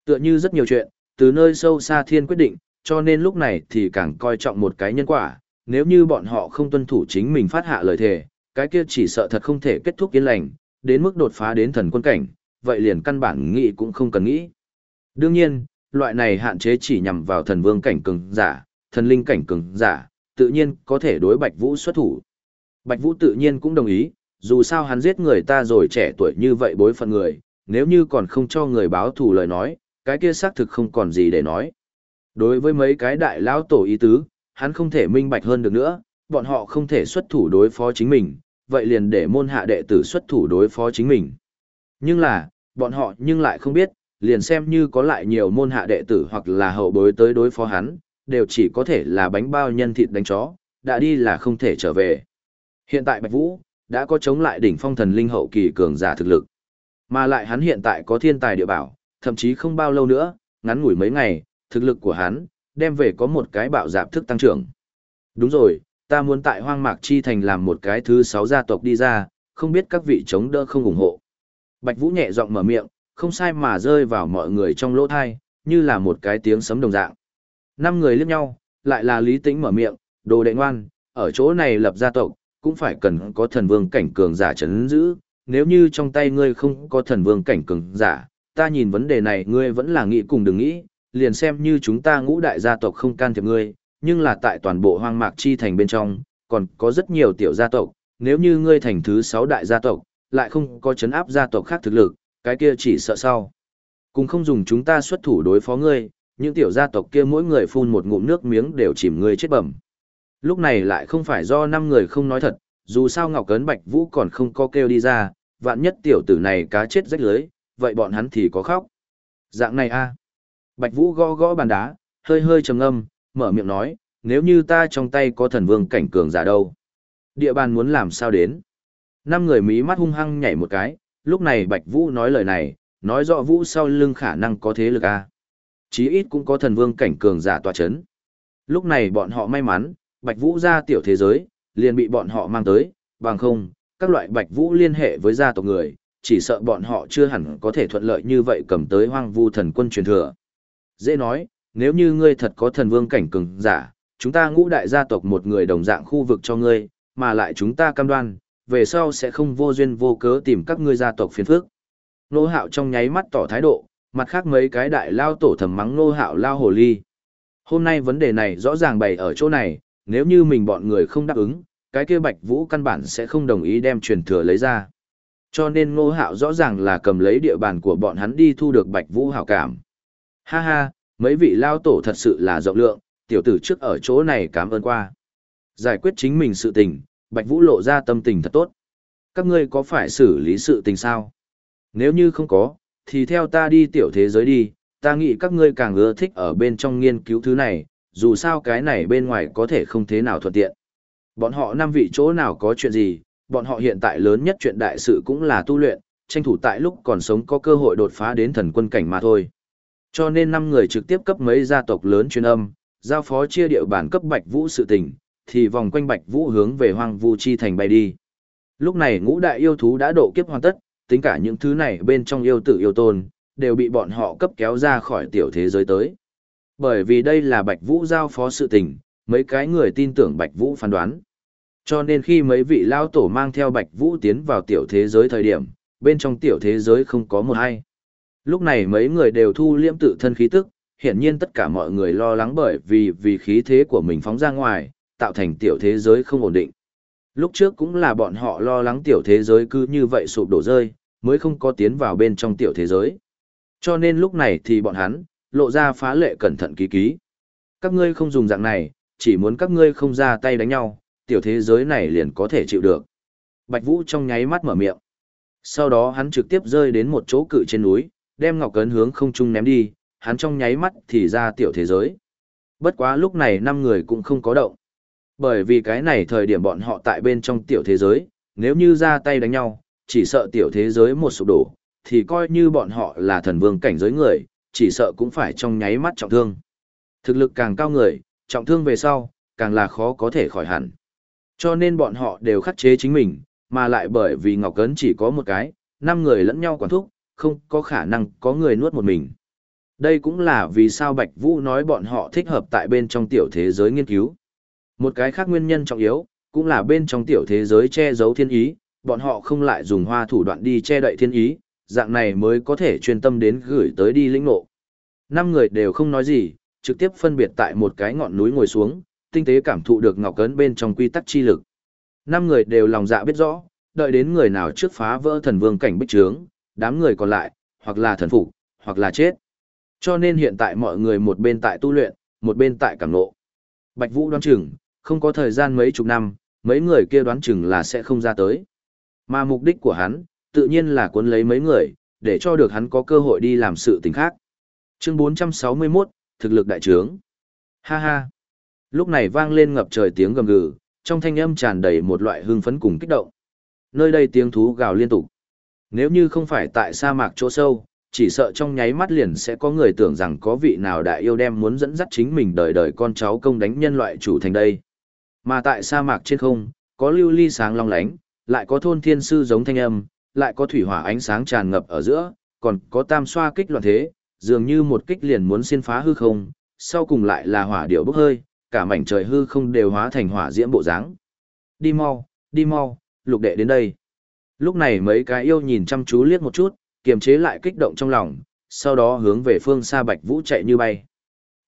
Tựa như rất nhiều chuyện, từ nơi sâu xa thiên quyết định, cho nên lúc này thì càng coi trọng một cái nhân quả, nếu như bọn họ không tuân thủ chính mình phát hạ lời thề, cái kia chỉ sợ thật không thể kết thúc yên lành, đến mức đột phá đến thần quân cảnh, vậy liền căn bản nghĩ cũng không cần nghĩ. Đương nhiên, loại này hạn chế chỉ nhằm vào thần vương cảnh cường giả, thần linh cảnh cường giả, tự nhiên có thể đối Bạch Vũ xuất thủ. Bạch Vũ tự nhiên cũng đồng ý, dù sao hắn giết người ta rồi trẻ tuổi như vậy bối phận người, nếu như còn không cho người báo thù lời nói, cái kia xác thực không còn gì để nói. Đối với mấy cái đại lão tổ ý tứ, hắn không thể minh bạch hơn được nữa, bọn họ không thể xuất thủ đối phó chính mình, vậy liền để môn hạ đệ tử xuất thủ đối phó chính mình. Nhưng là, bọn họ nhưng lại không biết, liền xem như có lại nhiều môn hạ đệ tử hoặc là hậu bối tới đối phó hắn, đều chỉ có thể là bánh bao nhân thịt đánh chó, đã đi là không thể trở về. Hiện tại Bạch Vũ, đã có chống lại đỉnh phong thần linh hậu kỳ cường giả thực lực. Mà lại hắn hiện tại có thiên tài địa bảo, thậm chí không bao lâu nữa, ngắn ngủi mấy ngày, thực lực của hắn, đem về có một cái bạo dạp thức tăng trưởng. Đúng rồi, ta muốn tại hoang mạc chi thành làm một cái thứ sáu gia tộc đi ra, không biết các vị chống đỡ không ủng hộ. Bạch Vũ nhẹ giọng mở miệng, không sai mà rơi vào mọi người trong lỗ tai, như là một cái tiếng sấm đồng dạng. Năm người liếc nhau, lại là Lý Tĩnh mở miệng, đồ đệ ngoan, ở chỗ này lập gia tộc, cũng phải cần có thần vương cảnh cường giả chấn giữ, nếu như trong tay ngươi không có thần vương cảnh cường giả, ta nhìn vấn đề này ngươi vẫn là nghĩ cùng đừng nghĩ, liền xem như chúng ta ngũ đại gia tộc không can thiệp ngươi, nhưng là tại toàn bộ hoang mạc chi thành bên trong, còn có rất nhiều tiểu gia tộc, nếu như ngươi thành thứ sáu đại gia tộc, lại không có chấn áp gia tộc khác thực lực, cái kia chỉ sợ sau. Cùng không dùng chúng ta xuất thủ đối phó ngươi, những tiểu gia tộc kia mỗi người phun một ngụm nước miếng đều chìm người chết bẩm. Lúc này lại không phải do năm người không nói thật, dù sao Ngọc Cấn Bạch Vũ còn không có kêu đi ra, vạn nhất tiểu tử này cá chết rách lưới, vậy bọn hắn thì có khóc. Dạng này a Bạch Vũ gõ gõ bàn đá, hơi hơi trầm ngâm, mở miệng nói, nếu như ta trong tay có thần vương cảnh cường giả đâu. Địa bàn muốn làm sao đến? Năm người mí mắt hung hăng nhảy một cái, lúc này Bạch Vũ nói lời này, nói rõ Vũ sau lưng khả năng có thế lực a. Chí ít cũng có thần vương cảnh cường giả tọa chấn. Lúc này bọn họ may mắn, Bạch Vũ ra tiểu thế giới, liền bị bọn họ mang tới, bằng không, các loại Bạch Vũ liên hệ với gia tộc người, chỉ sợ bọn họ chưa hẳn có thể thuận lợi như vậy cầm tới hoang vu thần quân truyền thừa. Dễ nói, nếu như ngươi thật có thần vương cảnh cường giả, chúng ta ngũ đại gia tộc một người đồng dạng khu vực cho ngươi, mà lại chúng ta cam đoan, về sau sẽ không vô duyên vô cớ tìm các ngươi gia tộc phiền phức. Nô hạo trong nháy mắt tỏ thái độ, mặt khác mấy cái đại lao tổ thầm mắng nô hạo lao hồ ly. Hôm nay vấn đề này rõ ràng bày ở chỗ này, nếu như mình bọn người không đáp ứng, cái kia bạch vũ căn bản sẽ không đồng ý đem truyền thừa lấy ra. Cho nên ngô hạo rõ ràng là cầm lấy địa bàn của bọn hắn đi thu được bạch vũ hảo cảm. Ha ha, mấy vị lao tổ thật sự là rộng lượng, tiểu tử trước ở chỗ này cảm ơn qua. Giải quyết chính mình sự tình, bạch vũ lộ ra tâm tình thật tốt. Các ngươi có phải xử lý sự tình sao? Nếu như không có, thì theo ta đi tiểu thế giới đi, ta nghĩ các ngươi càng ưa thích ở bên trong nghiên cứu thứ này, dù sao cái này bên ngoài có thể không thế nào thuận tiện. Bọn họ năm vị chỗ nào có chuyện gì, bọn họ hiện tại lớn nhất chuyện đại sự cũng là tu luyện, tranh thủ tại lúc còn sống có cơ hội đột phá đến thần quân cảnh mà thôi. Cho nên năm người trực tiếp cấp mấy gia tộc lớn truyền âm, giao phó chia địa bàn cấp Bạch Vũ sự tình, thì vòng quanh Bạch Vũ hướng về Hoang Vu Chi thành bay đi. Lúc này ngũ đại yêu thú đã độ kiếp hoàn tất, tính cả những thứ này bên trong yêu tử yêu tôn, đều bị bọn họ cấp kéo ra khỏi tiểu thế giới tới. Bởi vì đây là Bạch Vũ giao phó sự tình, mấy cái người tin tưởng Bạch Vũ phán đoán. Cho nên khi mấy vị lao tổ mang theo Bạch Vũ tiến vào tiểu thế giới thời điểm, bên trong tiểu thế giới không có một ai. Lúc này mấy người đều thu liễm tự thân khí tức, hiển nhiên tất cả mọi người lo lắng bởi vì vì khí thế của mình phóng ra ngoài, tạo thành tiểu thế giới không ổn định. Lúc trước cũng là bọn họ lo lắng tiểu thế giới cứ như vậy sụp đổ rơi, mới không có tiến vào bên trong tiểu thế giới. Cho nên lúc này thì bọn hắn, lộ ra phá lệ cẩn thận ký ký. Các ngươi không dùng dạng này, chỉ muốn các ngươi không ra tay đánh nhau, tiểu thế giới này liền có thể chịu được. Bạch Vũ trong nháy mắt mở miệng. Sau đó hắn trực tiếp rơi đến một chỗ cự trên núi, đem ngọc cấn hướng không trung ném đi, hắn trong nháy mắt thì ra tiểu thế giới. Bất quá lúc này năm người cũng không có động. Bởi vì cái này thời điểm bọn họ tại bên trong tiểu thế giới, nếu như ra tay đánh nhau, chỉ sợ tiểu thế giới một sụp đổ, thì coi như bọn họ là thần vương cảnh giới người, chỉ sợ cũng phải trong nháy mắt trọng thương. Thực lực càng cao người, trọng thương về sau, càng là khó có thể khỏi hẳn. Cho nên bọn họ đều khắc chế chính mình, mà lại bởi vì Ngọc Cấn chỉ có một cái, năm người lẫn nhau quản thúc, không có khả năng có người nuốt một mình. Đây cũng là vì sao Bạch Vũ nói bọn họ thích hợp tại bên trong tiểu thế giới nghiên cứu. Một cái khác nguyên nhân trọng yếu, cũng là bên trong tiểu thế giới che giấu thiên ý, bọn họ không lại dùng hoa thủ đoạn đi che đậy thiên ý, dạng này mới có thể chuyên tâm đến gửi tới đi lĩnh ngộ. Năm người đều không nói gì, trực tiếp phân biệt tại một cái ngọn núi ngồi xuống, tinh tế cảm thụ được ngọc cấn bên trong quy tắc chi lực. Năm người đều lòng dạ biết rõ, đợi đến người nào trước phá vỡ thần vương cảnh bích trướng, đám người còn lại, hoặc là thần phục, hoặc là chết. Cho nên hiện tại mọi người một bên tại tu luyện, một bên tại cảm ngộ. Bạch Vũ đoán chừng, không có thời gian mấy chục năm, mấy người kia đoán chừng là sẽ không ra tới. Mà mục đích của hắn, tự nhiên là cuốn lấy mấy người, để cho được hắn có cơ hội đi làm sự tình khác. Chương 461, thực lực đại trướng. Ha ha. Lúc này vang lên ngập trời tiếng gầm gừ, trong thanh âm tràn đầy một loại hưng phấn cùng kích động. Nơi đây tiếng thú gào liên tục. Nếu như không phải tại sa mạc chỗ sâu, chỉ sợ trong nháy mắt liền sẽ có người tưởng rằng có vị nào đại yêu đem muốn dẫn dắt chính mình đời đời con cháu công đánh nhân loại chủ thành đây. Mà tại sa mạc trên không, có lưu ly sáng long lánh, lại có thôn thiên sư giống thanh âm, lại có thủy hỏa ánh sáng tràn ngập ở giữa, còn có tam xoa kích loạn thế, dường như một kích liền muốn xuyên phá hư không, sau cùng lại là hỏa điệu bốc hơi, cả mảnh trời hư không đều hóa thành hỏa diễm bộ dáng. Đi mau, đi mau, lục đệ đến đây. Lúc này mấy cái yêu nhìn chăm chú liếc một chút, kiềm chế lại kích động trong lòng, sau đó hướng về phương xa Bạch Vũ chạy như bay.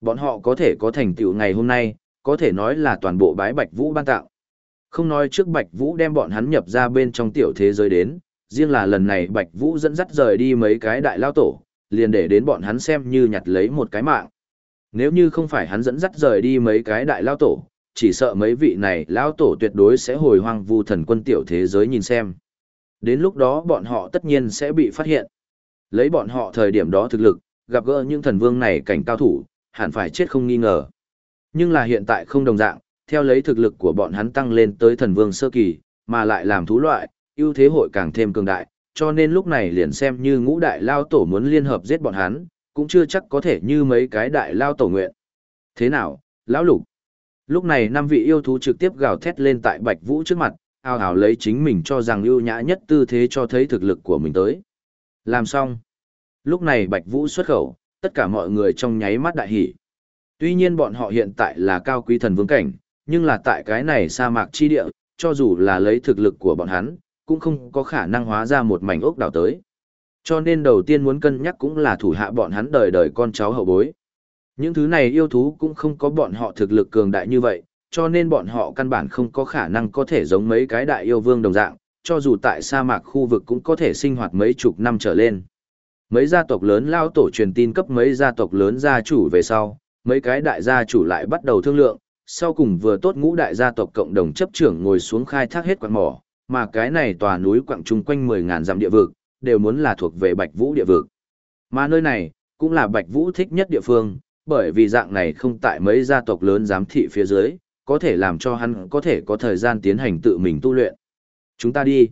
Bọn họ có thể có thành tựu ngày hôm nay, có thể nói là toàn bộ bái Bạch Vũ ban tạo. Không nói trước Bạch Vũ đem bọn hắn nhập ra bên trong tiểu thế giới đến, riêng là lần này Bạch Vũ dẫn dắt rời đi mấy cái đại lao tổ, liền để đến bọn hắn xem như nhặt lấy một cái mạng. Nếu như không phải hắn dẫn dắt rời đi mấy cái đại lao tổ, chỉ sợ mấy vị này lao tổ tuyệt đối sẽ hồi hoang vu thần quân tiểu thế giới nhìn xem. Đến lúc đó bọn họ tất nhiên sẽ bị phát hiện. Lấy bọn họ thời điểm đó thực lực, gặp gỡ những thần vương này cảnh cao thủ, hẳn phải chết không nghi ngờ. Nhưng là hiện tại không đồng dạng, theo lấy thực lực của bọn hắn tăng lên tới thần vương sơ kỳ, mà lại làm thú loại, ưu thế hội càng thêm cường đại, cho nên lúc này liền xem như ngũ đại lao tổ muốn liên hợp giết bọn hắn, cũng chưa chắc có thể như mấy cái đại lao tổ nguyện. Thế nào, lão lục? Lúc này năm vị yêu thú trực tiếp gào thét lên tại Bạch Vũ trước mặt, ao ào lấy chính mình cho rằng ưu nhã nhất tư thế cho thấy thực lực của mình tới. Làm xong. Lúc này Bạch Vũ xuất khẩu, tất cả mọi người trong nháy mắt đại hỉ. Tuy nhiên bọn họ hiện tại là cao quý thần vương cảnh, nhưng là tại cái này sa mạc chi địa, cho dù là lấy thực lực của bọn hắn, cũng không có khả năng hóa ra một mảnh ốc đảo tới. Cho nên đầu tiên muốn cân nhắc cũng là thủ hạ bọn hắn đời đời con cháu hậu bối. Những thứ này yêu thú cũng không có bọn họ thực lực cường đại như vậy, cho nên bọn họ căn bản không có khả năng có thể giống mấy cái đại yêu vương đồng dạng, cho dù tại sa mạc khu vực cũng có thể sinh hoạt mấy chục năm trở lên. Mấy gia tộc lớn lao tổ truyền tin cấp mấy gia tộc lớn gia chủ về sau, mấy cái đại gia chủ lại bắt đầu thương lượng, sau cùng vừa tốt ngũ đại gia tộc cộng đồng chấp trưởng ngồi xuống khai thác hết quặng mỏ, mà cái này tòa núi quặng chung quanh 10.000 dặm địa vực, đều muốn là thuộc về Bạch Vũ địa vực. Mà nơi này, cũng là Bạch Vũ thích nhất địa phương, bởi vì dạng này không tại mấy gia tộc lớn giám thị phía dưới, có thể làm cho hắn có thể có thời gian tiến hành tự mình tu luyện. Chúng ta đi.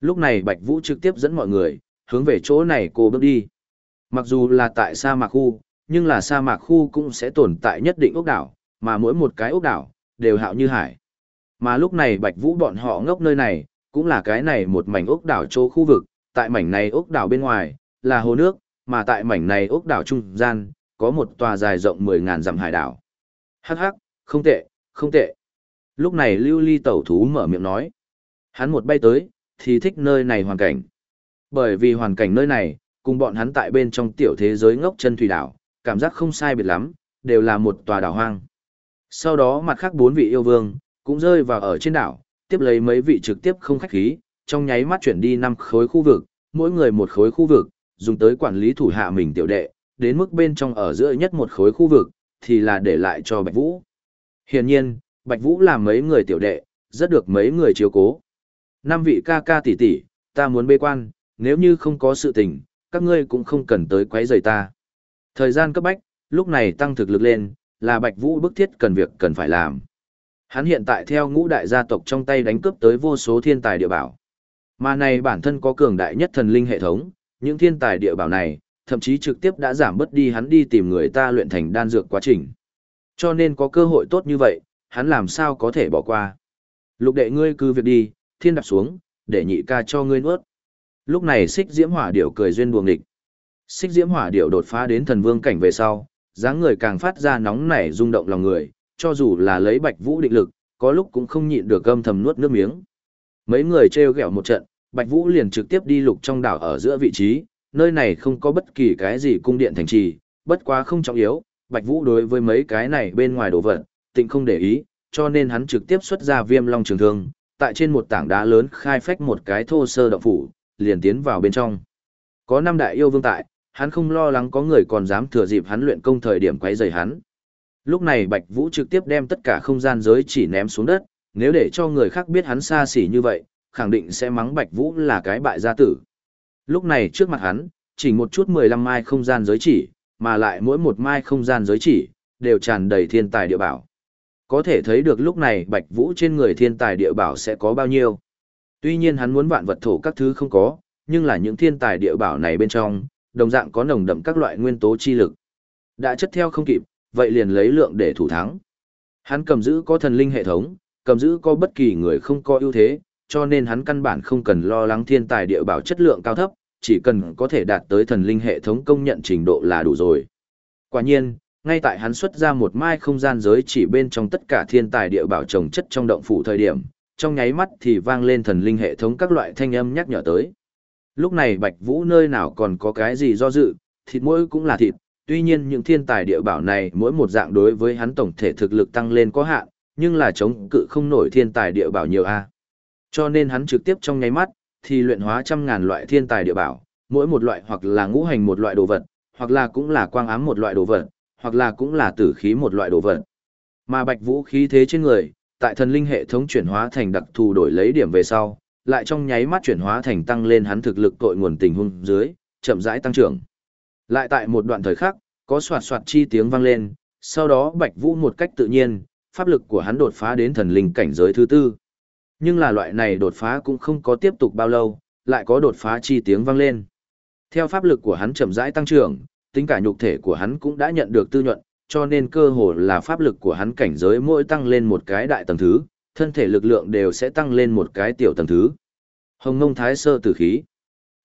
Lúc này Bạch Vũ trực tiếp dẫn mọi người, hướng về chỗ này cô bước đi. Mặc dù là tại sa mạc khu, nhưng là sa mạc khu cũng sẽ tồn tại nhất định ốc đảo, mà mỗi một cái ốc đảo, đều hạo như hải. Mà lúc này Bạch Vũ bọn họ ngốc nơi này, cũng là cái này một mảnh ốc đảo chỗ khu vực, tại mảnh này ốc đảo bên ngoài, là hồ nước, mà tại mảnh này ốc đảo trung gian, có một tòa dài rộng 10.000 dặm hải đảo. Hắc hắc, không tệ, không tệ. Lúc này lưu ly tẩu thú mở miệng nói. Hắn một bay tới, thì thích nơi này hoàn cảnh. Bởi vì hoàn cảnh nơi này, cùng bọn hắn tại bên trong tiểu thế giới ngốc chân thủy đảo, cảm giác không sai biệt lắm, đều là một tòa đảo hoang. Sau đó mặt khác bốn vị yêu vương, cũng rơi vào ở trên đảo, tiếp lấy mấy vị trực tiếp không khách khí, trong nháy mắt chuyển đi năm khối khu vực, mỗi người một khối khu vực, dùng tới quản lý thủ hạ mình tiểu đệ, đến mức bên trong ở giữa nhất một khối khu vực, thì là để lại cho Bạch Vũ. Hiển nhiên, Bạch Vũ làm mấy người tiểu đệ, rất được mấy người chiếu cố. Năm vị ca ca tỷ tỷ, ta muốn bê quan, nếu như không có sự tình, các ngươi cũng không cần tới quấy rầy ta. Thời gian cấp bách, lúc này tăng thực lực lên, là Bạch Vũ bức thiết cần việc cần phải làm. Hắn hiện tại theo ngũ đại gia tộc trong tay đánh cướp tới vô số thiên tài địa bảo. Mà này bản thân có cường đại nhất thần linh hệ thống, những thiên tài địa bảo này, thậm chí trực tiếp đã giảm bớt đi hắn đi tìm người ta luyện thành đan dược quá trình. Cho nên có cơ hội tốt như vậy, hắn làm sao có thể bỏ qua. Lục đệ ngươi cứ việc đi, thiên đạp xuống, để nhị ca cho ngươi nuốt. Lúc này xích diễm hỏa điểu cười duyên buồng địch. Xích diễm hỏa điểu đột phá đến thần vương cảnh về sau, dáng người càng phát ra nóng nảy rung động lòng người, cho dù là lấy bạch vũ định lực, có lúc cũng không nhịn được gâm thầm nuốt nước miếng. Mấy người treo gẹo một trận, bạch vũ liền trực tiếp đi lục trong đảo ở giữa vị trí, nơi này không có bất kỳ cái gì cung điện thành trì, bất quá không trọng yếu, bạch vũ đối với mấy cái này bên ngoài đồ vật, tịnh không để ý, cho nên hắn trực tiếp xuất ra viêm long trường thương, tại trên một tảng đá lớn khai phách một cái thô sơ động phủ, liền tiến vào bên trong. Có năm đại yêu vương tại, hắn không lo lắng có người còn dám thừa dịp hắn luyện công thời điểm quấy rầy hắn. Lúc này Bạch Vũ trực tiếp đem tất cả không gian giới chỉ ném xuống đất, nếu để cho người khác biết hắn xa xỉ như vậy, khẳng định sẽ mắng Bạch Vũ là cái bại gia tử. Lúc này trước mặt hắn, chỉ một chút 15 mai không gian giới chỉ, mà lại mỗi một mai không gian giới chỉ, đều tràn đầy thiên tài địa bảo. Có thể thấy được lúc này Bạch Vũ trên người thiên tài địa bảo sẽ có bao nhiêu. Tuy nhiên hắn muốn vạn vật thổ các thứ không có, nhưng là những thiên tài địa bảo này bên trong, đồng dạng có nồng đậm các loại nguyên tố chi lực. Đã chất theo không kịp, vậy liền lấy lượng để thủ thắng. Hắn cầm giữ có thần linh hệ thống, cầm giữ có bất kỳ người không có ưu thế, cho nên hắn căn bản không cần lo lắng thiên tài địa bảo chất lượng cao thấp, chỉ cần có thể đạt tới thần linh hệ thống công nhận trình độ là đủ rồi. Quả nhiên, ngay tại hắn xuất ra một mai không gian giới chỉ bên trong tất cả thiên tài địa bảo trồng chất trong động phủ thời điểm, trong nháy mắt thì vang lên thần linh hệ thống các loại thanh âm nhắc nhở tới. Lúc này Bạch Vũ nơi nào còn có cái gì do dự, thịt mỗi cũng là thịt, tuy nhiên những thiên tài địa bảo này mỗi một dạng đối với hắn tổng thể thực lực tăng lên có hạn, nhưng là chống cự không nổi thiên tài địa bảo nhiều a. Cho nên hắn trực tiếp trong nháy mắt thì luyện hóa trăm ngàn loại thiên tài địa bảo, mỗi một loại hoặc là ngũ hành một loại đồ vật, hoặc là cũng là quang ám một loại đồ vật, hoặc là cũng là tử khí một loại đồ vật. Mà Bạch Vũ khí thế trên người, tại thần linh hệ thống chuyển hóa thành đặc thù đổi lấy điểm về sau, lại trong nháy mắt chuyển hóa thành tăng lên hắn thực lực tội nguồn tình huống dưới, chậm rãi tăng trưởng. Lại tại một đoạn thời khắc, có soạt soạt chi tiếng vang lên, sau đó Bạch Vũ một cách tự nhiên, pháp lực của hắn đột phá đến thần linh cảnh giới thứ tư. Nhưng là loại này đột phá cũng không có tiếp tục bao lâu, lại có đột phá chi tiếng vang lên. Theo pháp lực của hắn chậm rãi tăng trưởng, tính cả nhục thể của hắn cũng đã nhận được tư nhuận, cho nên cơ hồ là pháp lực của hắn cảnh giới mỗi tăng lên một cái đại tầng thứ, thân thể lực lượng đều sẽ tăng lên một cái tiểu tầng thứ. Hồng Ngông Thái Sơ Tử Khí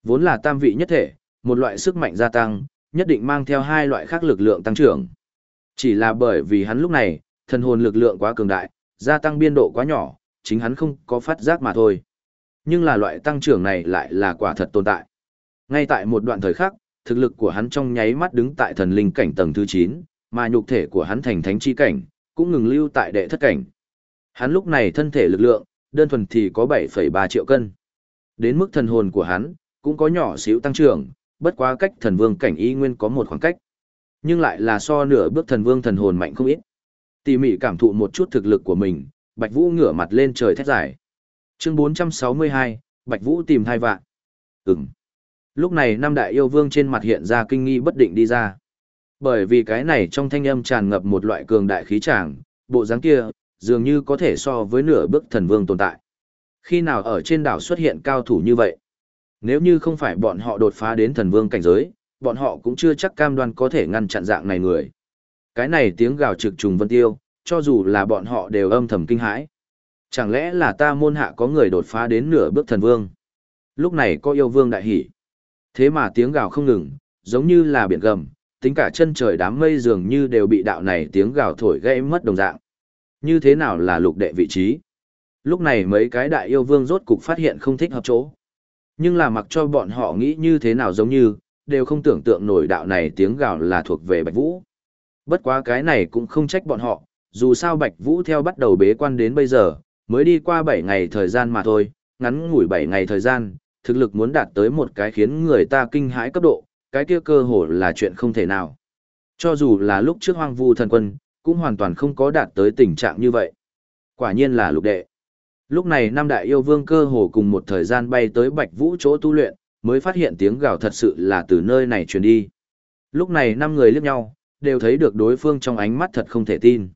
vốn là tam vị nhất thể, một loại sức mạnh gia tăng, nhất định mang theo hai loại khác lực lượng tăng trưởng. Chỉ là bởi vì hắn lúc này, thần hồn lực lượng quá cường đại, gia tăng biên độ quá nhỏ, chính hắn không có phát giác mà thôi. Nhưng là loại tăng trưởng này lại là quả thật tồn tại. Ngay tại một đoạn thời khắc, thực lực của hắn trong nháy mắt đứng tại thần linh cảnh tầng thứ 9, mà nhục thể của hắn thành thánh chi cảnh, cũng ngừng lưu tại đệ thất cảnh. Hắn lúc này thân thể lực lượng, đơn thuần thì có 7,3 triệu cân. Đến mức thần hồn của hắn, cũng có nhỏ xíu tăng trưởng, bất quá cách thần vương cảnh y nguyên có một khoảng cách. Nhưng lại là so nửa bước thần vương thần hồn mạnh không ít. Tỉ mỉ cảm thụ một chút thực lực của mình, Bạch Vũ ngửa mặt lên trời thét giải. Chương 462, Bạch Vũ tìm hai vạn. Ừm. Lúc này năm đại yêu vương trên mặt hiện ra kinh nghi bất định đi ra. Bởi vì cái này trong thanh âm tràn ngập một loại cường đại khí tràng, bộ dáng kia, dường như có thể so với nửa bước thần vương tồn tại. Khi nào ở trên đảo xuất hiện cao thủ như vậy? Nếu như không phải bọn họ đột phá đến thần vương cảnh giới, bọn họ cũng chưa chắc cam đoan có thể ngăn chặn dạng này người. Cái này tiếng gào trực trùng vân tiêu, cho dù là bọn họ đều âm thầm kinh hãi. Chẳng lẽ là ta môn hạ có người đột phá đến nửa bước thần vương? Lúc này có yêu vương đại hỉ. Thế mà tiếng gào không ngừng, giống như là biển gầm, tính cả chân trời đám mây dường như đều bị đạo này tiếng gào thổi gây mất đồng dạng. Như thế nào là lục đệ vị trí? Lúc này mấy cái đại yêu vương rốt cục phát hiện không thích hợp chỗ. Nhưng là mặc cho bọn họ nghĩ như thế nào giống như, đều không tưởng tượng nổi đạo này tiếng gào là thuộc về Bạch Vũ. Bất quá cái này cũng không trách bọn họ, dù sao Bạch Vũ theo bắt đầu bế quan đến bây giờ, mới đi qua 7 ngày thời gian mà thôi, ngắn ngủi 7 ngày thời gian, thực lực muốn đạt tới một cái khiến người ta kinh hãi cấp độ, cái kia cơ hồ là chuyện không thể nào. Cho dù là lúc trước hoang vu thần quân, cũng hoàn toàn không có đạt tới tình trạng như vậy. Quả nhiên là lục đệ. Lúc này năm đại yêu vương cơ hồ cùng một thời gian bay tới Bạch Vũ chỗ tu luyện, mới phát hiện tiếng gào thật sự là từ nơi này truyền đi. Lúc này năm người liếc nhau, đều thấy được đối phương trong ánh mắt thật không thể tin.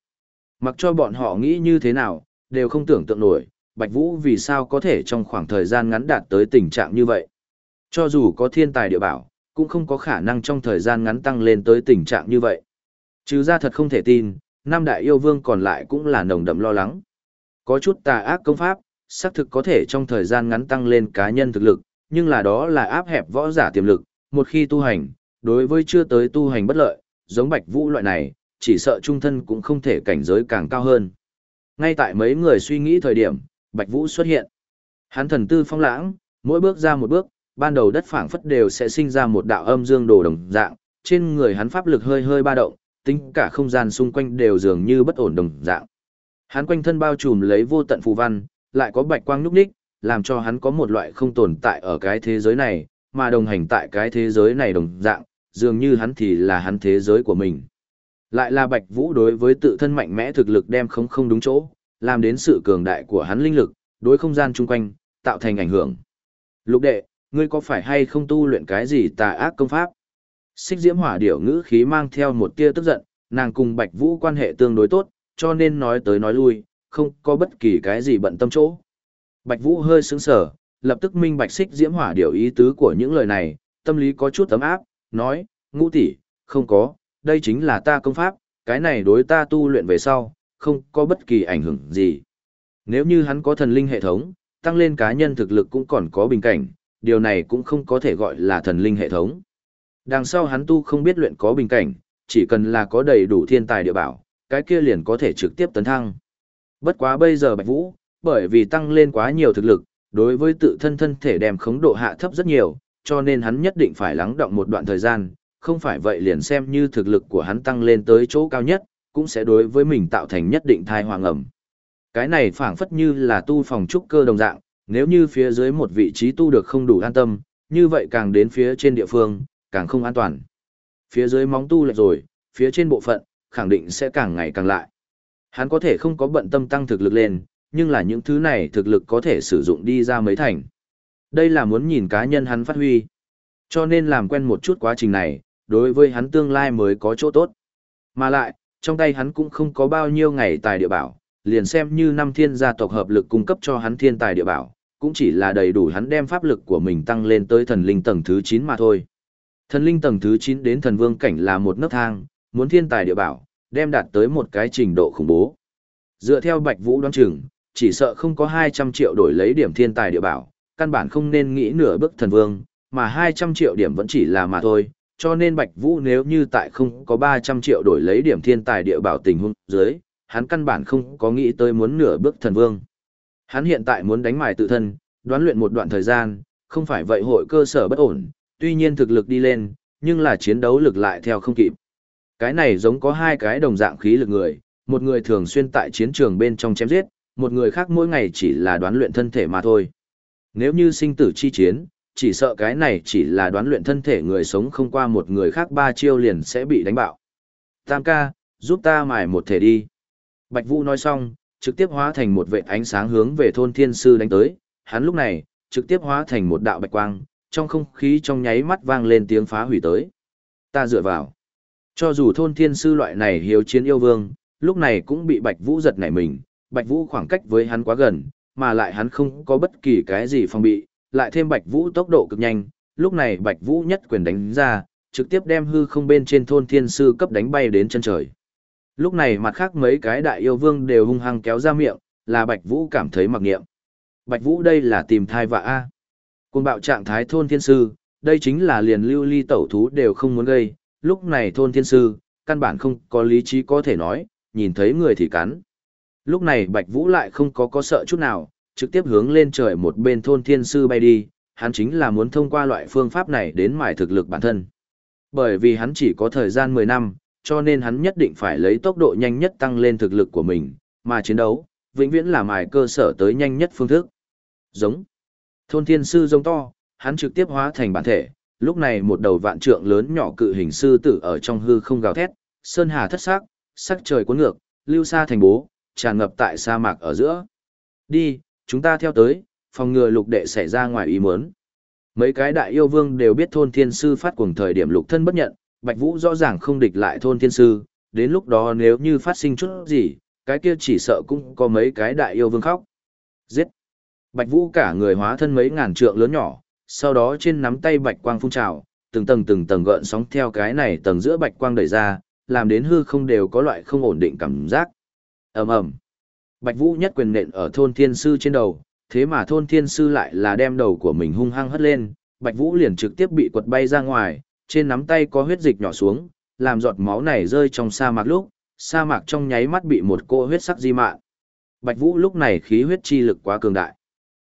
Mặc cho bọn họ nghĩ như thế nào, đều không tưởng tượng nổi, Bạch Vũ vì sao có thể trong khoảng thời gian ngắn đạt tới tình trạng như vậy. Cho dù có thiên tài địa bảo, cũng không có khả năng trong thời gian ngắn tăng lên tới tình trạng như vậy. Chứ ra thật không thể tin, năm đại yêu vương còn lại cũng là nồng đậm lo lắng. Có chút tà ác công pháp, xác thực có thể trong thời gian ngắn tăng lên cá nhân thực lực, nhưng là đó là áp hẹp võ giả tiềm lực, một khi tu hành, đối với chưa tới tu hành bất lợi, giống Bạch Vũ loại này, chỉ sợ trung thân cũng không thể cảnh giới càng cao hơn. Ngay tại mấy người suy nghĩ thời điểm, Bạch Vũ xuất hiện. Hắn thần tư phong lãng, mỗi bước ra một bước, ban đầu đất phảng phất đều sẽ sinh ra một đạo âm dương đồ đồng dạng, trên người hắn pháp lực hơi hơi ba động, tính cả không gian xung quanh đều dường như bất ổn đồng dạng. Hắn quanh thân bao trùm lấy vô tận phù văn, lại có bạch quang nhúc nhích, làm cho hắn có một loại không tồn tại ở cái thế giới này, mà đồng hành tại cái thế giới này đồng dạng, dường như hắn thì là hắn thế giới của mình. Lại là Bạch Vũ đối với tự thân mạnh mẽ thực lực đem không không đúng chỗ, làm đến sự cường đại của hắn linh lực, đối không gian chung quanh, tạo thành ảnh hưởng. Lục đệ, ngươi có phải hay không tu luyện cái gì tà ác công pháp? Xích diễm hỏa điểu ngữ khí mang theo một tia tức giận, nàng cùng Bạch Vũ quan hệ tương đối tốt, cho nên nói tới nói lui, không có bất kỳ cái gì bận tâm chỗ. Bạch Vũ hơi sững sờ, lập tức minh bạch xích diễm hỏa Điểu ý tứ của những lời này, tâm lý có chút ấm áp, nói, ngũ tỷ, không có, đây chính là ta công pháp, cái này đối ta tu luyện về sau, không có bất kỳ ảnh hưởng gì. Nếu như hắn có thần linh hệ thống, tăng lên cá nhân thực lực cũng còn có bình cảnh, điều này cũng không có thể gọi là thần linh hệ thống. Đằng sau hắn tu không biết luyện có bình cảnh, chỉ cần là có đầy đủ thiên tài địa bảo, cái kia liền có thể trực tiếp tấn thăng. Bất quá bây giờ Bạch Vũ, bởi vì tăng lên quá nhiều thực lực, đối với tự thân thân thể đem khống độ hạ thấp rất nhiều, cho nên hắn nhất định phải lắng động một đoạn thời gian, không phải vậy liền xem như thực lực của hắn tăng lên tới chỗ cao nhất, cũng sẽ đối với mình tạo thành nhất định thai hoàng ẩm. Cái này phảng phất như là tu phòng trúc cơ đồng dạng, nếu như phía dưới một vị trí tu được không đủ an tâm, như vậy càng đến phía trên địa phương, càng không an toàn. Phía dưới móng tu lệch rồi, phía trên bộ phận, khẳng định sẽ càng ngày càng lại. Hắn có thể không có bận tâm tăng thực lực lên, nhưng là những thứ này thực lực có thể sử dụng đi ra mấy thành. Đây là muốn nhìn cá nhân hắn phát huy. Cho nên làm quen một chút quá trình này, đối với hắn tương lai mới có chỗ tốt. Mà lại, trong tay hắn cũng không có bao nhiêu ngày tài địa bảo, liền xem như năm thiên gia tộc hợp lực cung cấp cho hắn thiên tài địa bảo, cũng chỉ là đầy đủ hắn đem pháp lực của mình tăng lên tới thần linh tầng thứ 9 mà thôi. Thần linh tầng thứ 9 đến thần vương cảnh là một nấc thang, muốn thiên tài địa bảo, đem đạt tới một cái trình độ khủng bố. Dựa theo Bạch Vũ đoán chừng, chỉ sợ không có 200 triệu đổi lấy điểm thiên tài địa bảo, căn bản không nên nghĩ nửa bước thần vương, mà 200 triệu điểm vẫn chỉ là mà thôi, cho nên Bạch Vũ nếu như tại không có 300 triệu đổi lấy điểm thiên tài địa bảo tình huống dưới, hắn căn bản không có nghĩ tới muốn nửa bước thần vương. Hắn hiện tại muốn đánh mài tự thân, đoán luyện một đoạn thời gian, không phải vậy hội cơ sở bất ổn, tuy nhiên thực lực đi lên, nhưng là chiến đấu lực lại theo không kịp. Cái này giống có hai cái đồng dạng khí lực người, một người thường xuyên tại chiến trường bên trong chém giết, một người khác mỗi ngày chỉ là đoán luyện thân thể mà thôi. Nếu như sinh tử chi chiến, chỉ sợ cái này chỉ là đoán luyện thân thể người sống không qua một người khác ba chiêu liền sẽ bị đánh bạo. Tam ca, giúp ta mài một thể đi. Bạch Vũ nói xong, trực tiếp hóa thành một vệ ánh sáng hướng về thôn thiên sư đánh tới, hắn lúc này, trực tiếp hóa thành một đạo bạch quang, trong không khí trong nháy mắt vang lên tiếng phá hủy tới. Ta dựa vào. Cho dù thôn thiên sư loại này hiếu chiến yêu vương, lúc này cũng bị Bạch Vũ giật nảy mình, Bạch Vũ khoảng cách với hắn quá gần, mà lại hắn không có bất kỳ cái gì phòng bị, lại thêm Bạch Vũ tốc độ cực nhanh, lúc này Bạch Vũ nhất quyền đánh ra, trực tiếp đem hư không bên trên thôn thiên sư cấp đánh bay đến chân trời. Lúc này mặt khác mấy cái đại yêu vương đều hung hăng kéo ra miệng, là Bạch Vũ cảm thấy mặc niệm. Bạch Vũ đây là tìm thai vạ A. Cùng bạo trạng thái thôn thiên sư, đây chính là liền lưu ly tẩu thú đều không muốn gây, lúc này thôn thiên sư, căn bản không có lý trí có thể nói, nhìn thấy người thì cắn. Lúc này Bạch Vũ lại không có có sợ chút nào, trực tiếp hướng lên trời một bên thôn thiên sư bay đi, hắn chính là muốn thông qua loại phương pháp này đến mài thực lực bản thân. Bởi vì hắn chỉ có thời gian 10 năm, cho nên hắn nhất định phải lấy tốc độ nhanh nhất tăng lên thực lực của mình, mà chiến đấu, vĩnh viễn là mài cơ sở tới nhanh nhất phương thức. Giống. Thôn thiên sư giống to, hắn trực tiếp hóa thành bản thể, lúc này một đầu vạn trượng lớn nhỏ cự hình sư tử ở trong hư không gào thét, sơn hà thất sắc, sắc trời cuốn ngược, lưu xa thành bố, tràn ngập tại sa mạc ở giữa. Đi, chúng ta theo tới, phòng ngừa lục đệ xảy ra ngoài ý muốn. Mấy cái đại yêu vương đều biết thôn thiên sư phát cuồng thời điểm lục thân bất nhận, Bạch Vũ rõ ràng không địch lại thôn thiên sư, đến lúc đó nếu như phát sinh chút gì, cái kia chỉ sợ cũng có mấy cái đại yêu vương khóc. Giết! Bạch Vũ cả người hóa thân mấy ngàn trượng lớn nhỏ, sau đó trên nắm tay bạch quang phun trào, từng tầng từng tầng gợn sóng theo cái này tầng giữa bạch quang đẩy ra, làm đến hư không đều có loại không ổn định cảm giác. Ầm ầm. Bạch Vũ nhất quyền nện ở thôn thiên sư trên đầu, thế mà thôn thiên sư lại là đem đầu của mình hung hăng hất lên, Bạch Vũ liền trực tiếp bị quật bay ra ngoài, trên nắm tay có huyết dịch nhỏ xuống, làm giọt máu này rơi trong sa mạc lúc, sa mạc trong nháy mắt bị một cô huyết sắc di mạn. Bạch Vũ lúc này khí huyết chi lực quá cường đại.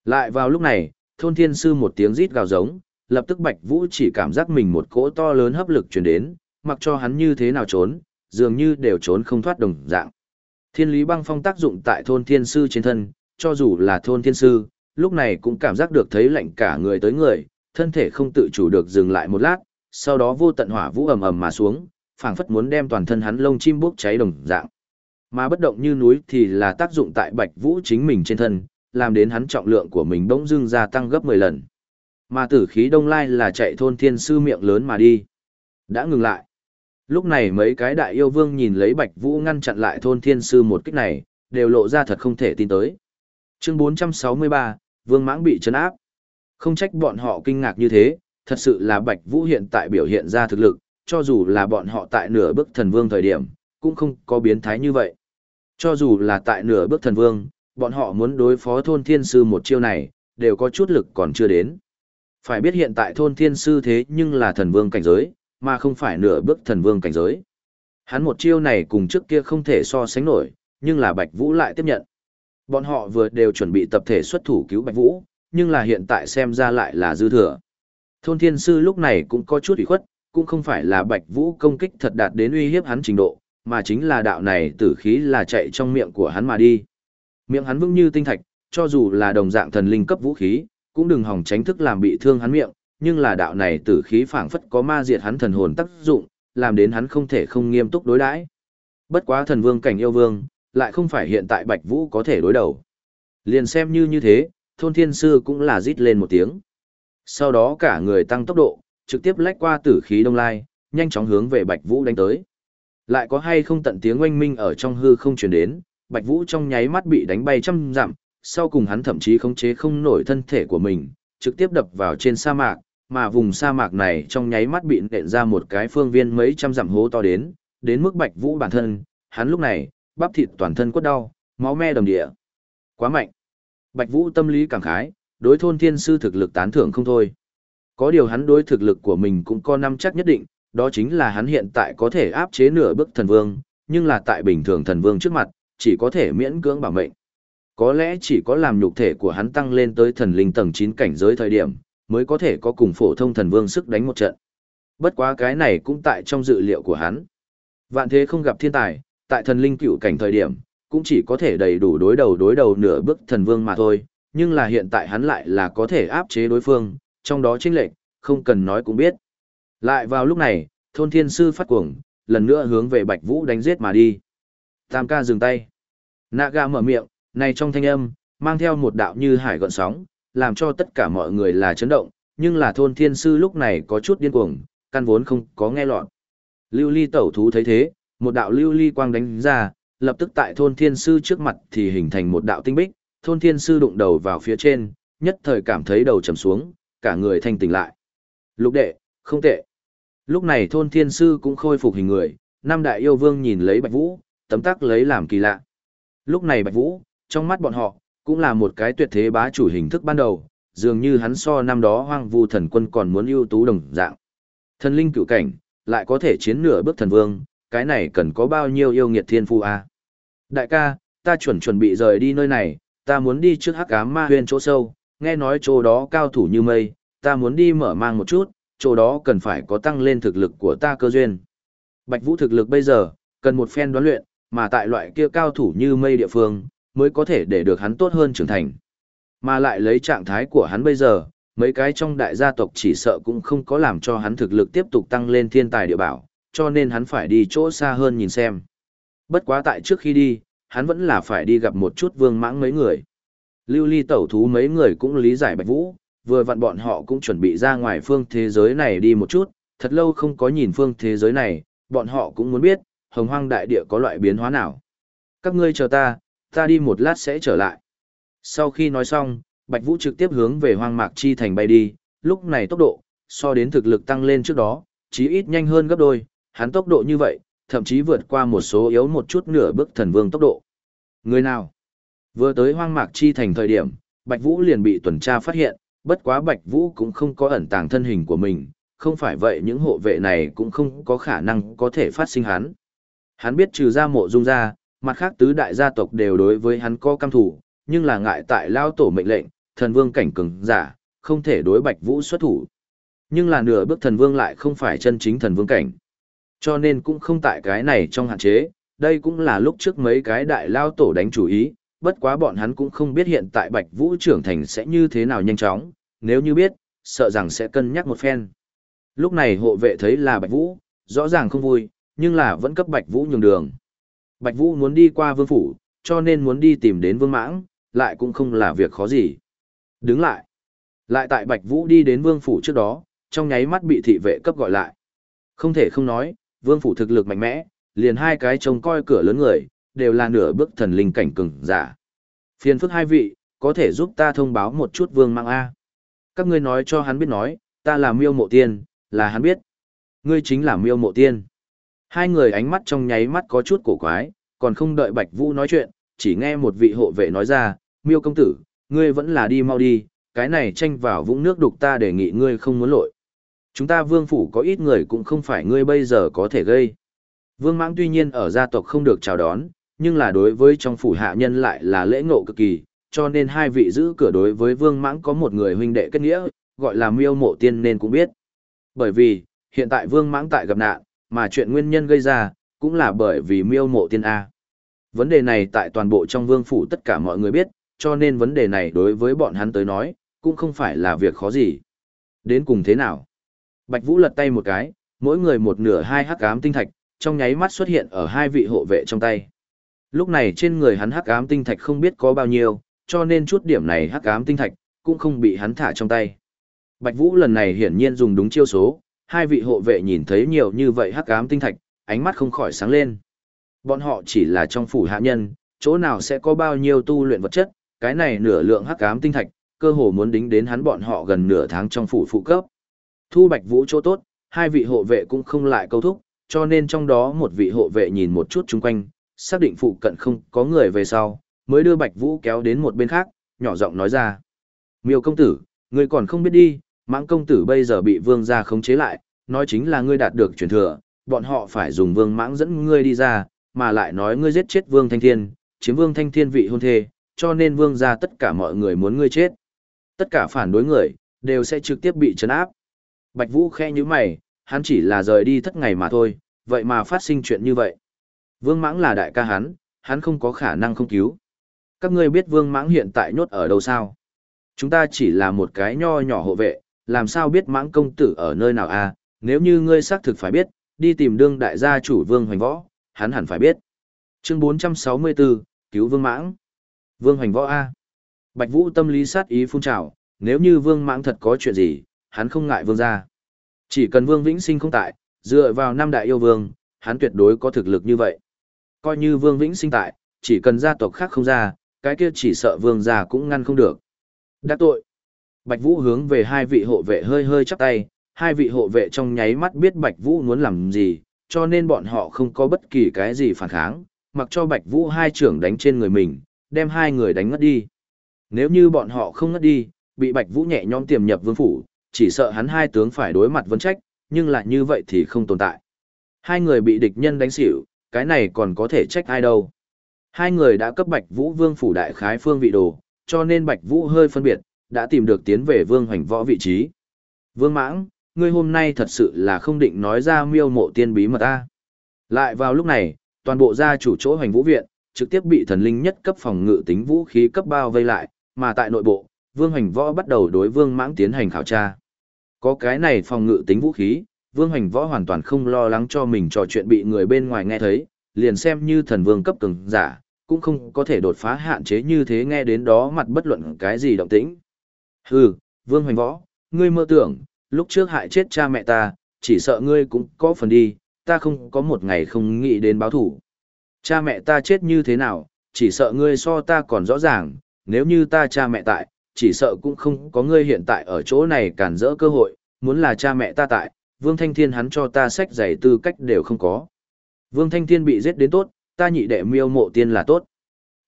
Lại vào lúc này, thôn thiên sư một tiếng rít gào giống, lập tức Bạch Vũ chỉ cảm giác mình một cỗ to lớn hấp lực truyền đến, mặc cho hắn như thế nào trốn, dường như đều trốn không thoát đồng dạng. Thiên lý băng phong tác dụng tại thôn thiên sư trên thân, cho dù là thôn thiên sư, lúc này cũng cảm giác được thấy lạnh cả người tới người, thân thể không tự chủ được dừng lại một lát, sau đó vô tận hỏa vũ ầm ầm mà xuống, phảng phất muốn đem toàn thân hắn lông chim bốc cháy đồng dạng. Mà bất động như núi thì là tác dụng tại Bạch Vũ chính mình trên thân, làm đến hắn trọng lượng của mình bỗng dưng gia tăng gấp 10 lần. Mà tử khí đông lai là chạy thôn thiên sư miệng lớn mà đi. Đã ngừng lại. Lúc này mấy cái đại yêu vương nhìn lấy Bạch Vũ ngăn chặn lại thôn thiên sư một kích này, đều lộ ra thật không thể tin tới. Chương 463, Vương Mãng bị trấn áp. Không trách bọn họ kinh ngạc như thế, thật sự là Bạch Vũ hiện tại biểu hiện ra thực lực, cho dù là bọn họ tại nửa bước thần vương thời điểm, cũng không có biến thái như vậy. Cho dù là tại nửa bước thần vương, bọn họ muốn đối phó thôn thiên sư một chiêu này, đều có chút lực còn chưa đến. Phải biết hiện tại thôn thiên sư thế nhưng là thần vương cảnh giới, mà không phải nửa bước thần vương cảnh giới. Hắn một chiêu này cùng trước kia không thể so sánh nổi, nhưng là Bạch Vũ lại tiếp nhận. Bọn họ vừa đều chuẩn bị tập thể xuất thủ cứu Bạch Vũ, nhưng là hiện tại xem ra lại là dư thừa. Thôn thiên sư lúc này cũng có chút ủy khuất, cũng không phải là Bạch Vũ công kích thật đạt đến uy hiếp hắn trình độ, mà chính là đạo này tử khí là chạy trong miệng của hắn mà đi. Miệng hắn vững như tinh thạch, cho dù là đồng dạng thần linh cấp vũ khí, cũng đừng hòng tránh thức làm bị thương hắn miệng, nhưng là đạo này tử khí phảng phất có ma diệt hắn thần hồn tác dụng, làm đến hắn không thể không nghiêm túc đối đãi. Bất quá thần vương cảnh yêu vương, lại không phải hiện tại Bạch Vũ có thể đối đầu. Liền xem như như thế, thôn thiên sư cũng là rít lên một tiếng. Sau đó cả người tăng tốc độ, trực tiếp lách qua tử khí đông lai, nhanh chóng hướng về Bạch Vũ đánh tới. Lại có hay không tận tiếng oanh minh ở trong hư không truyền đến, Bạch Vũ trong nháy mắt bị đánh bay trăm dặm, sau cùng hắn thậm chí khống chế không nổi thân thể của mình, trực tiếp đập vào trên sa mạc, mà vùng sa mạc này trong nháy mắt bị nện ra một cái phương viên mấy trăm dặm hố to đến, đến mức Bạch Vũ bản thân, hắn lúc này, bắp thịt toàn thân quất đau, máu me đầm địa. Quá mạnh. Bạch Vũ tâm lý cảm khái, đối thôn thiên sư thực lực tán thưởng không thôi. Có điều hắn đối thực lực của mình cũng có năm chắc nhất định, đó chính là hắn hiện tại có thể áp chế nửa bước thần vương, nhưng là tại bình thường thần vương trước mặt, chỉ có thể miễn cưỡng bảo mệnh. Có lẽ chỉ có làm nhục thể của hắn tăng lên tới thần linh tầng 9 cảnh giới thời điểm, mới có thể có cùng phổ thông thần vương sức đánh một trận. Bất quá cái này cũng tại trong dự liệu của hắn. Vạn thế không gặp thiên tài, tại thần linh cựu cảnh thời điểm, cũng chỉ có thể đầy đủ đối đầu đối đầu nửa bước thần vương mà thôi, nhưng là hiện tại hắn lại là có thể áp chế đối phương, trong đó chính lệch, không cần nói cũng biết. Lại vào lúc này, thôn thiên sư phát cuồng, lần nữa hướng về Bạch Vũ đánh giết mà đi. Tam ca dừng tay. Naga mở miệng, này trong thanh âm, mang theo một đạo như hải gợn sóng, làm cho tất cả mọi người là chấn động, nhưng là thôn thiên sư lúc này có chút điên cuồng, căn vốn không có nghe lọt. Lưu ly tẩu thú thấy thế, một đạo lưu ly quang đánh ra, lập tức tại thôn thiên sư trước mặt thì hình thành một đạo tinh bích, thôn thiên sư đụng đầu vào phía trên, nhất thời cảm thấy đầu trầm xuống, cả người thanh tỉnh lại. Lục đệ, không tệ. Lúc này thôn thiên sư cũng khôi phục hình người, năm đại yêu vương nhìn lấy Bạch Vũ, tấm tắc lấy làm kỳ lạ. Lúc này Bạch Vũ, trong mắt bọn họ, cũng là một cái tuyệt thế bá chủ hình thức ban đầu, dường như hắn so năm đó hoang vu thần quân còn muốn ưu tú đồng dạng. Thần linh cựu cảnh, lại có thể chiến nửa bước thần vương, cái này cần có bao nhiêu yêu nghiệt thiên phu a Đại ca, ta chuẩn chuẩn bị rời đi nơi này, ta muốn đi trước hắc ám ma huyên chỗ sâu, nghe nói chỗ đó cao thủ như mây, ta muốn đi mở mang một chút, chỗ đó cần phải có tăng lên thực lực của ta cơ duyên. Bạch Vũ thực lực bây giờ, cần một phen đoán luyện, mà tại loại kia cao thủ như mây địa phương, mới có thể để được hắn tốt hơn trưởng thành. Mà lại lấy trạng thái của hắn bây giờ, mấy cái trong đại gia tộc chỉ sợ cũng không có làm cho hắn thực lực tiếp tục tăng lên thiên tài địa bảo, cho nên hắn phải đi chỗ xa hơn nhìn xem. Bất quá tại trước khi đi, hắn vẫn là phải đi gặp một chút vương mãng mấy người. Lưu ly tẩu thú mấy người cũng lý giải Bạch Vũ, vừa vặn bọn họ cũng chuẩn bị ra ngoài phương thế giới này đi một chút, thật lâu không có nhìn phương thế giới này, bọn họ cũng muốn biết, hồng hoang đại địa có loại biến hóa nào. Các ngươi chờ ta, ta đi một lát sẽ trở lại. Sau khi nói xong, Bạch Vũ trực tiếp hướng về hoang mạc chi thành bay đi, lúc này tốc độ, so đến thực lực tăng lên trước đó, chí ít nhanh hơn gấp đôi, hắn tốc độ như vậy, thậm chí vượt qua một số yếu một chút nửa bước thần vương tốc độ. Người nào? Vừa tới hoang mạc chi thành thời điểm, Bạch Vũ liền bị tuần tra phát hiện, bất quá Bạch Vũ cũng không có ẩn tàng thân hình của mình, không phải vậy những hộ vệ này cũng không có khả năng có thể phát sinh hắn. Hắn biết trừ ra mộ dung ra, mặt khác tứ đại gia tộc đều đối với hắn có cam thủ, nhưng là ngại tại lao tổ mệnh lệnh, thần vương cảnh cường giả, không thể đối Bạch Vũ xuất thủ. Nhưng là nửa bước thần vương lại không phải chân chính thần vương cảnh. Cho nên cũng không tại cái này trong hạn chế, đây cũng là lúc trước mấy cái đại lao tổ đánh chủ ý, bất quá bọn hắn cũng không biết hiện tại Bạch Vũ trưởng thành sẽ như thế nào nhanh chóng, nếu như biết, sợ rằng sẽ cân nhắc một phen. Lúc này hộ vệ thấy là Bạch Vũ, rõ ràng không vui, nhưng là vẫn cấp Bạch Vũ nhường đường. Bạch Vũ muốn đi qua vương phủ, cho nên muốn đi tìm đến vương mãng, lại cũng không là việc khó gì. Đứng lại. Lại tại Bạch Vũ đi đến vương phủ trước đó, trong nháy mắt bị thị vệ cấp gọi lại. Không thể không nói, vương phủ thực lực mạnh mẽ, liền hai cái trông coi cửa lớn người, đều là nửa bước thần linh cảnh cường giả. Phiền phức hai vị, có thể giúp ta thông báo một chút vương mãng A. Các ngươi nói cho hắn biết nói, ta là miêu mộ tiên, là hắn biết. Ngươi chính là miêu mộ tiên. Hai người ánh mắt trong nháy mắt có chút cổ quái, còn không đợi Bạch Vũ nói chuyện, chỉ nghe một vị hộ vệ nói ra, miêu công tử, ngươi vẫn là đi mau đi, cái này tranh vào vũng nước đục ta đề nghị ngươi không muốn lội. Chúng ta vương phủ có ít người cũng không phải ngươi bây giờ có thể gây. Vương mãng tuy nhiên ở gia tộc không được chào đón, nhưng là đối với trong phủ hạ nhân lại là lễ ngộ cực kỳ, cho nên hai vị giữ cửa đối với vương mãng có một người huynh đệ kết nghĩa, gọi là miêu mộ tiên nên cũng biết. Bởi vì, hiện tại vương mãng tại gặp nạn, mà chuyện nguyên nhân gây ra, cũng là bởi vì miêu mộ tiên A. Vấn đề này tại toàn bộ trong vương phủ tất cả mọi người biết, cho nên vấn đề này đối với bọn hắn tới nói, cũng không phải là việc khó gì. Đến cùng thế nào? Bạch Vũ lật tay một cái, mỗi người một nửa hai hắc ám tinh thạch, trong nháy mắt xuất hiện ở hai vị hộ vệ trong tay. Lúc này trên người hắn hắc ám tinh thạch không biết có bao nhiêu, cho nên chút điểm này hắc ám tinh thạch cũng không bị hắn thả trong tay. Bạch Vũ lần này hiển nhiên dùng đúng chiêu số, hai vị hộ vệ nhìn thấy nhiều như vậy hắc ám tinh thạch, ánh mắt không khỏi sáng lên. Bọn họ chỉ là trong phủ hạ nhân, chỗ nào sẽ có bao nhiêu tu luyện vật chất, cái này nửa lượng hắc ám tinh thạch, cơ hồ muốn đính đến hắn bọn họ gần nửa tháng trong phủ phụ cấp. Thu Bạch Vũ chỗ tốt, hai vị hộ vệ cũng không lại câu thúc, cho nên trong đó một vị hộ vệ nhìn một chút chung quanh, xác định phụ cận không có người về sau, mới đưa Bạch Vũ kéo đến một bên khác, nhỏ giọng nói ra. Miêu công tử, ngươi còn không biết đi, mãng công tử bây giờ bị vương gia khống chế lại, nói chính là ngươi đạt được truyền thừa, bọn họ phải dùng vương mãng dẫn ngươi đi ra, mà lại nói ngươi giết chết vương thanh thiên, chiếm vương thanh thiên vị hôn thê, cho nên vương gia tất cả mọi người muốn ngươi chết. Tất cả phản đối người, đều sẽ trực tiếp bị trấn áp. Bạch Vũ khe như mày, hắn chỉ là rời đi thất ngày mà thôi, vậy mà phát sinh chuyện như vậy. Vương mãng là đại ca hắn, hắn không có khả năng không cứu. Các ngươi biết vương mãng hiện tại nhốt ở đâu sao? Chúng ta chỉ là một cái nho nhỏ hộ vệ, làm sao biết mãng công tử ở nơi nào à? Nếu như ngươi xác thực phải biết, đi tìm đương đại gia chủ vương hoành võ, hắn hẳn phải biết. Chương 464, cứu vương mãng. Vương hoành võ A. Bạch Vũ tâm lý sát ý phun trào, nếu như vương mãng thật có chuyện gì, hắn không ngại vương gia. Chỉ cần vương vĩnh sinh không tại, dựa vào năm đại yêu vương, hắn tuyệt đối có thực lực như vậy. Coi như vương vĩnh sinh tại, chỉ cần gia tộc khác không ra, cái kia chỉ sợ vương gia cũng ngăn không được. Đã tội. Bạch Vũ hướng về hai vị hộ vệ hơi hơi chắp tay, hai vị hộ vệ trong nháy mắt biết Bạch Vũ muốn làm gì, cho nên bọn họ không có bất kỳ cái gì phản kháng, mặc cho Bạch Vũ hai trưởng đánh trên người mình, đem hai người đánh ngất đi. Nếu như bọn họ không ngất đi, bị Bạch Vũ nhẹ nhõm tiềm nhập vương phủ, chỉ sợ hắn hai tướng phải đối mặt vấn trách, nhưng lại như vậy thì không tồn tại. Hai người bị địch nhân đánh xỉu, cái này còn có thể trách ai đâu. Hai người đã cấp Bạch Vũ vương phủ đại khái phương vị đồ, cho nên Bạch Vũ hơi phân biệt, đã tìm được tiến về vương hoành võ vị trí. Vương mãng, ngươi hôm nay thật sự là không định nói ra miêu mộ tiên bí mật ta. Lại vào lúc này, toàn bộ gia chủ chỗ hoành vũ viện, trực tiếp bị thần linh nhất cấp phòng ngự tính vũ khí cấp bao vây lại, mà tại nội bộ, vương hoành võ bắt đầu đối vương mãng tiến hành khảo tra. Có cái này phòng ngự tính vũ khí, vương hoành võ hoàn toàn không lo lắng cho mình trò chuyện bị người bên ngoài nghe thấy, liền xem như thần vương cấp cường giả, cũng không có thể đột phá hạn chế như thế nghe đến đó mặt bất luận cái gì động tĩnh. Hừ, vương hoành võ, ngươi mơ tưởng, lúc trước hại chết cha mẹ ta, chỉ sợ ngươi cũng có phần đi, ta không có một ngày không nghĩ đến báo thủ. Cha mẹ ta chết như thế nào, chỉ sợ ngươi so ta còn rõ ràng, nếu như ta cha mẹ tại, chỉ sợ cũng không có ngươi hiện tại ở chỗ này cản rỡ cơ hội, muốn là cha mẹ ta tại, Vương Thanh Thiên hắn cho ta sách giày tư cách đều không có. Vương Thanh Thiên bị giết đến tốt, ta nhị đệ miêu mộ tiên là tốt.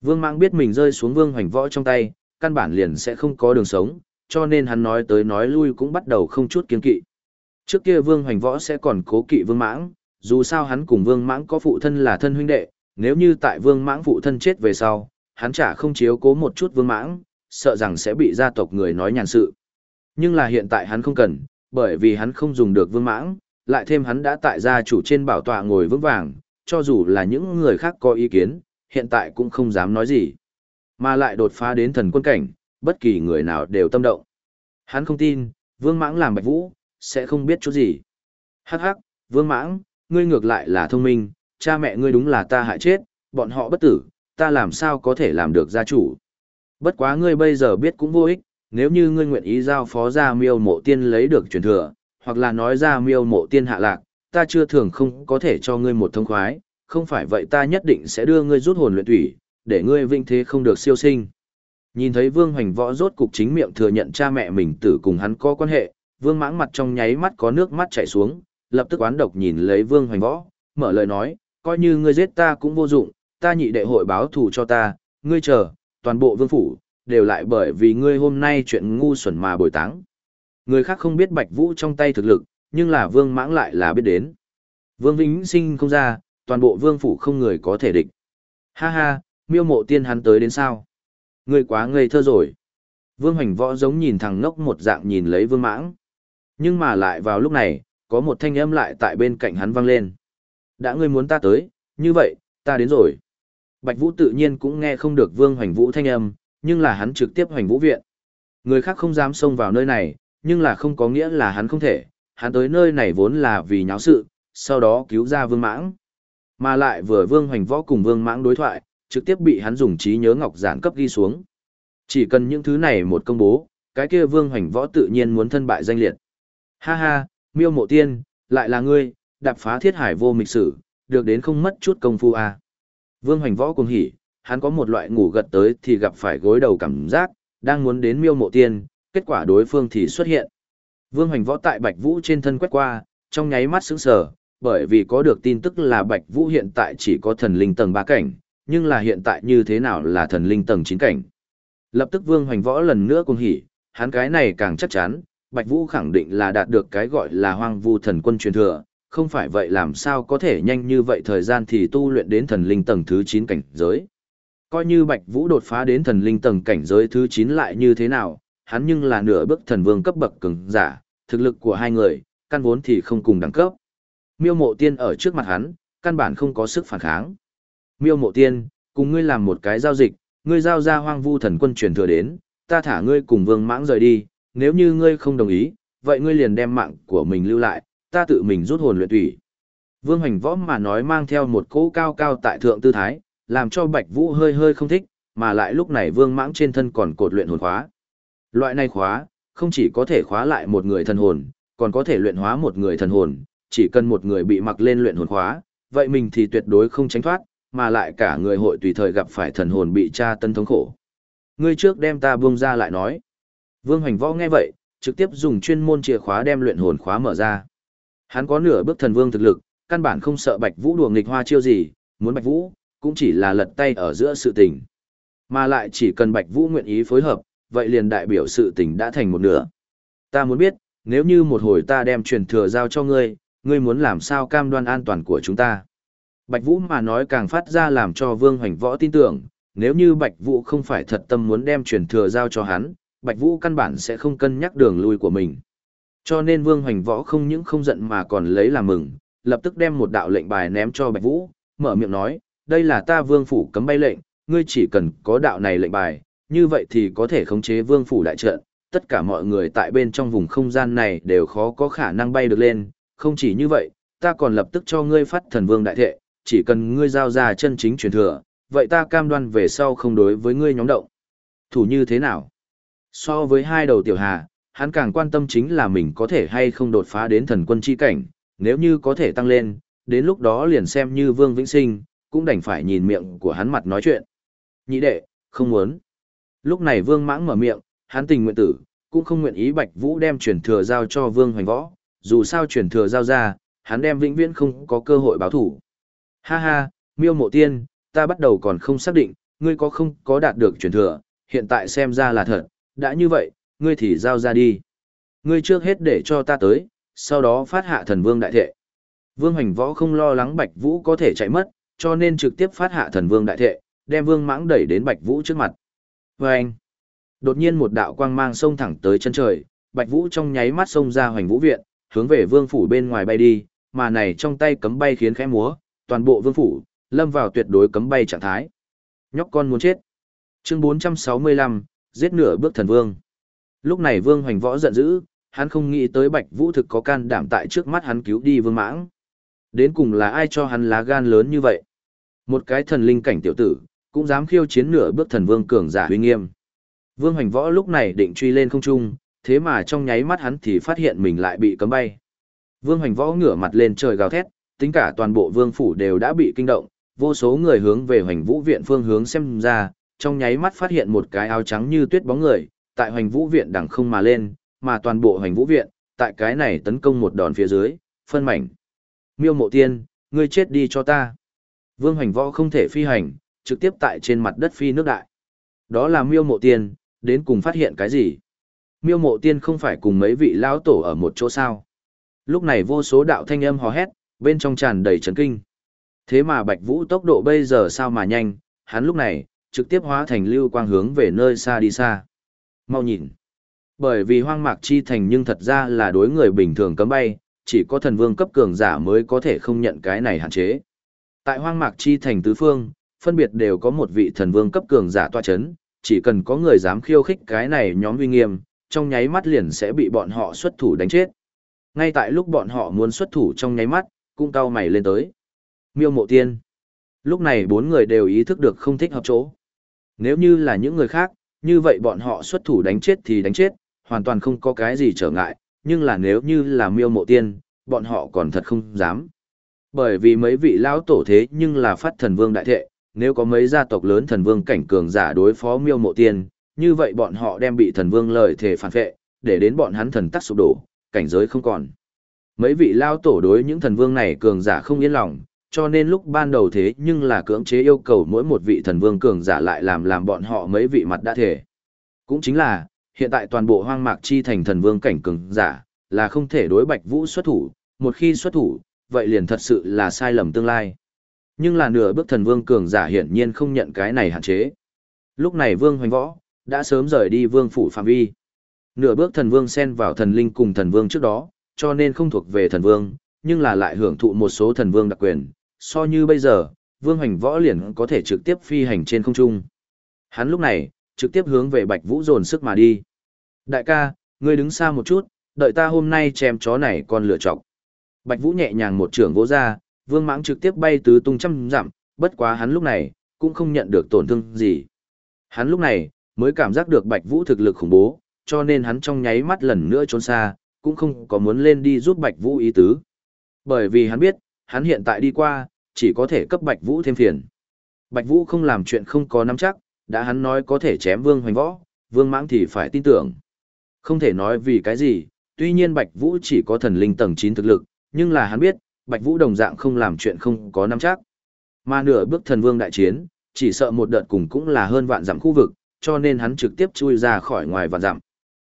Vương Mạng biết mình rơi xuống Vương Hoành Võ trong tay, căn bản liền sẽ không có đường sống, cho nên hắn nói tới nói lui cũng bắt đầu không chút kiên kỵ. Trước kia Vương Hoành Võ sẽ còn cố kỵ Vương Mãng, dù sao hắn cùng Vương Mãng có phụ thân là thân huynh đệ, nếu như tại Vương Mãng phụ thân chết về sau, hắn chả không chiếu cố một chút Vương Mãng, sợ rằng sẽ bị gia tộc người nói nhàn sự. Nhưng là hiện tại hắn không cần, bởi vì hắn không dùng được Vương Mãng, lại thêm hắn đã tại gia chủ trên bảo tọa ngồi vững vàng, cho dù là những người khác có ý kiến, hiện tại cũng không dám nói gì. Mà lại đột phá đến thần quân cảnh, bất kỳ người nào đều tâm động. Hắn không tin, Vương Mãng làm Bạch Vũ, sẽ không biết chút gì. Hắc hắc, Vương Mãng, ngươi ngược lại là thông minh, cha mẹ ngươi đúng là ta hại chết, bọn họ bất tử, ta làm sao có thể làm được gia chủ. Bất quá ngươi bây giờ biết cũng vô ích, nếu như ngươi nguyện ý giao phó ra miêu mộ tiên lấy được truyền thừa, hoặc là nói ra miêu mộ tiên hạ lạc, ta chưa thường không có thể cho ngươi một thông khoái, không phải vậy ta nhất định sẽ đưa ngươi rút hồn luyện thủy, để ngươi vinh thế không được siêu sinh. Nhìn thấy Vương Hoành Võ rốt cục chính miệng thừa nhận cha mẹ mình tử cùng hắn có quan hệ, Vương Mãng mặt trong nháy mắt có nước mắt chảy xuống, lập tức oán độc nhìn lấy Vương Hoành Võ, mở lời nói, coi như ngươi giết ta cũng vô dụng, ta nhị đệ hội báo thù cho ta, ngươi chờ, toàn bộ vương phủ, đều lại bởi vì ngươi hôm nay chuyện ngu xuẩn mà bồi táng. Người khác không biết Bạch Vũ trong tay thực lực, nhưng là Vương Mãng lại là biết đến. Vương Vĩnh Sinh không ra, toàn bộ vương phủ không người có thể địch. Ha ha, miêu mộ tiên hắn tới đến sao? Ngươi quá ngây thơ rồi. Vương Hoành Võ giống nhìn thằng ngốc một dạng nhìn lấy Vương Mãng. Nhưng mà lại vào lúc này, có một thanh âm lại tại bên cạnh hắn vang lên. Đã ngươi muốn ta tới, như vậy, ta đến rồi. Bạch Vũ tự nhiên cũng nghe không được Vương Hoành Vũ thanh âm, nhưng là hắn trực tiếp Hoành Vũ viện. Người khác không dám xông vào nơi này, nhưng là không có nghĩa là hắn không thể, hắn tới nơi này vốn là vì nháo sự, sau đó cứu ra Vương Mãng. Mà lại vừa Vương Hoành Võ cùng Vương Mãng đối thoại, trực tiếp bị hắn dùng trí nhớ ngọc giản cấp ghi xuống. Chỉ cần những thứ này một công bố, cái kia Vương Hoành Võ tự nhiên muốn thân bại danh liệt. Ha ha, Miêu Mộ Tiên, lại là ngươi, đạp phá thiết hải vô mịch sử, được đến không mất chút công phu à. Vương Hoành Võ cùng hỉ, hắn có một loại ngủ gật tới thì gặp phải gối đầu cảm giác, đang muốn đến miêu mộ tiên, kết quả đối phương thì xuất hiện. Vương Hoành Võ tại Bạch Vũ trên thân quét qua, trong nháy mắt sững sờ, bởi vì có được tin tức là Bạch Vũ hiện tại chỉ có thần linh tầng ba cảnh, nhưng là hiện tại như thế nào là thần linh tầng chín cảnh. Lập tức Vương Hoành Võ lần nữa cuồng hỉ, hắn cái này càng chắc chắn, Bạch Vũ khẳng định là đạt được cái gọi là hoang vu thần quân truyền thừa, không phải vậy làm sao có thể nhanh như vậy thời gian thì tu luyện đến thần linh tầng thứ 9 cảnh giới. Coi như Bạch Vũ đột phá đến thần linh tầng cảnh giới thứ 9 lại như thế nào, hắn nhưng là nửa bước thần vương cấp bậc cường giả, thực lực của hai người, căn vốn thì không cùng đẳng cấp. Miêu Mộ Tiên ở trước mặt hắn, căn bản không có sức phản kháng. Miêu Mộ Tiên, cùng ngươi làm một cái giao dịch, ngươi giao ra hoang vu thần quân truyền thừa đến, ta thả ngươi cùng vương mãng rời đi, nếu như ngươi không đồng ý, vậy ngươi liền đem mạng của mình lưu lại, ta tự mình rút hồn luyện tủy. Vương Hoành Võ mà nói mang theo một cỗ cao cao tại thượng tư thái, làm cho Bạch Vũ hơi hơi không thích, mà lại lúc này Vương Mãng trên thân còn cột luyện hồn khóa. Loại này khóa, không chỉ có thể khóa lại một người thần hồn, còn có thể luyện hóa một người thần hồn, chỉ cần một người bị mặc lên luyện hồn khóa, vậy mình thì tuyệt đối không tránh thoát, mà lại cả người hội tùy thời gặp phải thần hồn bị tra tân thống khổ. Ngươi trước đem ta buông ra lại nói. Vương Hoành Võ nghe vậy, trực tiếp dùng chuyên môn chìa khóa đem luyện hồn khóa mở ra. Hắn có nửa bước thần vương thực lực, căn bản không sợ Bạch Vũ đùa nghịch hoa chiêu gì, muốn Bạch Vũ, cũng chỉ là lật tay ở giữa sự tình. Mà lại chỉ cần Bạch Vũ nguyện ý phối hợp, vậy liền đại biểu sự tình đã thành một nửa. Ta muốn biết, nếu như một hồi ta đem truyền thừa giao cho ngươi, ngươi muốn làm sao cam đoan an toàn của chúng ta. Bạch Vũ mà nói càng phát ra làm cho Vương Hoành Võ tin tưởng, nếu như Bạch Vũ không phải thật tâm muốn đem truyền thừa giao cho hắn, Bạch Vũ căn bản sẽ không cân nhắc đường lui của mình. Cho nên Vương Hoành Võ không những không giận mà còn lấy làm mừng, lập tức đem một đạo lệnh bài ném cho Bạch Vũ, mở miệng nói, đây là ta Vương Phủ cấm bay lệnh, ngươi chỉ cần có đạo này lệnh bài, như vậy thì có thể khống chế Vương Phủ đại trận, tất cả mọi người tại bên trong vùng không gian này đều khó có khả năng bay được lên, không chỉ như vậy, ta còn lập tức cho ngươi phát thần vương đại thệ, chỉ cần ngươi giao ra chân chính truyền thừa, vậy ta cam đoan về sau không đối với ngươi nhóm động. Thủ như thế nào? So với hai đầu tiểu hà, hắn càng quan tâm chính là mình có thể hay không đột phá đến thần quân chi cảnh, nếu như có thể tăng lên, đến lúc đó liền xem như Vương Vĩnh Sinh, cũng đành phải nhìn miệng của hắn mặt nói chuyện. Nhị đệ, không muốn. Lúc này Vương Mãng mở miệng, hắn tình nguyện tử, cũng không nguyện ý Bạch Vũ đem truyền thừa giao cho Vương Hoành Võ, dù sao truyền thừa giao ra, hắn đem vĩnh viễn không có cơ hội báo thủ. Ha ha, Miêu Mộ Tiên, ta bắt đầu còn không xác định, ngươi có không có đạt được truyền thừa, hiện tại xem ra là thật, đã như vậy, ngươi thì giao ra đi. Ngươi trước hết để cho ta tới, sau đó phát hạ thần vương đại thệ. Vương Hoành Võ không lo lắng Bạch Vũ có thể chạy mất, cho nên trực tiếp phát hạ thần vương đại thệ, đem Vương Mãng đẩy đến Bạch Vũ trước mặt. Và anh, đột nhiên một đạo quang mang xông thẳng tới chân trời, Bạch Vũ trong nháy mắt xông ra Hoành Vũ viện, hướng về Vương phủ bên ngoài bay đi, mà này trong tay cấm bay khiến khẽ múa, toàn bộ Vương phủ lâm vào tuyệt đối cấm bay trạng thái. Nhóc con muốn chết. Chương 465, giết nửa bước thần vương. Lúc này Vương Hoành Võ giận dữ, hắn không nghĩ tới Bạch Vũ thực có can đảm tại trước mắt hắn cứu đi Vương Mãng. Đến cùng là ai cho hắn lá gan lớn như vậy? Một cái thần linh cảnh tiểu tử, cũng dám khiêu chiến nửa bước thần vương cường giả uy nghiêm. Vương Hoành Võ lúc này định truy lên không trung, thế mà trong nháy mắt hắn thì phát hiện mình lại bị cấm bay. Vương Hoành Võ ngửa mặt lên trời gào thét, tính cả toàn bộ vương phủ đều đã bị kinh động, vô số người hướng về Hoành Vũ viện phương hướng xem ra, trong nháy mắt phát hiện một cái áo trắng như tuyết bóng người, tại Hoành Vũ viện đằng không mà lên, mà toàn bộ Hoành Vũ viện, tại cái này tấn công một đòn phía dưới, phân mảnh. Miêu Mộ Tiên, ngươi chết đi cho ta. Vương Hoành Võ không thể phi hành, trực tiếp tại trên mặt đất phi nước đại. Đó là Miêu Mộ Tiên, đến cùng phát hiện cái gì? Miêu Mộ Tiên không phải cùng mấy vị lão tổ ở một chỗ sao? Lúc này vô số đạo thanh âm hò hét, bên trong tràn đầy chấn kinh. Thế mà Bạch Vũ tốc độ bây giờ sao mà nhanh, hắn lúc này, trực tiếp hóa thành lưu quang hướng về nơi xa đi xa. Mau nhìn. Bởi vì hoang mạc chi thành nhưng thật ra là đối người bình thường cấm bay, chỉ có thần vương cấp cường giả mới có thể không nhận cái này hạn chế. Tại hoang mạc chi thành tứ phương, phân biệt đều có một vị thần vương cấp cường giả tọa chấn, chỉ cần có người dám khiêu khích cái này nhóm uy nghiêm, trong nháy mắt liền sẽ bị bọn họ xuất thủ đánh chết. Ngay tại lúc bọn họ muốn xuất thủ trong nháy mắt, cũng cao mày lên tới. Miêu mộ tiên. Lúc này bốn người đều ý thức được không thích hợp chỗ. Nếu như là những người khác, như vậy bọn họ xuất thủ đánh chết thì đánh chết, hoàn toàn không có cái gì trở ngại, nhưng là nếu như là miêu mộ tiên, bọn họ còn thật không dám. Bởi vì mấy vị lão tổ thế nhưng là phát thần vương đại thệ, nếu có mấy gia tộc lớn thần vương cảnh cường giả đối phó miêu mộ tiên, như vậy bọn họ đem bị thần vương lời thể phản vệ, để đến bọn hắn thần tắc sụp đổ, cảnh giới không còn. Mấy vị lao tổ đối những thần vương này cường giả không yên lòng, cho nên lúc ban đầu thế nhưng là cưỡng chế yêu cầu mỗi một vị thần vương cường giả lại làm làm bọn họ mấy vị mặt đã thể. Cũng chính là, hiện tại toàn bộ hoang mạc chi thành thần vương cảnh cường giả, là không thể đối bạch vũ xuất thủ, một khi xuất thủ, vậy liền thật sự là sai lầm tương lai. Nhưng là nửa bước thần vương cường giả hiển nhiên không nhận cái này hạn chế. Lúc này vương hoành võ, đã sớm rời đi vương phủ phạm vi. Nửa bước thần vương xen vào thần linh cùng thần vương trước đó, cho nên không thuộc về thần vương, nhưng là lại hưởng thụ một số thần vương đặc quyền, so như bây giờ, vương hoành võ liền có thể trực tiếp phi hành trên không trung. Hắn lúc này, trực tiếp hướng về Bạch Vũ dồn sức mà đi. Đại ca, ngươi đứng xa một chút, đợi ta hôm nay chém chó này còn lựa chọc. Bạch Vũ nhẹ nhàng một trường vỗ ra, vương mãng trực tiếp bay tứ tung trăm dặm, bất quá hắn lúc này, cũng không nhận được tổn thương gì. Hắn lúc này, mới cảm giác được Bạch Vũ thực lực khủng bố, cho nên hắn trong nháy mắt lần nữa trốn xa, cũng không có muốn lên đi giúp Bạch Vũ ý tứ. Bởi vì hắn biết, hắn hiện tại đi qua, chỉ có thể cấp Bạch Vũ thêm phiền. Bạch Vũ không làm chuyện không có nắm chắc, đã hắn nói có thể chém Vương Hoành Võ, Vương Mãng thì phải tin tưởng. Không thể nói vì cái gì, tuy nhiên Bạch Vũ chỉ có thần linh tầng 9 thực lực, nhưng là hắn biết, Bạch Vũ đồng dạng không làm chuyện không có nắm chắc. Mà nửa bước thần vương đại chiến, chỉ sợ một đợt cùng cũng là hơn vạn dặm khu vực, cho nên hắn trực tiếp chui ra khỏi ngoài vạn dặm.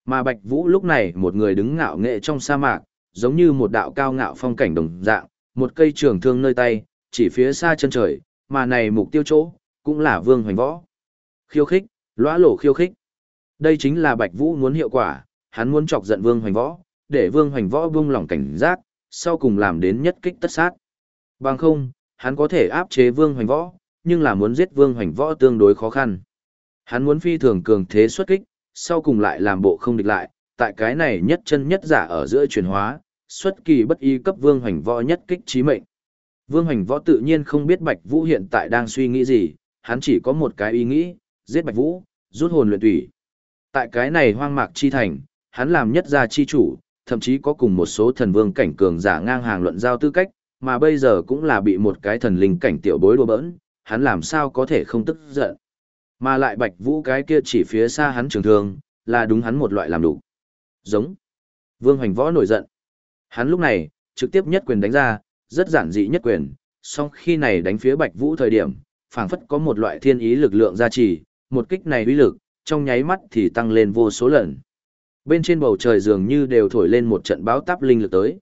Mà Bạch Vũ lúc này một người đứng ngạo nghệ trong sa mạc, giống như một đạo cao ngạo phong cảnh đồng dạng, một cây trường thương nơi tay, chỉ phía xa chân trời, mà này mục tiêu chỗ, cũng là Vương Hoành Võ. Khiêu khích, lõa lổ khiêu khích. Đây chính là Bạch Vũ muốn hiệu quả, hắn muốn chọc giận Vương Hoành Võ, để Vương Hoành Võ buông lỏng cảnh giác, sau cùng làm đến nhất kích tất sát. Bằng không, hắn có thể áp chế Vương Hoành Võ, nhưng là muốn giết Vương Hoành Võ tương đối khó khăn. Hắn muốn phi thường cường thế xuất kích, sau cùng lại làm bộ không địch lại, tại cái này nhất chân nhất giả ở giữa chuyển hóa, xuất kỳ bất y cấp Vương Hoành Võ nhất kích trí mệnh. Vương Hoành Võ tự nhiên không biết Bạch Vũ hiện tại đang suy nghĩ gì, hắn chỉ có một cái ý nghĩ, giết Bạch Vũ, rút hồn luyện tủy. Tại cái này hoang mạc chi thành, hắn làm nhất gia chi chủ, thậm chí có cùng một số thần vương cảnh cường giả ngang hàng luận giao tư cách, mà bây giờ cũng là bị một cái thần linh cảnh tiểu bối đùa bỡn, hắn làm sao có thể không tức giận. Mà lại Bạch Vũ cái kia chỉ phía xa hắn trường thương, là đúng hắn một loại làm đủ. Giống. Vương Hoành Võ nổi giận. Hắn lúc này, trực tiếp nhất quyền đánh ra, rất giản dị nhất quyền, song khi này đánh phía Bạch Vũ thời điểm, phảng phất có một loại thiên ý lực lượng gia trì, một kích này uy lực, trong nháy mắt thì tăng lên vô số lần. Bên trên bầu trời dường như đều thổi lên một trận báo táp linh lực tới.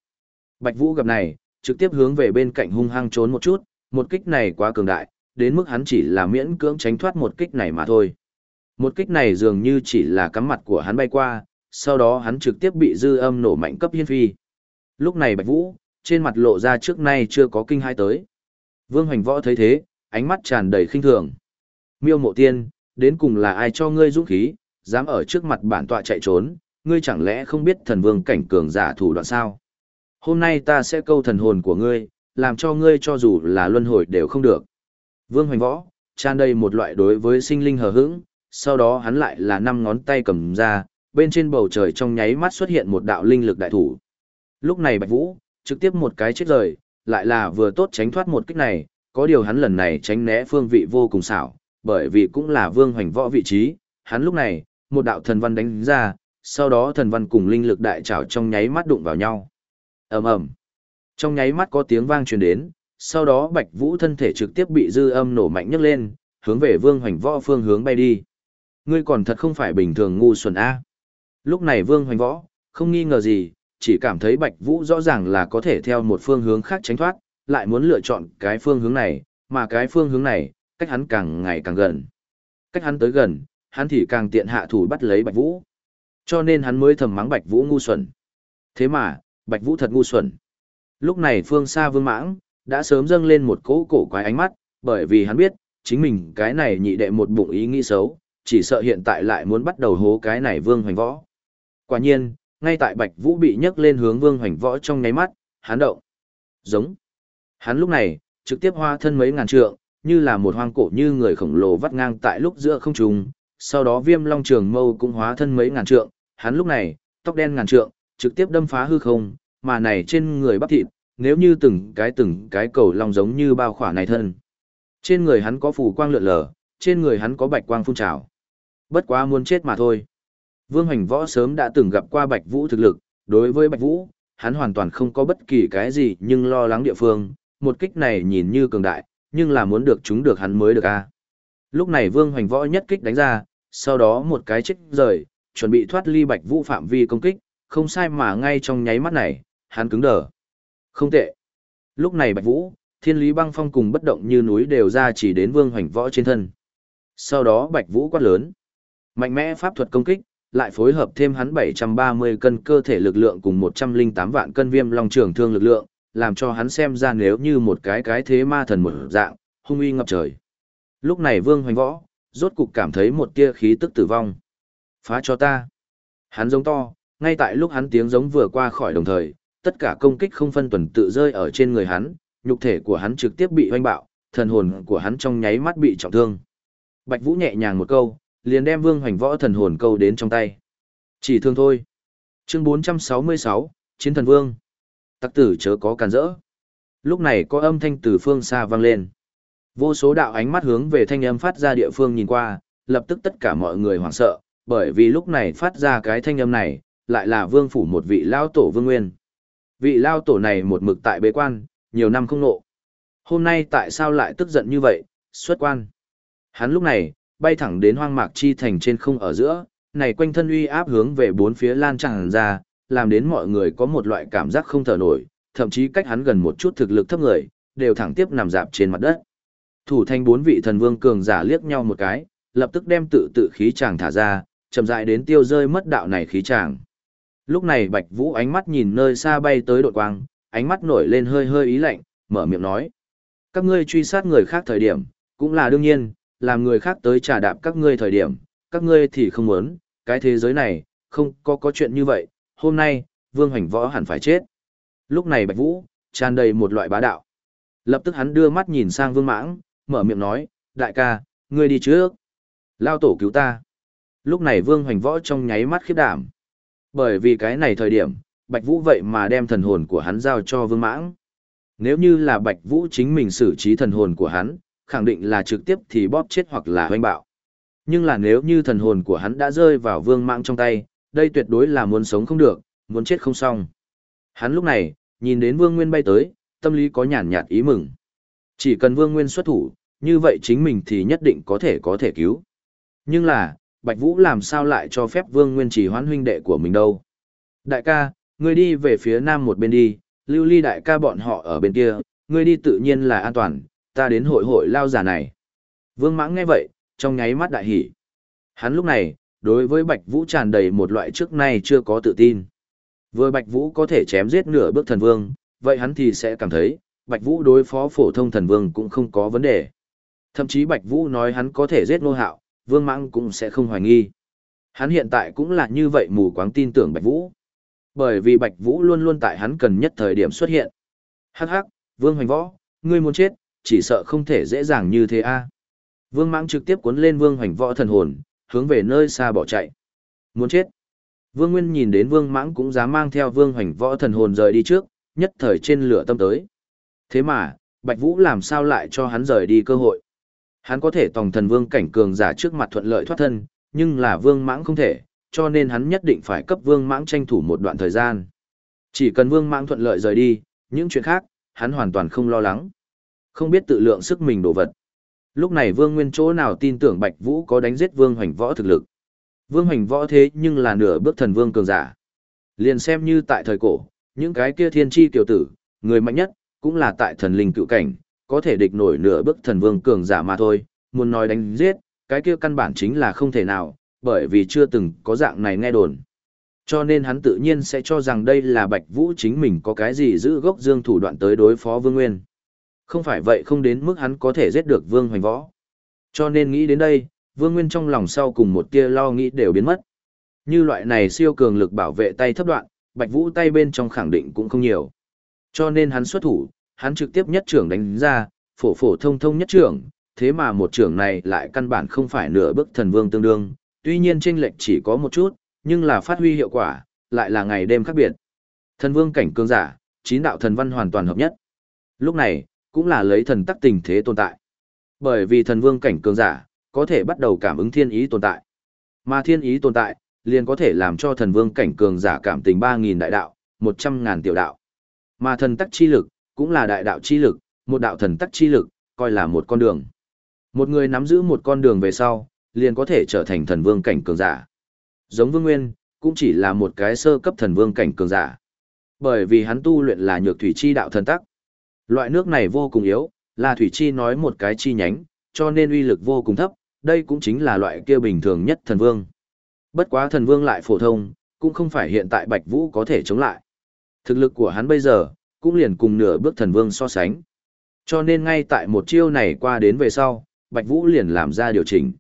Bạch Vũ gặp này, trực tiếp hướng về bên cạnh hung hăng trốn một chút, một kích này quá cường đại, đến mức hắn chỉ là miễn cưỡng tránh thoát một kích này mà thôi. Một kích này dường như chỉ là cắm mặt của hắn bay qua, sau đó hắn trực tiếp bị dư âm nổ mạnh cấp hiên phi. Lúc này Bạch Vũ, trên mặt lộ ra trước nay chưa có kinh hai tới. Vương Hoành Võ thấy thế, ánh mắt tràn đầy khinh thường. Miêu Mộ Tiên, đến cùng là ai cho ngươi dũng khí, dám ở trước mặt bản tọa chạy trốn, ngươi chẳng lẽ không biết thần vương cảnh cường giả thủ đoạn sao? Hôm nay ta sẽ câu thần hồn của ngươi, làm cho ngươi cho dù là luân hồi đều không được. Vương Hoành Võ, tràn đầy một loại đối với sinh linh hờ hững, sau đó hắn lại là năm ngón tay cầm ra, bên trên bầu trời trong nháy mắt xuất hiện một đạo linh lực đại thủ. Lúc này Bạch Vũ, trực tiếp một cái chết rời, lại là vừa tốt tránh thoát một kích này, có điều hắn lần này tránh né phương vị vô cùng xảo, bởi vì cũng là vương hoành võ vị trí, hắn lúc này, một đạo thần văn đánh ra, sau đó thần văn cùng linh lực đại trảo trong nháy mắt đụng vào nhau. ầm ầm, Trong nháy mắt có tiếng vang truyền đến, sau đó Bạch Vũ thân thể trực tiếp bị dư âm nổ mạnh nhấc lên, hướng về Vương Hoành Võ phương hướng bay đi. Ngươi còn thật không phải bình thường ngu xuẩn a. Lúc này Vương Hoành Võ, không nghi ngờ gì, chỉ cảm thấy Bạch Vũ rõ ràng là có thể theo một phương hướng khác tránh thoát, lại muốn lựa chọn cái phương hướng này, mà cái phương hướng này, cách hắn càng ngày càng gần. Cách hắn tới gần, hắn thì càng tiện hạ thủ bắt lấy Bạch Vũ. Cho nên hắn mới thầm mắng Bạch Vũ ngu xuẩn. Thế mà, Bạch Vũ thật ngu xuẩn. Lúc này phương xa vương mãng, đã sớm dâng lên một cỗ cổ quái ánh mắt, bởi vì hắn biết, chính mình cái này nhị đệ một bụng ý nghĩ xấu, chỉ sợ hiện tại lại muốn bắt đầu hố cái này vương hoành võ. Quả nhiên, ngay tại Bạch Vũ bị nhấc lên hướng vương hoành võ trong nháy mắt, hắn động. Giống. Hắn lúc này, trực tiếp hoa thân mấy ngàn trượng, như là một hoang cổ như người khổng lồ vắt ngang tại lúc giữa không trung, sau đó viêm long trường mâu cũng hóa thân mấy ngàn trượng, hắn lúc này, tóc đen ngàn trượng, trực tiếp đâm phá hư không, mà này trên người bắp thịt, nếu như từng cái từng cái cầu long giống như bao khỏa này thân. Trên người hắn có phủ quang lượn lờ, trên người hắn có bạch quang phun trào. Bất quá muốn chết mà thôi. Vương Hoành Võ sớm đã từng gặp qua Bạch Vũ thực lực, đối với Bạch Vũ, hắn hoàn toàn không có bất kỳ cái gì nhưng lo lắng địa phương, một kích này nhìn như cường đại, nhưng là muốn được chúng được hắn mới được a. Lúc này Vương Hoành Võ nhất kích đánh ra, sau đó một cái chết rời, chuẩn bị thoát ly Bạch Vũ phạm vi công kích, không sai mà ngay trong nháy mắt này, hắn cứng đờ. Không tệ. Lúc này Bạch Vũ, Thiên Lý Băng Phong cùng bất động như núi đều ra chỉ đến Vương Hoành Võ trên thân. Sau đó Bạch Vũ quát lớn, mạnh mẽ pháp thuật công kích, lại phối hợp thêm hắn 730 cân cơ thể lực lượng cùng 108 vạn cân viêm long trường thương lực lượng, làm cho hắn xem ra nếu như một cái cái thế ma thần một dạng, hung uy ngập trời. Lúc này Vương Hoành Võ, rốt cục cảm thấy một tia khí tức tử vong. Phá cho ta. Hắn giống to, ngay tại lúc hắn tiếng giống vừa qua khỏi đồng thời, tất cả công kích không phân tuần tự rơi ở trên người hắn, nhục thể của hắn trực tiếp bị hoanh bạo, thần hồn của hắn trong nháy mắt bị trọng thương. Bạch Vũ nhẹ nhàng một câu, liền đem Vương Hoành Võ thần hồn câu đến trong tay. Chỉ thương thôi. Chương 466, Chiến thần Vương. Tặc tử chớ có cản rỡ. Lúc này có âm thanh từ phương xa vang lên. Vô số đạo ánh mắt hướng về thanh âm phát ra địa phương nhìn qua, lập tức tất cả mọi người hoảng sợ, bởi vì lúc này phát ra cái thanh âm này, lại là vương phủ một vị lao tổ vương nguyên. Vị lao tổ này một mực tại bế quan, nhiều năm không nộ. Hôm nay tại sao lại tức giận như vậy, xuất quan. Hắn lúc này, bay thẳng đến hoang mạc chi thành trên không ở giữa, này quanh thân uy áp hướng về bốn phía lan tràn ra, làm đến mọi người có một loại cảm giác không thở nổi, thậm chí cách hắn gần một chút thực lực thấp người, đều thẳng tiếp nằm dạp trên mặt đất. Thủ thanh bốn vị thần vương cường giả liếc nhau một cái, lập tức đem tự tự khí chàng thả ra, chậm rãi đến tiêu rơi mất đạo này khí chàng. Lúc này Bạch Vũ ánh mắt nhìn nơi xa bay tới đột quang, ánh mắt nổi lên hơi hơi ý lạnh, mở miệng nói: "Các ngươi truy sát người khác thời điểm, cũng là đương nhiên, làm người khác tới trả đạp các ngươi thời điểm, các ngươi thì không muốn, cái thế giới này, không có có chuyện như vậy, hôm nay, Vương Hoành Võ hẳn phải chết. Lúc này Bạch Vũ, tràn đầy một loại bá đạo. Lập tức hắn đưa mắt nhìn sang Vương Mãng, mở miệng nói, đại ca, ngươi đi trước. Lao tổ cứu ta. Lúc này Vương Hoành Võ trong nháy mắt khiếp đảm. Bởi vì cái này thời điểm, Bạch Vũ vậy mà đem thần hồn của hắn giao cho Vương Mãng. Nếu như là Bạch Vũ chính mình xử trí thần hồn của hắn, khẳng định là trực tiếp thì bóp chết hoặc là hoanh bạo. Nhưng là nếu như thần hồn của hắn đã rơi vào vương mãng trong tay, đây tuyệt đối là muốn sống không được, muốn chết không xong. Hắn lúc này, nhìn đến vương nguyên bay tới, tâm lý có nhàn nhạt ý mừng. Chỉ cần vương nguyên xuất thủ, như vậy chính mình thì nhất định có thể có thể cứu. Nhưng là, Bạch Vũ làm sao lại cho phép vương nguyên chỉ hoán huynh đệ của mình đâu. Đại ca, ngươi đi về phía nam một bên đi, lưu ly đại ca bọn họ ở bên kia, ngươi đi tự nhiên là an toàn, ta đến hội hội lao giả này. Vương mãng nghe vậy, trong nháy mắt đại hỉ. Hắn lúc này, đối với Bạch Vũ tràn đầy một loại trước nay chưa có tự tin. Vừa Bạch Vũ có thể chém giết nửa bước thần vương, vậy hắn thì sẽ cảm thấy, Bạch Vũ đối phó phổ thông thần vương cũng không có vấn đề. Thậm chí Bạch Vũ nói hắn có thể giết nô hạo, vương mãng cũng sẽ không hoài nghi. Hắn hiện tại cũng là như vậy mù quáng tin tưởng Bạch Vũ. Bởi vì Bạch Vũ luôn luôn tại hắn cần nhất thời điểm xuất hiện. Hắc hắc, vương hoành võ, ngươi muốn chết, chỉ sợ không thể dễ dàng như thế a. Vương Mãng trực tiếp cuốn lên Vương Hoành Võ thần hồn, hướng về nơi xa bỏ chạy. Muốn chết. Vương Nguyên nhìn đến Vương Mãng cũng dám mang theo Vương Hoành Võ thần hồn rời đi trước, nhất thời trên lửa tâm tới. Thế mà, Bạch Vũ làm sao lại cho hắn rời đi cơ hội? Hắn có thể tòng thần vương cảnh cường giả trước mặt thuận lợi thoát thân, nhưng là Vương Mãng không thể, cho nên hắn nhất định phải cấp Vương Mãng tranh thủ một đoạn thời gian. Chỉ cần Vương Mãng thuận lợi rời đi, những chuyện khác, hắn hoàn toàn không lo lắng. Không biết tự lượng sức mình đổ vật. Lúc này Vương Nguyên chỗ nào tin tưởng Bạch Vũ có đánh giết Vương Hoành Võ thực lực. Vương Hoành Võ thế nhưng là nửa bước thần vương cường giả. Liền xem như tại thời cổ, những cái kia thiên chi tiểu tử, người mạnh nhất, cũng là tại thần linh cựu cảnh, có thể địch nổi nửa bước thần vương cường giả mà thôi, muốn nói đánh giết, cái kia căn bản chính là không thể nào, bởi vì chưa từng có dạng này nghe đồn. Cho nên hắn tự nhiên sẽ cho rằng đây là Bạch Vũ chính mình có cái gì giữ gốc dương thủ đoạn tới đối phó Vương Nguyên. Không phải vậy không đến mức hắn có thể giết được Vương Hoành Võ. Cho nên nghĩ đến đây, Vương Nguyên trong lòng sau cùng một tia lo nghĩ đều biến mất. Như loại này siêu cường lực bảo vệ tay thấp đoạn, Bạch Vũ tay bên trong khẳng định cũng không nhiều. Cho nên hắn xuất thủ, hắn trực tiếp nhất trưởng đánh ra, phổ phổ thông thông nhất trưởng, thế mà một trưởng này lại căn bản không phải nửa bước thần vương tương đương, tuy nhiên chênh lệch chỉ có một chút, nhưng là phát huy hiệu quả, lại là ngày đêm khác biệt. Thần vương cảnh cường giả, chín đạo thần văn hoàn toàn hợp nhất. Lúc này, cũng là lấy thần tắc tình thế tồn tại. Bởi vì thần vương cảnh cường giả, có thể bắt đầu cảm ứng thiên ý tồn tại. Mà thiên ý tồn tại, liền có thể làm cho thần vương cảnh cường giả cảm tình 3.000 đại đạo, 100.000 tiểu đạo. Mà thần tắc chi lực, cũng là đại đạo chi lực, một đạo thần tắc chi lực, coi là một con đường. Một người nắm giữ một con đường về sau, liền có thể trở thành thần vương cảnh cường giả. Giống vương nguyên, cũng chỉ là một cái sơ cấp thần vương cảnh cường giả. Bởi vì hắn tu luyện là nhược thủy chi đạo thần tắc. Loại nước này vô cùng yếu, là thủy chi nói một cái chi nhánh, cho nên uy lực vô cùng thấp, đây cũng chính là loại kia bình thường nhất thần vương. Bất quá thần vương lại phổ thông, cũng không phải hiện tại Bạch Vũ có thể chống lại. Thực lực của hắn bây giờ, cũng liền cùng nửa bước thần vương so sánh. Cho nên ngay tại một chiêu này qua đến về sau, Bạch Vũ liền làm ra điều chỉnh.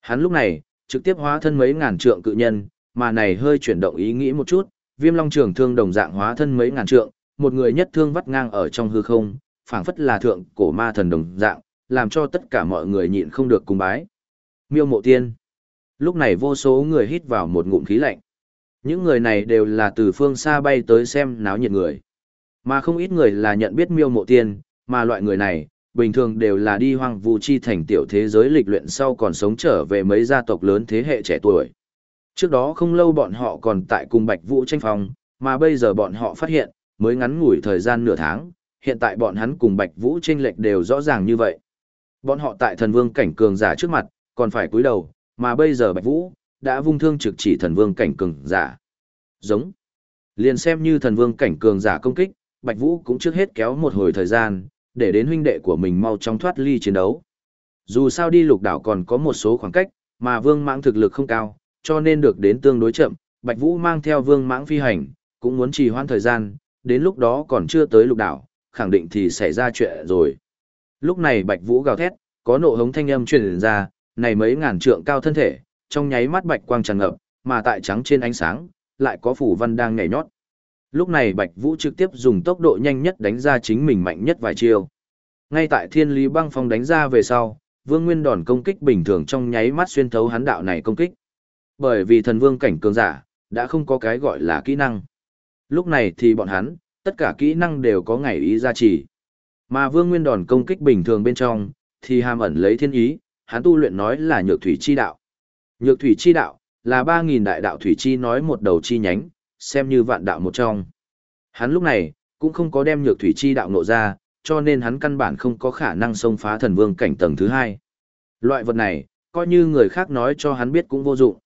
Hắn lúc này, trực tiếp hóa thân mấy ngàn trượng cự nhân, mà này hơi chuyển động ý nghĩ một chút, viêm long trường thương đồng dạng hóa thân mấy ngàn trượng, một người nhất thương vắt ngang ở trong hư không, phảng phất là thượng cổ ma thần đồng dạng, làm cho tất cả mọi người nhịn không được cung bái. Miêu mộ tiên. Lúc này vô số người hít vào một ngụm khí lạnh. Những người này đều là từ phương xa bay tới xem náo nhiệt người. Mà không ít người là nhận biết miêu mộ tiên, mà loại người này, bình thường đều là đi hoang vu chi thành tiểu thế giới lịch luyện sau còn sống trở về mấy gia tộc lớn thế hệ trẻ tuổi. Trước đó không lâu bọn họ còn tại cùng Bạch Vũ tranh phòng, mà bây giờ bọn họ phát hiện, mới ngắn ngủi thời gian nửa tháng, hiện tại bọn hắn cùng Bạch Vũ tranh lệch đều rõ ràng như vậy. Bọn họ tại thần vương cảnh cường giả trước mặt, còn phải cúi đầu, mà bây giờ Bạch Vũ đã vung thương trực chỉ thần vương cảnh cường giả. Giống. Liền xem như thần vương cảnh cường giả công kích, Bạch Vũ cũng trước hết kéo một hồi thời gian, để đến huynh đệ của mình mau chóng thoát ly chiến đấu. Dù sao đi lục đảo còn có một số khoảng cách, mà vương mãng thực lực không cao, cho nên được đến tương đối chậm, Bạch Vũ mang theo vương mãng phi hành, cũng muốn trì hoãn thời gian, đến lúc đó còn chưa tới lục đảo, khẳng định thì xảy ra chuyện rồi. Lúc này Bạch Vũ gào thét, có nộ hống thanh âm truyền ra, này mấy ngàn trượng cao thân thể, trong nháy mắt bạch quang tràn ngập, mà tại trắng trên ánh sáng, lại có phủ văn đang nhảy nhót. Lúc này Bạch Vũ trực tiếp dùng tốc độ nhanh nhất đánh ra chính mình mạnh nhất vài chiêu. Ngay tại Thiên Lý Băng Phong đánh ra về sau, Vương Nguyên đòn công kích bình thường trong nháy mắt xuyên thấu hắn đạo này công kích. Bởi vì thần vương cảnh cường giả, đã không có cái gọi là kỹ năng. Lúc này thì bọn hắn, tất cả kỹ năng đều có ngày ý gia trì. Mà Vương Nguyên đòn công kích bình thường bên trong, thì hàm ẩn lấy thiên ý, hắn tu luyện nói là nhược thủy chi đạo. Nhược thủy chi đạo, là ba nghìn đại đạo thủy chi nói một đầu chi nhánh, xem như vạn đạo một trong. Hắn lúc này, cũng không có đem nhược thủy chi đạo nộ ra, cho nên hắn căn bản không có khả năng xông phá thần vương cảnh tầng thứ hai. Loại vật này, coi như người khác nói cho hắn biết cũng vô dụng.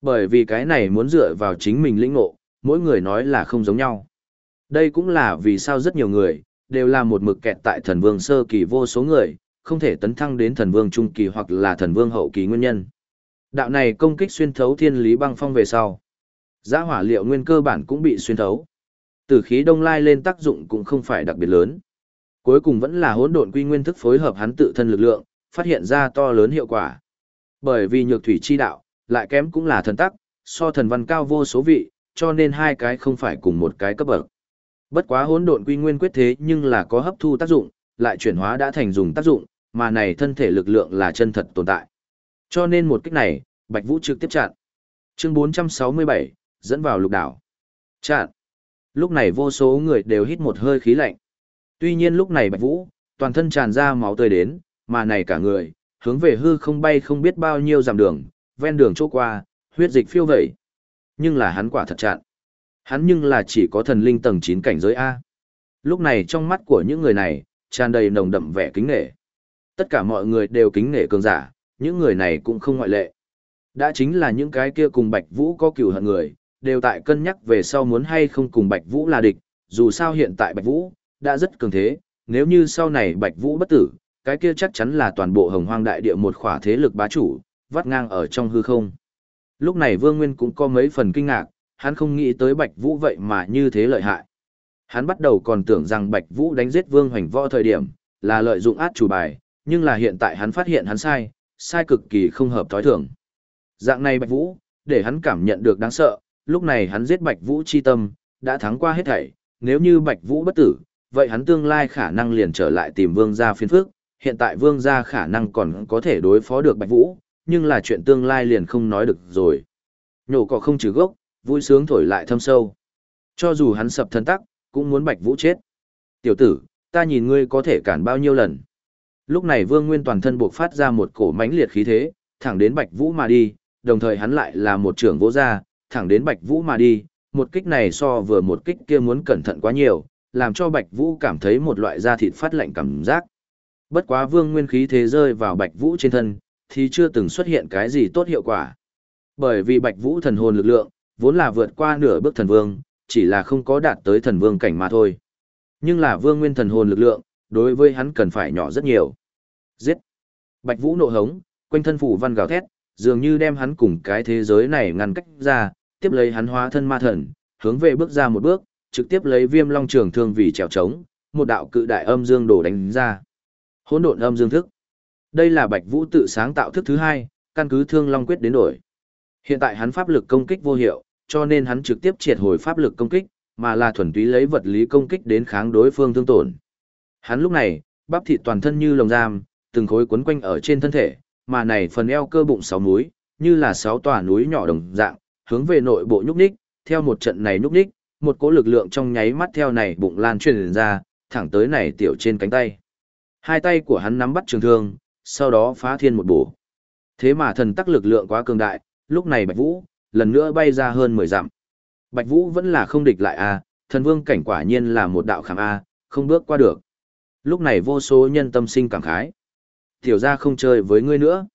Bởi vì cái này muốn dựa vào chính mình lĩnh ngộ, mỗi người nói là không giống nhau. Đây cũng là vì sao rất nhiều người, đều là một mực kẹt tại thần vương sơ kỳ vô số người, không thể tấn thăng đến thần vương trung kỳ hoặc là thần vương hậu kỳ nguyên nhân. Đạo này công kích xuyên thấu thiên lý băng phong về sau. Giá hỏa liệu nguyên cơ bản cũng bị xuyên thấu. Tử khí đông lai lên tác dụng cũng không phải đặc biệt lớn. Cuối cùng vẫn là hỗn độn quy nguyên thức phối hợp hắn tự thân lực lượng, phát hiện ra to lớn hiệu quả. Bởi vì nhược thủy chi đạo, lại kém cũng là thần tắc, so thần văn cao vô số vị, cho nên hai cái không phải cùng một cái cấp bậc. Bất quá hỗn độn quy nguyên quyết thế nhưng là có hấp thu tác dụng, lại chuyển hóa đã thành dùng tác dụng, mà này thân thể lực lượng là chân thật tồn tại. Cho nên một kích này, Bạch Vũ trực tiếp chặn. Chương 467, dẫn vào lục đảo. Chặn. Lúc này vô số người đều hít một hơi khí lạnh. Tuy nhiên lúc này Bạch Vũ, toàn thân tràn ra máu tươi đến, mà này cả người, hướng về hư không bay không biết bao nhiêu dặm đường, ven đường chỗ qua, huyết dịch phiêu vẩy. Nhưng là hắn quả thật chặn. Hắn nhưng là chỉ có thần linh tầng 9 cảnh giới A. Lúc này trong mắt của những người này, tràn đầy nồng đậm vẻ kính nể. Tất cả mọi người đều kính nể cường giả, những người này cũng không ngoại lệ. Đã chính là những cái kia cùng Bạch Vũ có cừu hận người, đều tại cân nhắc về sau muốn hay không cùng Bạch Vũ là địch, dù sao hiện tại Bạch Vũ đã rất cường thế, nếu như sau này Bạch Vũ bất tử, cái kia chắc chắn là toàn bộ hồng hoang đại địa một khỏa thế lực bá chủ, vắt ngang ở trong hư không. Lúc này Vương Nguyên cũng có mấy phần kinh ngạc, hắn không nghĩ tới Bạch Vũ vậy mà như thế lợi hại. Hắn bắt đầu còn tưởng rằng Bạch Vũ đánh giết Vương Hoành Võ thời điểm, là lợi dụng át chủ bài, nhưng là hiện tại hắn phát hiện hắn sai, sai cực kỳ không hợp thói thường. Dạng này Bạch Vũ, để hắn cảm nhận được đáng sợ, lúc này hắn giết Bạch Vũ chi tâm, đã thắng qua hết thảy, nếu như Bạch Vũ bất tử, vậy hắn tương lai khả năng liền trở lại tìm Vương gia phiên phước, hiện tại Vương gia khả năng còn có thể đối phó được Bạch Vũ, nhưng là chuyện tương lai liền không nói được rồi. Nhổ cỏ không trừ gốc, vui sướng thổi lại thâm sâu. Cho dù hắn sập thân tắc, cũng muốn Bạch Vũ chết. Tiểu tử, ta nhìn ngươi có thể cản bao nhiêu lần. Lúc này Vương Nguyên toàn thân buộc phát ra một cổ mãnh liệt khí thế, thẳng đến Bạch Vũ mà đi, đồng thời hắn lại là một trưởng vỗ ra, thẳng đến Bạch Vũ mà đi, một kích này so vừa một kích kia muốn cẩn thận quá nhiều, làm cho Bạch Vũ cảm thấy một loại da thịt phát lạnh cảm giác. Bất quá Vương Nguyên khí thế rơi vào Bạch Vũ trên thân, thì chưa từng xuất hiện cái gì tốt hiệu quả. Bởi vì Bạch Vũ thần hồn lực lượng, vốn là vượt qua nửa bước thần vương, chỉ là không có đạt tới thần vương cảnh mà thôi. Nhưng là Vương Nguyên thần hồn lực lượng, đối với hắn cần phải nhỏ rất nhiều. Giết! Bạch Vũ nộ hống, quanh thân phủ văn gào thét, dường như đem hắn cùng cái thế giới này ngăn cách ra, tiếp lấy hắn hóa thân ma thần, hướng về bước ra một bước, trực tiếp lấy viêm long trường thương vì trèo trống, một đạo cự đại âm dương đổ đánh ra. Hỗn độn âm dương thức. Đây là Bạch Vũ tự sáng tạo thức thứ hai, căn cứ thương long quyết đến đổi. Hiện tại hắn pháp lực công kích vô hiệu, cho nên hắn trực tiếp triệt hồi pháp lực công kích, mà là thuần túy lấy vật lý công kích đến kháng đối phương thương tổn. Hắn lúc này, bắp thịt toàn thân như lồng giam, từng khối quấn quanh ở trên thân thể, mà này phần eo cơ bụng sáu núi, như là sáu tòa núi nhỏ đồng dạng, hướng về nội bộ nhúc nhích, theo một trận này nhúc nhích, một cỗ lực lượng trong nháy mắt theo này bụng lan truyền ra, thẳng tới này tiểu trên cánh tay. Hai tay của hắn nắm bắt trường thương, sau đó phá thiên một bổ. Thế mà thần tắc lực lượng quá cường đại, lúc này Bạch Vũ, lần nữa bay ra hơn 10 dặm. Bạch Vũ vẫn là không địch lại a, thần vương cảnh quả nhiên là một đạo khảm a, không bước qua được. Lúc này vô số nhân tâm sinh cảm khái. Tiểu gia không chơi với ngươi nữa.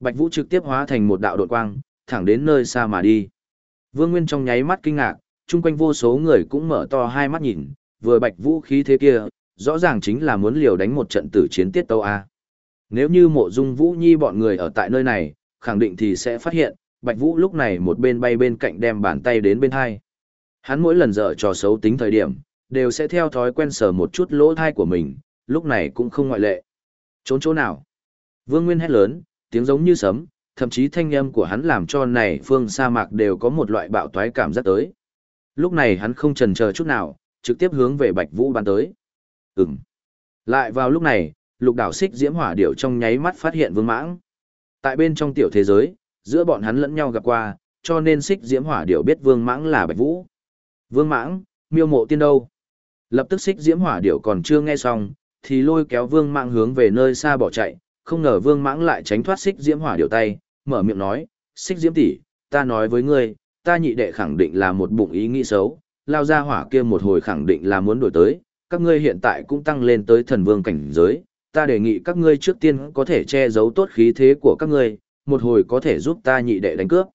Bạch Vũ trực tiếp hóa thành một đạo đột quang, thẳng đến nơi xa mà đi. Vương Nguyên trong nháy mắt kinh ngạc, chung quanh vô số người cũng mở to hai mắt nhìn, vừa Bạch Vũ khí thế kia, rõ ràng chính là muốn liều đánh một trận tử chiến tiết tâu a. Nếu như mộ dung Vũ Nhi bọn người ở tại nơi này, khẳng định thì sẽ phát hiện, Bạch Vũ lúc này một bên bay bên cạnh đem bàn tay đến bên hai. Hắn mỗi lần dở trò xấu tính thời điểm, đều sẽ theo thói quen sờ một chút lỗ thai của mình, lúc này cũng không ngoại lệ. Trốn chỗ nào? Vương Nguyên hét lớn, tiếng giống như sấm, thậm chí thanh âm của hắn làm cho này phương sa mạc đều có một loại bạo toái cảm giác tới. Lúc này hắn không chần chờ chút nào, trực tiếp hướng về Bạch Vũ bắn tới. Ừm. Lại vào lúc này, lục đảo xích diễm hỏa điểu trong nháy mắt phát hiện vương mãng. Tại bên trong tiểu thế giới, giữa bọn hắn lẫn nhau gặp qua, cho nên xích diễm hỏa điểu biết vương mãng là Bạch Vũ. Vương mãng, miêu mộ tiên đâu? Lập tức xích diễm hỏa điểu còn chưa nghe xong, thì lôi kéo vương mãng hướng về nơi xa bỏ chạy, không ngờ vương mãng lại tránh thoát xích diễm hỏa điều tay, mở miệng nói, xích diễm tỷ, ta nói với ngươi, ta nhị đệ khẳng định là một bụng ý nghĩ xấu, lao ra hỏa kia một hồi khẳng định là muốn đổi tới, các ngươi hiện tại cũng tăng lên tới thần vương cảnh giới, ta đề nghị các ngươi trước tiên có thể che giấu tốt khí thế của các ngươi, một hồi có thể giúp ta nhị đệ đánh cướp.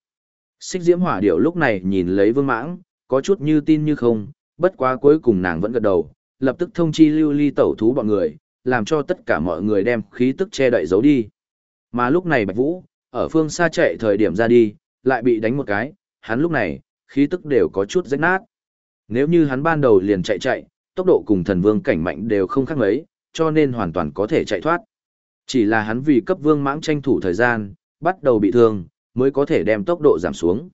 Xích diễm hỏa điệu lúc này nhìn lấy vương mãng, có chút như tin như không, bất quá cuối cùng nàng vẫn gật đầu, lập tức thông chi lưu ly tẩu thú bọn người, làm cho tất cả mọi người đem khí tức che đậy giấu đi. Mà lúc này Bạch Vũ, ở phương xa chạy thời điểm ra đi, lại bị đánh một cái, hắn lúc này, khí tức đều có chút rách nát. Nếu như hắn ban đầu liền chạy chạy, tốc độ cùng thần vương cảnh mạnh đều không khác mấy, cho nên hoàn toàn có thể chạy thoát. Chỉ là hắn vì cấp vương mãng tranh thủ thời gian, bắt đầu bị thương, mới có thể đem tốc độ giảm xuống.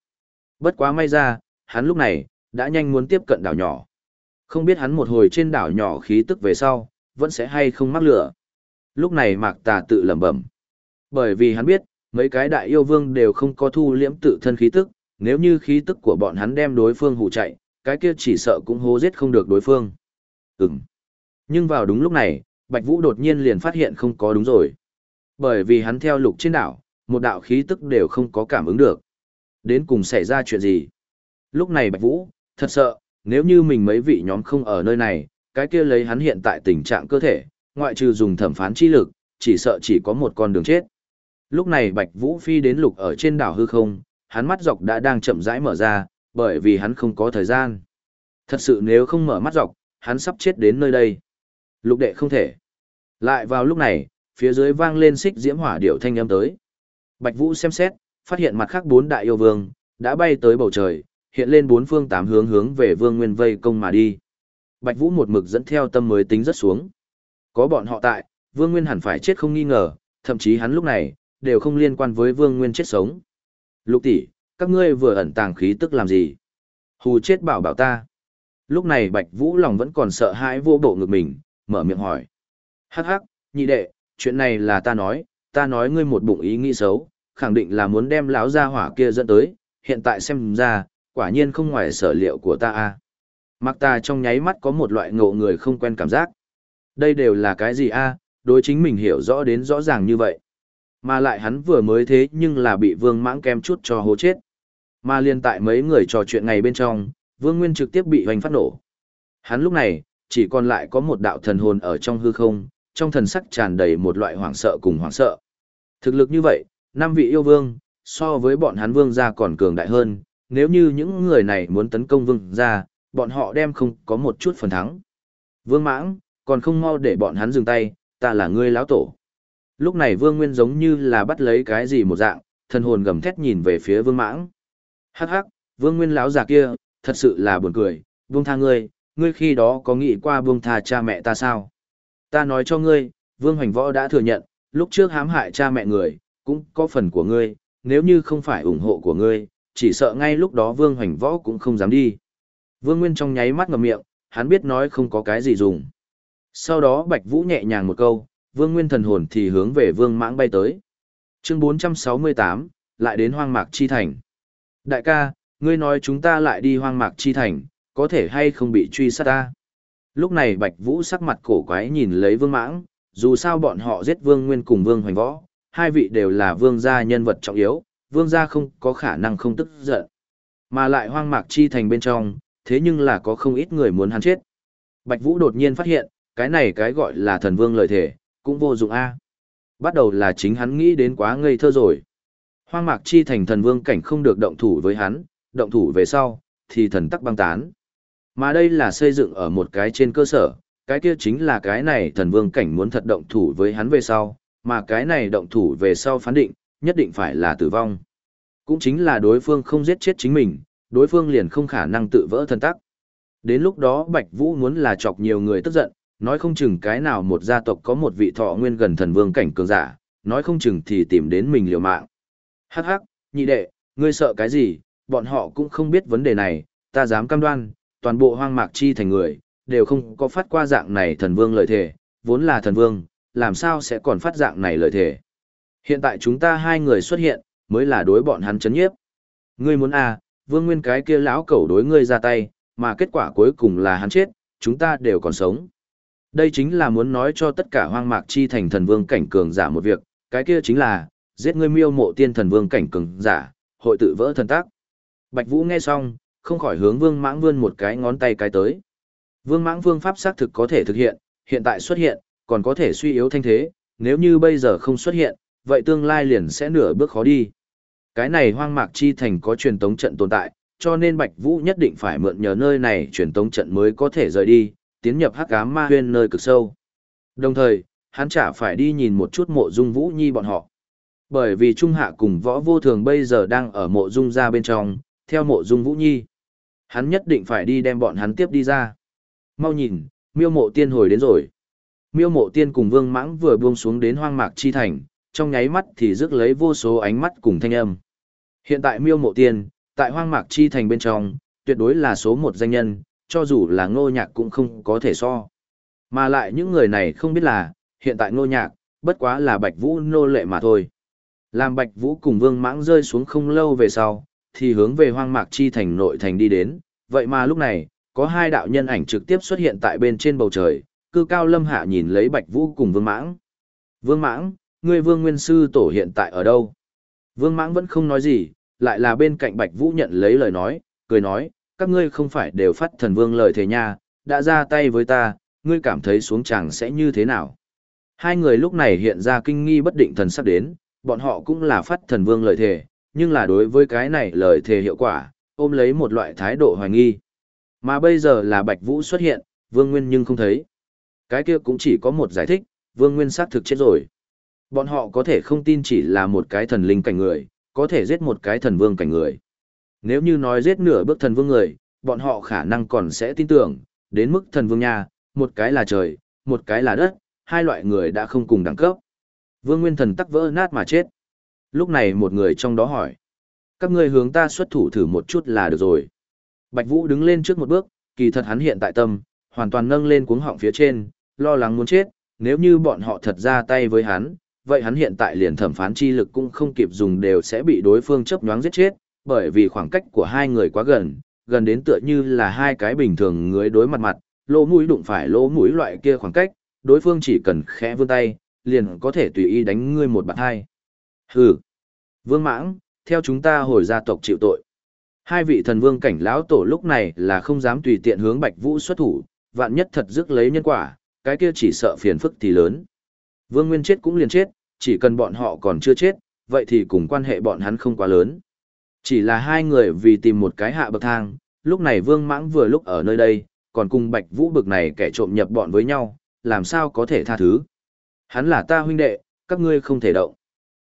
Bất quá may ra, hắn lúc này, đã nhanh muốn tiếp cận đảo nhỏ. Không biết hắn một hồi trên đảo nhỏ khí tức về sau, vẫn sẽ hay không mắc lửa. Lúc này Mạc Tà tự lẩm bẩm. Bởi vì hắn biết, mấy cái đại yêu vương đều không có thu liễm tự thân khí tức, nếu như khí tức của bọn hắn đem đối phương hù chạy, cái kia chỉ sợ cũng hố giết không được đối phương. Ừm. Nhưng vào đúng lúc này, Bạch Vũ đột nhiên liền phát hiện không có đúng rồi. Bởi vì hắn theo lục trên đảo, một đạo khí tức đều không có cảm ứng được. Đến cùng xảy ra chuyện gì? Lúc này Bạch Vũ, thật sợ, nếu như mình mấy vị nhóm không ở nơi này, cái kia lấy hắn hiện tại tình trạng cơ thể, ngoại trừ dùng thẩm phán chi lực, chỉ sợ chỉ có một con đường chết. Lúc này Bạch Vũ phi đến lục ở trên đảo hư không, hắn mắt dọc đã đang chậm rãi mở ra, bởi vì hắn không có thời gian. Thật sự nếu không mở mắt dọc, hắn sắp chết đến nơi đây. Lục đệ không thể. Lại vào lúc này, phía dưới vang lên xích diễm hỏa điệu thanh âm tới. Bạch Vũ xem xét, phát hiện mặt khác bốn đại yêu vương, đã bay tới bầu trời, hiện lên bốn phương tám hướng hướng về vương nguyên vây công mà đi. Bạch Vũ một mực dẫn theo tâm mới tính rất xuống. Có bọn họ tại, vương nguyên hẳn phải chết không nghi ngờ, thậm chí hắn lúc này, đều không liên quan với vương nguyên chết sống. Lục tỷ, các ngươi vừa ẩn tàng khí tức làm gì? Hù chết bảo bảo ta. Lúc này Bạch Vũ lòng vẫn còn sợ hãi vô bộ ngực mình, mở miệng hỏi. Hắc hắc, nhị đệ, chuyện này là ta nói, ta nói ngươi một bụng ý nghĩ xấu, khẳng định là muốn đem lão gia hỏa kia dẫn tới, hiện tại xem ra, quả nhiên không ngoài sở liệu của ta a. Mặc ta trong nháy mắt có một loại ngộ người không quen cảm giác. Đây đều là cái gì a? À, đối chính mình hiểu rõ đến rõ ràng như vậy. Mà lại hắn vừa mới thế nhưng là bị vương mãng kem chút cho hố chết. Mà liên tại mấy người trò chuyện ngày bên trong, vương nguyên trực tiếp bị hoành phát nổ. Hắn lúc này, chỉ còn lại có một đạo thần hồn ở trong hư không, trong thần sắc tràn đầy một loại hoảng sợ cùng hoảng sợ. Thực lực như vậy, năm vị yêu vương, so với bọn hắn vương gia còn cường đại hơn, nếu như những người này muốn tấn công vương gia, bọn họ đem không có một chút phần thắng. Vương mãng, còn không mau để bọn hắn dừng tay, ta là ngươi lão tổ. Lúc này vương nguyên giống như là bắt lấy cái gì một dạng, thần hồn gầm thét nhìn về phía vương mãng. Hắc hắc, vương nguyên lão già kia, thật sự là buồn cười, vương tha ngươi, ngươi khi đó có nghĩ qua vương tha cha mẹ ta sao? Ta nói cho ngươi, vương hoành võ đã thừa nhận, lúc trước hãm hại cha mẹ người, cũng có phần của ngươi, nếu như không phải ủng hộ của ngươi, chỉ sợ ngay lúc đó vương hoành võ cũng không dám đi. Vương Nguyên trong nháy mắt ngậm miệng, hắn biết nói không có cái gì dùng. Sau đó Bạch Vũ nhẹ nhàng một câu, Vương Nguyên thần hồn thì hướng về Vương Mãng bay tới. Chương 468, lại đến Hoang Mạc Chi Thành. Đại ca, ngươi nói chúng ta lại đi Hoang Mạc Chi Thành, có thể hay không bị truy sát ta? Lúc này Bạch Vũ sắc mặt cổ quái nhìn lấy Vương Mãng, dù sao bọn họ giết Vương Nguyên cùng Vương Hoành Võ, hai vị đều là Vương gia nhân vật trọng yếu, Vương gia không có khả năng không tức giận. Mà lại Hoang Mạc Chi Thành bên trong, thế nhưng là có không ít người muốn hắn chết. Bạch Vũ đột nhiên phát hiện, cái này cái gọi là thần vương lợi thể, cũng vô dụng a. Bắt đầu là chính hắn nghĩ đến quá ngây thơ rồi. Hoang mạc chi thành thần vương cảnh không được động thủ với hắn, động thủ về sau, thì thần tắc băng tán. Mà đây là xây dựng ở một cái trên cơ sở, cái kia chính là cái này thần vương cảnh muốn thật động thủ với hắn về sau, mà cái này động thủ về sau phán định, nhất định phải là tử vong. Cũng chính là đối phương không giết chết chính mình, đối phương liền không khả năng tự vỡ thân tắc. Đến lúc đó Bạch Vũ muốn là chọc nhiều người tức giận, nói không chừng cái nào một gia tộc có một vị thọ nguyên gần thần vương cảnh cường giả, nói không chừng thì tìm đến mình liều mạng. Hắc hắc, nhị đệ, ngươi sợ cái gì, bọn họ cũng không biết vấn đề này, ta dám cam đoan, toàn bộ hoang mạc chi thành người, đều không có phát qua dạng này thần vương lợi thể, vốn là thần vương, làm sao sẽ còn phát dạng này lợi thể. Hiện tại chúng ta hai người xuất hiện, mới là đối bọn hắn chấn nhiếp. Ngươi muốn à, vương nguyên cái kia lão cẩu đối ngươi ra tay, mà kết quả cuối cùng là hắn chết, chúng ta đều còn sống. Đây chính là muốn nói cho tất cả hoang mạc chi thành thần vương cảnh cường giả một việc, cái kia chính là, giết ngươi miêu mộ tiên thần vương cảnh cường giả, hội tự vỡ thần tác. Bạch Vũ nghe xong, không khỏi hướng vương mãng vươn một cái ngón tay cái tới. Vương mãng vương pháp xác thực có thể thực hiện, hiện tại xuất hiện, còn có thể suy yếu thanh thế, nếu như bây giờ không xuất hiện, vậy tương lai liền sẽ nửa bước khó đi. Cái này hoang mạc chi thành có truyền tống trận tồn tại, cho nên Bạch Vũ nhất định phải mượn nhờ nơi này truyền tống trận mới có thể rời đi, tiến nhập hắc ám ma huyên nơi cực sâu. Đồng thời, hắn chả phải đi nhìn một chút mộ dung Vũ Nhi bọn họ. Bởi vì Trung Hạ cùng võ vô thường bây giờ đang ở mộ dung ra bên trong, theo mộ dung Vũ Nhi. Hắn nhất định phải đi đem bọn hắn tiếp đi ra. Mau nhìn, miêu mộ tiên hồi đến rồi. Miêu mộ tiên cùng vương mãng vừa buông xuống đến hoang mạc chi thành, trong nháy mắt thì rước lấy vô số ánh mắt cùng thanh âm. Hiện tại miêu mộ tiên, tại hoang mạc chi thành bên trong, tuyệt đối là số một danh nhân, cho dù là ngô nhạc cũng không có thể so. Mà lại những người này không biết là, hiện tại ngô nhạc, bất quá là bạch vũ nô lệ mà thôi. Làm bạch vũ cùng vương mãng rơi xuống không lâu về sau, thì hướng về hoang mạc chi thành nội thành đi đến, vậy mà lúc này, có hai đạo nhân ảnh trực tiếp xuất hiện tại bên trên bầu trời, cư cao lâm hạ nhìn lấy bạch vũ cùng vương mãng. Vương mãng, ngươi vương nguyên sư tổ hiện tại ở đâu? Vương mãng vẫn không nói gì, lại là bên cạnh bạch vũ nhận lấy lời nói, cười nói, các ngươi không phải đều phát thần vương lời thề nha, đã ra tay với ta, ngươi cảm thấy xuống chàng sẽ như thế nào? Hai người lúc này hiện ra kinh nghi bất định thần sắp đến, bọn họ cũng là phát thần vương lời thề, nhưng là đối với cái này lời thề hiệu quả, ôm lấy một loại thái độ hoài nghi. Mà bây giờ là Bạch Vũ xuất hiện, Vương Nguyên nhưng không thấy. Cái kia cũng chỉ có một giải thích, Vương Nguyên xác thực chết rồi. Bọn họ có thể không tin chỉ là một cái thần linh cảnh người, có thể giết một cái thần vương cảnh người. Nếu như nói giết nửa bước thần vương người, bọn họ khả năng còn sẽ tin tưởng, đến mức thần vương nha, một cái là trời, một cái là đất, hai loại người đã không cùng đẳng cấp. Vương Nguyên Thần tắc vỡ nát mà chết. Lúc này một người trong đó hỏi. Các ngươi hướng ta xuất thủ thử một chút là được rồi. Bạch Vũ đứng lên trước một bước, kỳ thật hắn hiện tại tâm, hoàn toàn nâng lên cuống họng phía trên, lo lắng muốn chết, nếu như bọn họ thật ra tay với hắn, vậy hắn hiện tại liền thẩm phán chi lực cũng không kịp dùng đều sẽ bị đối phương chấp nhoáng giết chết, bởi vì khoảng cách của hai người quá gần, gần đến tựa như là hai cái bình thường người đối mặt mặt, lỗ mũi đụng phải lỗ mũi loại kia khoảng cách, đối phương chỉ cần khẽ vươn tay, liền có thể tùy ý đánh ngươi một bạn hai. Hừ. Vương Mãng, theo chúng ta hồi gia tộc chịu tội. Hai vị thần vương cảnh lão tổ lúc này là không dám tùy tiện hướng Bạch Vũ xuất thủ, vạn nhất thật dứt lấy nhân quả, cái kia chỉ sợ phiền phức thì lớn. Vương Nguyên chết cũng liền chết, chỉ cần bọn họ còn chưa chết, vậy thì cùng quan hệ bọn hắn không quá lớn. Chỉ là hai người vì tìm một cái hạ bậc thang, lúc này Vương Mãng vừa lúc ở nơi đây, còn cùng Bạch Vũ bực này kẻ trộm nhập bọn với nhau, làm sao có thể tha thứ. Hắn là ta huynh đệ, các ngươi không thể động.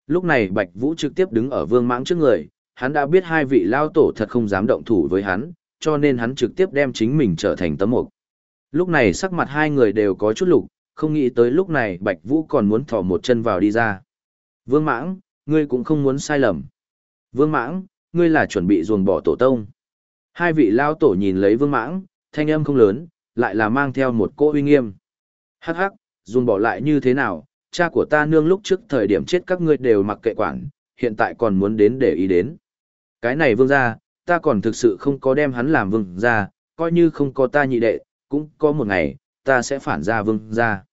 Lúc này Bạch Vũ trực tiếp đứng ở Vương Mãng trước người, hắn đã biết hai vị lao tổ thật không dám động thủ với hắn, cho nên hắn trực tiếp đem chính mình trở thành tấm mục. Lúc này sắc mặt hai người đều có chút lục, không nghĩ tới lúc này Bạch Vũ còn muốn thò một chân vào đi ra. Vương Mãng, ngươi cũng không muốn sai lầm. Vương Mãng, ngươi là chuẩn bị ruồng bỏ tổ tông. Hai vị lao tổ nhìn lấy Vương Mãng, thanh âm không lớn, lại là mang theo một cỗ uy nghiêm. Hắc hắc, ruồng bỏ lại như thế nào, cha của ta nương lúc trước thời điểm chết các ngươi đều mặc kệ quản, hiện tại còn muốn đến để ý đến. Cái này vương gia, ta còn thực sự không có đem hắn làm vương gia, coi như không có ta nhị đệ, cũng có một ngày, ta sẽ phản ra vương gia.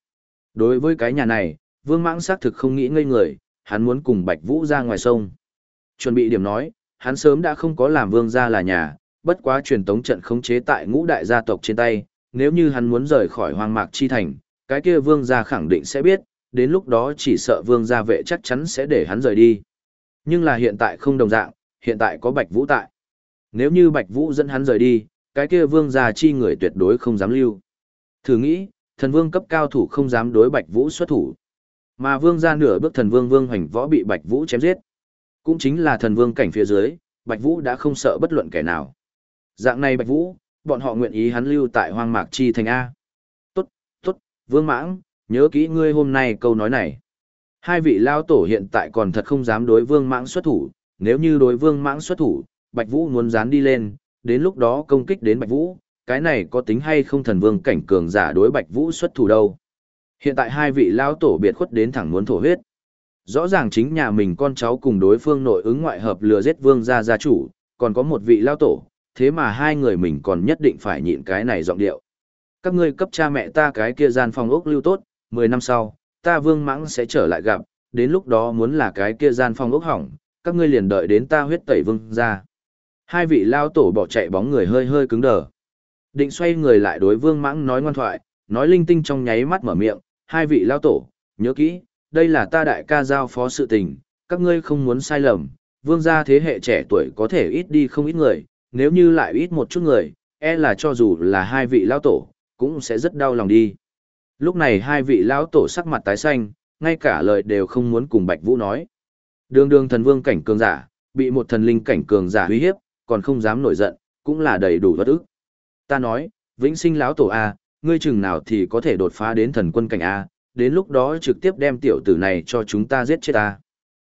Đối với cái nhà này, vương mãng xác thực không nghĩ ngây người, hắn muốn cùng Bạch Vũ ra ngoài sông. Chuẩn bị điểm nói, hắn sớm đã không có làm vương gia là nhà, bất quá truyền tống trận khống chế tại ngũ đại gia tộc trên tay, nếu như hắn muốn rời khỏi hoang mạc chi thành, cái kia vương gia khẳng định sẽ biết, đến lúc đó chỉ sợ vương gia vệ chắc chắn sẽ để hắn rời đi. Nhưng là hiện tại không đồng dạng, hiện tại có Bạch Vũ tại. Nếu như Bạch Vũ dẫn hắn rời đi, cái kia vương gia chi người tuyệt đối không dám lưu. Thử nghĩ, thần vương cấp cao thủ không dám đối Bạch Vũ xuất thủ. Mà vương gia nửa bước thần vương vương hoành võ bị Bạch Vũ chém giết. Cũng chính là thần vương cảnh phía dưới, Bạch Vũ đã không sợ bất luận kẻ nào. Dạng này Bạch Vũ, bọn họ nguyện ý hắn lưu tại hoang mạc chi thành A. Tốt, tốt, vương mãng, nhớ kỹ ngươi hôm nay câu nói này. Hai vị lao tổ hiện tại còn thật không dám đối vương mãng xuất thủ, nếu như đối vương mãng xuất thủ, Bạch Vũ muốn dán đi lên, đến lúc đó công kích đến Bạch Vũ, cái này có tính hay không thần vương cảnh cường giả đối Bạch Vũ xuất thủ đâu. Hiện tại hai vị lao tổ biệt khuất đến thẳng muốn thổ huyết. Rõ ràng chính nhà mình con cháu cùng đối phương nội ứng ngoại hợp lừa giết vương gia gia chủ, còn có một vị lao tổ, thế mà hai người mình còn nhất định phải nhịn cái này giọng điệu. Các ngươi cấp cha mẹ ta cái kia gian phòng ốc lưu tốt, 10 năm sau, ta vương mãng sẽ trở lại gặp, đến lúc đó muốn là cái kia gian phòng ốc hỏng, các ngươi liền đợi đến ta huyết tẩy vương ra. Hai vị lao tổ bỏ chạy bóng người hơi hơi cứng đờ. Định xoay người lại đối vương mãng nói ngoan thoại, nói linh tinh trong nháy mắt mở miệng, hai vị lao tổ, nhớ kỹ, đây là ta đại ca giao phó sự tình, các ngươi không muốn sai lầm, vương gia thế hệ trẻ tuổi có thể ít đi không ít người, nếu như lại ít một chút người, e là cho dù là hai vị lao tổ, cũng sẽ rất đau lòng đi. Lúc này hai vị lão tổ sắc mặt tái xanh, ngay cả lời đều không muốn cùng Bạch Vũ nói. Đường đường thần vương cảnh cường giả, bị một thần linh cảnh cường giả uy hiếp, còn không dám nổi giận, cũng là đầy đủ bất ức. Ta nói, vĩnh sinh lão tổ A, ngươi chừng nào thì có thể đột phá đến thần quân cảnh A, đến lúc đó trực tiếp đem tiểu tử này cho chúng ta giết chết ta.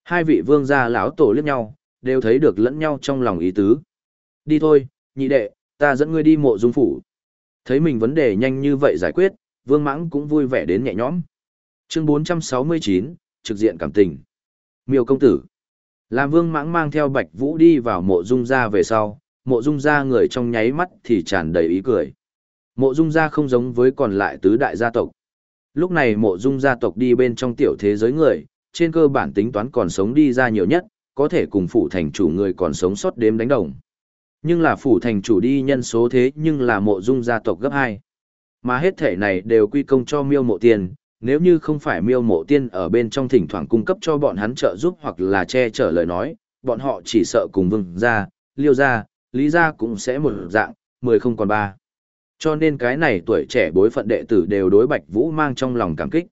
Hai vị vương gia lão tổ liếc nhau, đều thấy được lẫn nhau trong lòng ý tứ. Đi thôi, nhị đệ, ta dẫn ngươi đi mộ dung phủ. Thấy mình vấn đề nhanh như vậy giải quyết, vương mãng cũng vui vẻ đến nhẹ nhõm. Chương 469, trực diện cảm tình. Miêu công tử. Làm vương mãng mang theo bạch vũ đi vào mộ dung gia về sau, mộ dung gia người trong nháy mắt thì tràn đầy ý cười. Mộ dung gia không giống với còn lại tứ đại gia tộc. Lúc này mộ dung gia tộc đi bên trong tiểu thế giới người, trên cơ bản tính toán còn sống đi ra nhiều nhất, có thể cùng phủ thành chủ người còn sống sót đếm đánh đồng. Nhưng là phủ thành chủ đi nhân số thế nhưng là mộ dung gia tộc gấp 2. Mà hết thể này đều quy công cho miêu mộ tiên, nếu như không phải miêu mộ tiên ở bên trong thỉnh thoảng cung cấp cho bọn hắn trợ giúp hoặc là che chở lời nói, bọn họ chỉ sợ cùng vương ra, liêu ra, lý gia cũng sẽ một dạng, mười không còn ba. Cho nên cái này tuổi trẻ bối phận đệ tử đều đối Bạch Vũ mang trong lòng cảm kích.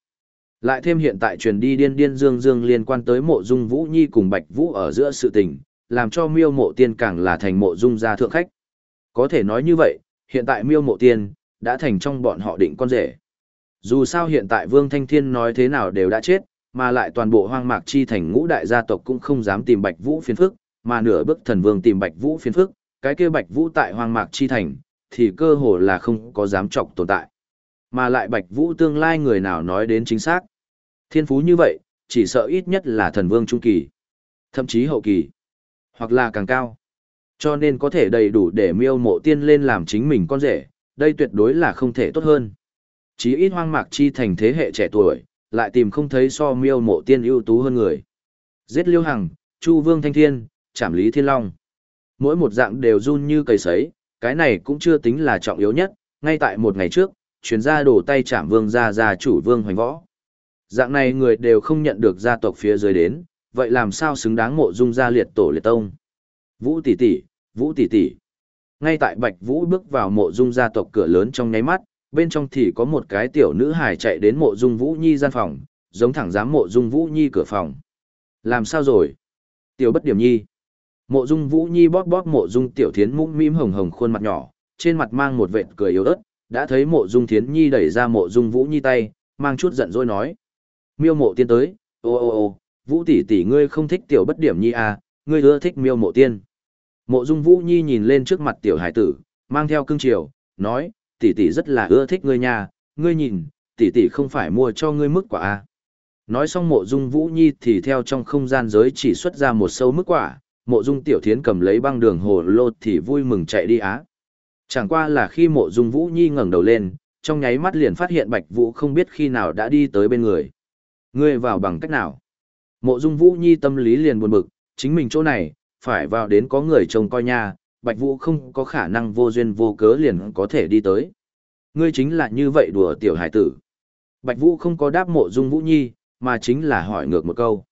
Lại thêm hiện tại truyền đi điên điên dương dương liên quan tới mộ dung Vũ Nhi cùng Bạch Vũ ở giữa sự tình, làm cho miêu mộ tiên càng là thành mộ dung gia thượng khách. Có thể nói như vậy, hiện tại miêu mộ tiên, đã thành trong bọn họ định con rể. Dù sao hiện tại Vương Thanh Thiên nói thế nào đều đã chết, mà lại toàn bộ hoang mạc chi thành ngũ đại gia tộc cũng không dám tìm Bạch Vũ phiền phức, mà nửa bức thần vương tìm Bạch Vũ phiền phức, cái kia Bạch Vũ tại hoang mạc chi thành, thì cơ hồ là không có dám chọc tồn tại. Mà lại Bạch Vũ tương lai người nào nói đến chính xác. Thiên phú như vậy, chỉ sợ ít nhất là thần vương trung kỳ, thậm chí hậu kỳ, hoặc là càng cao. Cho nên có thể đầy đủ để miêu mộ tiên lên làm chính mình con rể, đây tuyệt đối là không thể tốt hơn. chí ít hoang mạc chi thành thế hệ trẻ tuổi, lại tìm không thấy so miêu mộ tiên ưu tú hơn người. Giết Liêu Hằng, Chu Vương Thanh Thiên, Trảm Lý Thiên Long. Mỗi một dạng đều run như cầy sấy, cái này cũng chưa tính là trọng yếu nhất, ngay tại một ngày trước, chuyến ra đổ tay chạm Vương ra ra chủ Vương Hoành Võ. Dạng này người đều không nhận được gia tộc phía dưới đến, vậy làm sao xứng đáng mộ dung gia liệt tổ liệt tông? Vũ tỷ tỷ, Vũ tỷ tỷ. Ngay tại Bạch Vũ bước vào mộ dung gia tộc cửa lớn trong nháy mắt, bên trong thì có một cái tiểu nữ hài chạy đến mộ dung Vũ Nhi gian phòng, giống thẳng dám mộ dung Vũ Nhi cửa phòng. Làm sao rồi? Tiểu bất điểm nhi. Mộ dung Vũ Nhi bóp bóp mộ dung tiểu thiến mũm mĩm hồng hồng khuôn mặt nhỏ, trên mặt mang một vệt cười yếu ớt, đã thấy mộ dung thiến nhi đẩy ra mộ dung Vũ Nhi tay, mang chút giận dỗi nói. Miêu mộ tiên tới, ô ô ô, Vũ tỷ tỷ ngươi không thích tiểu bất điểm nhi à, ngươi ưa thích miêu mộ tiên. Mộ Dung Vũ Nhi nhìn lên trước mặt tiểu hải tử, mang theo cương triều, nói, tỷ tỷ rất là ưa thích ngươi nha, ngươi nhìn, tỷ tỷ không phải mua cho ngươi mức quả à. Nói xong mộ Dung Vũ Nhi thì theo trong không gian giới chỉ xuất ra một sâu mức quả, mộ Dung Tiểu Thiến cầm lấy băng đường hồ lô thì vui mừng chạy đi á. Chẳng qua là khi mộ Dung Vũ Nhi ngẩng đầu lên, trong nháy mắt liền phát hiện Bạch Vũ không biết khi nào đã đi tới bên người. Ngươi vào bằng cách nào? Mộ Dung Vũ Nhi tâm lý liền buồn bực, chính mình chỗ này, phải vào đến có người trông coi nha, Bạch Vũ không có khả năng vô duyên vô cớ liền có thể đi tới. Ngươi chính là như vậy đùa tiểu hải tử. Bạch Vũ không có đáp mộ dung Vũ Nhi, mà chính là hỏi ngược một câu.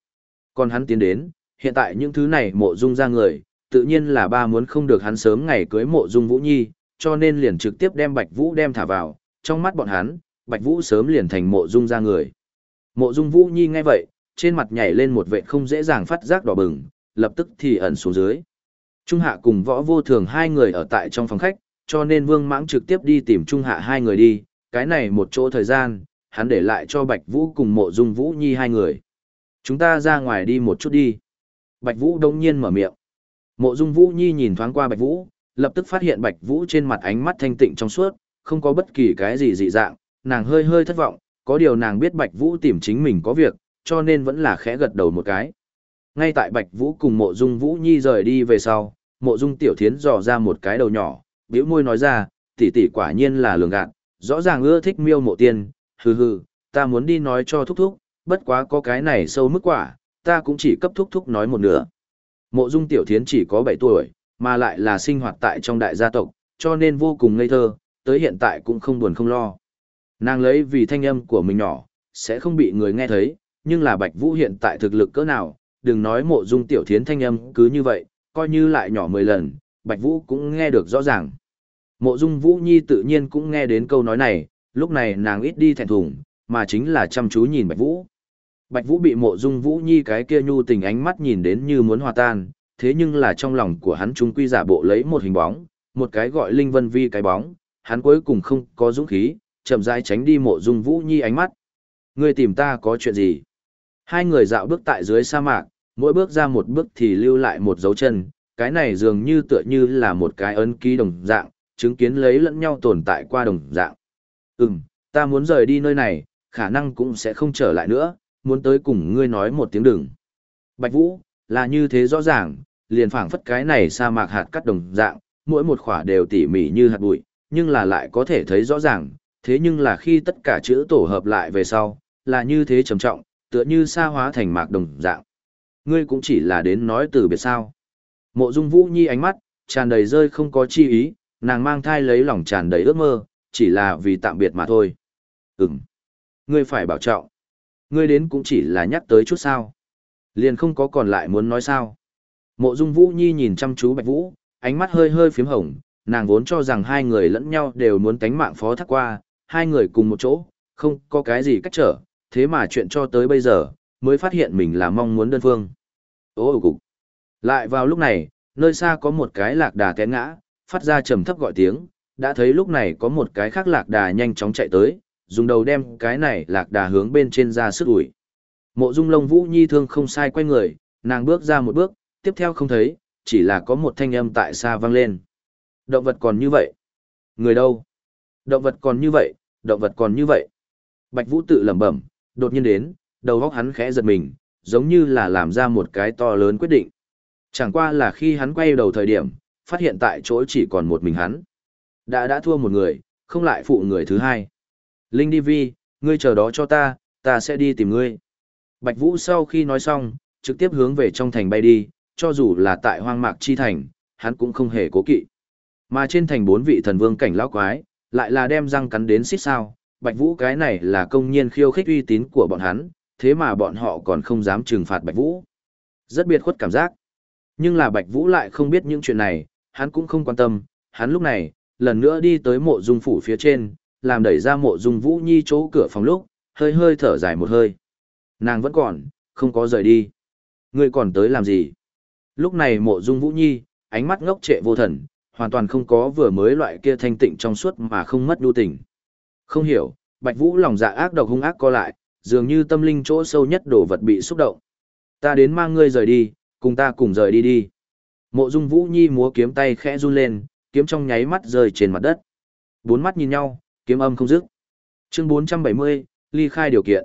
Còn hắn tiến đến, hiện tại những thứ này mộ dung ra người, tự nhiên là ba muốn không được hắn sớm ngày cưới mộ dung Vũ Nhi, cho nên liền trực tiếp đem Bạch Vũ đem thả vào, trong mắt bọn hắn, Bạch Vũ sớm liền thành mộ dung ra người. Mộ dung Vũ Nhi nghe vậy, trên mặt nhảy lên một vệ không dễ dàng phát giác đỏ bừng, lập tức thì ẩn xuống dưới. Trung Hạ cùng võ vô thường hai người ở tại trong phòng khách, cho nên Vương Mãng trực tiếp đi tìm Trung Hạ hai người đi, cái này một chỗ thời gian, hắn để lại cho Bạch Vũ cùng mộ dung Vũ Nhi hai người. Chúng ta ra ngoài đi một chút đi. Bạch Vũ đông nhiên mở miệng. Mộ dung Vũ Nhi nhìn thoáng qua Bạch Vũ, lập tức phát hiện Bạch Vũ trên mặt ánh mắt thanh tịnh trong suốt, không có bất kỳ cái gì dị dạng, nàng hơi hơi thất vọng, có điều nàng biết Bạch Vũ tìm chính mình có việc, cho nên vẫn là khẽ gật đầu một cái. Ngay tại Bạch Vũ cùng mộ dung Vũ Nhi rời đi về sau, mộ dung tiểu thiến dò ra một cái đầu nhỏ, bĩu môi nói ra, tỷ tỷ quả nhiên là lường gạt, rõ ràng ưa thích miêu mộ tiên, hừ hừ, ta muốn đi nói cho thúc thúc, bất quá có cái này sâu mức quả, ta cũng chỉ cấp thúc thúc nói một nửa. Mộ dung tiểu thiến chỉ có 7 tuổi, mà lại là sinh hoạt tại trong đại gia tộc, cho nên vô cùng ngây thơ, tới hiện tại cũng không buồn không lo. Nàng lấy vì thanh âm của mình nhỏ, sẽ không bị người nghe thấy, nhưng là Bạch Vũ hiện tại thực lực cỡ nào, đừng nói mộ dung tiểu thiến thanh âm cứ như vậy, coi như lại nhỏ 10 lần, Bạch Vũ cũng nghe được rõ ràng. Mộ dung Vũ Nhi tự nhiên cũng nghe đến câu nói này, lúc này nàng ít đi thẹn thùng, mà chính là chăm chú nhìn Bạch Vũ. Bạch Vũ bị mộ dung Vũ Nhi cái kia nhu tình ánh mắt nhìn đến như muốn hòa tan, thế nhưng là trong lòng của hắn trung quy giả bộ lấy một hình bóng, một cái gọi Linh Vân Vi cái bóng, hắn cuối cùng không có dũng khí, chậm rãi tránh đi mộ dung Vũ Nhi ánh mắt. Ngươi tìm ta có chuyện gì? Hai người dạo bước tại dưới sa mạc, mỗi bước ra một bước thì lưu lại một dấu chân, cái này dường như tựa như là một cái ấn ký đồng dạng, chứng kiến lấy lẫn nhau tồn tại qua đồng dạng. Ừm, ta muốn rời đi nơi này, khả năng cũng sẽ không trở lại nữa, muốn tới cùng ngươi nói một tiếng đừng. Bạch Vũ, là như thế rõ ràng, liền phảng phất cái này sa mạc hạt cắt đồng dạng, mỗi một khỏa đều tỉ mỉ như hạt bụi, nhưng là lại có thể thấy rõ ràng, thế nhưng là khi tất cả chữ tổ hợp lại về sau, là như thế trầm trọng, tựa như sa hóa thành mạc đồng dạng. Ngươi cũng chỉ là đến nói từ biệt sao. Mộ dung vũ nhi ánh mắt, tràn đầy rơi không có chi ý, nàng mang thai lấy lòng tràn đầy ước mơ, chỉ là vì tạm biệt mà thôi. Ừm. Ngươi phải bảo trọng. Ngươi đến cũng chỉ là nhắc tới chút sao. Liền không có còn lại muốn nói sao. Mộ dung vũ nhi nhìn chăm chú bạch vũ, ánh mắt hơi hơi phím hồng, nàng vốn cho rằng hai người lẫn nhau đều muốn tánh mạng phó thác qua, hai người cùng một chỗ, không có cái gì cách trở, thế mà chuyện cho tới bây giờ, mới phát hiện mình là mong muốn đơn phương. Ô cục. Lại vào lúc này, nơi xa có một cái lạc đà té ngã, phát ra trầm thấp gọi tiếng, đã thấy lúc này có một cái khác lạc đà nhanh chóng chạy tới, dùng đầu đem cái này lạc đà hướng bên trên ra sức ủi. Mộ dung long vũ nhi thương không sai quay người, nàng bước ra một bước, tiếp theo không thấy, chỉ là có một thanh âm tại xa vang lên. Động vật còn như vậy. Người đâu? Động vật còn như vậy, động vật còn như vậy. Bạch Vũ tự lẩm bẩm, đột nhiên đến, đầu óc hắn khẽ giật mình, giống như là làm ra một cái to lớn quyết định. Chẳng qua là khi hắn quay đầu thời điểm, phát hiện tại chỗ chỉ còn một mình hắn. Đã đã thua một người, không lại phụ người thứ hai. Linh đi vi, ngươi chờ đó cho ta, ta sẽ đi tìm ngươi. Bạch Vũ sau khi nói xong, trực tiếp hướng về trong thành bay đi, cho dù là tại hoang mạc chi thành, hắn cũng không hề cố kỵ. Mà trên thành bốn vị thần vương cảnh lão quái, lại là đem răng cắn đến xít sao, Bạch Vũ cái này là công nhiên khiêu khích uy tín của bọn hắn, thế mà bọn họ còn không dám trừng phạt Bạch Vũ. Rất biệt khuất cảm giác. Nhưng là Bạch Vũ lại không biết những chuyện này, hắn cũng không quan tâm, hắn lúc này, lần nữa đi tới mộ dung phủ phía trên, làm đẩy ra mộ dung Vũ Nhi chỗ cửa phòng lúc, hơi hơi thở dài một hơi. Nàng vẫn còn, không có rời đi. Ngươi còn tới làm gì? Lúc này mộ dung Vũ Nhi, ánh mắt ngốc trệ vô thần, hoàn toàn không có vừa mới loại kia thanh tịnh trong suốt mà không mất nhu tình. Không hiểu, Bạch Vũ lòng dạ ác độc hung ác co lại, dường như tâm linh chỗ sâu nhất đồ vật bị xúc động. Ta đến mang ngươi rời đi, cùng ta cùng rời đi đi. Mộ Dung Vũ Nhi múa kiếm tay khẽ run lên, kiếm trong nháy mắt rơi trên mặt đất. Bốn mắt nhìn nhau, kiếm âm không dứt. Chương 470, ly khai điều kiện.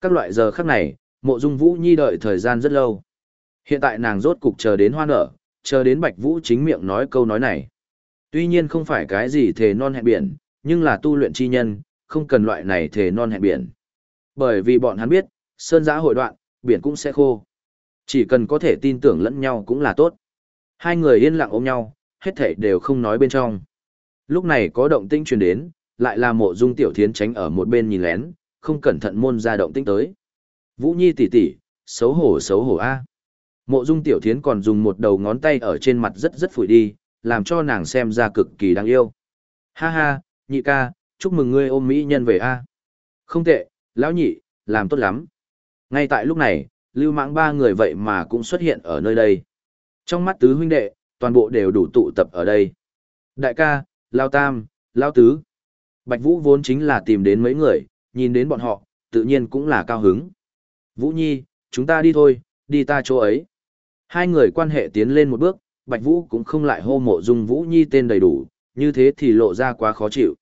Các loại giờ khắc này, Mộ Dung Vũ Nhi đợi thời gian rất lâu. Hiện tại nàng rốt cục chờ đến hoa nở, chờ đến Bạch Vũ chính miệng nói câu nói này. Tuy nhiên không phải cái gì thề non hẹn biển, nhưng là tu luyện chi nhân, không cần loại này thề non hẹn biển. Bởi vì bọn hắn biết, sơn giã hội đoạn, biển cũng sẽ khô. Chỉ cần có thể tin tưởng lẫn nhau cũng là tốt. Hai người yên lặng ôm nhau, hết thảy đều không nói bên trong. Lúc này có động tĩnh truyền đến, lại là mộ dung tiểu thiến tránh ở một bên nhìn lén, không cẩn thận môn ra động tĩnh tới. Vũ Nhi tỷ tỷ, xấu hổ xấu hổ a. À. Mộ dung tiểu thiến còn dùng một đầu ngón tay ở trên mặt rất rất phủi đi, làm cho nàng xem ra cực kỳ đáng yêu. Ha ha, nhị ca, chúc mừng ngươi ôm mỹ nhân về a. À. Không tệ, lão nhị, làm tốt lắm. Ngay tại lúc này, lưu mãng ba người vậy mà cũng xuất hiện ở nơi đây. Trong mắt tứ huynh đệ, toàn bộ đều đủ tụ tập ở đây. Đại ca, Lao Tam, Lao Tứ. Bạch Vũ vốn chính là tìm đến mấy người, nhìn đến bọn họ, tự nhiên cũng là cao hứng. Vũ Nhi, chúng ta đi thôi, đi ta chỗ ấy. Hai người quan hệ tiến lên một bước, Bạch Vũ cũng không lại hô mộ dung Vũ Nhi tên đầy đủ, như thế thì lộ ra quá khó chịu.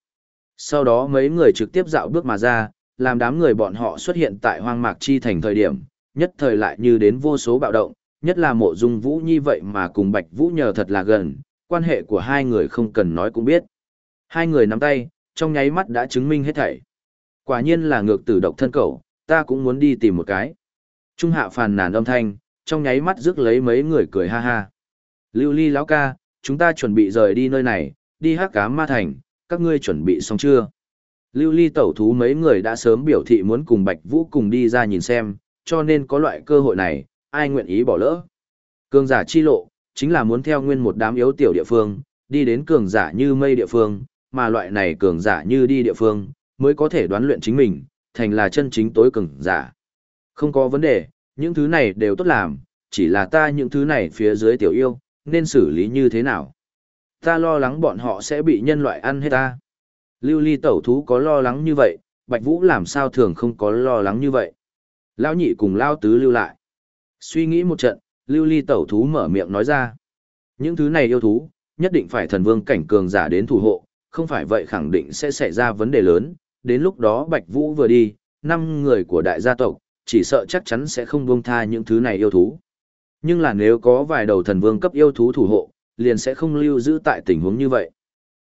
Sau đó mấy người trực tiếp dạo bước mà ra, làm đám người bọn họ xuất hiện tại hoang mạc chi thành thời điểm, nhất thời lại như đến vô số bạo động, nhất là mộ dung Vũ Nhi vậy mà cùng Bạch Vũ nhờ thật là gần, quan hệ của hai người không cần nói cũng biết. Hai người nắm tay, trong nháy mắt đã chứng minh hết thảy. Quả nhiên là ngược tử độc thân cầu, ta cũng muốn đi tìm một cái. Trung hạ phàn nàn âm thanh, trong nháy mắt rước lấy mấy người cười ha ha. Lưu ly lão ca, chúng ta chuẩn bị rời đi nơi này, đi hát cá ma thành, các ngươi chuẩn bị xong chưa? Lưu ly tẩu thú mấy người đã sớm biểu thị muốn cùng Bạch Vũ cùng đi ra nhìn xem, cho nên có loại cơ hội này, ai nguyện ý bỏ lỡ. Cường giả chi lộ, chính là muốn theo nguyên một đám yếu tiểu địa phương, đi đến cường giả như mây địa phương, mà loại này cường giả như đi địa phương, mới có thể đoán luyện chính mình, thành là chân chính tối cường giả. Không có vấn đề, những thứ này đều tốt làm, chỉ là ta những thứ này phía dưới tiểu yêu, nên xử lý như thế nào? Ta lo lắng bọn họ sẽ bị nhân loại ăn hết ta. Lưu ly tẩu thú có lo lắng như vậy, Bạch Vũ làm sao thường không có lo lắng như vậy. Lão nhị cùng Lao tứ lưu lại. Suy nghĩ một trận, lưu ly tẩu thú mở miệng nói ra. Những thứ này yêu thú, nhất định phải thần vương cảnh cường giả đến thủ hộ, không phải vậy khẳng định sẽ xảy ra vấn đề lớn. Đến lúc đó Bạch Vũ vừa đi, năm người của đại gia tộc, chỉ sợ chắc chắn sẽ không buông tha những thứ này yêu thú. Nhưng là nếu có vài đầu thần vương cấp yêu thú thủ hộ, liền sẽ không lưu giữ tại tình huống như vậy.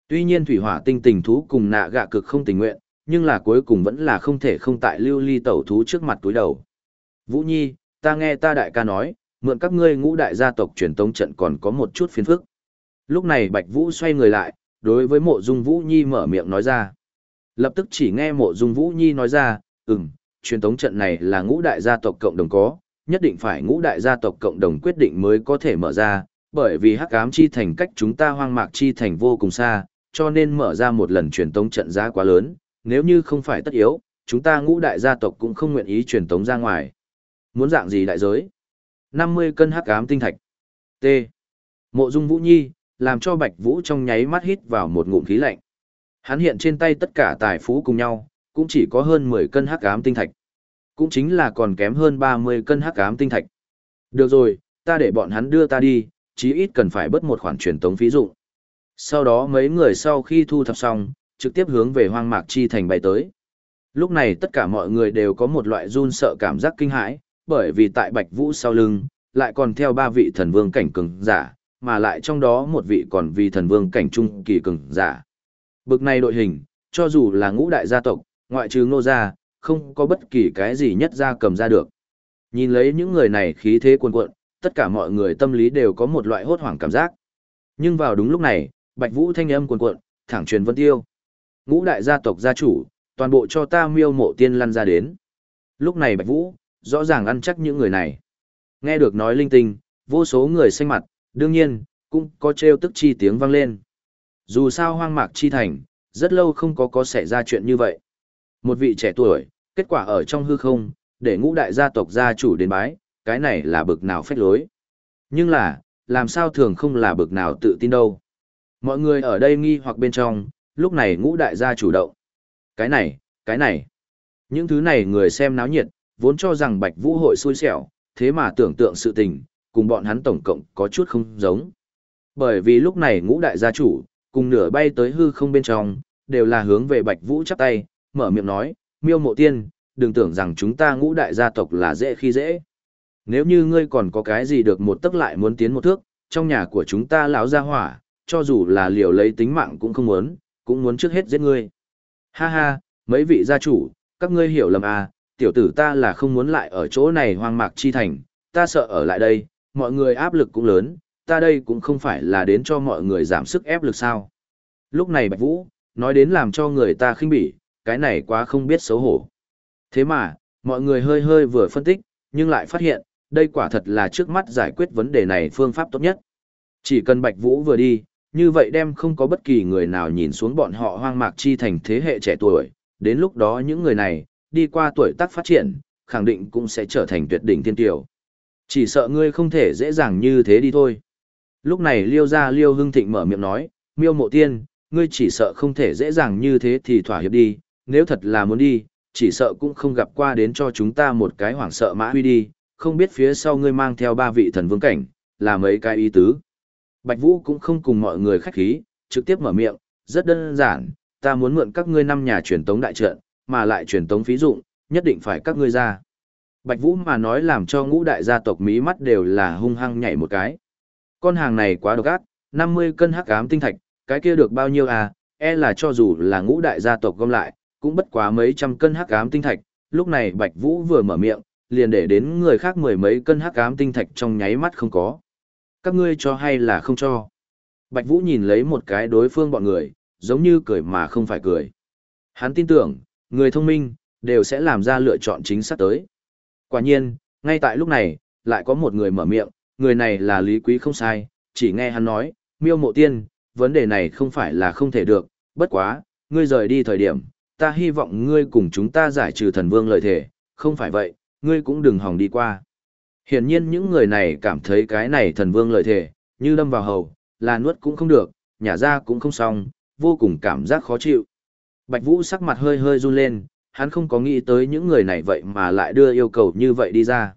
Tuy nhiên thủy hỏa tinh tình thú cùng nạ gạ cực không tình nguyện, nhưng là cuối cùng vẫn là không thể không tại lưu ly tẩu thú trước mặt túi đầu. Vũ Nhi, ta nghe ta đại ca nói, mượn các ngươi ngũ đại gia tộc truyền tống trận còn có một chút phiền phức. Lúc này Bạch Vũ xoay người lại, đối với mộ dung Vũ Nhi mở miệng nói ra. Lập tức chỉ nghe mộ dung Vũ Nhi nói ra, ừm, truyền tống trận này là ngũ đại gia tộc cộng đồng có, nhất định phải ngũ đại gia tộc cộng đồng quyết định mới có thể mở ra, bởi vì hắc ám chi thành cách chúng ta hoang mạc chi thành vô cùng xa, cho nên mở ra một lần truyền tống trận giá quá lớn, nếu như không phải tất yếu, chúng ta ngũ đại gia tộc cũng không nguyện ý truyền tống ra ngoài. Muốn dạng gì đại giới? 50 cân hắc ám tinh thạch. T. Mộ Dung Vũ Nhi, làm cho Bạch Vũ trong nháy mắt hít vào một ngụm khí lạnh. Hắn hiện trên tay tất cả tài phú cùng nhau, cũng chỉ có hơn 10 cân hắc ám tinh thạch. Cũng chính là còn kém hơn 30 cân hắc ám tinh thạch. Được rồi, ta để bọn hắn đưa ta đi, chí ít cần phải bớt một khoản truyền tống phí dụng. Sau đó mấy người sau khi thu thập xong, trực tiếp hướng về hoang mạc chi thành bay tới. Lúc này tất cả mọi người đều có một loại run sợ cảm giác kinh hãi, bởi vì tại Bạch Vũ sau lưng, lại còn theo ba vị thần vương cảnh cường giả, mà lại trong đó một vị còn vì thần vương cảnh trung kỳ cường giả. Bực này đội hình, cho dù là ngũ đại gia tộc, Ngoại trừ ngô gia, không có bất kỳ cái gì nhất gia cầm ra được. Nhìn lấy những người này khí thế cuồn cuộn, tất cả mọi người tâm lý đều có một loại hốt hoảng cảm giác. Nhưng vào đúng lúc này, Bạch Vũ thanh âm cuồn cuộn, thẳng truyền vân tiêu. Ngũ đại gia tộc gia chủ, toàn bộ cho ta miêu mộ tiên lăn ra đến. Lúc này Bạch Vũ, rõ ràng ăn chắc những người này. Nghe được nói linh tinh, vô số người xanh mặt, đương nhiên, cũng có trêu tức chi tiếng vang lên. Dù sao hoang mạc chi thành, rất lâu không có có xảy ra chuyện như vậy. Một vị trẻ tuổi, kết quả ở trong hư không, để ngũ đại gia tộc gia chủ đến bái, cái này là bực nào phách lối. Nhưng là, làm sao thường không là bực nào tự tin đâu. Mọi người ở đây nghi hoặc bên trong, lúc này ngũ đại gia chủ động. Cái này, cái này. Những thứ này người xem náo nhiệt, vốn cho rằng Bạch Vũ hội xui xẻo, thế mà tưởng tượng sự tình, cùng bọn hắn tổng cộng có chút không giống. Bởi vì lúc này ngũ đại gia chủ, cùng nửa bay tới hư không bên trong, đều là hướng về Bạch Vũ chắp tay, mở miệng nói, miêu mộ tiên, đừng tưởng rằng chúng ta ngũ đại gia tộc là dễ khi dễ. Nếu như ngươi còn có cái gì được một tức lại muốn tiến một thước, trong nhà của chúng ta lão gia hỏa, cho dù là liều lấy tính mạng cũng không muốn, cũng muốn trước hết giết ngươi. Ha ha, mấy vị gia chủ, các ngươi hiểu lầm à, tiểu tử ta là không muốn lại ở chỗ này hoang mạc chi thành, ta sợ ở lại đây, mọi người áp lực cũng lớn, ta đây cũng không phải là đến cho mọi người giảm sức ép lực sao. Lúc này Bạch Vũ, nói đến làm cho người ta khinh bỉ, cái này quá không biết xấu hổ. Thế mà, mọi người hơi hơi vừa phân tích, nhưng lại phát hiện, đây quả thật là trước mắt giải quyết vấn đề này phương pháp tốt nhất. Chỉ cần Bạch Vũ vừa đi, như vậy đem không có bất kỳ người nào nhìn xuống bọn họ hoang mạc chi thành thế hệ trẻ tuổi, đến lúc đó những người này, đi qua tuổi tác phát triển, khẳng định cũng sẽ trở thành tuyệt đỉnh thiên tiểu. Chỉ sợ ngươi không thể dễ dàng như thế đi thôi. Lúc này Liêu gia Liêu Hưng Thịnh mở miệng nói, miêu mộ tiên, ngươi chỉ sợ không thể dễ dàng như thế thì thỏa hiệp đi, nếu thật là muốn đi, chỉ sợ cũng không gặp qua đến cho chúng ta một cái hoảng sợ mã huy đi, không biết phía sau ngươi mang theo ba vị thần vương cảnh, là mấy cái ý tứ. Bạch Vũ cũng không cùng mọi người khách khí, trực tiếp mở miệng, rất đơn giản, ta muốn mượn các ngươi năm nhà truyền tống đại trận, mà lại truyền tống phí dụng, nhất định phải các ngươi ra. Bạch Vũ mà nói làm cho ngũ đại gia tộc mí mắt đều là hung hăng nhảy một cái. Con hàng này quá độc ác, 50 cân hắc ám tinh thạch, cái kia được bao nhiêu à, e là cho dù là ngũ đại gia tộc gom lại, cũng bất quá mấy trăm cân hắc ám tinh thạch, lúc này Bạch Vũ vừa mở miệng, liền để đến người khác mười mấy cân hắc ám tinh thạch trong nháy mắt không có. Các ngươi cho hay là không cho? Bạch Vũ nhìn lấy một cái đối phương bọn người, giống như cười mà không phải cười. Hắn tin tưởng, người thông minh, đều sẽ làm ra lựa chọn chính xác tới. Quả nhiên, ngay tại lúc này, lại có một người mở miệng, người này là Lý Quý không sai, chỉ nghe hắn nói, miêu mộ tiên, vấn đề này không phải là không thể được, bất quá, ngươi rời đi thời điểm, ta hy vọng ngươi cùng chúng ta giải trừ thần vương lợi thể, không phải vậy, ngươi cũng đừng hòng đi qua. Hiển nhiên những người này cảm thấy cái này thần vương lợi thể, như đâm vào hầu, là nuốt cũng không được, nhả ra cũng không xong, vô cùng cảm giác khó chịu. Bạch Vũ sắc mặt hơi hơi run lên, hắn không có nghĩ tới những người này vậy mà lại đưa yêu cầu như vậy đi ra.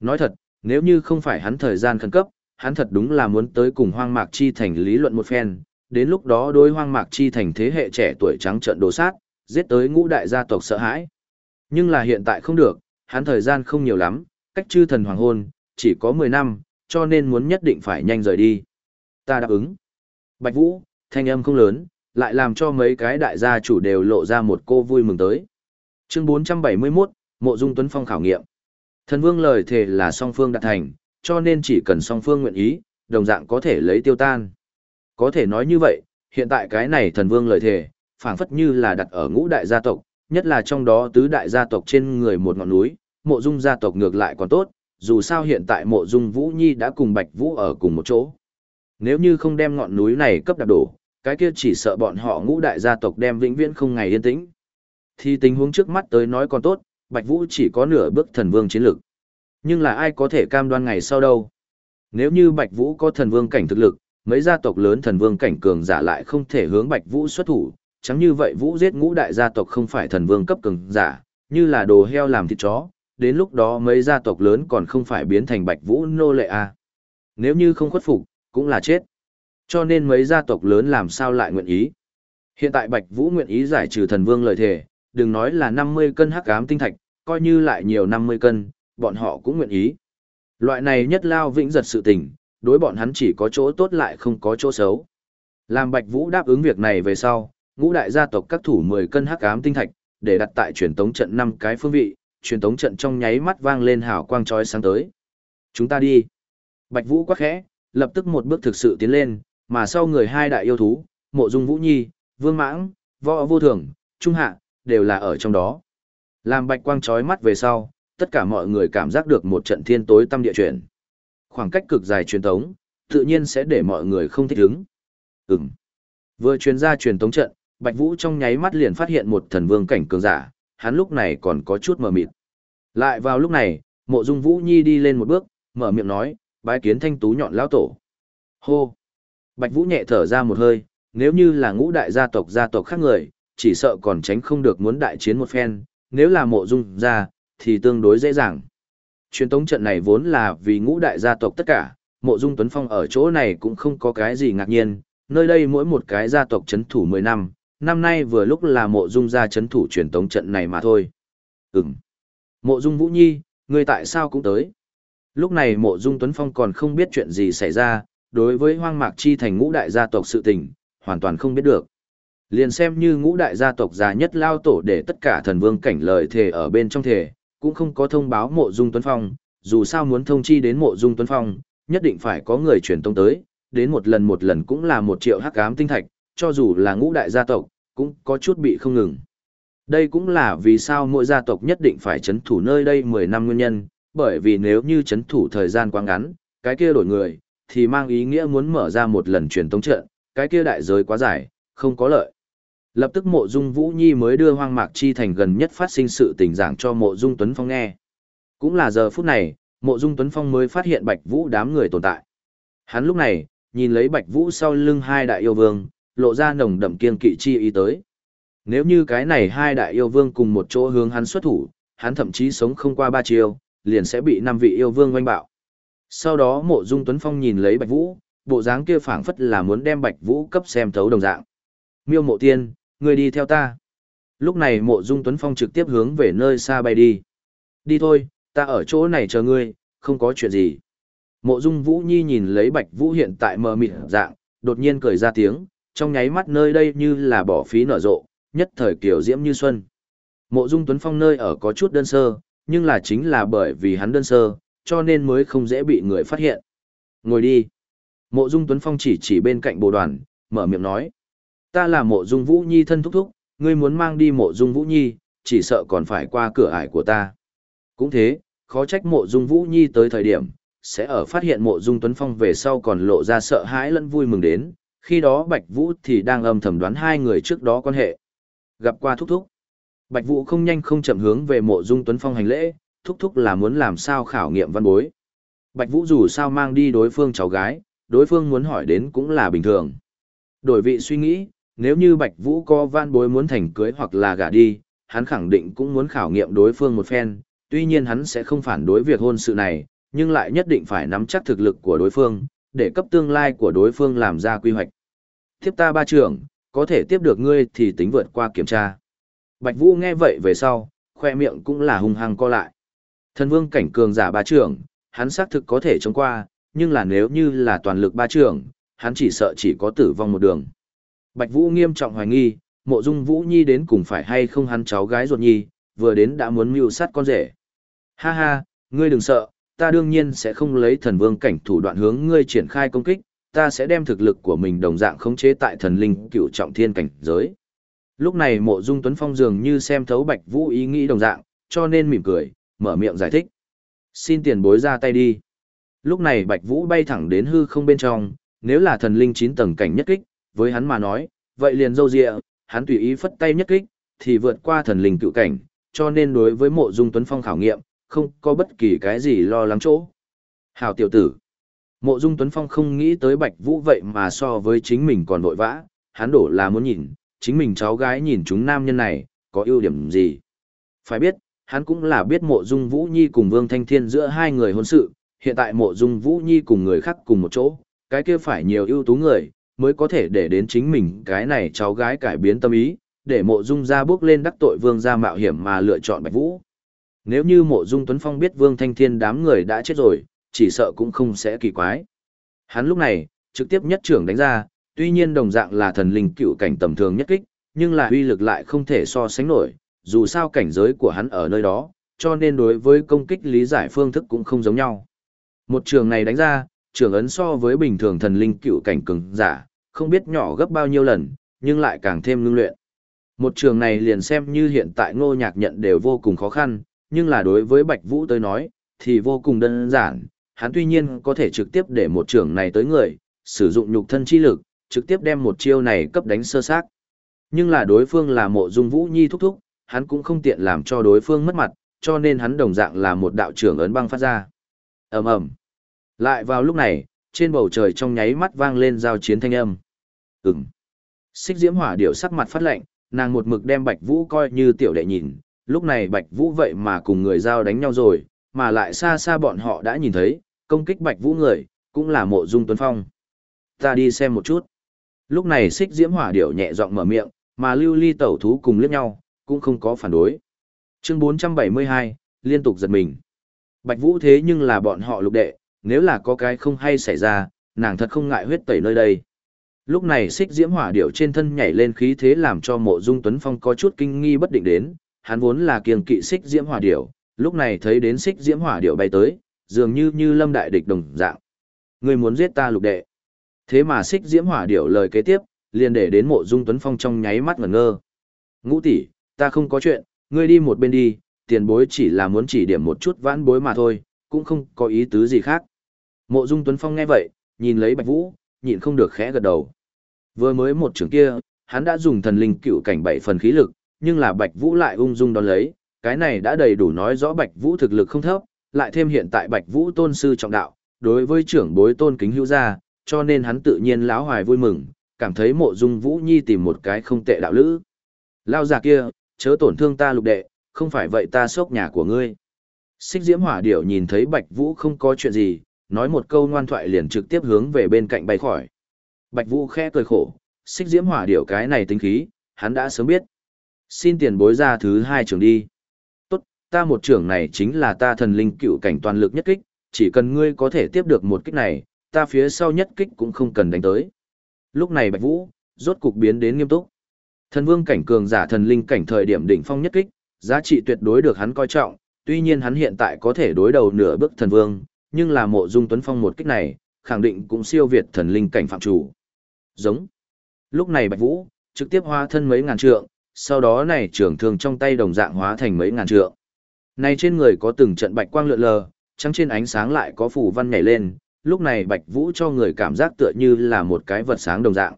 Nói thật, nếu như không phải hắn thời gian khẩn cấp, hắn thật đúng là muốn tới cùng hoang mạc chi thành lý luận một phen, đến lúc đó đối hoang mạc chi thành thế hệ trẻ tuổi trắng trợn đồ sát, giết tới ngũ đại gia tộc sợ hãi. Nhưng là hiện tại không được, hắn thời gian không nhiều lắm, cách chư thần hoàng hôn, chỉ có 10 năm, cho nên muốn nhất định phải nhanh rời đi. Ta đáp ứng. Bạch Vũ, thanh âm không lớn, lại làm cho mấy cái đại gia chủ đều lộ ra một cô vui mừng tới. Chương 471, Mộ Dung Tuấn Phong khảo nghiệm. Thần Vương lời thề là song phương đạt thành, cho nên chỉ cần song phương nguyện ý, đồng dạng có thể lấy tiêu tan. Có thể nói như vậy, hiện tại cái này Thần Vương lời thề, phảng phất như là đặt ở ngũ đại gia tộc, nhất là trong đó tứ đại gia tộc trên người một ngọn núi, Mộ Dung gia tộc ngược lại còn tốt, dù sao hiện tại Mộ Dung Vũ Nhi đã cùng Bạch Vũ ở cùng một chỗ. Nếu như không đem ngọn núi này cấp đạp đổ, cái kia chỉ sợ bọn họ ngũ đại gia tộc đem vĩnh viễn không ngày yên tĩnh. Thì tình huống trước mắt tới nói còn tốt, Bạch Vũ chỉ có nửa bước thần vương chiến lực. Nhưng là ai có thể cam đoan ngày sau đâu? Nếu như Bạch Vũ có thần vương cảnh thực lực, mấy gia tộc lớn thần vương cảnh cường giả lại không thể hướng Bạch Vũ xuất thủ, chẳng như vậy Vũ giết ngũ đại gia tộc không phải thần vương cấp cường giả, như là đồ heo làm thịt chó, đến lúc đó mấy gia tộc lớn còn không phải biến thành Bạch Vũ nô lệ à. Nếu như không khuất phục, cũng là chết. Cho nên mấy gia tộc lớn làm sao lại nguyện ý. Hiện tại Bạch Vũ nguyện ý giải trừ thần vương lời thề, đừng nói là 50 cân hắc ám tinh thạch, coi như lại nhiều 50 cân, bọn họ cũng nguyện ý. Loại này nhất lao vĩnh giật sự tình, đối bọn hắn chỉ có chỗ tốt lại không có chỗ xấu. Làm Bạch Vũ đáp ứng việc này về sau, ngũ đại gia tộc các thủ 10 cân hắc ám tinh thạch, để đặt tại truyền tống trận năm cái phương vị, truyền tống trận trong nháy mắt vang lên hào quang chói sáng tới. Chúng ta đi. Bạch Vũ quá khẽ, lập tức một bước thực sự tiến lên, mà sau người hai đại yêu thú, Mộ Dung Vũ Nhi, Vương Mãng, Võ Vô Thường, Trung Hạ, đều là ở trong đó. Làm bạch quang chói mắt về sau, tất cả mọi người cảm giác được một trận thiên tối tâm địa chuyển. Khoảng cách cực dài truyền tống, tự nhiên sẽ để mọi người không thích ứng. Ừm. Vừa truyền ra truyền tống trận, Bạch Vũ trong nháy mắt liền phát hiện một thần vương cảnh cường giả, hắn lúc này còn có chút mờ mịt. Lại vào lúc này, Mộ Dung Vũ Nhi đi lên một bước, mở miệng nói, bái kiến thanh tú nhọn lão tổ. Hô! Bạch Vũ nhẹ thở ra một hơi, nếu như là ngũ đại gia tộc gia tộc khác người, chỉ sợ còn tránh không được muốn đại chiến một phen, nếu là mộ dung gia, thì tương đối dễ dàng. Truyền tống trận này vốn là vì ngũ đại gia tộc tất cả, mộ dung Tuấn Phong ở chỗ này cũng không có cái gì ngạc nhiên, nơi đây mỗi một cái gia tộc chấn thủ 10 năm, năm nay vừa lúc là mộ dung gia chấn thủ truyền tống trận này mà thôi. Ừm. Mộ dung Vũ Nhi, ngươi tại sao cũng tới? Lúc này mộ dung Tuấn Phong còn không biết chuyện gì xảy ra, đối với hoang mạc chi thành ngũ đại gia tộc sự tình, hoàn toàn không biết được. Liền xem như ngũ đại gia tộc già nhất lao tổ để tất cả thần vương cảnh lời thề ở bên trong thể, cũng không có thông báo mộ dung Tuấn Phong, dù sao muốn thông chi đến mộ dung Tuấn Phong, nhất định phải có người truyền tông tới, đến một lần một lần cũng là một triệu hắc ám tinh thạch, cho dù là ngũ đại gia tộc, cũng có chút bị không ngừng. Đây cũng là vì sao mỗi gia tộc nhất định phải chấn thủ nơi đây 10 năm nguyên nhân, bởi vì nếu như chấn thủ thời gian quá ngắn, cái kia đổi người, thì mang ý nghĩa muốn mở ra một lần truyền tống trận, cái kia đại giới quá dài, không có lợi. Lập tức mộ dung Vũ Nhi mới đưa hoang mạc chi thành gần nhất phát sinh sự tình giảng cho mộ dung Tuấn Phong nghe. Cũng là giờ phút này, mộ dung Tuấn Phong mới phát hiện Bạch Vũ đám người tồn tại. Hắn lúc này, nhìn lấy Bạch Vũ sau lưng hai đại yêu vương, lộ ra nồng đậm kiên kỵ chi ý tới. Nếu như cái này hai đại yêu vương cùng một chỗ hướng hắn xuất thủ, hắn thậm chí sống không qua ba chiêu, liền sẽ bị năm vị yêu vương oanh bạo. Sau đó mộ dung Tuấn Phong nhìn lấy Bạch Vũ, bộ dáng kia phảng phất là muốn đem Bạch Vũ cấp xem thấu đồng dạng. Miêu mộ tiên, ngươi đi theo ta. Lúc này mộ dung Tuấn Phong trực tiếp hướng về nơi xa bay đi. Đi thôi, ta ở chỗ này chờ ngươi, không có chuyện gì. Mộ dung Vũ Nhi nhìn lấy Bạch Vũ hiện tại mờ mịt dạng, đột nhiên cười ra tiếng, trong nháy mắt nơi đây như là bỏ phí nở rộ, nhất thời kiểu diễm như xuân. Mộ dung Tuấn Phong nơi ở có chút đơn sơ, nhưng là chính là bởi vì hắn đơn sơ, cho nên mới không dễ bị người phát hiện. Ngồi đi. Mộ dung Tuấn Phong chỉ chỉ bên cạnh bồ đoàn, mở miệng nói ta là mộ dung Vũ Nhi thân thúc thúc, ngươi muốn mang đi mộ dung Vũ Nhi, chỉ sợ còn phải qua cửa ải của ta. Cũng thế, khó trách mộ dung Vũ Nhi tới thời điểm, sẽ ở phát hiện mộ dung Tuấn Phong về sau còn lộ ra sợ hãi lẫn vui mừng đến, khi đó Bạch Vũ thì đang âm thầm đoán hai người trước đó quan hệ. Gặp qua thúc thúc. Bạch Vũ không nhanh không chậm hướng về mộ dung Tuấn Phong hành lễ, thúc thúc là muốn làm sao khảo nghiệm văn bối. Bạch Vũ dù sao mang đi đối phương cháu gái, đối phương muốn hỏi đến cũng là bình thường. Đổi vị suy nghĩ, nếu như Bạch Vũ có van bối muốn thành cưới hoặc là gả đi, hắn khẳng định cũng muốn khảo nghiệm đối phương một phen, tuy nhiên hắn sẽ không phản đối việc hôn sự này, nhưng lại nhất định phải nắm chắc thực lực của đối phương, để cấp tương lai của đối phương làm ra quy hoạch. Tiếp ta ba trưởng, có thể tiếp được ngươi thì tính vượt qua kiểm tra. Bạch Vũ nghe vậy về sau, khoe miệng cũng là hung hăng co lại. Thần vương cảnh cường giả ba trưởng, hắn xác thực có thể chống qua, nhưng là nếu như là toàn lực ba trưởng, hắn chỉ sợ chỉ có tử vong một đường. Bạch Vũ nghiêm trọng hoài nghi, mộ dung Vũ Nhi đến cùng phải hay không hắn cháu gái ruột nhi, vừa đến đã muốn mưu sát con rể. Ha ha, ngươi đừng sợ, ta đương nhiên sẽ không lấy thần vương cảnh thủ đoạn hướng ngươi triển khai công kích, ta sẽ đem thực lực của mình đồng dạng khống chế tại thần linh cựu trọng thiên cảnh giới. Lúc này mộ dung Tuấn Phong dường như xem thấu Bạch Vũ ý nghĩ đồng dạng, cho nên mỉm cười, mở miệng giải thích. Xin tiền bối ra tay đi. Lúc này Bạch Vũ bay thẳng đến hư không bên trong, nếu là thần linh 9 tầng cảnh nhất kích, với hắn mà nói, vậy liền dâu dịa, hắn tùy ý phất tay nhất kích, thì vượt qua thần linh cựu cảnh, cho nên đối với mộ dung tuấn phong khảo nghiệm, không có bất kỳ cái gì lo lắng chỗ. Hào tiểu tử. Mộ dung tuấn phong không nghĩ tới bạch vũ vậy mà so với chính mình còn vội vã, hắn đổ là muốn nhìn, chính mình cháu gái nhìn chúng nam nhân này, có ưu điểm gì. Phải biết, hắn cũng là biết mộ dung vũ nhi cùng vương thanh thiên giữa hai người hôn sự, hiện tại mộ dung vũ nhi cùng người khác cùng một chỗ, cái kia phải nhiều ưu tú người, mới có thể để đến chính mình cái này cháu gái cải biến tâm ý, để mộ dung ra bước lên đắc tội vương ra mạo hiểm mà lựa chọn Bạch Vũ. Nếu như mộ dung Tuấn Phong biết vương thanh thiên đám người đã chết rồi, chỉ sợ cũng không sẽ kỳ quái. Hắn lúc này, trực tiếp nhất trưởng đánh ra, tuy nhiên đồng dạng là thần linh cựu cảnh tầm thường nhất kích, nhưng là uy lực lại không thể so sánh nổi, dù sao cảnh giới của hắn ở nơi đó, cho nên đối với công kích lý giải phương thức cũng không giống nhau. Một trường này đánh ra, trường ấn so với bình thường thần linh cựu cảnh cường giả, không biết nhỏ gấp bao nhiêu lần, nhưng lại càng thêm ngưng luyện. Một trường này liền xem như hiện tại ngô nhạc nhận đều vô cùng khó khăn, nhưng là đối với Bạch Vũ tới nói, thì vô cùng đơn giản, hắn tuy nhiên có thể trực tiếp để một trường này tới người, sử dụng nhục thân chi lực, trực tiếp đem một chiêu này cấp đánh sơ sát Nhưng là đối phương là mộ dung Vũ Nhi thúc thúc, hắn cũng không tiện làm cho đối phương mất mặt, cho nên hắn đồng dạng là một đạo trưởng ấn băng phát ra. ầm ầm. Lại vào lúc này, trên bầu trời trong nháy mắt vang lên giao chiến thanh âm. Ừm. Xích diễm hỏa điểu sắc mặt phát lạnh, nàng một mực đem Bạch Vũ coi như tiểu đệ nhìn, lúc này Bạch Vũ vậy mà cùng người giao đánh nhau rồi, mà lại xa xa bọn họ đã nhìn thấy, công kích Bạch Vũ người, cũng là mộ dung tuấn phong. Ta đi xem một chút. Lúc này xích diễm hỏa điểu nhẹ giọng mở miệng, mà lưu ly tẩu thú cùng liếc nhau, cũng không có phản đối. Chương 472, liên tục giật mình. Bạch Vũ thế nhưng là bọn họ lục đệ, nếu là có cái không hay xảy ra, nàng thật không ngại huyết tẩy nơi đây. Lúc này xích diễm hỏa điệu trên thân nhảy lên khí thế làm cho mộ dung tuấn phong có chút kinh nghi bất định đến, hắn vốn là kiêng kỵ xích diễm hỏa điệu, lúc này thấy đến xích diễm hỏa điệu bay tới, dường như như lâm đại địch đồng dạng. Người muốn giết ta lục đệ. Thế mà xích diễm hỏa điệu lời kế tiếp, liền để đến mộ dung tuấn phong trong nháy mắt ngẩn ngơ. Ngũ tỷ, ta không có chuyện, ngươi đi một bên đi, tiền bối chỉ là muốn chỉ điểm một chút vãn bối mà thôi, cũng không có ý tứ gì khác. Mộ dung tuấn phong nghe vậy, nhìn lấy bạch vũ, nhịn không được khẽ gật đầu. Vừa mới một trường kia, hắn đã dùng thần linh cựu cảnh bảy phần khí lực, nhưng là Bạch Vũ lại ung dung đón lấy, cái này đã đầy đủ nói rõ Bạch Vũ thực lực không thấp, lại thêm hiện tại Bạch Vũ tôn sư trọng đạo, đối với trưởng bối tôn kính hữu gia, cho nên hắn tự nhiên lão hoài vui mừng, cảm thấy mộ dung Vũ Nhi tìm một cái không tệ đạo lữ. Lao già kia, chớ tổn thương ta lục đệ, không phải vậy ta sốc nhà của ngươi. Xích diễm hỏa điểu nhìn thấy Bạch Vũ không có chuyện gì, nói một câu ngoan thoại liền trực tiếp hướng về bên cạnh bay khỏi. Bạch Vũ khẽ cười khổ, xích diễm hỏa điểu cái này tính khí, hắn đã sớm biết. Xin tiền bối ra thứ hai trường đi. Tốt, ta một trường này chính là ta thần linh cựu cảnh toàn lực nhất kích, chỉ cần ngươi có thể tiếp được một kích này, ta phía sau nhất kích cũng không cần đánh tới. Lúc này Bạch Vũ, rốt cục biến đến nghiêm túc. Thần vương cảnh cường giả thần linh cảnh thời điểm đỉnh phong nhất kích, giá trị tuyệt đối được hắn coi trọng, tuy nhiên hắn hiện tại có thể đối đầu nửa bước thần vương, nhưng là mộ dung tuấn phong một kích này, khẳng định cũng siêu việt thần linh cảnh phạm chủ. Giống. Lúc này Bạch Vũ, trực tiếp hóa thân mấy ngàn trượng, sau đó này trưởng thương trong tay đồng dạng hóa thành mấy ngàn trượng. Này trên người có từng trận bạch quang lượn lờ, trắng trên ánh sáng lại có phủ văn nhảy lên, lúc này Bạch Vũ cho người cảm giác tựa như là một cái vật sáng đồng dạng.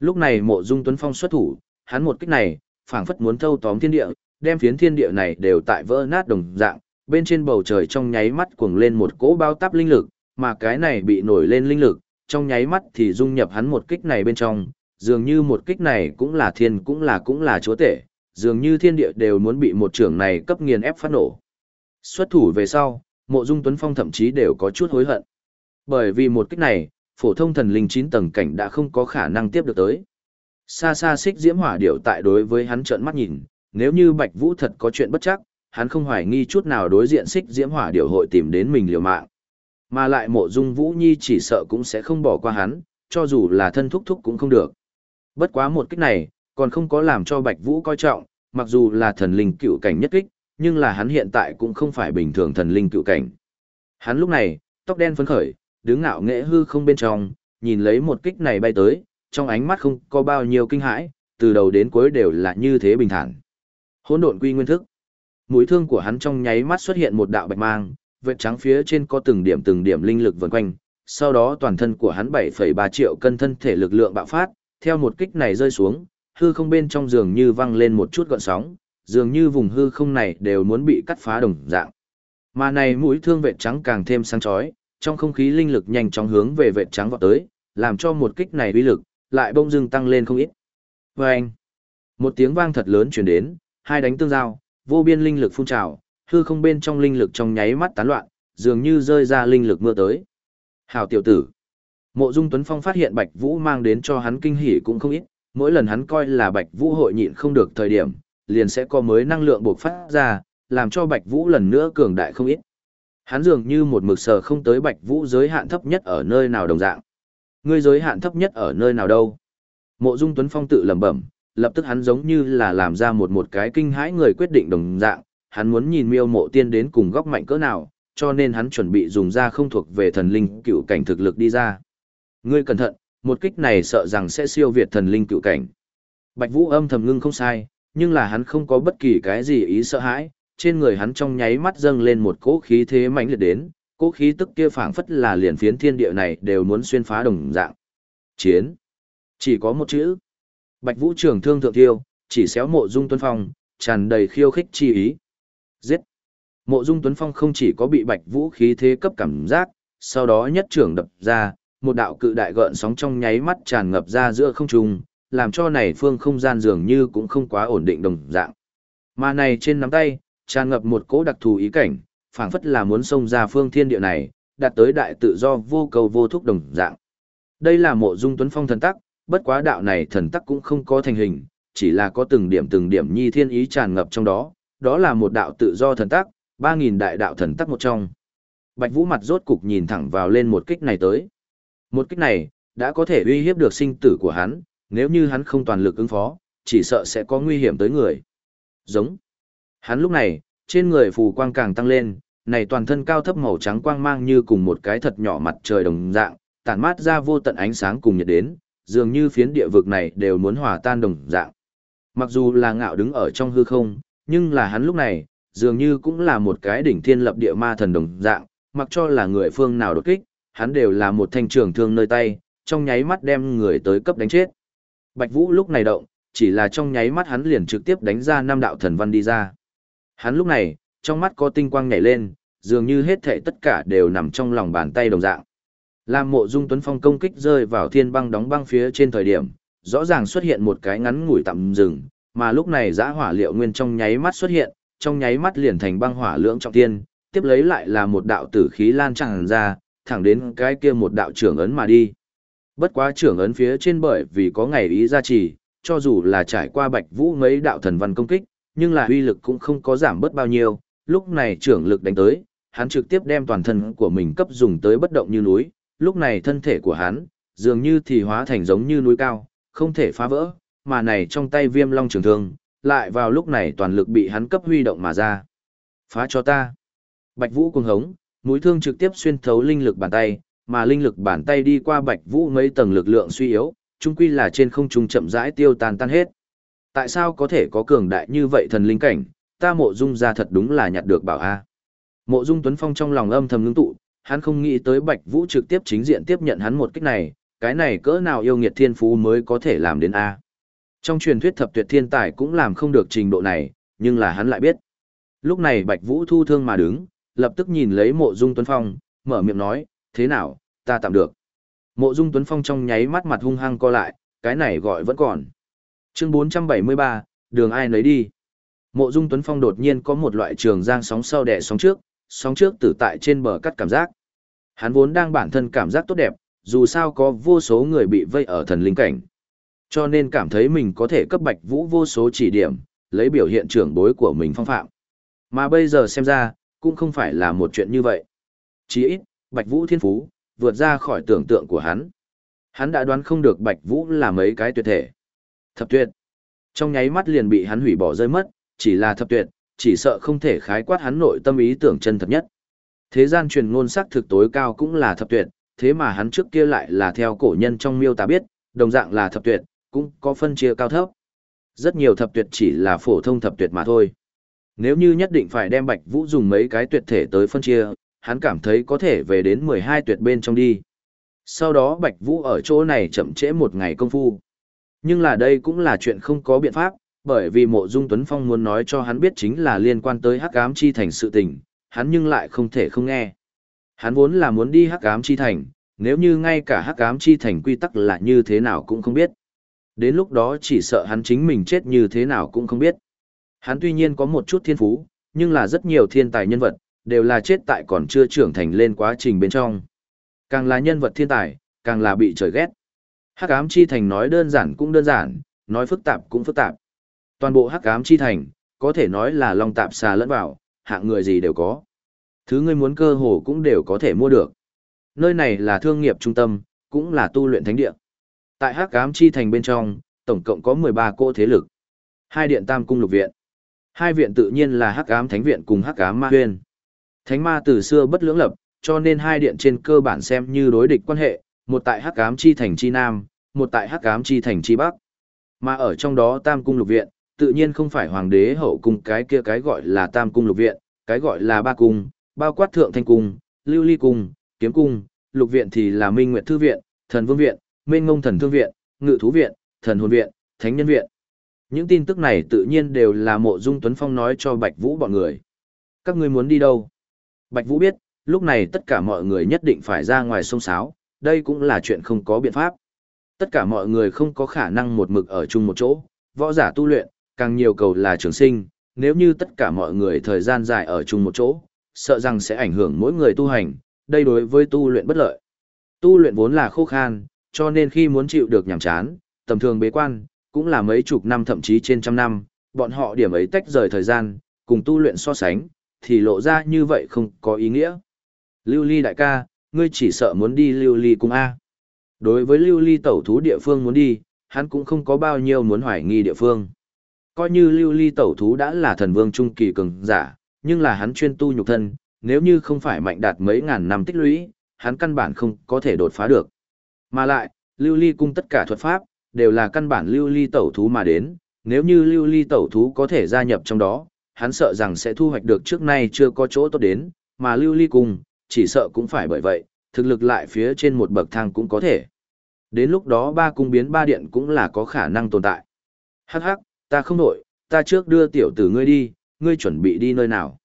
Lúc này Mộ Dung Tuấn Phong xuất thủ, hắn một kích này, phảng phất muốn thâu tóm thiên địa, đem phiến thiên địa này đều tại vỡ nát đồng dạng, bên trên bầu trời trong nháy mắt cuồng lên một cỗ bao táp linh lực, mà cái này bị nổi lên linh lực, trong nháy mắt thì dung nhập hắn một kích này bên trong, dường như một kích này cũng là thiên cũng là cũng là chúa tể, dường như thiên địa đều muốn bị một trưởng này cấp nghiền ép phát nổ. Xuất thủ về sau, mộ dung tuấn phong thậm chí đều có chút hối hận. Bởi vì một kích này, phổ thông thần linh 9 tầng cảnh đã không có khả năng tiếp được tới. Xa xa xích diễm hỏa điểu tại đối với hắn trợn mắt nhìn, nếu như Bạch Vũ thật có chuyện bất chắc, hắn không hoài nghi chút nào đối diện xích diễm hỏa điều hội tìm đến mình liều mạng. Mà lại mộ dung Vũ Nhi chỉ sợ cũng sẽ không bỏ qua hắn, cho dù là thân thúc thúc cũng không được. Bất quá một kích này, còn không có làm cho Bạch Vũ coi trọng, mặc dù là thần linh cựu cảnh nhất kích, nhưng là hắn hiện tại cũng không phải bình thường thần linh cựu cảnh. Hắn lúc này, tóc đen phấn khởi, đứng ngạo nghệ hư không bên trong, nhìn lấy một kích này bay tới, trong ánh mắt không có bao nhiêu kinh hãi, từ đầu đến cuối đều là như thế bình thản. Hỗn độn quy nguyên thức. Mũi thương của hắn trong nháy mắt xuất hiện một đạo bạch mang, vệt trắng phía trên có từng điểm từng điểm linh lực vần quanh, sau đó toàn thân của hắn 7,3 triệu cân thân thể lực lượng bạo phát, theo một kích này rơi xuống, hư không bên trong giường như văng lên một chút gọn sóng, dường như vùng hư không này đều muốn bị cắt phá đồng dạng. Mà này mũi thương vệt trắng càng thêm sáng chói, trong không khí linh lực nhanh chóng hướng về vệt trắng vọt tới, làm cho một kích này uy lực lại bông dưng tăng lên không ít. Và anh, một tiếng vang thật lớn truyền đến, hai đánh tương giao, vô biên linh lực phun trào, hư không bên trong linh lực trong nháy mắt tán loạn, dường như rơi ra linh lực mưa tới. Hảo tiểu tử. Mộ Dung Tuấn Phong phát hiện Bạch Vũ mang đến cho hắn kinh hỉ cũng không ít, mỗi lần hắn coi là Bạch Vũ hội nhịn không được thời điểm, liền sẽ có mới năng lượng bộc phát ra, làm cho Bạch Vũ lần nữa cường đại không ít. Hắn dường như một mực sờ không tới Bạch Vũ giới hạn thấp nhất ở nơi nào đồng dạng. Ngươi giới hạn thấp nhất ở nơi nào đâu? Mộ Dung Tuấn Phong tự lẩm bẩm, lập tức hắn giống như là làm ra một một cái kinh hãi người quyết định đồng dạng, hắn muốn nhìn miêu mộ tiên đến cùng góc mạnh cỡ nào, cho nên hắn chuẩn bị dùng ra không thuộc về thần linh cựu cảnh thực lực đi ra. Ngươi cẩn thận, một kích này sợ rằng sẽ siêu việt thần linh cựu cảnh. Bạch Vũ âm thầm ngưng không sai, nhưng là hắn không có bất kỳ cái gì ý sợ hãi, trên người hắn trong nháy mắt dâng lên một cỗ khí thế mãnh liệt đến, cỗ khí tức kia phảng phất là liền phiến thiên địa này đều muốn xuyên phá đồng dạng. Chiến. Chỉ có một chữ. Bạch Vũ trường thương thượng tiêu, chỉ xéo mộ dung tuấn phong, tràn đầy khiêu khích chi ý. Giết. Mộ dung tuấn phong không chỉ có bị Bạch Vũ khí thế cấp cảm giác, sau đó nhất trưởng đập ra, một đạo cự đại gợn sóng trong nháy mắt tràn ngập ra giữa không trung, làm cho này phương không gian dường như cũng không quá ổn định đồng dạng. Mà này trên nắm tay, tràn ngập một cỗ đặc thù ý cảnh, phảng phất là muốn xông ra phương thiên địa này, đạt tới đại tự do vô cầu vô thúc đồng dạng. Đây là mộ dung tuấn phong thần tắc, bất quá đạo này thần tắc cũng không có thành hình, chỉ là có từng điểm từng điểm nhi thiên ý tràn ngập trong đó, đó là một đạo tự do thần tắc, 3.000 đại đạo thần tắc một trong. Bạch Vũ mặt rốt cục nhìn thẳng vào lên một kích này tới. Một kích này, đã có thể uy hiếp được sinh tử của hắn, nếu như hắn không toàn lực ứng phó, chỉ sợ sẽ có nguy hiểm tới người. Giống. Hắn lúc này, trên người phù quang càng tăng lên, này toàn thân cao thấp màu trắng quang mang như cùng một cái thật nhỏ mặt trời đồng dạng, tản mát ra vô tận ánh sáng cùng nhiệt đến, dường như phiến địa vực này đều muốn hòa tan đồng dạng. Mặc dù là ngạo đứng ở trong hư không, nhưng là hắn lúc này, dường như cũng là một cái đỉnh thiên lập địa ma thần đồng dạng, mặc cho là người phương nào đột kích, hắn đều là một thanh trường thương nơi tay, trong nháy mắt đem người tới cấp đánh chết. Bạch Vũ lúc này động, chỉ là trong nháy mắt hắn liền trực tiếp đánh ra năm đạo thần văn đi ra. Hắn lúc này, trong mắt có tinh quang nhảy lên, dường như hết thảy tất cả đều nằm trong lòng bàn tay đồng dạng. Làm mộ dung tuấn phong công kích rơi vào thiên băng đóng băng phía trên thời điểm, rõ ràng xuất hiện một cái ngắn ngủi tạm dừng, mà lúc này giã hỏa liệu nguyên trong nháy mắt xuất hiện, trong nháy mắt liền thành băng hỏa lưỡng trọng tiên, tiếp lấy lại là một đạo tử khí lan tràn ra, thẳng đến cái kia một đạo trưởng ấn mà đi. Bất quá trưởng ấn phía trên bởi vì có ngày ý gia trì, cho dù là trải qua bạch vũ mấy đạo thần văn công kích, nhưng là uy lực cũng không có giảm bớt bao nhiêu, lúc này trưởng lực đánh tới, hắn trực tiếp đem toàn thân của mình cấp dùng tới bất động như núi, lúc này thân thể của hắn, dường như thì hóa thành giống như núi cao, không thể phá vỡ, mà này trong tay viêm long trường thương, lại vào lúc này toàn lực bị hắn cấp huy động mà ra. Phá cho ta. Bạch Vũ cuồng hống, mũi thương trực tiếp xuyên thấu linh lực bàn tay, mà linh lực bàn tay đi qua Bạch Vũ mấy tầng lực lượng suy yếu, chung quy là trên không trung chậm rãi tiêu tan tan hết. Tại sao có thể có cường đại như vậy thần linh cảnh, ta mộ dung ra thật đúng là nhặt được bảo a. Mộ dung Tuấn Phong trong lòng âm thầm ngưng tụ, hắn không nghĩ tới Bạch Vũ trực tiếp chính diện tiếp nhận hắn một kích này, cái này cỡ nào yêu nghiệt thiên phú mới có thể làm đến A. Trong truyền thuyết thập tuyệt thiên tài cũng làm không được trình độ này, nhưng là hắn lại biết. Lúc này Bạch Vũ thu thương mà đứng, lập tức nhìn lấy mộ dung Tuấn Phong, mở miệng nói, thế nào, ta tạm được. Mộ dung Tuấn Phong trong nháy mắt mặt hung hăng co lại, cái này gọi vẫn còn. Chương 473, đường ai nấy đi. Mộ dung Tuấn Phong đột nhiên có một loại trường giang sóng sau đẻ sóng trước, sóng trước tử tại trên bờ cắt cảm giác. Hắn vốn đang bản thân cảm giác tốt đẹp, dù sao có vô số người bị vây ở thần linh cảnh. Cho nên cảm thấy mình có thể cấp bạch vũ vô số chỉ điểm, lấy biểu hiện trưởng bối của mình phong phạm. Mà bây giờ xem ra, cũng không phải là một chuyện như vậy. Chỉ ít, bạch vũ thiên phú, vượt ra khỏi tưởng tượng của hắn. Hắn đã đoán không được bạch vũ là mấy cái tuyệt thể. Thập tuyệt. Trong nháy mắt liền bị hắn hủy bỏ rơi mất, chỉ là thập tuyệt, chỉ sợ không thể khái quát hắn nội tâm ý tưởng chân thật nhất. Thế gian truyền ngôn sắc thực tối cao cũng là thập tuyệt, thế mà hắn trước kia lại là theo cổ nhân trong miêu tả biết, đồng dạng là thập tuyệt, cũng có phân chia cao thấp. Rất nhiều thập tuyệt chỉ là phổ thông thập tuyệt mà thôi. Nếu như nhất định phải đem Bạch Vũ dùng mấy cái tuyệt thể tới phân chia, hắn cảm thấy có thể về đến 12 tuyệt bên trong đi. Sau đó Bạch Vũ ở chỗ này chậm trễ một ngày công phu. Nhưng là đây cũng là chuyện không có biện pháp, bởi vì mộ dung Tuấn Phong muốn nói cho hắn biết chính là liên quan tới hắc ám chi thành sự tình, hắn nhưng lại không thể không nghe. Hắn vốn là muốn đi hắc ám chi thành, nếu như ngay cả hắc ám chi thành quy tắc là như thế nào cũng không biết. Đến lúc đó chỉ sợ hắn chính mình chết như thế nào cũng không biết. Hắn tuy nhiên có một chút thiên phú, nhưng là rất nhiều thiên tài nhân vật, đều là chết tại còn chưa trưởng thành lên quá trình bên trong. Càng là nhân vật thiên tài, càng là bị trời ghét. Hắc ám chi thành nói đơn giản cũng đơn giản, nói phức tạp cũng phức tạp. Toàn bộ hắc ám chi thành, có thể nói là long tạp xà lẫn vào, hạng người gì đều có. Thứ ngươi muốn cơ hồ cũng đều có thể mua được. Nơi này là thương nghiệp trung tâm, cũng là tu luyện thánh địa. Tại hắc ám chi thành bên trong, tổng cộng có 13 cỗ thế lực. Hai điện tam cung lục viện. Hai viện tự nhiên là Hắc Ám Thánh viện cùng Hắc Ám Ma Huyên. Thánh ma từ xưa bất lưỡng lập, cho nên hai điện trên cơ bản xem như đối địch quan hệ, một tại Hắc Ám chi thành chi nam, một tại Hắc Ám chi thành chi bắc. Mà ở trong đó Tam cung lục viện, tự nhiên không phải hoàng đế hậu cung cái kia cái gọi là Tam cung lục viện, cái gọi là ba cung, bao quát thượng thanh cung, lưu ly cung, kiếm cung, lục viện thì là Minh Nguyệt thư viện, Thần Vương viện, Minh Ngông Thần Thương viện, Ngự thú viện, Thần hồn viện, Thánh nhân viện. Những tin tức này tự nhiên đều là Mộ Dung Tuấn Phong nói cho Bạch Vũ bọn người. Các ngươi muốn đi đâu? Bạch Vũ biết, lúc này tất cả mọi người nhất định phải ra ngoài sông sáo, đây cũng là chuyện không có biện pháp. Tất cả mọi người không có khả năng một mực ở chung một chỗ, võ giả tu luyện, càng nhiều cầu là trường sinh, nếu như tất cả mọi người thời gian dài ở chung một chỗ, sợ rằng sẽ ảnh hưởng mỗi người tu hành, đây đối với tu luyện bất lợi. Tu luyện vốn là khô khan, cho nên khi muốn chịu được nhàm chán, tầm thường bế quan, cũng là mấy chục năm thậm chí trên trăm năm, bọn họ điểm ấy tách rời thời gian, cùng tu luyện so sánh, thì lộ ra như vậy không có ý nghĩa. Lưu Ly đại ca, ngươi chỉ sợ muốn đi Lưu Ly cung A. Đối với Lưu Ly tẩu thú địa phương muốn đi, hắn cũng không có bao nhiêu muốn hoài nghi địa phương. Coi như Lưu Ly tẩu thú đã là thần vương trung kỳ cường giả, nhưng là hắn chuyên tu nhục thân, nếu như không phải mạnh đạt mấy ngàn năm tích lũy, hắn căn bản không có thể đột phá được. Mà lại, Lưu Ly cung tất cả thuật pháp, đều là căn bản Lưu Ly tẩu thú mà đến, nếu như Lưu Ly tẩu thú có thể gia nhập trong đó, hắn sợ rằng sẽ thu hoạch được trước nay chưa có chỗ tốt đến, mà Lưu Ly cung, chỉ sợ cũng phải bởi vậy, thực lực lại phía trên một bậc thang cũng có thể. Đến lúc đó ba cung biến ba điện cũng là có khả năng tồn tại. Hắc hắc, ta không nổi, ta trước đưa tiểu tử ngươi đi, ngươi chuẩn bị đi nơi nào.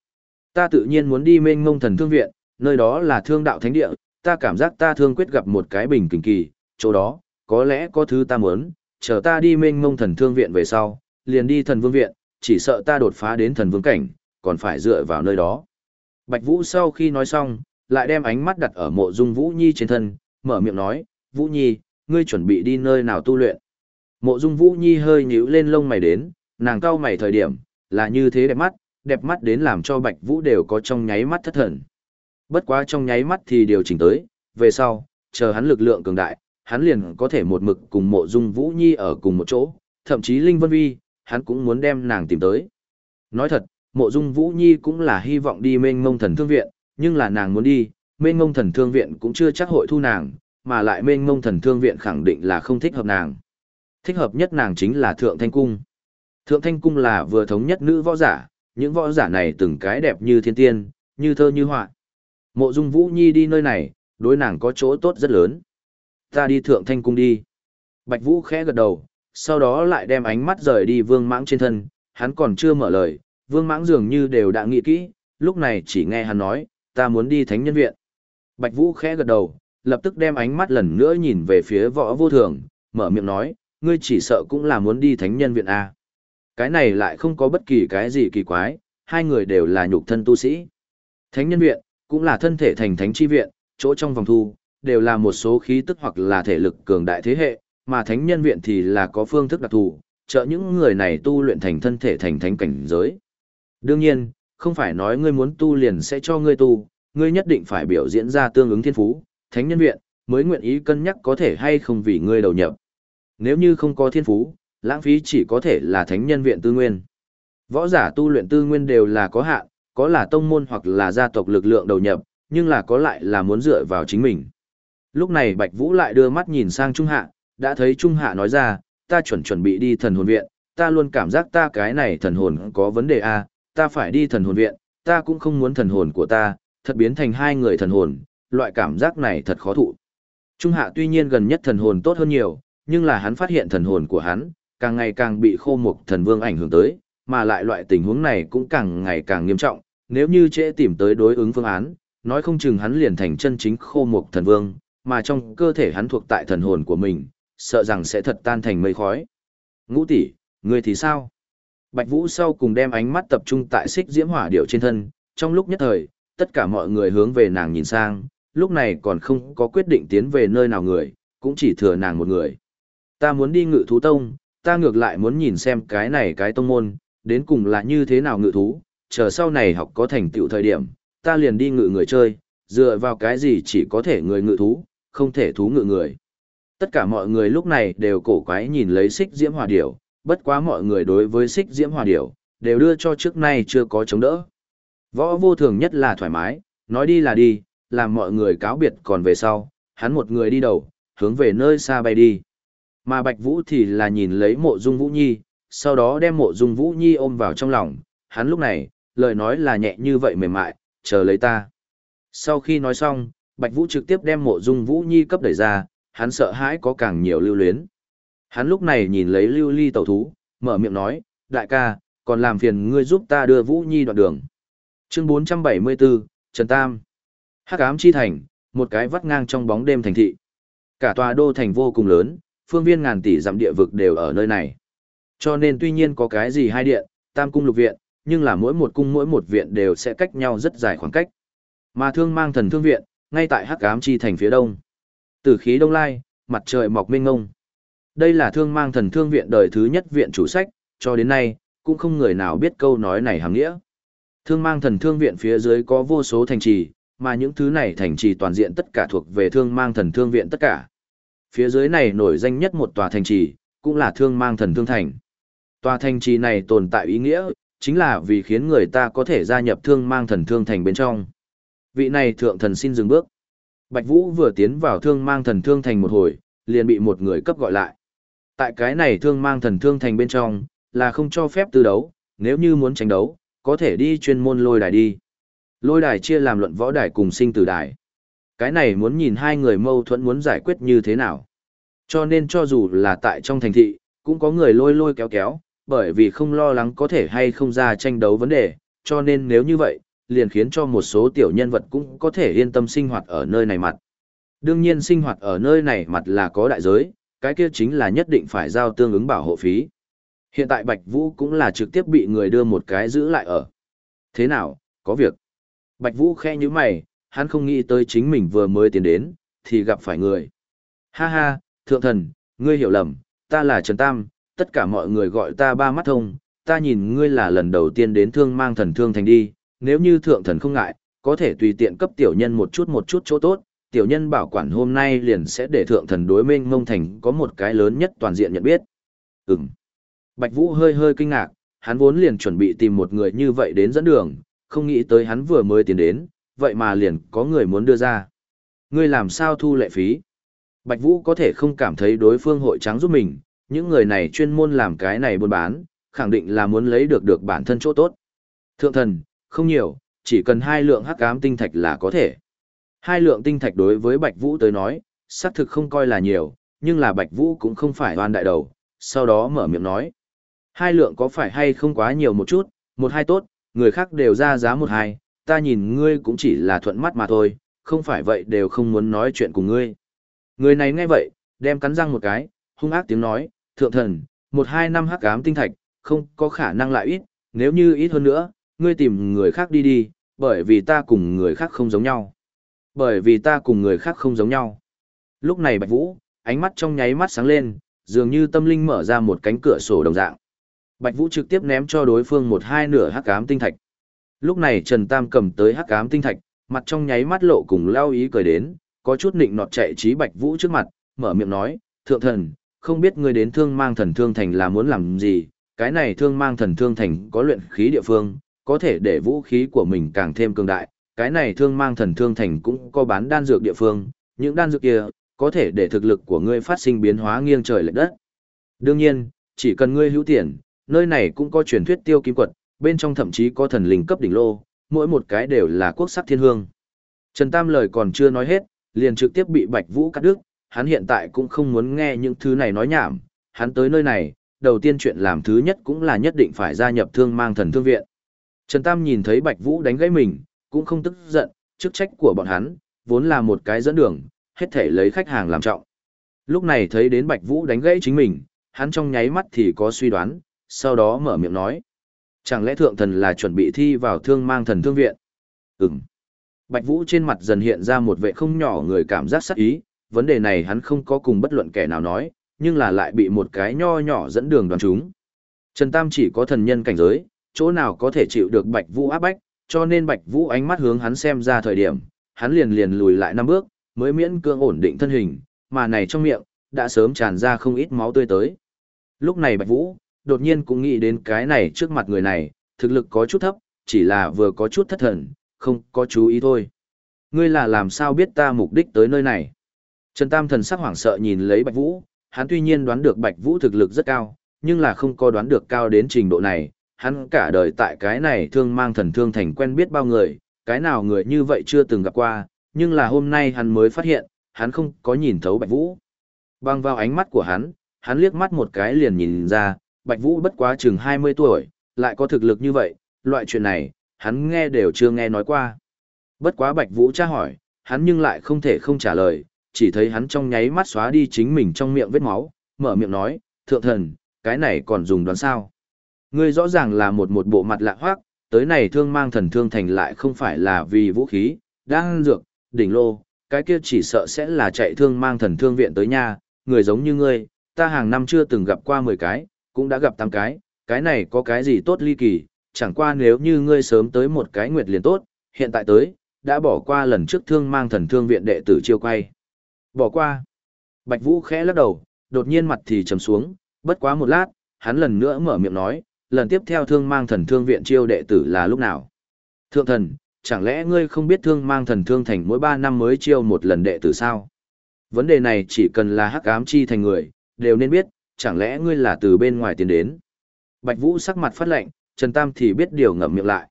Ta tự nhiên muốn đi mênh ngông thần thương viện, nơi đó là thương đạo thánh địa, ta cảm giác ta thương quyết gặp một cái bình kinh kỳ, chỗ đó, có lẽ có thứ ta muốn, chờ ta đi mênh ngông thần thương viện về sau, liền đi thần vương viện, chỉ sợ ta đột phá đến thần vương cảnh, còn phải dựa vào nơi đó. Bạch Vũ sau khi nói xong, lại đem ánh mắt đặt ở mộ dung Vũ Nhi trên thân, mở miệng nói, Vũ Nhi, ngươi chuẩn bị đi nơi nào tu luyện. Mộ dung Vũ Nhi hơi nhíu lên lông mày đến, nàng cau mày thời điểm, là như thế đẹp mắt, đẹp mắt đến làm cho Bạch Vũ đều có trong nháy mắt thất thần. Bất quá trong nháy mắt thì điều chỉnh tới, về sau, chờ hắn lực lượng cường đại, hắn liền có thể một mực cùng mộ dung Vũ Nhi ở cùng một chỗ, thậm chí Linh Vân Vi, hắn cũng muốn đem nàng tìm tới. Nói thật, mộ dung Vũ Nhi cũng là hy vọng đi mênh Ngông thần thương viện, nhưng là nàng muốn đi, mênh Ngông thần thương viện cũng chưa chắc hội thu nàng, mà lại mênh Ngông thần thương viện khẳng định là không thích hợp nàng. Thích hợp nhất nàng chính là Thượng Thanh Cung. Thượng Thanh Cung là vừa thống nhất nữ võ giả, những võ giả này từng cái đẹp như thiên tiên, như thơ như họa. Mộ Dung Vũ Nhi đi nơi này, đối nàng có chỗ tốt rất lớn. Ta đi Thượng Thanh Cung đi. Bạch Vũ khẽ gật đầu, sau đó lại đem ánh mắt rời đi Vương Mãng trên thân, hắn còn chưa mở lời, Vương Mãng dường như đều đã nghĩ kỹ, lúc này chỉ nghe hắn nói, ta muốn đi Thánh Nhân Viện. Bạch Vũ khẽ gật đầu, lập tức đem ánh mắt lần nữa nhìn về phía võ vô thường, mở miệng nói, ngươi chỉ sợ cũng là muốn đi Thánh Nhân Viện à. Cái này lại không có bất kỳ cái gì kỳ quái, hai người đều là nhục thân tu sĩ. Thánh nhân viện, cũng là thân thể thành thánh chi viện, chỗ trong vòng thu, đều là một số khí tức hoặc là thể lực cường đại thế hệ, mà thánh nhân viện thì là có phương thức đặc thù, trợ những người này tu luyện thành thân thể thành thánh cảnh giới. Đương nhiên, không phải nói ngươi muốn tu liền sẽ cho ngươi tu, ngươi nhất định phải biểu diễn ra tương ứng thiên phú, thánh nhân viện, mới nguyện ý cân nhắc có thể hay không vì ngươi đầu nhập. Nếu như không có thiên phú, lãng phí chỉ có thể là thánh nhân viện tư nguyên. Võ giả tu luyện tư nguyên đều là có hạn, có là tông môn hoặc là gia tộc lực lượng đầu nhập, nhưng là có lại là muốn dựa vào chính mình. Lúc này Bạch Vũ lại đưa mắt nhìn sang Trung Hạ, đã thấy Trung Hạ nói ra, ta chuẩn chuẩn bị đi thần hồn viện, ta luôn cảm giác ta cái này thần hồn có vấn đề a, à, ta phải đi thần hồn viện, ta cũng không muốn thần hồn của ta, thật biến thành hai người thần hồn, loại cảm giác này thật khó thụ. Trung Hạ tuy nhiên gần nhất thần hồn tốt hơn nhiều, nhưng là hắn phát hiện thần hồn của hắn, càng ngày càng bị khô mục thần vương ảnh hưởng tới, mà lại loại tình huống này cũng càng ngày càng nghiêm trọng, nếu như trễ tìm tới đối ứng phương án, nói không chừng hắn liền thành chân chính khô mục thần vương, mà trong cơ thể hắn thuộc tại thần hồn của mình, sợ rằng sẽ thật tan thành mây khói. Ngũ tỷ, ngươi thì sao? Bạch Vũ sau cùng đem ánh mắt tập trung tại xích diễm hỏa điệu trên thân, trong lúc nhất thời, tất cả mọi người hướng về nàng nhìn sang, lúc này còn không có quyết định tiến về nơi nào người, cũng chỉ thừa nàng một người. Ta muốn đi ngự thú tông, ta ngược lại muốn nhìn xem cái này cái tông môn, đến cùng là như thế nào ngự thú, chờ sau này học có thành tựu thời điểm, ta liền đi ngự người chơi, dựa vào cái gì chỉ có thể người ngự thú, không thể thú ngự người. Tất cả mọi người lúc này đều cổ quái nhìn lấy xích diễm hòa điểu, bất quá mọi người đối với xích diễm hòa điểu, đều đưa cho trước nay chưa có chống đỡ. Võ vô thường nhất là thoải mái, nói đi là đi, làm mọi người cáo biệt còn về sau, hắn một người đi đầu, hướng về nơi xa bay đi. Mà Bạch Vũ thì là nhìn lấy mộ dung Vũ Nhi, sau đó đem mộ dung Vũ Nhi ôm vào trong lòng, hắn lúc này, lời nói là nhẹ như vậy mềm mại, chờ lấy ta. Sau khi nói xong, Bạch Vũ trực tiếp đem mộ dung Vũ Nhi cấp đẩy ra, hắn sợ hãi có càng nhiều lưu luyến. Hắn lúc này nhìn lấy lưu ly tẩu thú, mở miệng nói, đại ca, còn làm phiền ngươi giúp ta đưa Vũ Nhi đoạn đường. Chương 474, Trần Tam. Hắc ám chi thành, một cái vắt ngang trong bóng đêm thành thị. Cả tòa đô thành vô cùng lớn, phương viên ngàn tỷ dặm địa vực đều ở nơi này. Cho nên tuy nhiên có cái gì hai điện, tam cung lục viện, nhưng là mỗi một cung mỗi một viện đều sẽ cách nhau rất dài khoảng cách. Mà thương mang thần thương viện, ngay tại hắc ám chi thành phía đông. Từ khí đông lai, mặt trời mọc mênh ngông. Đây là thương mang thần thương viện đời thứ nhất viện chủ sách, cho đến nay, cũng không người nào biết câu nói này hàm nghĩa. Thương mang thần thương viện phía dưới có vô số thành trì, mà những thứ này thành trì toàn diện tất cả thuộc về thương mang thần thương viện tất cả. Phía dưới này nổi danh nhất một tòa thành trì, cũng là thương mang thần thương thành. Tòa thành trì này tồn tại ý nghĩa, chính là vì khiến người ta có thể gia nhập thương mang thần thương thành bên trong. Vị này thượng thần xin dừng bước. Bạch Vũ vừa tiến vào thương mang thần thương thành một hồi, liền bị một người cấp gọi lại. Tại cái này thương mang thần thương thành bên trong, là không cho phép tư đấu, nếu như muốn tranh đấu, có thể đi chuyên môn lôi đài đi. Lôi đài chia làm luận võ đài cùng sinh tử đài. Cái này muốn nhìn hai người mâu thuẫn muốn giải quyết như thế nào. Cho nên cho dù là tại trong thành thị, cũng có người lôi lôi kéo kéo, bởi vì không lo lắng có thể hay không ra tranh đấu vấn đề, cho nên nếu như vậy, liền khiến cho một số tiểu nhân vật cũng có thể yên tâm sinh hoạt ở nơi này mặt. Đương nhiên sinh hoạt ở nơi này mặt là có đại giới, cái kia chính là nhất định phải giao tương ứng bảo hộ phí. Hiện tại Bạch Vũ cũng là trực tiếp bị người đưa một cái giữ lại ở. Thế nào, có việc. Bạch Vũ khe như mày, hắn không nghĩ tới chính mình vừa mới tiến đến, thì gặp phải người. Ha ha, thượng thần, ngươi hiểu lầm, ta là Trần Tam, tất cả mọi người gọi ta ba mắt thông, ta nhìn ngươi là lần đầu tiên đến thương mang thần thương thành đi, nếu như thượng thần không ngại, có thể tùy tiện cấp tiểu nhân một chút một chút chỗ tốt, tiểu nhân bảo quản hôm nay liền sẽ để thượng thần đối minh mông thành có một cái lớn nhất toàn diện nhận biết. Ừm. Bạch Vũ hơi hơi kinh ngạc, hắn vốn liền chuẩn bị tìm một người như vậy đến dẫn đường, không nghĩ tới hắn vừa mới tiến đến, vậy mà liền có người muốn đưa ra. Ngươi làm sao thu lệ phí? Bạch Vũ có thể không cảm thấy đối phương hội trắng giúp mình, những người này chuyên môn làm cái này buôn bán, khẳng định là muốn lấy được được bản thân chỗ tốt. Thượng thần, không nhiều, chỉ cần hai lượng hắc ám tinh thạch là có thể. Hai lượng tinh thạch đối với Bạch Vũ tới nói, xác thực không coi là nhiều, nhưng là Bạch Vũ cũng không phải oan đại đầu, sau đó mở miệng nói. Hai lượng có phải hay không quá nhiều một chút, một hai tốt, người khác đều ra giá một hai, ta nhìn ngươi cũng chỉ là thuận mắt mà thôi, không phải vậy đều không muốn nói chuyện cùng ngươi. Người này nghe vậy, đem cắn răng một cái, hung ác tiếng nói, thượng thần, một hai năm hắc ám tinh thạch, không có khả năng lại ít, nếu như ít hơn nữa, ngươi tìm người khác đi đi, bởi vì ta cùng người khác không giống nhau. Bởi vì ta cùng người khác không giống nhau. Lúc này Bạch Vũ, ánh mắt trong nháy mắt sáng lên, dường như tâm linh mở ra một cánh cửa sổ đồng dạng. Bạch Vũ trực tiếp ném cho đối phương một hai nửa hắc ám tinh thạch. Lúc này Trần Tam cầm tới hắc ám tinh thạch, mặt trong nháy mắt lộ cùng lao ý cười đến, có chút nịnh nọt chạy trí Bạch Vũ trước mặt, mở miệng nói, thượng thần, không biết ngươi đến thương mang thần thương thành là muốn làm gì, cái này thương mang thần thương thành có luyện khí địa phương, có thể để vũ khí của mình càng thêm cường đại, cái này thương mang thần thương thành cũng có bán đan dược địa phương, những đan dược kia, có thể để thực lực của ngươi phát sinh biến hóa nghiêng trời lệch đất. Đương nhiên, chỉ cần ngươi hữu tiền, nơi này cũng có truyền thuyết tiêu kim quật, bên trong thậm chí có thần linh cấp đỉnh lô, mỗi một cái đều là quốc sắc thiên hương. Trần Tam lời còn chưa nói hết, liền trực tiếp bị Bạch Vũ cắt đứt, hắn hiện tại cũng không muốn nghe những thứ này nói nhảm, hắn tới nơi này, đầu tiên chuyện làm thứ nhất cũng là nhất định phải gia nhập thương mang thần thương viện. Trần Tam nhìn thấy Bạch Vũ đánh gãy mình, cũng không tức giận, chức trách của bọn hắn, vốn là một cái dẫn đường, hết thể lấy khách hàng làm trọng. Lúc này thấy đến Bạch Vũ đánh gãy chính mình, hắn trong nháy mắt thì có suy đoán, sau đó mở miệng nói. Chẳng lẽ thượng thần là chuẩn bị thi vào thương mang thần thương viện? Ừm. Bạch Vũ trên mặt dần hiện ra một vệ không nhỏ người cảm giác sắc ý, vấn đề này hắn không có cùng bất luận kẻ nào nói, nhưng là lại bị một cái nho nhỏ dẫn đường đoàn chúng. Trần Tam chỉ có thần nhân cảnh giới, chỗ nào có thể chịu được Bạch Vũ áp bách, cho nên Bạch Vũ ánh mắt hướng hắn xem ra thời điểm, hắn liền liền lùi lại năm bước, mới miễn cưỡng ổn định thân hình, mà này trong miệng, đã sớm tràn ra không ít máu tươi tới. Lúc này Bạch Vũ, đột nhiên cũng nghĩ đến cái này trước mặt người này, thực lực có chút thấp, chỉ là vừa có chút thất thần, không có chú ý thôi. Ngươi là làm sao biết ta mục đích tới nơi này? Trần Tam thần sắc hoảng sợ nhìn lấy Bạch Vũ, hắn tuy nhiên đoán được Bạch Vũ thực lực rất cao, nhưng là không có đoán được cao đến trình độ này, hắn cả đời tại cái này thương mang thần thương thành quen biết bao người, cái nào người như vậy chưa từng gặp qua, nhưng là hôm nay hắn mới phát hiện, hắn không có nhìn thấu Bạch Vũ. Băng vào ánh mắt của hắn, hắn liếc mắt một cái liền nhìn ra, Bạch Vũ bất quá chừng 20 tuổi, lại có thực lực như vậy, loại chuyện này, hắn nghe đều chưa nghe nói qua. Bất quá Bạch Vũ tra hỏi, hắn nhưng lại không thể không trả lời, chỉ thấy hắn trong nháy mắt xóa đi chính mình trong miệng vết máu, mở miệng nói, thượng thần, cái này còn dùng đoán sao. Ngươi rõ ràng là một một bộ mặt lạ hoác, tới này thương mang thần thương thành lại không phải là vì vũ khí, đang dược, đỉnh lô, cái kia chỉ sợ sẽ là chạy thương mang thần thương viện tới nhà, người giống như ngươi, ta hàng năm chưa từng gặp qua 10 cái, cũng đã gặp tám cái, cái này có cái gì tốt ly kỳ, chẳng qua nếu như ngươi sớm tới một cái nguyệt liền tốt, hiện tại tới, đã bỏ qua lần trước thương mang thần thương viện đệ tử chiêu quay. Bỏ qua. Bạch Vũ khẽ lắc đầu, đột nhiên mặt thì trầm xuống, bất quá một lát, hắn lần nữa mở miệng nói, lần tiếp theo thương mang thần thương viện chiêu đệ tử là lúc nào? Thượng thần, chẳng lẽ ngươi không biết thương mang thần thương thành mỗi 3 năm mới chiêu một lần đệ tử sao? Vấn đề này chỉ cần là hắc ám chi thành người, đều nên biết, chẳng lẽ ngươi là từ bên ngoài tiến đến? Bạch Vũ sắc mặt phát lạnh, Trần Tam thì biết điều ngậm miệng lại.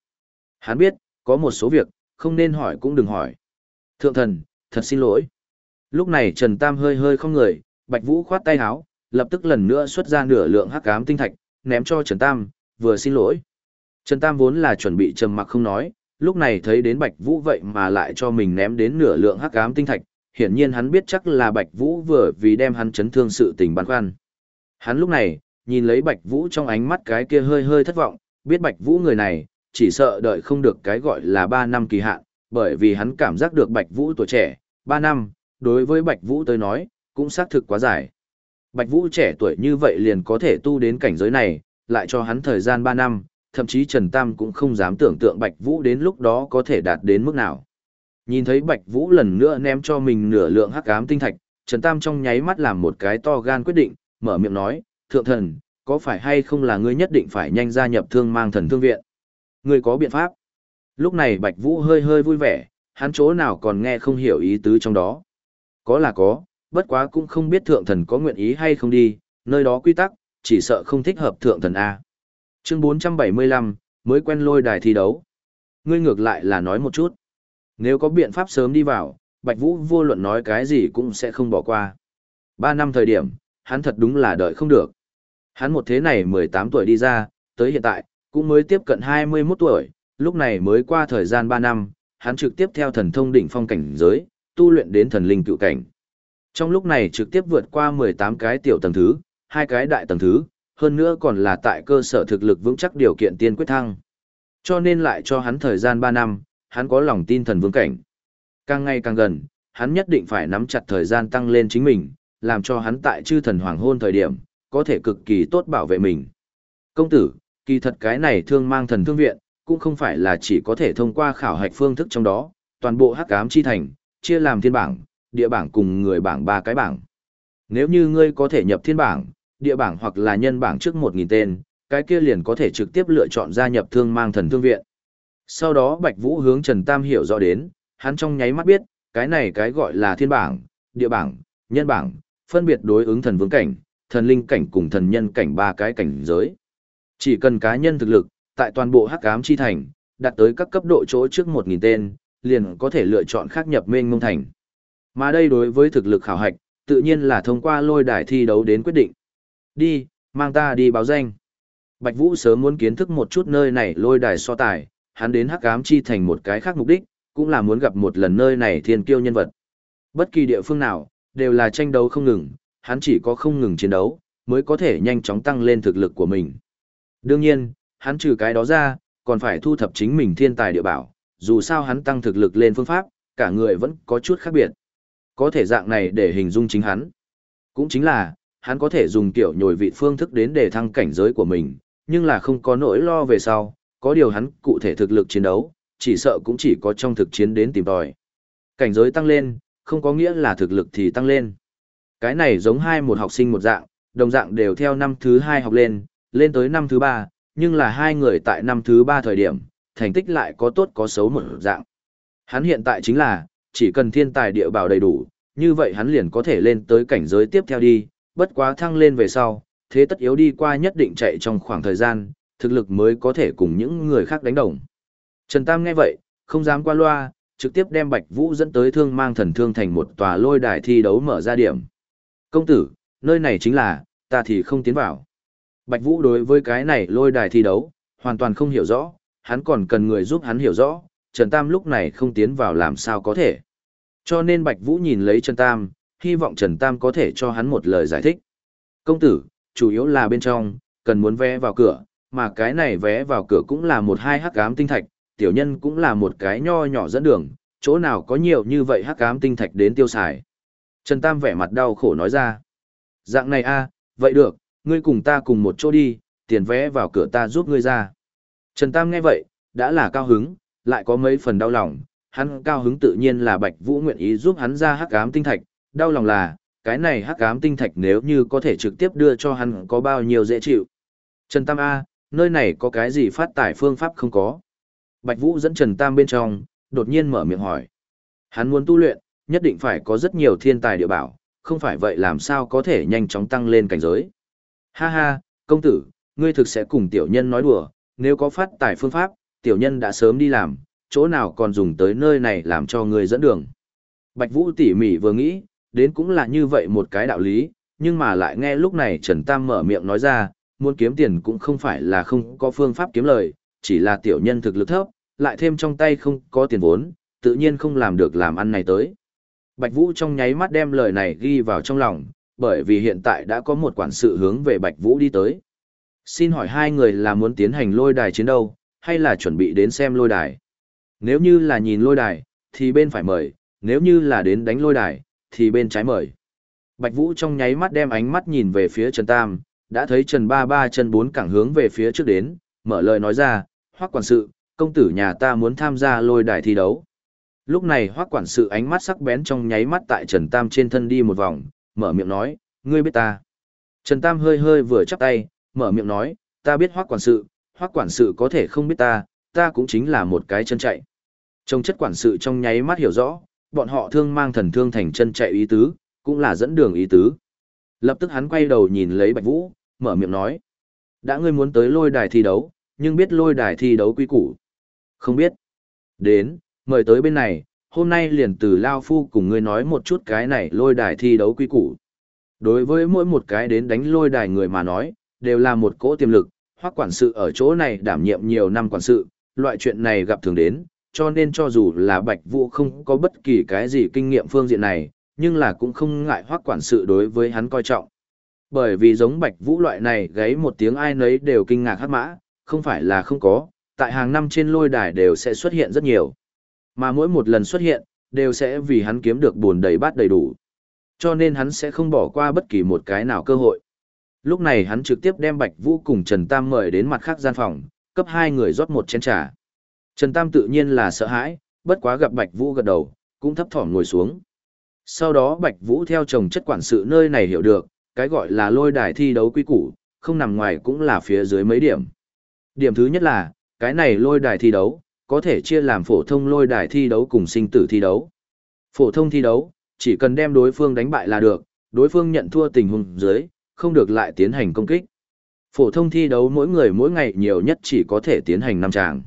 Hắn biết, có một số việc, không nên hỏi cũng đừng hỏi. Thượng thần, thật xin lỗi. Lúc này Trần Tam hơi hơi không người, Bạch Vũ khoát tay áo, lập tức lần nữa xuất ra nửa lượng hắc ám tinh thạch, ném cho Trần Tam, vừa xin lỗi. Trần Tam vốn là chuẩn bị trầm mặc không nói, lúc này thấy đến Bạch Vũ vậy mà lại cho mình ném đến nửa lượng hắc ám tinh thạch, hiển nhiên hắn biết chắc là Bạch Vũ vừa vì đem hắn chấn thương sự tình băn khoăn. Hắn lúc này, nhìn lấy Bạch Vũ trong ánh mắt cái kia hơi hơi thất vọng, biết Bạch Vũ người này, chỉ sợ đợi không được cái gọi là 3 năm kỳ hạn, bởi vì hắn cảm giác được Bạch Vũ tuổi trẻ, 3 năm, đối với Bạch Vũ tới nói, cũng xác thực quá dài. Bạch Vũ trẻ tuổi như vậy liền có thể tu đến cảnh giới này, lại cho hắn thời gian 3 năm, thậm chí Trần Tam cũng không dám tưởng tượng Bạch Vũ đến lúc đó có thể đạt đến mức nào. Nhìn thấy Bạch Vũ lần nữa ném cho mình nửa lượng hắc ám tinh thạch, Trần Tam trong nháy mắt làm một cái to gan quyết định, mở miệng nói, thượng thần, có phải hay không là ngươi nhất định phải nhanh gia nhập thương mang thần thương viện? Ngươi có biện pháp? Lúc này Bạch Vũ hơi hơi vui vẻ, hắn chỗ nào còn nghe không hiểu ý tứ trong đó. Có là có, bất quá cũng không biết thượng thần có nguyện ý hay không đi, nơi đó quy tắc, chỉ sợ không thích hợp thượng thần A. Chương 475, mới quen lôi đài thi đấu. Ngươi ngược lại là nói một chút. Nếu có biện pháp sớm đi vào, Bạch Vũ vô luận nói cái gì cũng sẽ không bỏ qua. Ba năm thời điểm, hắn thật đúng là đợi không được. Hắn một thế này 18 tuổi đi ra, tới hiện tại, cũng mới tiếp cận 21 tuổi, lúc này mới qua thời gian 3 năm, hắn trực tiếp theo thần thông đỉnh phong cảnh giới, tu luyện đến thần linh cựu cảnh. Trong lúc này trực tiếp vượt qua 18 cái tiểu tầng thứ, hai cái đại tầng thứ, hơn nữa còn là tại cơ sở thực lực vững chắc điều kiện tiên quyết thăng. Cho nên lại cho hắn thời gian 3 năm, hắn có lòng tin thần vương cảnh. Càng ngày càng gần, hắn nhất định phải nắm chặt thời gian tăng lên chính mình, làm cho hắn tại chư thần hoàng hôn thời điểm, có thể cực kỳ tốt bảo vệ mình. Công tử, kỳ thật cái này thương mang thần thương viện, cũng không phải là chỉ có thể thông qua khảo hạch phương thức trong đó, toàn bộ hắc ám chi thành, chia làm thiên bảng, địa bảng cùng người bảng ba cái bảng. Nếu như ngươi có thể nhập thiên bảng, địa bảng hoặc là nhân bảng trước 1.000 tên, cái kia liền có thể trực tiếp lựa chọn gia nhập thương mang thần thương viện. Sau đó Bạch Vũ hướng Trần Tam hiểu rõ đến, hắn trong nháy mắt biết, cái này cái gọi là thiên bảng, địa bảng, nhân bảng, phân biệt đối ứng thần vương cảnh, thần linh cảnh cùng thần nhân cảnh ba cái cảnh giới. Chỉ cần cá nhân thực lực, tại toàn bộ hắc ám chi thành, đạt tới các cấp độ chỗ trước 1.000 tên, liền có thể lựa chọn khác nhập mênh mông thành. Mà đây đối với thực lực khảo hạch, tự nhiên là thông qua lôi đài thi đấu đến quyết định. Đi, mang ta đi báo danh. Bạch Vũ sớm muốn kiến thức một chút nơi này lôi đài so tài, hắn đến hắc ám chi thành một cái khác mục đích, cũng là muốn gặp một lần nơi này thiên kiêu nhân vật. Bất kỳ địa phương nào, đều là tranh đấu không ngừng, hắn chỉ có không ngừng chiến đấu, mới có thể nhanh chóng tăng lên thực lực của mình. Đương nhiên, hắn trừ cái đó ra, còn phải thu thập chính mình thiên tài địa bảo, dù sao hắn tăng thực lực lên phương pháp, cả người vẫn có chút khác biệt. Có thể dạng này để hình dung chính hắn. Cũng chính là, hắn có thể dùng kiểu nhồi vị phương thức đến để thăng cảnh giới của mình, nhưng là không có nỗi lo về sau, có điều hắn cụ thể thực lực chiến đấu, chỉ sợ cũng chỉ có trong thực chiến đến tìm tòi. Cảnh giới tăng lên, không có nghĩa là thực lực thì tăng lên. Cái này giống hai một học sinh một dạng, đồng dạng đều theo năm thứ hai học lên, lên tới năm thứ ba, nhưng là hai người tại năm thứ ba thời điểm, thành tích lại có tốt có xấu một dạng. Hắn hiện tại chính là, chỉ cần thiên tài địa bảo đầy đủ, như vậy hắn liền có thể lên tới cảnh giới tiếp theo đi, bất quá thăng lên về sau, thế tất yếu đi qua nhất định chạy trong khoảng thời gian, thực lực mới có thể cùng những người khác đánh đồng. Trần Tam nghe vậy, không dám qua loa, trực tiếp đem Bạch Vũ dẫn tới thương mang thần thương thành một tòa lôi đài thi đấu mở ra điểm. Công tử, nơi này chính là, ta thì không tiến vào. Bạch Vũ đối với cái này lôi đài thi đấu, hoàn toàn không hiểu rõ, hắn còn cần người giúp hắn hiểu rõ, Trần Tam lúc này không tiến vào làm sao có thể. Cho nên Bạch Vũ nhìn lấy Trần Tam, hy vọng Trần Tam có thể cho hắn một lời giải thích. Công tử, chủ yếu là bên trong, cần muốn vé vào cửa, mà cái này vé vào cửa cũng là một hai hắc ám tinh thạch, tiểu nhân cũng là một cái nho nhỏ dẫn đường, chỗ nào có nhiều như vậy hắc ám tinh thạch đến tiêu xài. Trần Tam vẻ mặt đau khổ nói ra. Dạng này a, vậy được, ngươi cùng ta cùng một chỗ đi, tiền vé vào cửa ta giúp ngươi ra. Trần Tam nghe vậy, đã là cao hứng, lại có mấy phần đau lòng, hắn cao hứng tự nhiên là Bạch Vũ nguyện ý giúp hắn ra hắc ám tinh thạch, đau lòng là, cái này hắc ám tinh thạch nếu như có thể trực tiếp đưa cho hắn có bao nhiêu dễ chịu. Trần Tam A, nơi này có cái gì phát tải phương pháp không có? Bạch Vũ dẫn Trần Tam bên trong, đột nhiên mở miệng hỏi. Hắn muốn tu luyện, nhất định phải có rất nhiều thiên tài địa bảo, không phải vậy làm sao có thể nhanh chóng tăng lên cảnh giới. Ha ha, công tử, ngươi thực sẽ cùng tiểu nhân nói đùa, nếu có phát tài phương pháp, tiểu nhân đã sớm đi làm, chỗ nào còn dùng tới nơi này làm cho ngươi dẫn đường. Bạch Vũ tỉ mỉ vừa nghĩ, đến cũng là như vậy một cái đạo lý, nhưng mà lại nghe lúc này Trần Tam mở miệng nói ra, muốn kiếm tiền cũng không phải là không có phương pháp kiếm lời, chỉ là tiểu nhân thực lực thấp, lại thêm trong tay không có tiền vốn, tự nhiên không làm được làm ăn này tới. Bạch Vũ trong nháy mắt đem lời này ghi vào trong lòng, bởi vì hiện tại đã có một quản sự hướng về Bạch Vũ đi tới. Xin hỏi hai người là muốn tiến hành lôi đài chiến đâu, hay là chuẩn bị đến xem lôi đài? Nếu như là nhìn lôi đài, thì bên phải mời, nếu như là đến đánh lôi đài, thì bên trái mời. Bạch Vũ trong nháy mắt đem ánh mắt nhìn về phía Trần Tam, đã thấy Trần Ba Ba chân bốn cẳng hướng về phía trước đến, mở lời nói ra, hoắc quản sự, công tử nhà ta muốn tham gia lôi đài thi đấu. Lúc này hoác quản sự ánh mắt sắc bén trong nháy mắt tại Trần Tam trên thân đi một vòng, mở miệng nói, ngươi biết ta. Trần Tam hơi hơi vừa chắp tay, mở miệng nói, ta biết hoác quản sự, hoác quản sự có thể không biết ta, ta cũng chính là một cái chân chạy. Trong chất quản sự trong nháy mắt hiểu rõ, bọn họ thương mang thần thương thành chân chạy ý tứ, cũng là dẫn đường ý tứ. Lập tức hắn quay đầu nhìn lấy Bạch Vũ, mở miệng nói. Đã ngươi muốn tới lôi đài thi đấu, nhưng biết lôi đài thi đấu quy củ. Không biết. Đến, mời tới bên này, hôm nay liền từ Lao Phu cùng ngươi nói một chút cái này lôi đài thi đấu quy củ. Đối với mỗi một cái đến đánh lôi đài người mà nói, đều là một cỗ tiềm lực, hoặc quản sự ở chỗ này đảm nhiệm nhiều năm quản sự, loại chuyện này gặp thường đến, cho nên cho dù là Bạch Vũ không có bất kỳ cái gì kinh nghiệm phương diện này, nhưng là cũng không ngại hoác quản sự đối với hắn coi trọng. Bởi vì giống Bạch Vũ loại này gáy một tiếng ai nấy đều kinh ngạc hát mã, không phải là không có, tại hàng năm trên lôi đài đều sẽ xuất hiện rất nhiều. Mà mỗi một lần xuất hiện, đều sẽ vì hắn kiếm được buồn đầy bát đầy đủ. Cho nên hắn sẽ không bỏ qua bất kỳ một cái nào cơ hội. Lúc này hắn trực tiếp đem Bạch Vũ cùng Trần Tam mời đến mặt khác gian phòng, cấp hai người rót một chén trà. Trần Tam tự nhiên là sợ hãi, bất quá gặp Bạch Vũ gật đầu, cũng thấp thỏm ngồi xuống. Sau đó Bạch Vũ theo chồng chất quản sự nơi này hiểu được, cái gọi là lôi đài thi đấu quy củ, không nằm ngoài cũng là phía dưới mấy điểm. Điểm thứ nhất là, cái này lôi đài thi đấu, có thể chia làm phổ thông lôi đài thi đấu cùng sinh tử thi đấu. Phổ thông thi đấu, chỉ cần đem đối phương đánh bại là được, đối phương nhận thua tình huống dưới, không được lại tiến hành công kích. Phổ thông thi đấu mỗi người mỗi ngày nhiều nhất chỉ có thể tiến hành 5 tràng.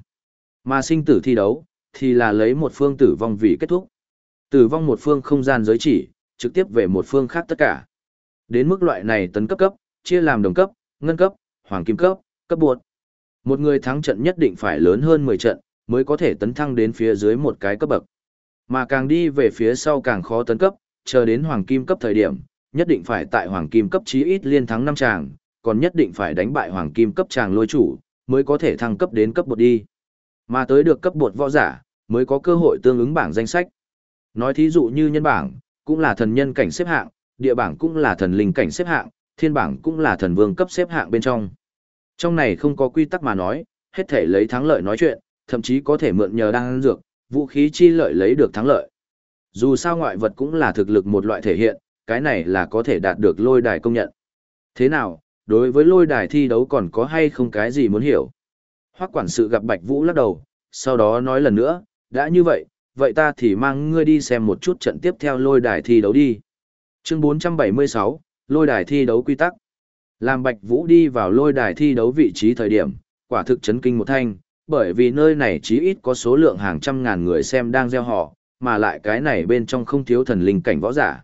Mà sinh tử thi đấu, thì là lấy một phương tử vong vì kết thúc. Tử vong một phương không gian giới chỉ, trực tiếp về một phương khác tất cả. Đến mức loại này tấn cấp cấp, chia làm đồng cấp, ngân cấp, hoàng kim cấp, cấp buộc. Một người thắng trận nhất định phải lớn hơn 10 trận, mới có thể tấn thăng đến phía dưới một cái cấp bậc. Mà càng đi về phía sau càng khó tấn cấp, chờ đến hoàng kim cấp thời điểm, nhất định phải tại hoàng kim cấp chí ít liên thắng 5 tràng, còn nhất định phải đánh bại hoàng kim cấp tràng lôi chủ, mới có thể thăng cấp đến cấp bột đi. Mà tới được cấp bột võ giả, mới có cơ hội tương ứng bảng danh sách. Nói thí dụ như nhân bảng, cũng là thần nhân cảnh xếp hạng, địa bảng cũng là thần linh cảnh xếp hạng, thiên bảng cũng là thần vương cấp xếp hạng bên trong. Trong này không có quy tắc mà nói, hết thể lấy thắng lợi nói chuyện, thậm chí có thể mượn nhờ đan dược, vũ khí chi lợi lấy được thắng lợi. Dù sao ngoại vật cũng là thực lực một loại thể hiện, cái này là có thể đạt được lôi đài công nhận. Thế nào, đối với lôi đài thi đấu còn có hay không cái gì muốn hiểu? Hoắc quản sự gặp Bạch Vũ lắc đầu, sau đó nói lần nữa, đã như vậy, vậy ta thì mang ngươi đi xem một chút trận tiếp theo lôi đài thi đấu đi. Chương 476, lôi đài thi đấu quy tắc. Làm Bạch Vũ đi vào lôi đài thi đấu vị trí thời điểm, quả thực chấn kinh một thanh, bởi vì nơi này chí ít có số lượng hàng trăm ngàn người xem đang gieo họ, mà lại cái này bên trong không thiếu thần linh cảnh võ giả.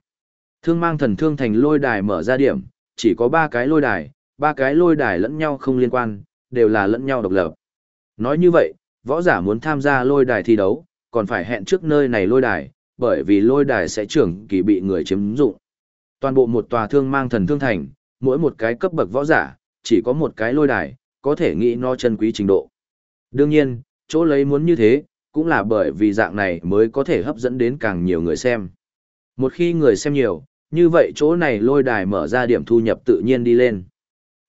Thương mang thần thương thành lôi đài mở ra điểm, chỉ có ba cái lôi đài, ba cái lôi đài lẫn nhau không liên quan, đều là lẫn nhau độc lập. Nói như vậy, võ giả muốn tham gia lôi đài thi đấu, còn phải hẹn trước nơi này lôi đài, bởi vì lôi đài sẽ trưởng kỳ bị người chiếm dụng. Toàn bộ một tòa thương mang thần thương thành, mỗi một cái cấp bậc võ giả, chỉ có một cái lôi đài, có thể nghĩ no chân quý trình độ. Đương nhiên, chỗ lấy muốn như thế, cũng là bởi vì dạng này mới có thể hấp dẫn đến càng nhiều người xem. Một khi người xem nhiều, như vậy chỗ này lôi đài mở ra điểm thu nhập tự nhiên đi lên.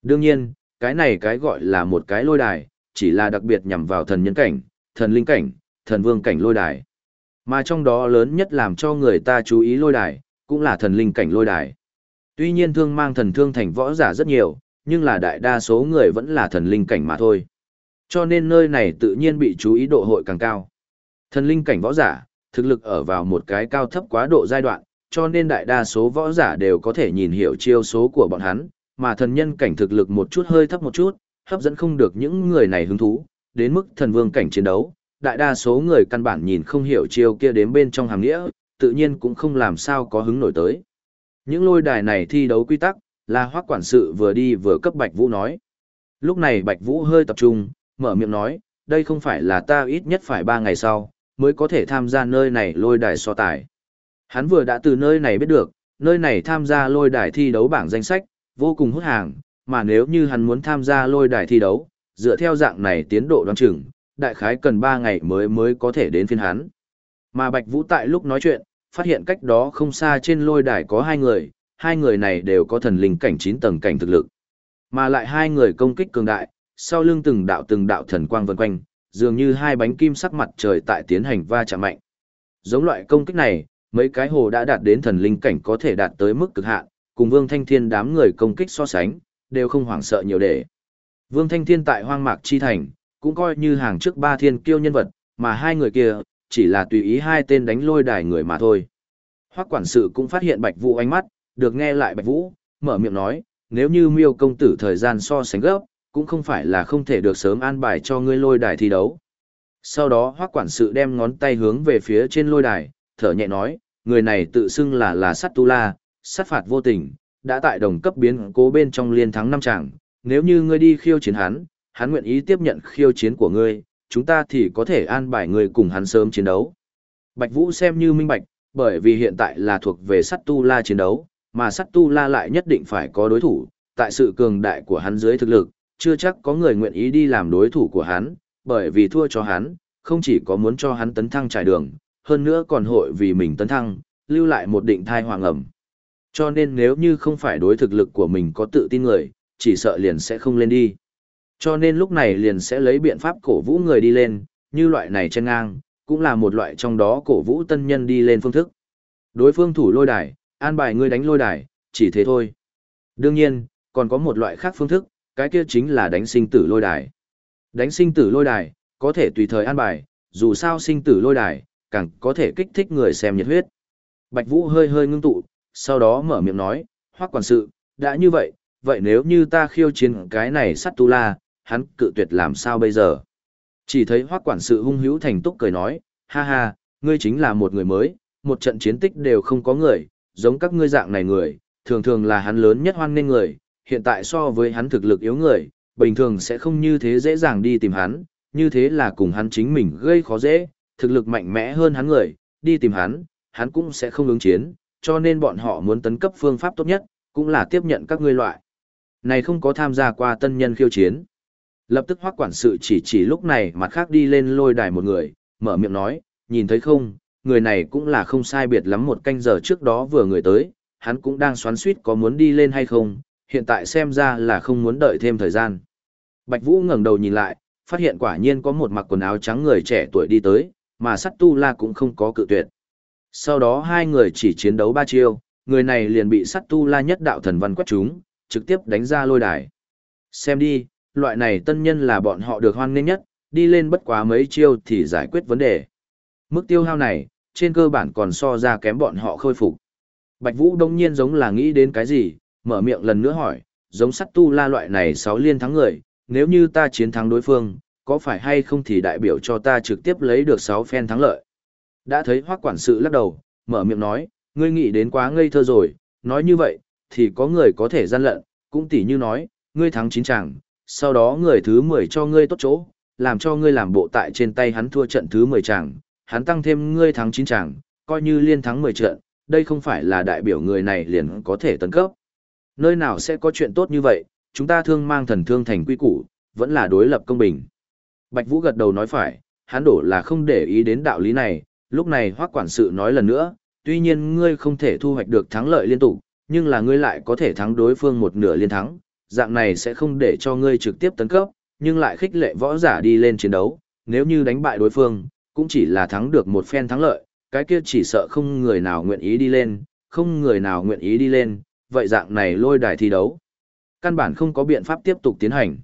Đương nhiên, cái này cái gọi là một cái lôi đài, chỉ là đặc biệt nhằm vào thần nhân cảnh, thần linh cảnh, thần vương cảnh lôi đài. Mà trong đó lớn nhất làm cho người ta chú ý lôi đài, cũng là thần linh cảnh lôi đài. Tuy nhiên thương mang thần thương thành võ giả rất nhiều, nhưng là đại đa số người vẫn là thần linh cảnh mà thôi. Cho nên nơi này tự nhiên bị chú ý độ hội càng cao. Thần linh cảnh võ giả, thực lực ở vào một cái cao thấp quá độ giai đoạn, cho nên đại đa số võ giả đều có thể nhìn hiểu chiêu số của bọn hắn, mà thần nhân cảnh thực lực một chút hơi thấp một chút, hấp dẫn không được những người này hứng thú, đến mức thần vương cảnh chiến đấu, đại đa số người căn bản nhìn không hiểu chiêu kia đến bên trong hàng nghĩa, tự nhiên cũng không làm sao có hứng nổi tới. Những lôi đài này thi đấu quy tắc, là hoác quản sự vừa đi vừa cấp Bạch Vũ nói. Lúc này Bạch Vũ hơi tập trung, mở miệng nói, đây không phải là ta ít nhất phải ba ngày sau, mới có thể tham gia nơi này lôi đài so tài. Hắn vừa đã từ nơi này biết được, nơi này tham gia lôi đài thi đấu bảng danh sách, vô cùng hút hàng, mà nếu như hắn muốn tham gia lôi đài thi đấu, dựa theo dạng này tiến độ đoán chừng, đại khái cần 3 ngày mới mới có thể đến phiên hắn. Mà Bạch Vũ tại lúc nói chuyện, phát hiện cách đó không xa trên lôi đài có hai người, hai người này đều có thần linh cảnh 9 tầng cảnh thực lực. Mà lại hai người công kích cường đại, sau lưng từng đạo từng đạo thần quang vần quanh, dường như hai bánh kim sắc mặt trời tại tiến hành va chạm mạnh. Giống loại công kích này, mấy cái hồ đã đạt đến thần linh cảnh có thể đạt tới mức cực hạn, cùng Vương Thanh Thiên đám người công kích so sánh, đều không hoảng sợ nhiều để. Vương Thanh Thiên tại Hoang Mạc Chi Thành, cũng coi như hàng trước ba thiên kiêu nhân vật, mà hai người kia, chỉ là tùy ý hai tên đánh lôi đài người mà thôi. Hoắc quản sự cũng phát hiện Bạch Vũ ánh mắt, được nghe lại Bạch Vũ, mở miệng nói, nếu như miêu công tử thời gian so sánh gấp, cũng không phải là không thể được sớm an bài cho ngươi lôi đài thi đấu. Sau đó Hoắc quản sự đem ngón tay hướng về phía trên lôi đài, thở nhẹ nói, người này tự xưng là là sát tu la, sát phạt vô tình, đã tại đồng cấp biến cố bên trong liên thắng năm chàng, nếu như ngươi đi khiêu chiến hắn, hắn nguyện ý tiếp nhận khiêu chiến của ngươi, chúng ta thì có thể an bài người cùng hắn sớm chiến đấu. Bạch Vũ xem như minh bạch, bởi vì hiện tại là thuộc về sắt tu la chiến đấu, mà sắt tu la lại nhất định phải có đối thủ, tại sự cường đại của hắn dưới thực lực, chưa chắc có người nguyện ý đi làm đối thủ của hắn, bởi vì thua cho hắn, không chỉ có muốn cho hắn tấn thăng trải đường, hơn nữa còn hội vì mình tấn thăng, lưu lại một định thai hoàng ẩm. Cho nên nếu như không phải đối thực lực của mình có tự tin người, chỉ sợ liền sẽ không lên đi. Cho nên lúc này liền sẽ lấy biện pháp cổ vũ người đi lên, như loại này chân ngang, cũng là một loại trong đó cổ vũ tân nhân đi lên phương thức. Đối phương thủ lôi đài, an bài ngươi đánh lôi đài, chỉ thế thôi. Đương nhiên, còn có một loại khác phương thức, cái kia chính là đánh sinh tử lôi đài. Đánh sinh tử lôi đài, có thể tùy thời an bài, dù sao sinh tử lôi đài, càng có thể kích thích người xem nhiệt huyết. Bạch Vũ hơi hơi ngưng tụ, sau đó mở miệng nói, Hoắc quản sự, đã như vậy, vậy nếu như ta khiêu chiến cái này sắt tu la, hắn cự tuyệt làm sao bây giờ? Chỉ thấy hoác quản sự hung hữu thành túc cười nói, ha ha, ngươi chính là một người mới, một trận chiến tích đều không có người, giống các ngươi dạng này người, thường thường là hắn lớn nhất hoan nghênh người, hiện tại so với hắn thực lực yếu người, bình thường sẽ không như thế dễ dàng đi tìm hắn, như thế là cùng hắn chính mình gây khó dễ, thực lực mạnh mẽ hơn hắn người, đi tìm hắn, hắn cũng sẽ không ứng chiến, cho nên bọn họ muốn tấn cấp phương pháp tốt nhất, cũng là tiếp nhận các ngươi loại. Này không có tham gia qua tân nhân khiêu chiến. Lập tức hoác quản sự chỉ chỉ lúc này mặt khác đi lên lôi đài một người, mở miệng nói, nhìn thấy không, người này cũng là không sai biệt lắm một canh giờ trước đó vừa người tới, hắn cũng đang xoắn suýt có muốn đi lên hay không, hiện tại xem ra là không muốn đợi thêm thời gian. Bạch Vũ ngẩng đầu nhìn lại, phát hiện quả nhiên có một mặc quần áo trắng người trẻ tuổi đi tới, mà sắt tu la cũng không có cự tuyệt. Sau đó hai người chỉ chiến đấu ba chiêu, người này liền bị sắt tu la nhất đạo thần văn quét chúng, trực tiếp đánh ra lôi đài. Xem đi, loại này tân nhân là bọn họ được hoan nghênh nhất, đi lên bất quá mấy chiêu thì giải quyết vấn đề. Mức tiêu hao này, trên cơ bản còn so ra kém bọn họ khôi phục. Bạch Vũ đông nhiên giống là nghĩ đến cái gì, mở miệng lần nữa hỏi, giống sắt tu la loại này sáu liên thắng người, nếu như ta chiến thắng đối phương, có phải hay không thì đại biểu cho ta trực tiếp lấy được 6 phen thắng lợi. Đã thấy hoác quản sự lắc đầu, mở miệng nói, ngươi nghĩ đến quá ngây thơ rồi, nói như vậy, thì có người có thể gian lận, cũng tỉ như nói, ngươi thắng chín chàng, sau đó người thứ 10 cho ngươi tốt chỗ, làm cho ngươi làm bộ tại trên tay hắn thua trận thứ 10 chàng, hắn tăng thêm ngươi thắng 9 chàng, coi như liên thắng 10 trận, đây không phải là đại biểu người này liền có thể tấn cấp. Nơi nào sẽ có chuyện tốt như vậy, chúng ta thương mang thần thương thành quy củ, vẫn là đối lập công bình. Bạch Vũ gật đầu nói phải, hắn đổ là không để ý đến đạo lý này, lúc này hoác quản sự nói lần nữa, tuy nhiên ngươi không thể thu hoạch được thắng lợi liên tục, nhưng là ngươi lại có thể thắng đối phương một nửa liên thắng, dạng này sẽ không để cho ngươi trực tiếp tấn cấp, nhưng lại khích lệ võ giả đi lên chiến đấu, nếu như đánh bại đối phương, cũng chỉ là thắng được một phen thắng lợi, cái kia chỉ sợ không người nào nguyện ý đi lên, không người nào nguyện ý đi lên, vậy dạng này lôi đài thi đấu. Căn bản không có biện pháp tiếp tục tiến hành.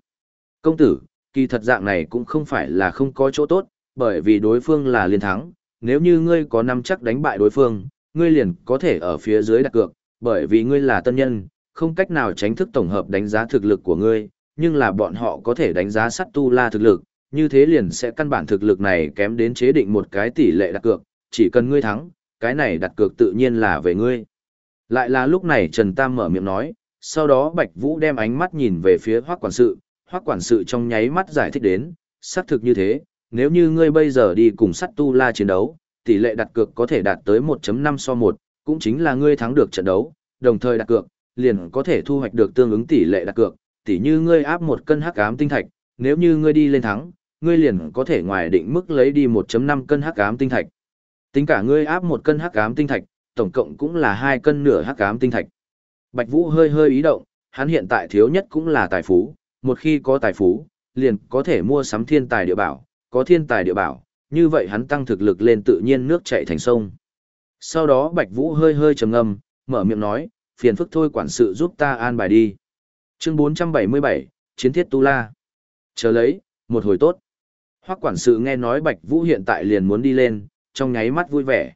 Công tử, kỳ thật dạng này cũng không phải là không có chỗ tốt, bởi vì đối phương là liên thắng, nếu như ngươi có nắm chắc đánh bại đối phương, ngươi liền có thể ở phía dưới đặt cược, bởi vì ngươi là tân nhân, không cách nào tránh thức tổng hợp đánh giá thực lực của ngươi, nhưng là bọn họ có thể đánh giá sắt tu la thực lực, như thế liền sẽ căn bản thực lực này kém đến chế định một cái tỷ lệ đặt cược, chỉ cần ngươi thắng, cái này đặt cược tự nhiên là về ngươi. Lại là lúc này Trần Tam mở miệng nói, sau đó Bạch Vũ đem ánh mắt nhìn về phía Hoắc quản sự, Hoắc quản sự trong nháy mắt giải thích đến, xác thực như thế, nếu như ngươi bây giờ đi cùng sắt tu la chiến đấu, tỷ lệ đặt cược có thể đạt tới 1.5 so 1, cũng chính là ngươi thắng được trận đấu, đồng thời đặt cược, liền có thể thu hoạch được tương ứng tỷ lệ đặt cược, tỷ như ngươi áp một cân hắc ám tinh thạch, nếu như ngươi đi lên thắng, ngươi liền có thể ngoài định mức lấy đi 1.5 cân hắc ám tinh thạch. Tính cả ngươi áp một cân hắc ám tinh thạch, tổng cộng cũng là hai cân nửa hắc ám tinh thạch. Bạch Vũ hơi hơi ý động, hắn hiện tại thiếu nhất cũng là tài phú, một khi có tài phú, liền có thể mua sắm thiên tài địa bảo, có thiên tài địa bảo, như vậy hắn tăng thực lực lên tự nhiên nước chảy thành sông. Sau đó Bạch Vũ hơi hơi trầm ngâm, mở miệng nói, phiền phức thôi quản sự giúp ta an bài đi. Chương 477, Chiến thiết Tu La. Chờ lấy, một hồi tốt. Hoắc quản sự nghe nói Bạch Vũ hiện tại liền muốn đi lên, trong nháy mắt vui vẻ.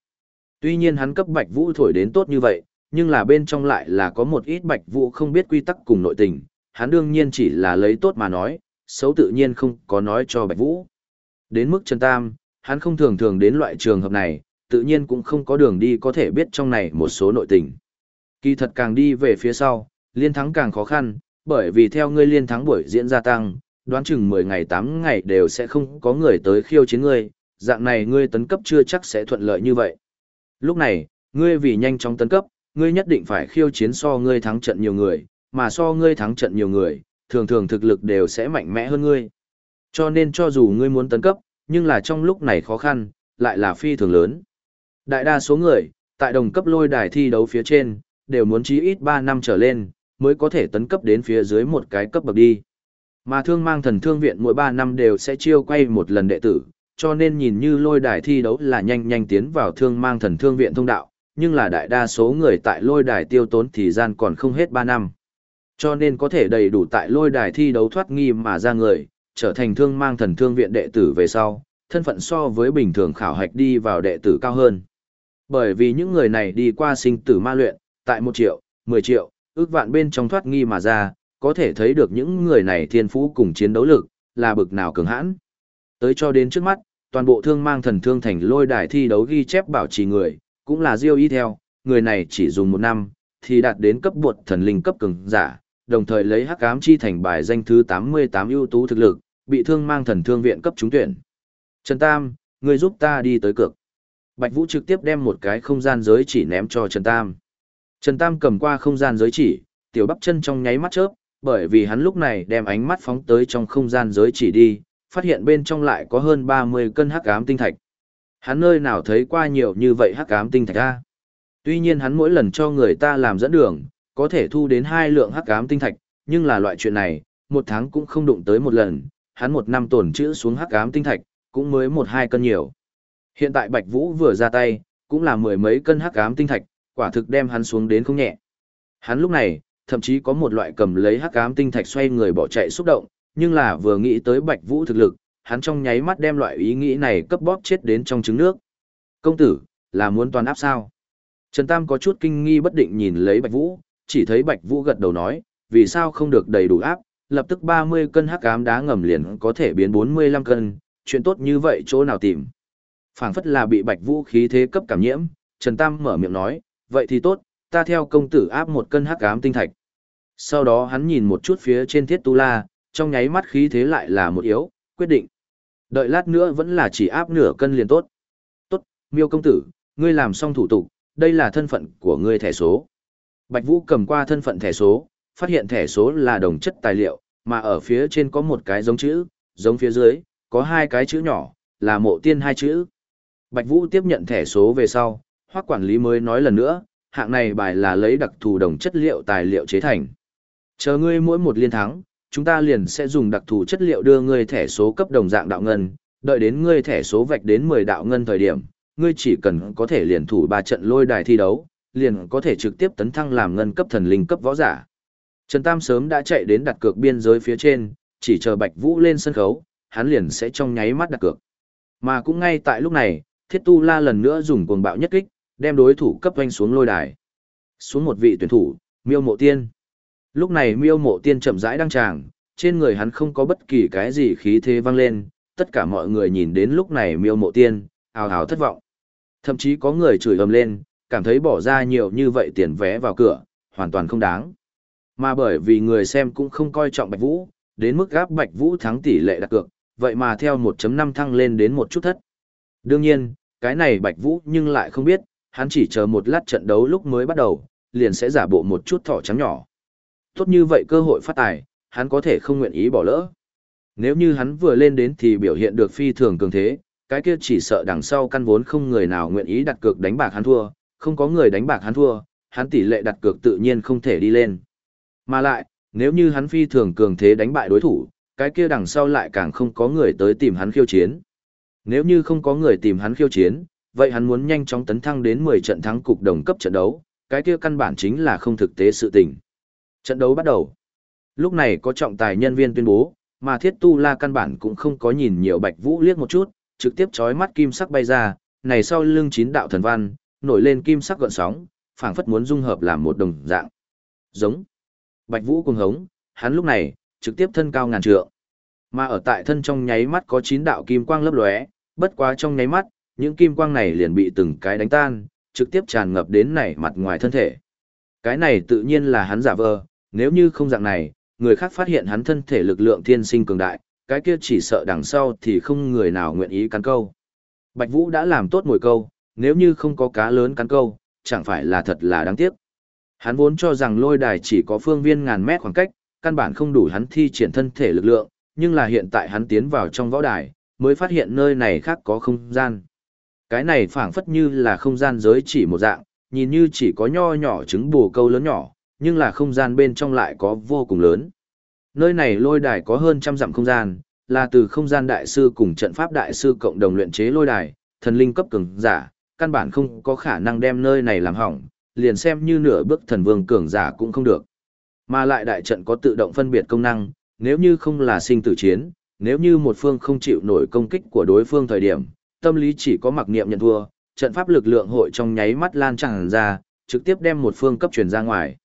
Tuy nhiên hắn cấp Bạch Vũ thổi đến tốt như vậy, nhưng là bên trong lại là có một ít Bạch Vũ không biết quy tắc cùng nội tình, hắn đương nhiên chỉ là lấy tốt mà nói, xấu tự nhiên không có nói cho Bạch Vũ. Đến mức Trần Tam, hắn không thường thường đến loại trường hợp này, tự nhiên cũng không có đường đi có thể biết trong này một số nội tình. Kỳ thật càng đi về phía sau, liên thắng càng khó khăn, bởi vì theo ngươi liên thắng buổi diễn gia tăng, đoán chừng 10 ngày 8 ngày đều sẽ không có người tới khiêu chiến ngươi, dạng này ngươi tấn cấp chưa chắc sẽ thuận lợi như vậy. Lúc này, ngươi vì nhanh chóng tấn cấp, ngươi nhất định phải khiêu chiến so ngươi thắng trận nhiều người, mà so ngươi thắng trận nhiều người, thường thường thực lực đều sẽ mạnh mẽ hơn ngươi. Cho nên cho dù ngươi muốn tấn cấp, nhưng là trong lúc này khó khăn, lại là phi thường lớn. Đại đa số người, tại đồng cấp lôi đài thi đấu phía trên, đều muốn chí ít 3 năm trở lên, mới có thể tấn cấp đến phía dưới một cái cấp bậc đi. Mà thương mang thần thương viện mỗi 3 năm đều sẽ chiêu quay một lần đệ tử, cho nên nhìn như lôi đài thi đấu là nhanh nhanh tiến vào thương mang thần thương viện thông đạo, nhưng là đại đa số người tại lôi đài tiêu tốn thì gian còn không hết 3 năm. Cho nên có thể đầy đủ tại lôi đài thi đấu thoát nghi mà ra người, trở thành thương mang thần thương viện đệ tử về sau, thân phận so với bình thường khảo hạch đi vào đệ tử cao hơn. Bởi vì những người này đi qua sinh tử ma luyện, tại 1 triệu, 10 triệu, ước vạn bên trong thoát nghi mà ra, có thể thấy được những người này thiên phú cùng chiến đấu lực, là bực nào cường hãn. Tới cho đến trước mắt, toàn bộ thương mang thần thương thành lôi đài thi đấu ghi chép bảo trì người, cũng là Diêu Y theo, người này chỉ dùng một năm, thì đạt đến cấp bột thần linh cấp cường giả, đồng thời lấy hắc ám chi thành bài danh thứ 88 ưu tú thực lực, bị thương mang thần thương viện cấp trúng tuyển. Trần Tam, người giúp ta đi tới cực. Bạch Vũ trực tiếp đem một cái không gian giới chỉ ném cho Trần Tam. Trần Tam cầm qua không gian giới chỉ, tiểu bắp chân trong nháy mắt chớp, bởi vì hắn lúc này đem ánh mắt phóng tới trong không gian giới chỉ đi, phát hiện bên trong lại có hơn 30 cân hắc ám tinh thạch. Hắn nơi nào thấy qua nhiều như vậy hắc ám tinh thạch a? Tuy nhiên hắn mỗi lần cho người ta làm dẫn đường, có thể thu đến hai lượng hắc ám tinh thạch, nhưng là loại chuyện này, một tháng cũng không đụng tới một lần, hắn một năm tổn trữ xuống hắc ám tinh thạch, cũng mới một hai cân nhiều. Hiện tại Bạch Vũ vừa ra tay, cũng là mười mấy cân hắc ám tinh thạch, quả thực đem hắn xuống đến không nhẹ. Hắn lúc này, thậm chí có một loại cầm lấy hắc ám tinh thạch xoay người bỏ chạy xúc động, nhưng là vừa nghĩ tới Bạch Vũ thực lực, hắn trong nháy mắt đem loại ý nghĩ này cấp bóp chết đến trong trứng nước. Công tử, là muốn toàn áp sao? Trần Tam có chút kinh nghi bất định nhìn lấy Bạch Vũ, chỉ thấy Bạch Vũ gật đầu nói, vì sao không được đầy đủ áp, lập tức 30 cân hắc ám đá ngầm liền có thể biến 45 cân, chuyện tốt như vậy chỗ nào tìm. phảng phất là bị Bạch Vũ khí thế cấp cảm nhiễm, Trần Tam mở miệng nói, vậy thì tốt, ta theo công tử áp một cân hắc ám tinh thạch. Sau đó hắn nhìn một chút phía trên thiết tu la, trong nháy mắt khí thế lại là một yếu, quyết định. Đợi lát nữa vẫn là chỉ áp nửa cân liền tốt. Tốt, miêu công tử, ngươi làm xong thủ tục, đây là thân phận của ngươi thẻ số. Bạch Vũ cầm qua thân phận thẻ số, phát hiện thẻ số là đồng chất tài liệu, mà ở phía trên có một cái giống chữ, giống phía dưới, có hai cái chữ nhỏ, là mộ tiên hai chữ. Bạch Vũ tiếp nhận thẻ số về sau, hoác quản lý mới nói lần nữa, hạng này bài là lấy đặc thù đồng chất liệu tài liệu chế thành. Chờ ngươi mỗi một liên thắng, chúng ta liền sẽ dùng đặc thù chất liệu đưa ngươi thẻ số cấp đồng dạng đạo ngân, đợi đến ngươi thẻ số vạch đến 10 đạo ngân thời điểm, ngươi chỉ cần có thể liền thủ ba trận lôi đài thi đấu, liền có thể trực tiếp tấn thăng làm ngân cấp thần linh cấp võ giả. Trần Tam sớm đã chạy đến đặt cược biên giới phía trên, chỉ chờ Bạch Vũ lên sân khấu, hắn liền sẽ trong nháy mắt đặt cược. Mà cũng ngay tại lúc này, Thiết Tu La lần nữa dùng cuồng bạo nhất kích, đem đối thủ cấp doanh xuống lôi đài. Xuống một vị tuyển thủ, Miêu Mộ Tiên. Lúc này Miêu Mộ Tiên chậm rãi đăng tràng, trên người hắn không có bất kỳ cái gì khí thế vang lên, tất cả mọi người nhìn đến lúc này Miêu Mộ Tiên, ào ào thất vọng. Thậm chí có người chửi ầm lên, cảm thấy bỏ ra nhiều như vậy tiền vé vào cửa, hoàn toàn không đáng. Mà bởi vì người xem cũng không coi trọng Bạch Vũ, đến mức gáp Bạch Vũ thắng tỷ lệ đặt cược, vậy mà theo 1.5 thăng lên đến một chút thất. Đương nhiên, cái này Bạch Vũ nhưng lại không biết, hắn chỉ chờ một lát trận đấu lúc mới bắt đầu, liền sẽ giả bộ một chút thỏ trắng nhỏ. Tốt như vậy cơ hội phát tài, hắn có thể không nguyện ý bỏ lỡ. Nếu như hắn vừa lên đến thì biểu hiện được phi thường cường thế, cái kia chỉ sợ đằng sau căn vốn không người nào nguyện ý đặt cược đánh bạc hắn thua, không có người đánh bạc hắn thua, hắn tỷ lệ đặt cược tự nhiên không thể đi lên. Mà lại, nếu như hắn phi thường cường thế đánh bại đối thủ, cái kia đằng sau lại càng không có người tới tìm hắn khiêu chiến. Nếu như không có người tìm hắn khiêu chiến, vậy hắn muốn nhanh chóng tấn thăng đến 10 trận thắng cục đồng cấp trận đấu, cái kia căn bản chính là không thực tế sự tình. Trận đấu bắt đầu. Lúc này có trọng tài nhân viên tuyên bố, mà thiết tu la căn bản cũng không có nhìn nhiều bạch vũ liếc một chút, trực tiếp chói mắt kim sắc bay ra, này sau lưng chín đạo thần văn, nổi lên kim sắc gợn sóng, phảng phất muốn dung hợp làm một đồng dạng. Giống. Bạch Vũ cuồng hống, hắn lúc này, trực tiếp thân cao ngàn trượng. Mà ở tại thân trong nháy mắt có chín đạo kim quang lấp lóe, bất quá trong nháy mắt, những kim quang này liền bị từng cái đánh tan, trực tiếp tràn ngập đến này mặt ngoài thân thể. Cái này tự nhiên là hắn giả vờ, nếu như không dạng này, người khác phát hiện hắn thân thể lực lượng thiên sinh cường đại, cái kia chỉ sợ đằng sau thì không người nào nguyện ý cắn câu. Bạch Vũ đã làm tốt mồi câu, nếu như không có cá lớn cắn câu, chẳng phải là thật là đáng tiếc. Hắn vốn cho rằng lôi đài chỉ có phương viên ngàn mét khoảng cách, căn bản không đủ hắn thi triển thân thể lực lượng, nhưng là hiện tại hắn tiến vào trong võ đài, mới phát hiện nơi này khác có không gian. Cái này phảng phất như là không gian giới chỉ một dạng, nhìn như chỉ có nho nhỏ trứng bù câu lớn nhỏ, nhưng là không gian bên trong lại có vô cùng lớn. Nơi này lôi đài có hơn trăm dặm không gian, là từ không gian đại sư cùng trận pháp đại sư cộng đồng luyện chế lôi đài, thần linh cấp cường giả, căn bản không có khả năng đem nơi này làm hỏng, liền xem như nửa bước thần vương cường giả cũng không được. Mà lại đại trận có tự động phân biệt công năng, nếu như không là sinh tử chiến, nếu như một phương không chịu nổi công kích của đối phương thời điểm, tâm lý chỉ có mặc niệm nhận thua, trận pháp lực lượng hội trong nháy mắt lan tràn ra, trực tiếp đem một phương cấp truyền ra ngoài.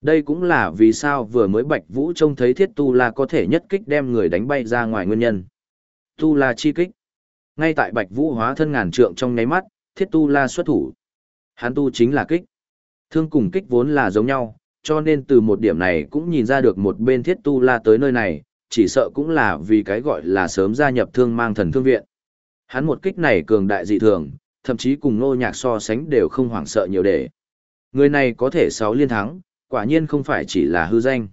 Đây cũng là vì sao vừa mới Bạch Vũ trông thấy Thiết Tu La có thể nhất kích đem người đánh bay ra ngoài nguyên nhân. Tu La chi kích. Ngay tại Bạch Vũ hóa thân ngàn trượng trong nháy mắt, Thiết Tu La xuất thủ. Hắn tu chính là kích. Thương cùng kích vốn là giống nhau, cho nên từ một điểm này cũng nhìn ra được một bên Thiết Tu La tới nơi này, chỉ sợ cũng là vì cái gọi là sớm gia nhập thương mang thần thương viện. Hắn một kích này cường đại dị thường, thậm chí cùng nô nhạc so sánh đều không hoảng sợ nhiều để. Người này có thể sáu liên thắng, quả nhiên không phải chỉ là hư danh.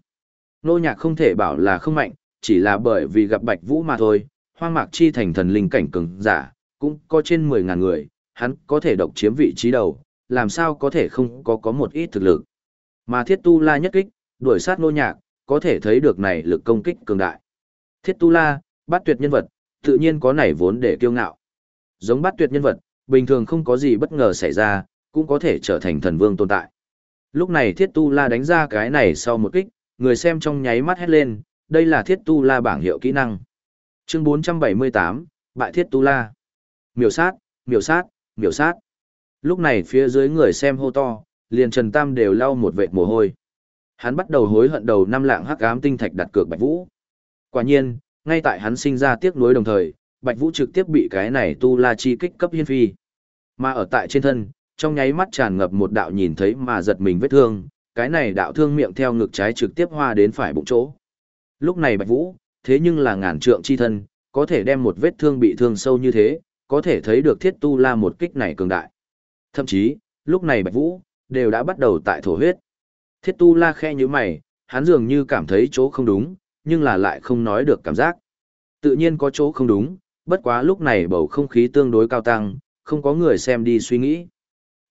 Nô nhạc không thể bảo là không mạnh, chỉ là bởi vì gặp Bạch Vũ mà thôi, hoang mạc chi thành thần linh cảnh cường giả, cũng có trên 10.000 người, hắn có thể độc chiếm vị trí đầu, làm sao có thể không có có một ít thực lực. Mà thiết tu la nhất kích, đuổi sát nô nhạc, có thể thấy được này lực công kích cường đại. Thiết tu la, bát tuyệt nhân vật, tự nhiên có nảy vốn để kiêu ngạo. Giống bắt tuyệt nhân vật, bình thường không có gì bất ngờ xảy ra, cũng có thể trở thành thần vương tồn tại. Lúc này Thiết Tu La đánh ra cái này sau một kích, người xem trong nháy mắt hét lên, đây là Thiết Tu La bảng hiệu kỹ năng. Chương 478, Bại Thiết Tu La. Miểu sát, miểu sát, miểu sát. Lúc này phía dưới người xem hô to, liền Trần Tam đều lau một vệt mồ hôi. Hắn bắt đầu hối hận đầu năm lạng hắc ám tinh thạch đặt cược Bạch Vũ. Quả nhiên, ngay tại hắn sinh ra tiếc nuối đồng thời, Bạch Vũ trực tiếp bị cái này tu la chi kích cấp hiên phi. Mà ở tại trên thân, trong nháy mắt tràn ngập một đạo nhìn thấy mà giật mình vết thương, cái này đạo thương miệng theo ngực trái trực tiếp hoa đến phải bụng chỗ. Lúc này Bạch Vũ, thế nhưng là ngàn trượng chi thân, có thể đem một vết thương bị thương sâu như thế, có thể thấy được thiết tu la một kích này cường đại. Thậm chí, lúc này Bạch Vũ, đều đã bắt đầu tại thổ huyết. Thiết tu la khe như mày, hắn dường như cảm thấy chỗ không đúng, nhưng là lại không nói được cảm giác. Tự nhiên có chỗ không đúng, bất quá lúc này bầu không khí tương đối cao tăng, không có người xem đi suy nghĩ.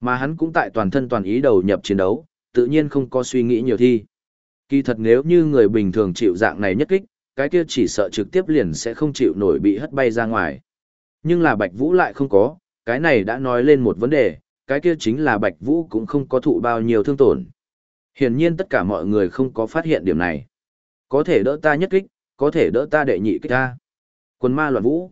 Mà hắn cũng tại toàn thân toàn ý đầu nhập chiến đấu, tự nhiên không có suy nghĩ nhiều thi. Kỳ thật nếu như người bình thường chịu dạng này nhất kích, cái kia chỉ sợ trực tiếp liền sẽ không chịu nổi bị hất bay ra ngoài. Nhưng là Bạch Vũ lại không có, cái này đã nói lên một vấn đề, cái kia chính là Bạch Vũ cũng không có thụ bao nhiêu thương tổn. Hiển nhiên tất cả mọi người không có phát hiện điểm này. Có thể đỡ ta nhất kích, có thể đỡ ta đệ nhị kích ta. Quân ma loạn vũ.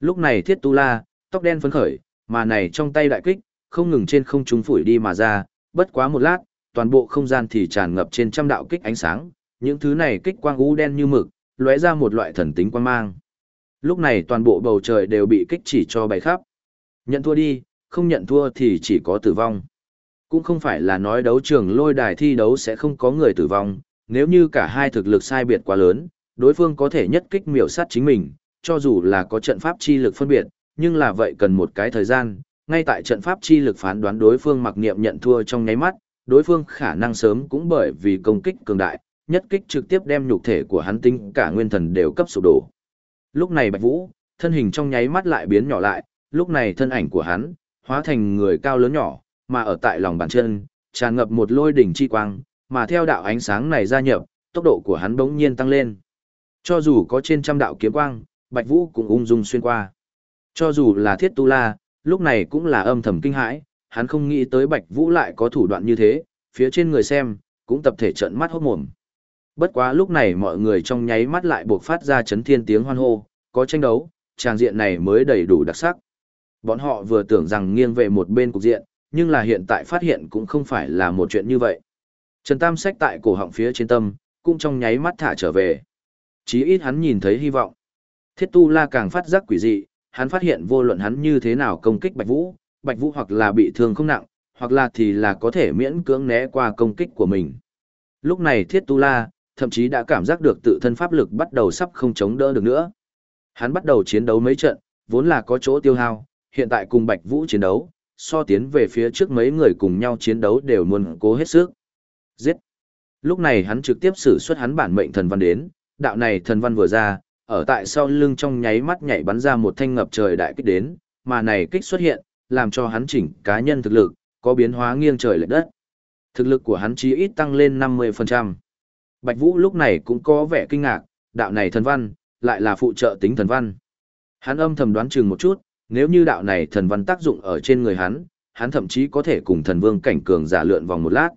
Lúc này thiết tu la, tóc đen phấn khởi, mà này trong tay đại kích, không ngừng trên không trung phủi đi mà ra, bất quá một lát, toàn bộ không gian thì tràn ngập trên trăm đạo kích ánh sáng, những thứ này kích quang u đen như mực, lóe ra một loại thần tính quang mang. Lúc này toàn bộ bầu trời đều bị kích chỉ cho bày khắp. Nhận thua đi, không nhận thua thì chỉ có tử vong. Cũng không phải là nói đấu trường lôi đài thi đấu sẽ không có người tử vong, nếu như cả hai thực lực sai biệt quá lớn, đối phương có thể nhất kích miểu sát chính mình, cho dù là có trận pháp chi lực phân biệt, nhưng là vậy cần một cái thời gian, ngay tại trận pháp chi lực phán đoán đối phương mặc niệm nhận thua trong nháy mắt, đối phương khả năng sớm cũng bởi vì công kích cường đại, nhất kích trực tiếp đem nhục thể của hắn tinh cả nguyên thần đều cấp sụp đổ. Lúc này Bạch Vũ, thân hình trong nháy mắt lại biến nhỏ lại, lúc này thân ảnh của hắn, hóa thành người cao lớn nhỏ, mà ở tại lòng bàn chân, tràn ngập một lôi đỉnh chi quang, mà theo đạo ánh sáng này gia nhập, tốc độ của hắn bỗng nhiên tăng lên. Cho dù có trên trăm đạo kiếm quang, Bạch Vũ cũng ung dung xuyên qua. Cho dù là Thiết Tu La, lúc này cũng là âm thầm kinh hãi, hắn không nghĩ tới Bạch Vũ lại có thủ đoạn như thế, phía trên người xem, cũng tập thể trợn mắt hốt mồm. Bất quá lúc này mọi người trong nháy mắt lại buộc phát ra chấn thiên tiếng hoan hô, có tranh đấu, tràng diện này mới đầy đủ đặc sắc. Bọn họ vừa tưởng rằng nghiêng về một bên cục diện, nhưng là hiện tại phát hiện cũng không phải là một chuyện như vậy. Trần Tam sách tại cổ họng phía trên tâm, cũng trong nháy mắt thả trở về. Chí ít hắn nhìn thấy hy vọng. Thiết Tu La càng phát giác quỷ dị, hắn phát hiện vô luận hắn như thế nào công kích Bạch Vũ, Bạch Vũ hoặc là bị thương không nặng, hoặc là thì là có thể miễn cưỡng né qua công kích của mình. Lúc này Thiết Tu La, thậm chí đã cảm giác được tự thân pháp lực bắt đầu sắp không chống đỡ được nữa. Hắn bắt đầu chiến đấu mấy trận, vốn là có chỗ tiêu hao, hiện tại cùng Bạch Vũ chiến đấu, so tiến về phía trước mấy người cùng nhau chiến đấu đều muốn cố hết sức. Giết! Lúc này hắn trực tiếp sử xuất hắn bản mệnh thần văn đến, đạo này thần văn vừa ra, ở tại sau lưng trong nháy mắt nhảy bắn ra một thanh ngập trời đại kích đến, mà này kích xuất hiện, làm cho hắn chỉnh cá nhân thực lực, có biến hóa nghiêng trời lệch đất. Thực lực của hắn chí ít tăng lên 50%. Bạch Vũ lúc này cũng có vẻ kinh ngạc, đạo này thần văn, lại là phụ trợ tính thần văn. Hắn âm thầm đoán chừng một chút, nếu như đạo này thần văn tác dụng ở trên người hắn, hắn thậm chí có thể cùng thần vương cảnh cường giả lượn vòng một lát.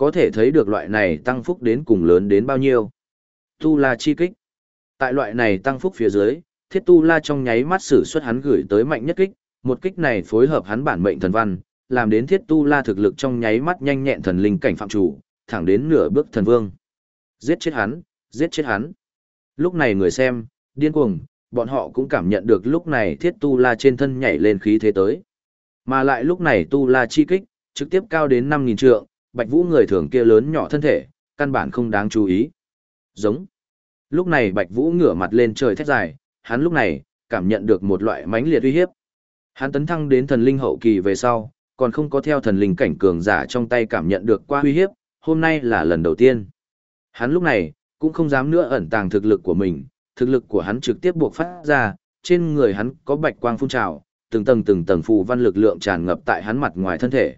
Có thể thấy được loại này tăng phúc đến cùng lớn đến bao nhiêu. Tu La chi kích. Tại loại này tăng phúc phía dưới, thiết tu la trong nháy mắt sử xuất hắn gửi tới mạnh nhất kích, một kích này phối hợp hắn bản mệnh thần văn, làm đến thiết tu la thực lực trong nháy mắt nhanh nhẹn thần linh cảnh phạm chủ, thẳng đến nửa bước thần vương. Giết chết hắn, giết chết hắn. Lúc này người xem, điên cuồng, bọn họ cũng cảm nhận được lúc này thiết tu la trên thân nhảy lên khí thế tới. Mà lại lúc này tu la chi kích, trực tiếp cao đến 5.000 trượng, bạch vũ người thường kia lớn nhỏ thân thể, căn bản không đáng chú ý. Giống. Lúc này Bạch Vũ ngửa mặt lên trời thét dài, hắn lúc này, cảm nhận được một loại mãnh liệt uy hiếp. Hắn tấn thăng đến thần linh hậu kỳ về sau, còn không có theo thần linh cảnh cường giả trong tay cảm nhận được qua uy hiếp, hôm nay là lần đầu tiên. Hắn lúc này, cũng không dám nữa ẩn tàng thực lực của mình, thực lực của hắn trực tiếp buộc phát ra, trên người hắn có bạch quang phun trào, từng tầng từng tầng phù văn lực lượng tràn ngập tại hắn mặt ngoài thân thể.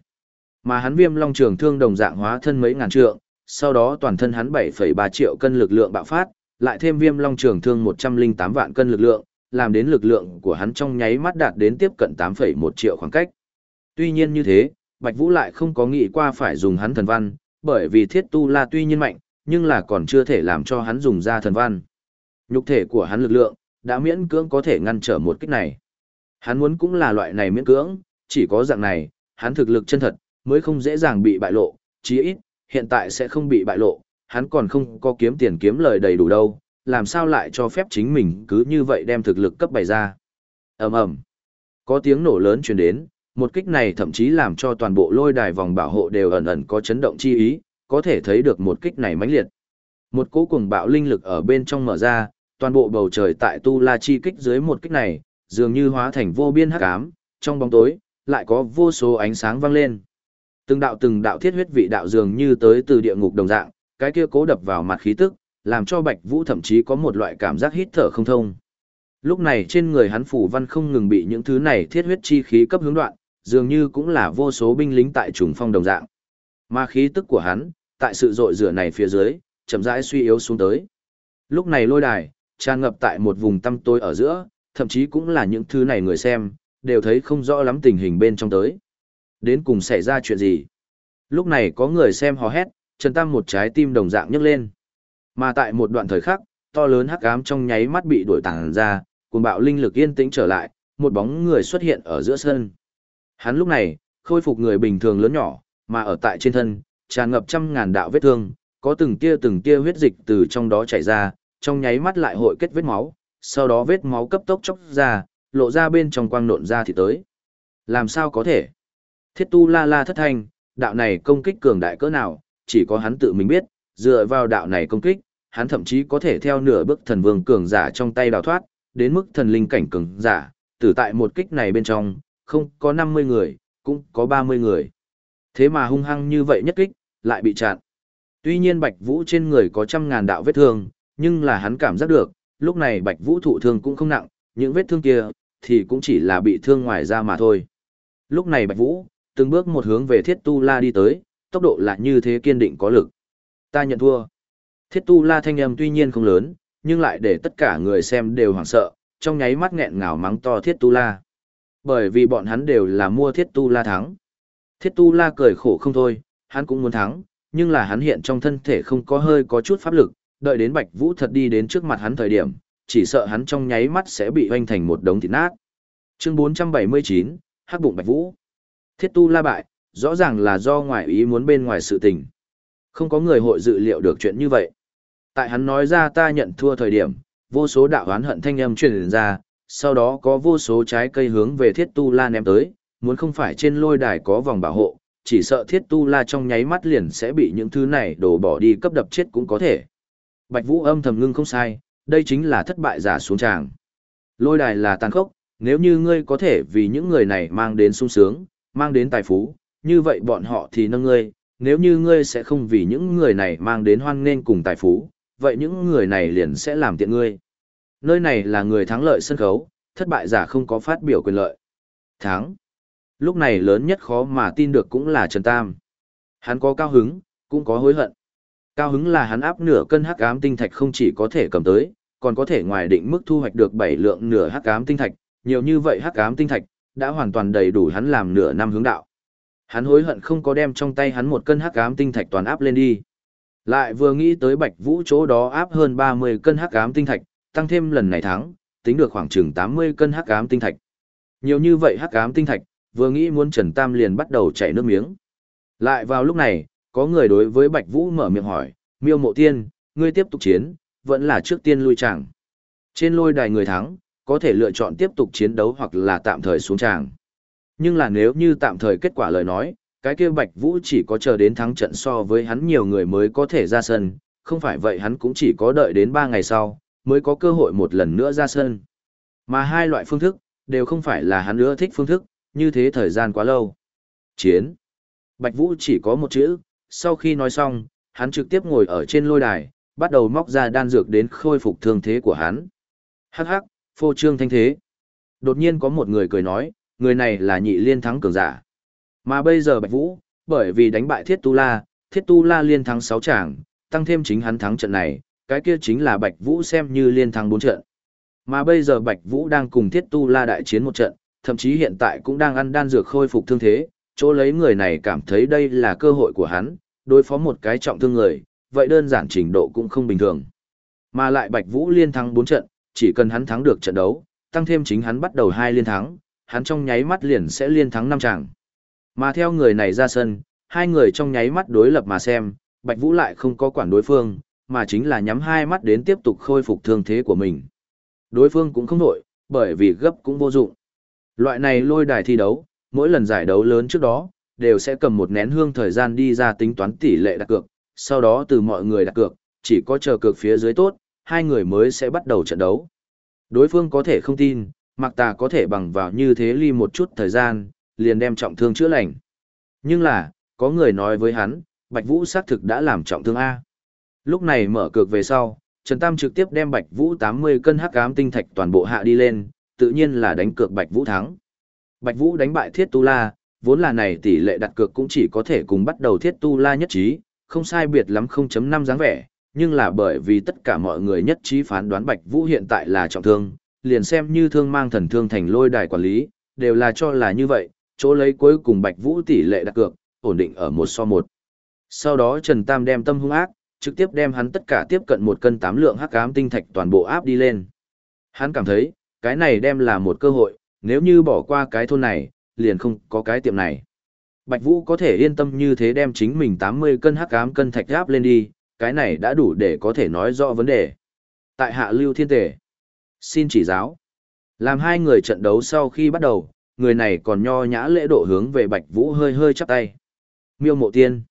Mà hắn viêm long trường thương đồng dạng hóa thân mấy ngàn trượng, sau đó toàn thân hắn 7,3 triệu cân lực lượng bạo phát, lại thêm viêm long trường thương 108 vạn cân lực lượng, làm đến lực lượng của hắn trong nháy mắt đạt đến tiếp cận 8,1 triệu khoảng cách. Tuy nhiên như thế, Bạch Vũ lại không có nghĩ qua phải dùng hắn thần văn, bởi vì thiết tu la tuy nhiên mạnh, nhưng là còn chưa thể làm cho hắn dùng ra thần văn. Nhục thể của hắn lực lượng, đã miễn cưỡng có thể ngăn trở một kích này. Hắn muốn cũng là loại này miễn cưỡng, chỉ có dạng này, hắn thực lực chân thật, mới không dễ dàng bị bại lộ, chí ít, hiện tại sẽ không bị bại lộ, hắn còn không có kiếm tiền kiếm lời đầy đủ đâu, làm sao lại cho phép chính mình cứ như vậy đem thực lực cấp bày ra. ầm ầm Có tiếng nổ lớn truyền đến, một kích này thậm chí làm cho toàn bộ lôi đài vòng bảo hộ đều ẩn ẩn có chấn động chi ý, có thể thấy được một kích này mãnh liệt. Một cỗ cuồng bạo linh lực ở bên trong mở ra, toàn bộ bầu trời tại Tu La chi kích dưới một kích này, dường như hóa thành vô biên hắc ám, trong bóng tối, lại có vô số ánh sáng vang lên. Từng đạo từng đạo thiết huyết vị đạo dường như tới từ địa ngục đồng dạng, cái kia cố đập vào mặt khí tức, làm cho Bạch Vũ thậm chí có một loại cảm giác hít thở không thông. Lúc này trên người hắn phủ văn không ngừng bị những thứ này thiết huyết chi khí cấp hướng đoạn, dường như cũng là vô số binh lính tại trùng phong đồng dạng. Mà khí tức của hắn, tại sự rội rửa này phía dưới, chậm rãi suy yếu xuống tới. Lúc này lôi đài, tràn ngập tại một vùng tăm tối ở giữa, thậm chí cũng là những thứ này người xem, đều thấy không rõ lắm tình hình bên trong tới. Đến cùng xảy ra chuyện gì? Lúc này có người xem hò hét, Trần Tam một trái tim đồng dạng nhấc lên. Mà tại một đoạn thời khắc, to lớn hắc ám trong nháy mắt bị đuổi tàng ra, cuồng bạo linh lực yên tĩnh trở lại, một bóng người xuất hiện ở giữa sân. Hắn lúc này, khôi phục người bình thường lớn nhỏ, mà ở tại trên thân, tràn ngập trăm ngàn đạo vết thương, có từng tia từng tia huyết dịch từ trong đó chảy ra, trong nháy mắt lại hội kết vết máu, sau đó vết máu cấp tốc chóc ra, lộ ra bên trong quang nộn ra thì tới. Làm sao có thể? Thiết tu la la thất thanh, đạo này công kích cường đại cỡ nào, chỉ có hắn tự mình biết, dựa vào đạo này công kích, hắn thậm chí có thể theo nửa bước thần vương cường giả trong tay đào thoát, đến mức thần linh cảnh cường giả, tử tại một kích này bên trong, không có 50 người, cũng có 30 người. Thế mà hung hăng như vậy nhất kích, lại bị chặn. Tuy nhiên Bạch Vũ trên người có trăm ngàn đạo vết thương, nhưng là hắn cảm giác được, lúc này Bạch Vũ thụ thương cũng không nặng, những vết thương kia, thì cũng chỉ là bị thương ngoài da mà thôi. Lúc này Bạch Vũ, từng bước một hướng về Thiết Tu La đi tới, tốc độ lại như thế kiên định có lực. Ta nhận thua. Thiết Tu La thanh âm tuy nhiên không lớn, nhưng lại để tất cả người xem đều hoảng sợ, trong nháy mắt nghẹn ngào mắng to Thiết Tu La. Bởi vì bọn hắn đều là mua Thiết Tu La thắng. Thiết Tu La cười khổ không thôi, hắn cũng muốn thắng, nhưng là hắn hiện trong thân thể không có hơi có chút pháp lực, đợi đến Bạch Vũ thật đi đến trước mặt hắn thời điểm, chỉ sợ hắn trong nháy mắt sẽ bị hoanh thành một đống thịt nát. Chương 479, Hắc bụng Bạch Vũ. Thiết tu la bại, rõ ràng là do ngoại ý muốn bên ngoài sự tình. Không có người hội dự liệu được chuyện như vậy. Tại hắn nói ra ta nhận thua thời điểm, vô số đạo oán hận thanh âm truyền ra, sau đó có vô số trái cây hướng về thiết tu la ném tới, muốn không phải trên lôi đài có vòng bảo hộ, chỉ sợ thiết tu la trong nháy mắt liền sẽ bị những thứ này đổ bỏ đi cấp đập chết cũng có thể. Bạch Vũ âm thầm ngưng không sai, đây chính là thất bại giả xuống tràng. Lôi đài là tàn khốc, nếu như ngươi có thể vì những người này mang đến sung sướng, mang đến tài phú, như vậy bọn họ thì nâng ngươi, nếu như ngươi sẽ không vì những người này mang đến hoan nghênh cùng tài phú, vậy những người này liền sẽ làm tiện ngươi. Nơi này là người thắng lợi sân khấu, thất bại giả không có phát biểu quyền lợi. Thắng. Lúc này lớn nhất khó mà tin được cũng là Trần Tam. Hắn có cao hứng, cũng có hối hận. Cao hứng là hắn áp nửa cân hắc ám tinh thạch không chỉ có thể cầm tới, còn có thể ngoài định mức thu hoạch được 7 lượng nửa hắc ám tinh thạch, nhiều như vậy hắc ám tinh thạch đã hoàn toàn đầy đủ hắn làm nửa năm hướng đạo. Hắn hối hận không có đem trong tay hắn một cân hắc ám tinh thạch toàn áp lên đi. Lại vừa nghĩ tới Bạch Vũ chỗ đó áp hơn 30 cân hắc ám tinh thạch, tăng thêm lần này thắng, tính được khoảng chừng 80 cân hắc ám tinh thạch. Nhiều như vậy hắc ám tinh thạch, vừa nghĩ muốn Trần Tam liền bắt đầu chảy nước miếng. Lại vào lúc này, có người đối với Bạch Vũ mở miệng hỏi, miêu mộ tiên, ngươi tiếp tục chiến, vẫn là trước tiên lui chẳng. Trên lôi đài người thắng, có thể lựa chọn tiếp tục chiến đấu hoặc là tạm thời xuống tràng. Nhưng là nếu như tạm thời kết quả lời nói, cái kia Bạch Vũ chỉ có chờ đến thắng trận so với hắn nhiều người mới có thể ra sân, không phải vậy hắn cũng chỉ có đợi đến 3 ngày sau, mới có cơ hội một lần nữa ra sân. Mà hai loại phương thức, đều không phải là hắn ưa thích phương thức, như thế thời gian quá lâu. Chiến. Bạch Vũ chỉ có một chữ, sau khi nói xong, hắn trực tiếp ngồi ở trên lôi đài, bắt đầu móc ra đan dược đến khôi phục thương thế của hắn. Hắc hắc, phô trương thanh thế. Đột nhiên có một người cười nói, người này là nhị liên thắng cường giả. Mà bây giờ Bạch Vũ, bởi vì đánh bại Thiết Tu La, Thiết Tu La liên thắng 6 tràng, tăng thêm chính hắn thắng trận này, cái kia chính là Bạch Vũ xem như liên thắng 4 trận. Mà bây giờ Bạch Vũ đang cùng Thiết Tu La đại chiến một trận, thậm chí hiện tại cũng đang ăn đan dược khôi phục thương thế, chỗ lấy người này cảm thấy đây là cơ hội của hắn, đối phó một cái trọng thương người, vậy đơn giản trình độ cũng không bình thường. Mà lại Bạch Vũ liên thắng 4 trận, chỉ cần hắn thắng được trận đấu, tăng thêm chính hắn bắt đầu hai liên thắng, hắn trong nháy mắt liền sẽ liên thắng năm trận. Mà theo người này ra sân, hai người trong nháy mắt đối lập mà xem, Bạch Vũ lại không có quản đối phương, mà chính là nhắm hai mắt đến tiếp tục khôi phục thương thế của mình. Đối phương cũng không nổi, bởi vì gấp cũng vô dụng. Loại này lôi đài thi đấu, mỗi lần giải đấu lớn trước đó, đều sẽ cầm một nén hương thời gian đi ra tính toán tỷ lệ đặt cược, sau đó từ mọi người đặt cược, chỉ có chờ cược phía dưới tốt, hai người mới sẽ bắt đầu trận đấu. Đối phương có thể không tin, Mạc Tà có thể bằng vào như thế ly một chút thời gian, liền đem trọng thương chữa lành. Nhưng là, có người nói với hắn, Bạch Vũ xác thực đã làm trọng thương A. Lúc này mở cược về sau, Trần Tam trực tiếp đem Bạch Vũ 80 cân hắc ám tinh thạch toàn bộ hạ đi lên, tự nhiên là đánh cược Bạch Vũ thắng. Bạch Vũ đánh bại Thiết Tu La, vốn là này tỷ lệ đặt cược cũng chỉ có thể cùng bắt đầu Thiết Tu La nhất trí, không sai biệt lắm 0.5 dáng vẻ, nhưng là bởi vì tất cả mọi người nhất trí phán đoán Bạch Vũ hiện tại là trọng thương, liền xem như thương mang thần thương thành lôi đài quản lý, đều là cho là như vậy, chỗ lấy cuối cùng Bạch Vũ tỷ lệ đặt cược, ổn định ở một so một. Sau đó Trần Tam đem tâm hung ác, trực tiếp đem hắn tất cả tiếp cận một cân tám lượng hắc ám tinh thạch toàn bộ áp đi lên. Hắn cảm thấy, cái này đem là một cơ hội, nếu như bỏ qua cái thôn này, liền không có cái tiệm này. Bạch Vũ có thể yên tâm như thế đem chính mình 80 cân hắc ám cân thạch áp lên đi, cái này đã đủ để có thể nói rõ vấn đề. Tại hạ lưu thiên tể, xin chỉ giáo. Làm hai người trận đấu sau khi bắt đầu, người này còn nho nhã lễ độ hướng về Bạch Vũ hơi hơi chắp tay. Miêu mộ tiên.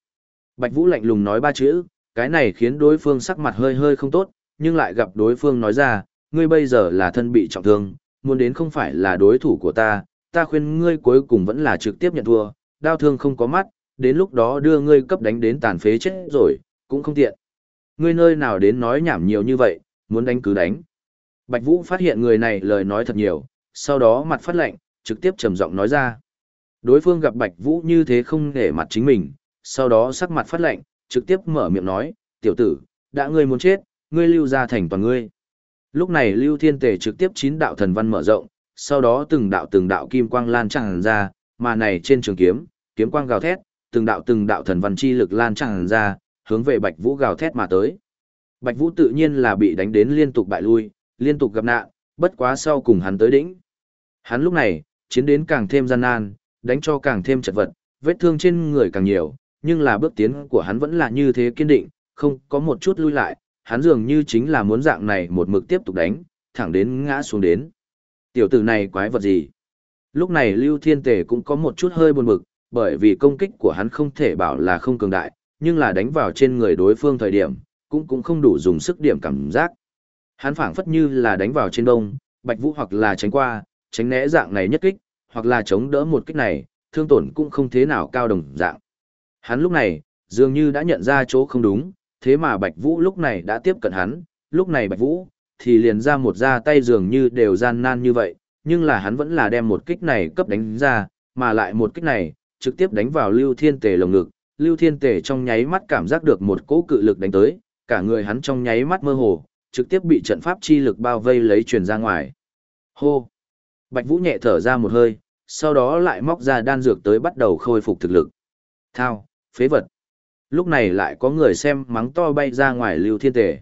Bạch Vũ lạnh lùng nói ba chữ, cái này khiến đối phương sắc mặt hơi hơi không tốt, nhưng lại gặp đối phương nói ra, ngươi bây giờ là thân bị trọng thương, muốn đến không phải là đối thủ của ta, ta khuyên ngươi cuối cùng vẫn là trực tiếp nhận thua, đau thương không có mắt, đến lúc đó đưa ngươi cấp đánh đến tàn phế chết rồi, cũng không tiện. Ngươi nơi nào đến nói nhảm nhiều như vậy, muốn đánh cứ đánh. Bạch Vũ phát hiện người này lời nói thật nhiều, sau đó mặt phát lạnh, trực tiếp trầm giọng nói ra. Đối phương gặp Bạch Vũ như thế không để mặt chính mình, sau đó sắc mặt phát lạnh, trực tiếp mở miệng nói, tiểu tử, đã ngươi muốn chết, ngươi lưu ra thành toàn ngươi. Lúc này lưu thiên tề trực tiếp chín đạo thần văn mở rộng, sau đó từng đạo từng đạo kim quang lan tràn ra, mà này trên trường kiếm, kiếm quang gào thét, từng đạo từng đạo thần văn chi lực lan tràn ra, hướng về Bạch Vũ gào thét mà tới. Bạch Vũ tự nhiên là bị đánh đến liên tục bại lui, liên tục gặp nạn, bất quá sau cùng hắn tới đỉnh. Hắn lúc này, chiến đến càng thêm gian nan, đánh cho càng thêm chật vật, vết thương trên người càng nhiều, nhưng là bước tiến của hắn vẫn là như thế kiên định, không có một chút lui lại, hắn dường như chính là muốn dạng này một mực tiếp tục đánh, thẳng đến ngã xuống đến. Tiểu tử này quái vật gì? Lúc này Lưu Thiên Tề cũng có một chút hơi buồn bực, bởi vì công kích của hắn không thể bảo là không cường đại, nhưng là đánh vào trên người đối phương thời điểm, cũng cũng không đủ dùng sức điểm cảm giác. Hắn phảng phất như là đánh vào trên đông, Bạch Vũ hoặc là tránh qua, tránh né dạng này nhất kích, hoặc là chống đỡ một kích này, thương tổn cũng không thế nào cao đồng dạng. Hắn lúc này, dường như đã nhận ra chỗ không đúng, thế mà Bạch Vũ lúc này đã tiếp cận hắn, lúc này Bạch Vũ, thì liền ra một ra tay dường như đều gian nan như vậy, nhưng là hắn vẫn là đem một kích này cấp đánh ra, mà lại một kích này, trực tiếp đánh vào Lưu Thiên Tề lồng ngực, Lưu Thiên Tề trong nháy mắt cảm giác được một cỗ cự lực đánh tới, cả người hắn trong nháy mắt mơ hồ, trực tiếp bị trận pháp chi lực bao vây lấy truyền ra ngoài. Hô! Bạch Vũ nhẹ thở ra một hơi, sau đó lại móc ra đan dược tới bắt đầu khôi phục thực lực. Thao, phế vật. Lúc này lại có người xem mắng to bay ra ngoài Lưu Thiên Tề.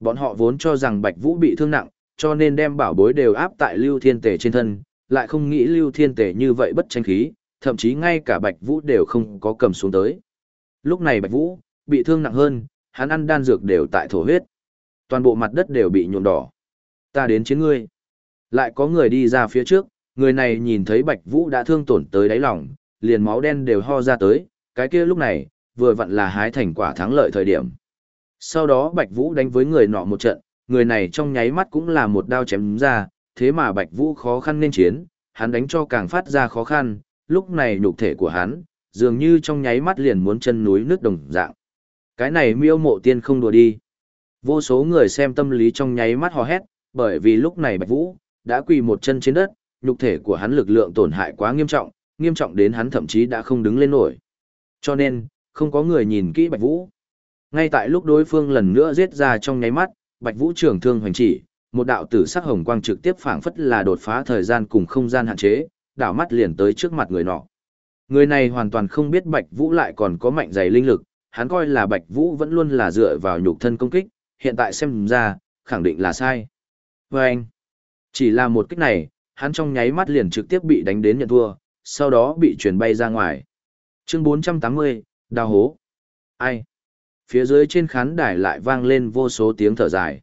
Bọn họ vốn cho rằng Bạch Vũ bị thương nặng, cho nên đem bảo bối đều áp tại Lưu Thiên Tề trên thân, lại không nghĩ Lưu Thiên Tề như vậy bất tranh khí, thậm chí ngay cả Bạch Vũ đều không có cầm xuống tới. Lúc này Bạch Vũ, bị thương nặng hơn, hắn ăn đan dược đều tại thổ huyết. Toàn bộ mặt đất đều bị nhuộm đỏ. Ta đến chiến ngươi. Lại có người đi ra phía trước, người này nhìn thấy Bạch Vũ đã thương tổn tới đáy lòng, liền máu đen đều ho ra tới, cái kia lúc này, vừa vặn là hái thành quả thắng lợi thời điểm. Sau đó Bạch Vũ đánh với người nọ một trận, người này trong nháy mắt cũng là một đao chém ra, thế mà Bạch Vũ khó khăn nên chiến, hắn đánh cho càng phát ra khó khăn, lúc này nhục thể của hắn, dường như trong nháy mắt liền muốn chân núi nước đồng dạng. Cái này miêu mộ tiên không đùa đi. Vô số người xem tâm lý trong nháy mắt hò hét, bởi vì lúc này Bạch Vũ, đã quỳ một chân trên đất, nhục thể của hắn lực lượng tổn hại quá nghiêm trọng, nghiêm trọng đến hắn thậm chí đã không đứng lên nổi. Cho nên, không có người nhìn kỹ Bạch Vũ. Ngay tại lúc đối phương lần nữa giết ra trong nháy mắt, Bạch Vũ trường thương hoành chỉ, một đạo tử sắc hồng quang trực tiếp phảng phất là đột phá thời gian cùng không gian hạn chế, đảo mắt liền tới trước mặt người nọ. Người này hoàn toàn không biết Bạch Vũ lại còn có mạnh dày linh lực, hắn coi là Bạch Vũ vẫn luôn là dựa vào nhục thân công kích, hiện tại xem ra, khẳng định là sai. Và anh, chỉ là một kích này, hắn trong nháy mắt liền trực tiếp bị đánh đến nhận thua, sau đó bị chuyển bay ra ngoài. Chương 480, đào hố. Ai? Phía dưới trên khán đài lại vang lên vô số tiếng thở dài.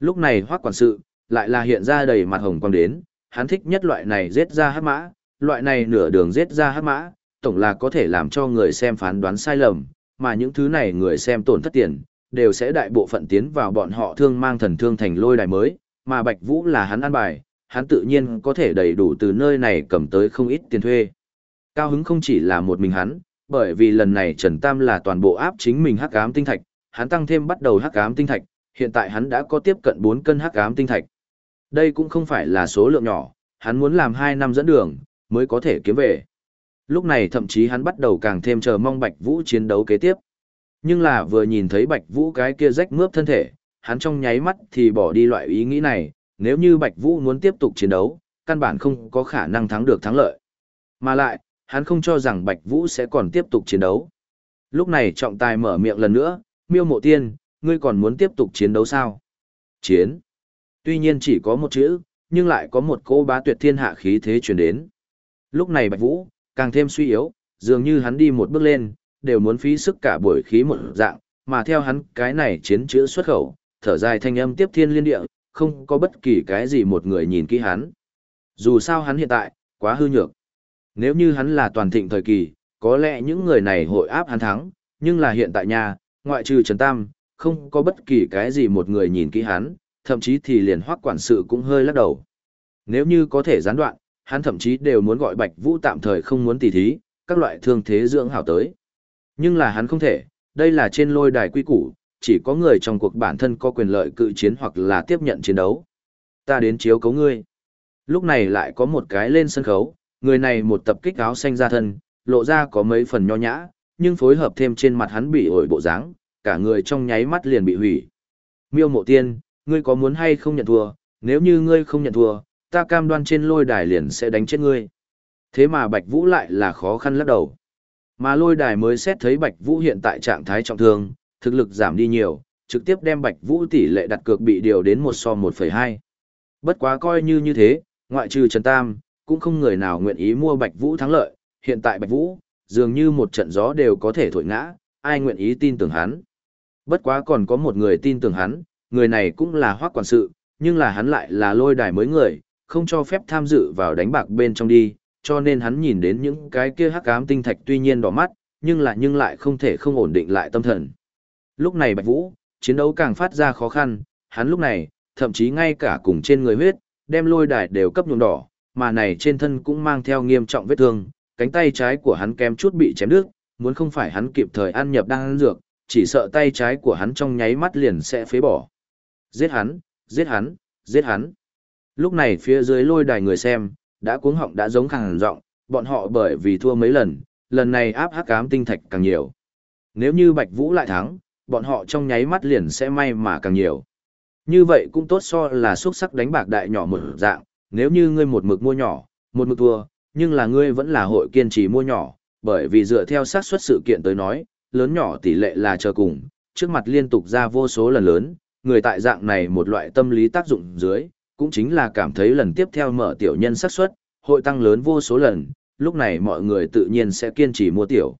Lúc này hoác quản sự, lại là hiện ra đầy mặt hồng quang đến, hắn thích nhất loại này giết ra hát mã, loại này nửa đường giết ra hắc mã, tổng là có thể làm cho người xem phán đoán sai lầm, mà những thứ này người xem tổn thất tiền, đều sẽ đại bộ phận tiến vào bọn họ thương mang thần thương thành lôi đài mới, mà Bạch Vũ là hắn ăn bài, hắn tự nhiên có thể đầy đủ từ nơi này cầm tới không ít tiền thuê. Cao hứng không chỉ là một mình hắn, bởi vì lần này Trần Tam là toàn bộ áp chính mình hắc ám tinh thạch, hắn tăng thêm bắt đầu hắc ám tinh thạch, hiện tại hắn đã có tiếp cận 4 cân hắc ám tinh thạch. Đây cũng không phải là số lượng nhỏ, hắn muốn làm 2 năm dẫn đường, mới có thể kiếm về. Lúc này thậm chí hắn bắt đầu càng thêm chờ mong Bạch Vũ chiến đấu kế tiếp. Nhưng là vừa nhìn thấy Bạch Vũ cái kia rách mướp thân thể, hắn trong nháy mắt thì bỏ đi loại ý nghĩ này, nếu như Bạch Vũ muốn tiếp tục chiến đấu, căn bản không có khả năng thắng được thắng lợi. Mà lại, hắn không cho rằng Bạch Vũ sẽ còn tiếp tục chiến đấu. Lúc này trọng tài mở miệng lần nữa, miêu mộ tiên, ngươi còn muốn tiếp tục chiến đấu sao? Chiến. Tuy nhiên chỉ có một chữ, nhưng lại có một cô bá tuyệt thiên hạ khí thế truyền đến. Lúc này Bạch Vũ, càng thêm suy yếu, dường như hắn đi một bước lên, đều muốn phí sức cả buổi khí một dạng, mà theo hắn cái này chiến chữ xuất khẩu, thở dài thanh âm tiếp thiên liên địa, không có bất kỳ cái gì một người nhìn kỹ hắn. Dù sao hắn hiện tại, quá hư nhược. Nếu như hắn là toàn thịnh thời kỳ, có lẽ những người này hội áp hắn thắng, nhưng là hiện tại nhà, ngoại trừ Trần Tam, không có bất kỳ cái gì một người nhìn kỹ hắn, thậm chí thì liền hoác quản sự cũng hơi lắc đầu. Nếu như có thể gián đoạn, hắn thậm chí đều muốn gọi Bạch Vũ tạm thời không muốn tỉ thí, các loại thương thế dưỡng hảo tới. Nhưng là hắn không thể, đây là trên lôi đài quy củ, chỉ có người trong cuộc bản thân có quyền lợi cự chiến hoặc là tiếp nhận chiến đấu. Ta đến chiếu cấu ngươi. Lúc này lại có một cái lên sân khấu, người này một tập kích áo xanh ra thân, lộ ra có mấy phần nho nhã, nhưng phối hợp thêm trên mặt hắn bị ổi bộ dáng, cả người trong nháy mắt liền bị hủy. Miêu mộ tiên, ngươi có muốn hay không nhận thua, nếu như ngươi không nhận thua, ta cam đoan trên lôi đài liền sẽ đánh chết ngươi. Thế mà Bạch Vũ lại là khó khăn lắc đầu. Mà lôi đài mới xét thấy Bạch Vũ hiện tại trạng thái trọng thương, thực lực giảm đi nhiều, trực tiếp đem Bạch Vũ tỷ lệ đặt cược bị điều đến một so 1,2. Bất quá coi như như thế, ngoại trừ Trần Tam, cũng không người nào nguyện ý mua Bạch Vũ thắng lợi, hiện tại Bạch Vũ, dường như một trận gió đều có thể thổi ngã, ai nguyện ý tin tưởng hắn. Bất quá còn có một người tin tưởng hắn, người này cũng là hoác quản sự, nhưng là hắn lại là lôi đài mới người, không cho phép tham dự vào đánh bạc bên trong đi, cho nên hắn nhìn đến những cái kia hắc ám tinh thạch tuy nhiên đỏ mắt, nhưng lại nhưng lại không thể không ổn định lại tâm thần. Lúc này Bạch Vũ, chiến đấu càng phát ra khó khăn, hắn lúc này, thậm chí ngay cả cùng trên người huyết, đem lôi đài đều cấp nhuộm đỏ, mà này trên thân cũng mang theo nghiêm trọng vết thương, cánh tay trái của hắn kém chút bị chém đứt, muốn không phải hắn kịp thời ăn nhập đang ăn dược, chỉ sợ tay trái của hắn trong nháy mắt liền sẽ phế bỏ. Giết hắn, giết hắn, giết hắn. Lúc này phía dưới lôi đài người xem, đã cuống họng đã giống khẳng giọng, bọn họ bởi vì thua mấy lần, lần này áp hắc ám tinh thạch càng nhiều. Nếu như Bạch Vũ lại thắng, bọn họ trong nháy mắt liền sẽ may mà càng nhiều. Như vậy cũng tốt so là xuất sắc đánh bạc đại nhỏ một dạng, nếu như ngươi một mực mua nhỏ, một mực thua, nhưng là ngươi vẫn là hội kiên trì mua nhỏ, bởi vì dựa theo xác suất sự kiện tới nói, lớn nhỏ tỷ lệ là chờ cùng, trước mặt liên tục ra vô số lần lớn, người tại dạng này một loại tâm lý tác dụng dưới, cũng chính là cảm thấy lần tiếp theo mở tiểu nhân xác suất hội tăng lớn vô số lần, lúc này mọi người tự nhiên sẽ kiên trì mua tiểu.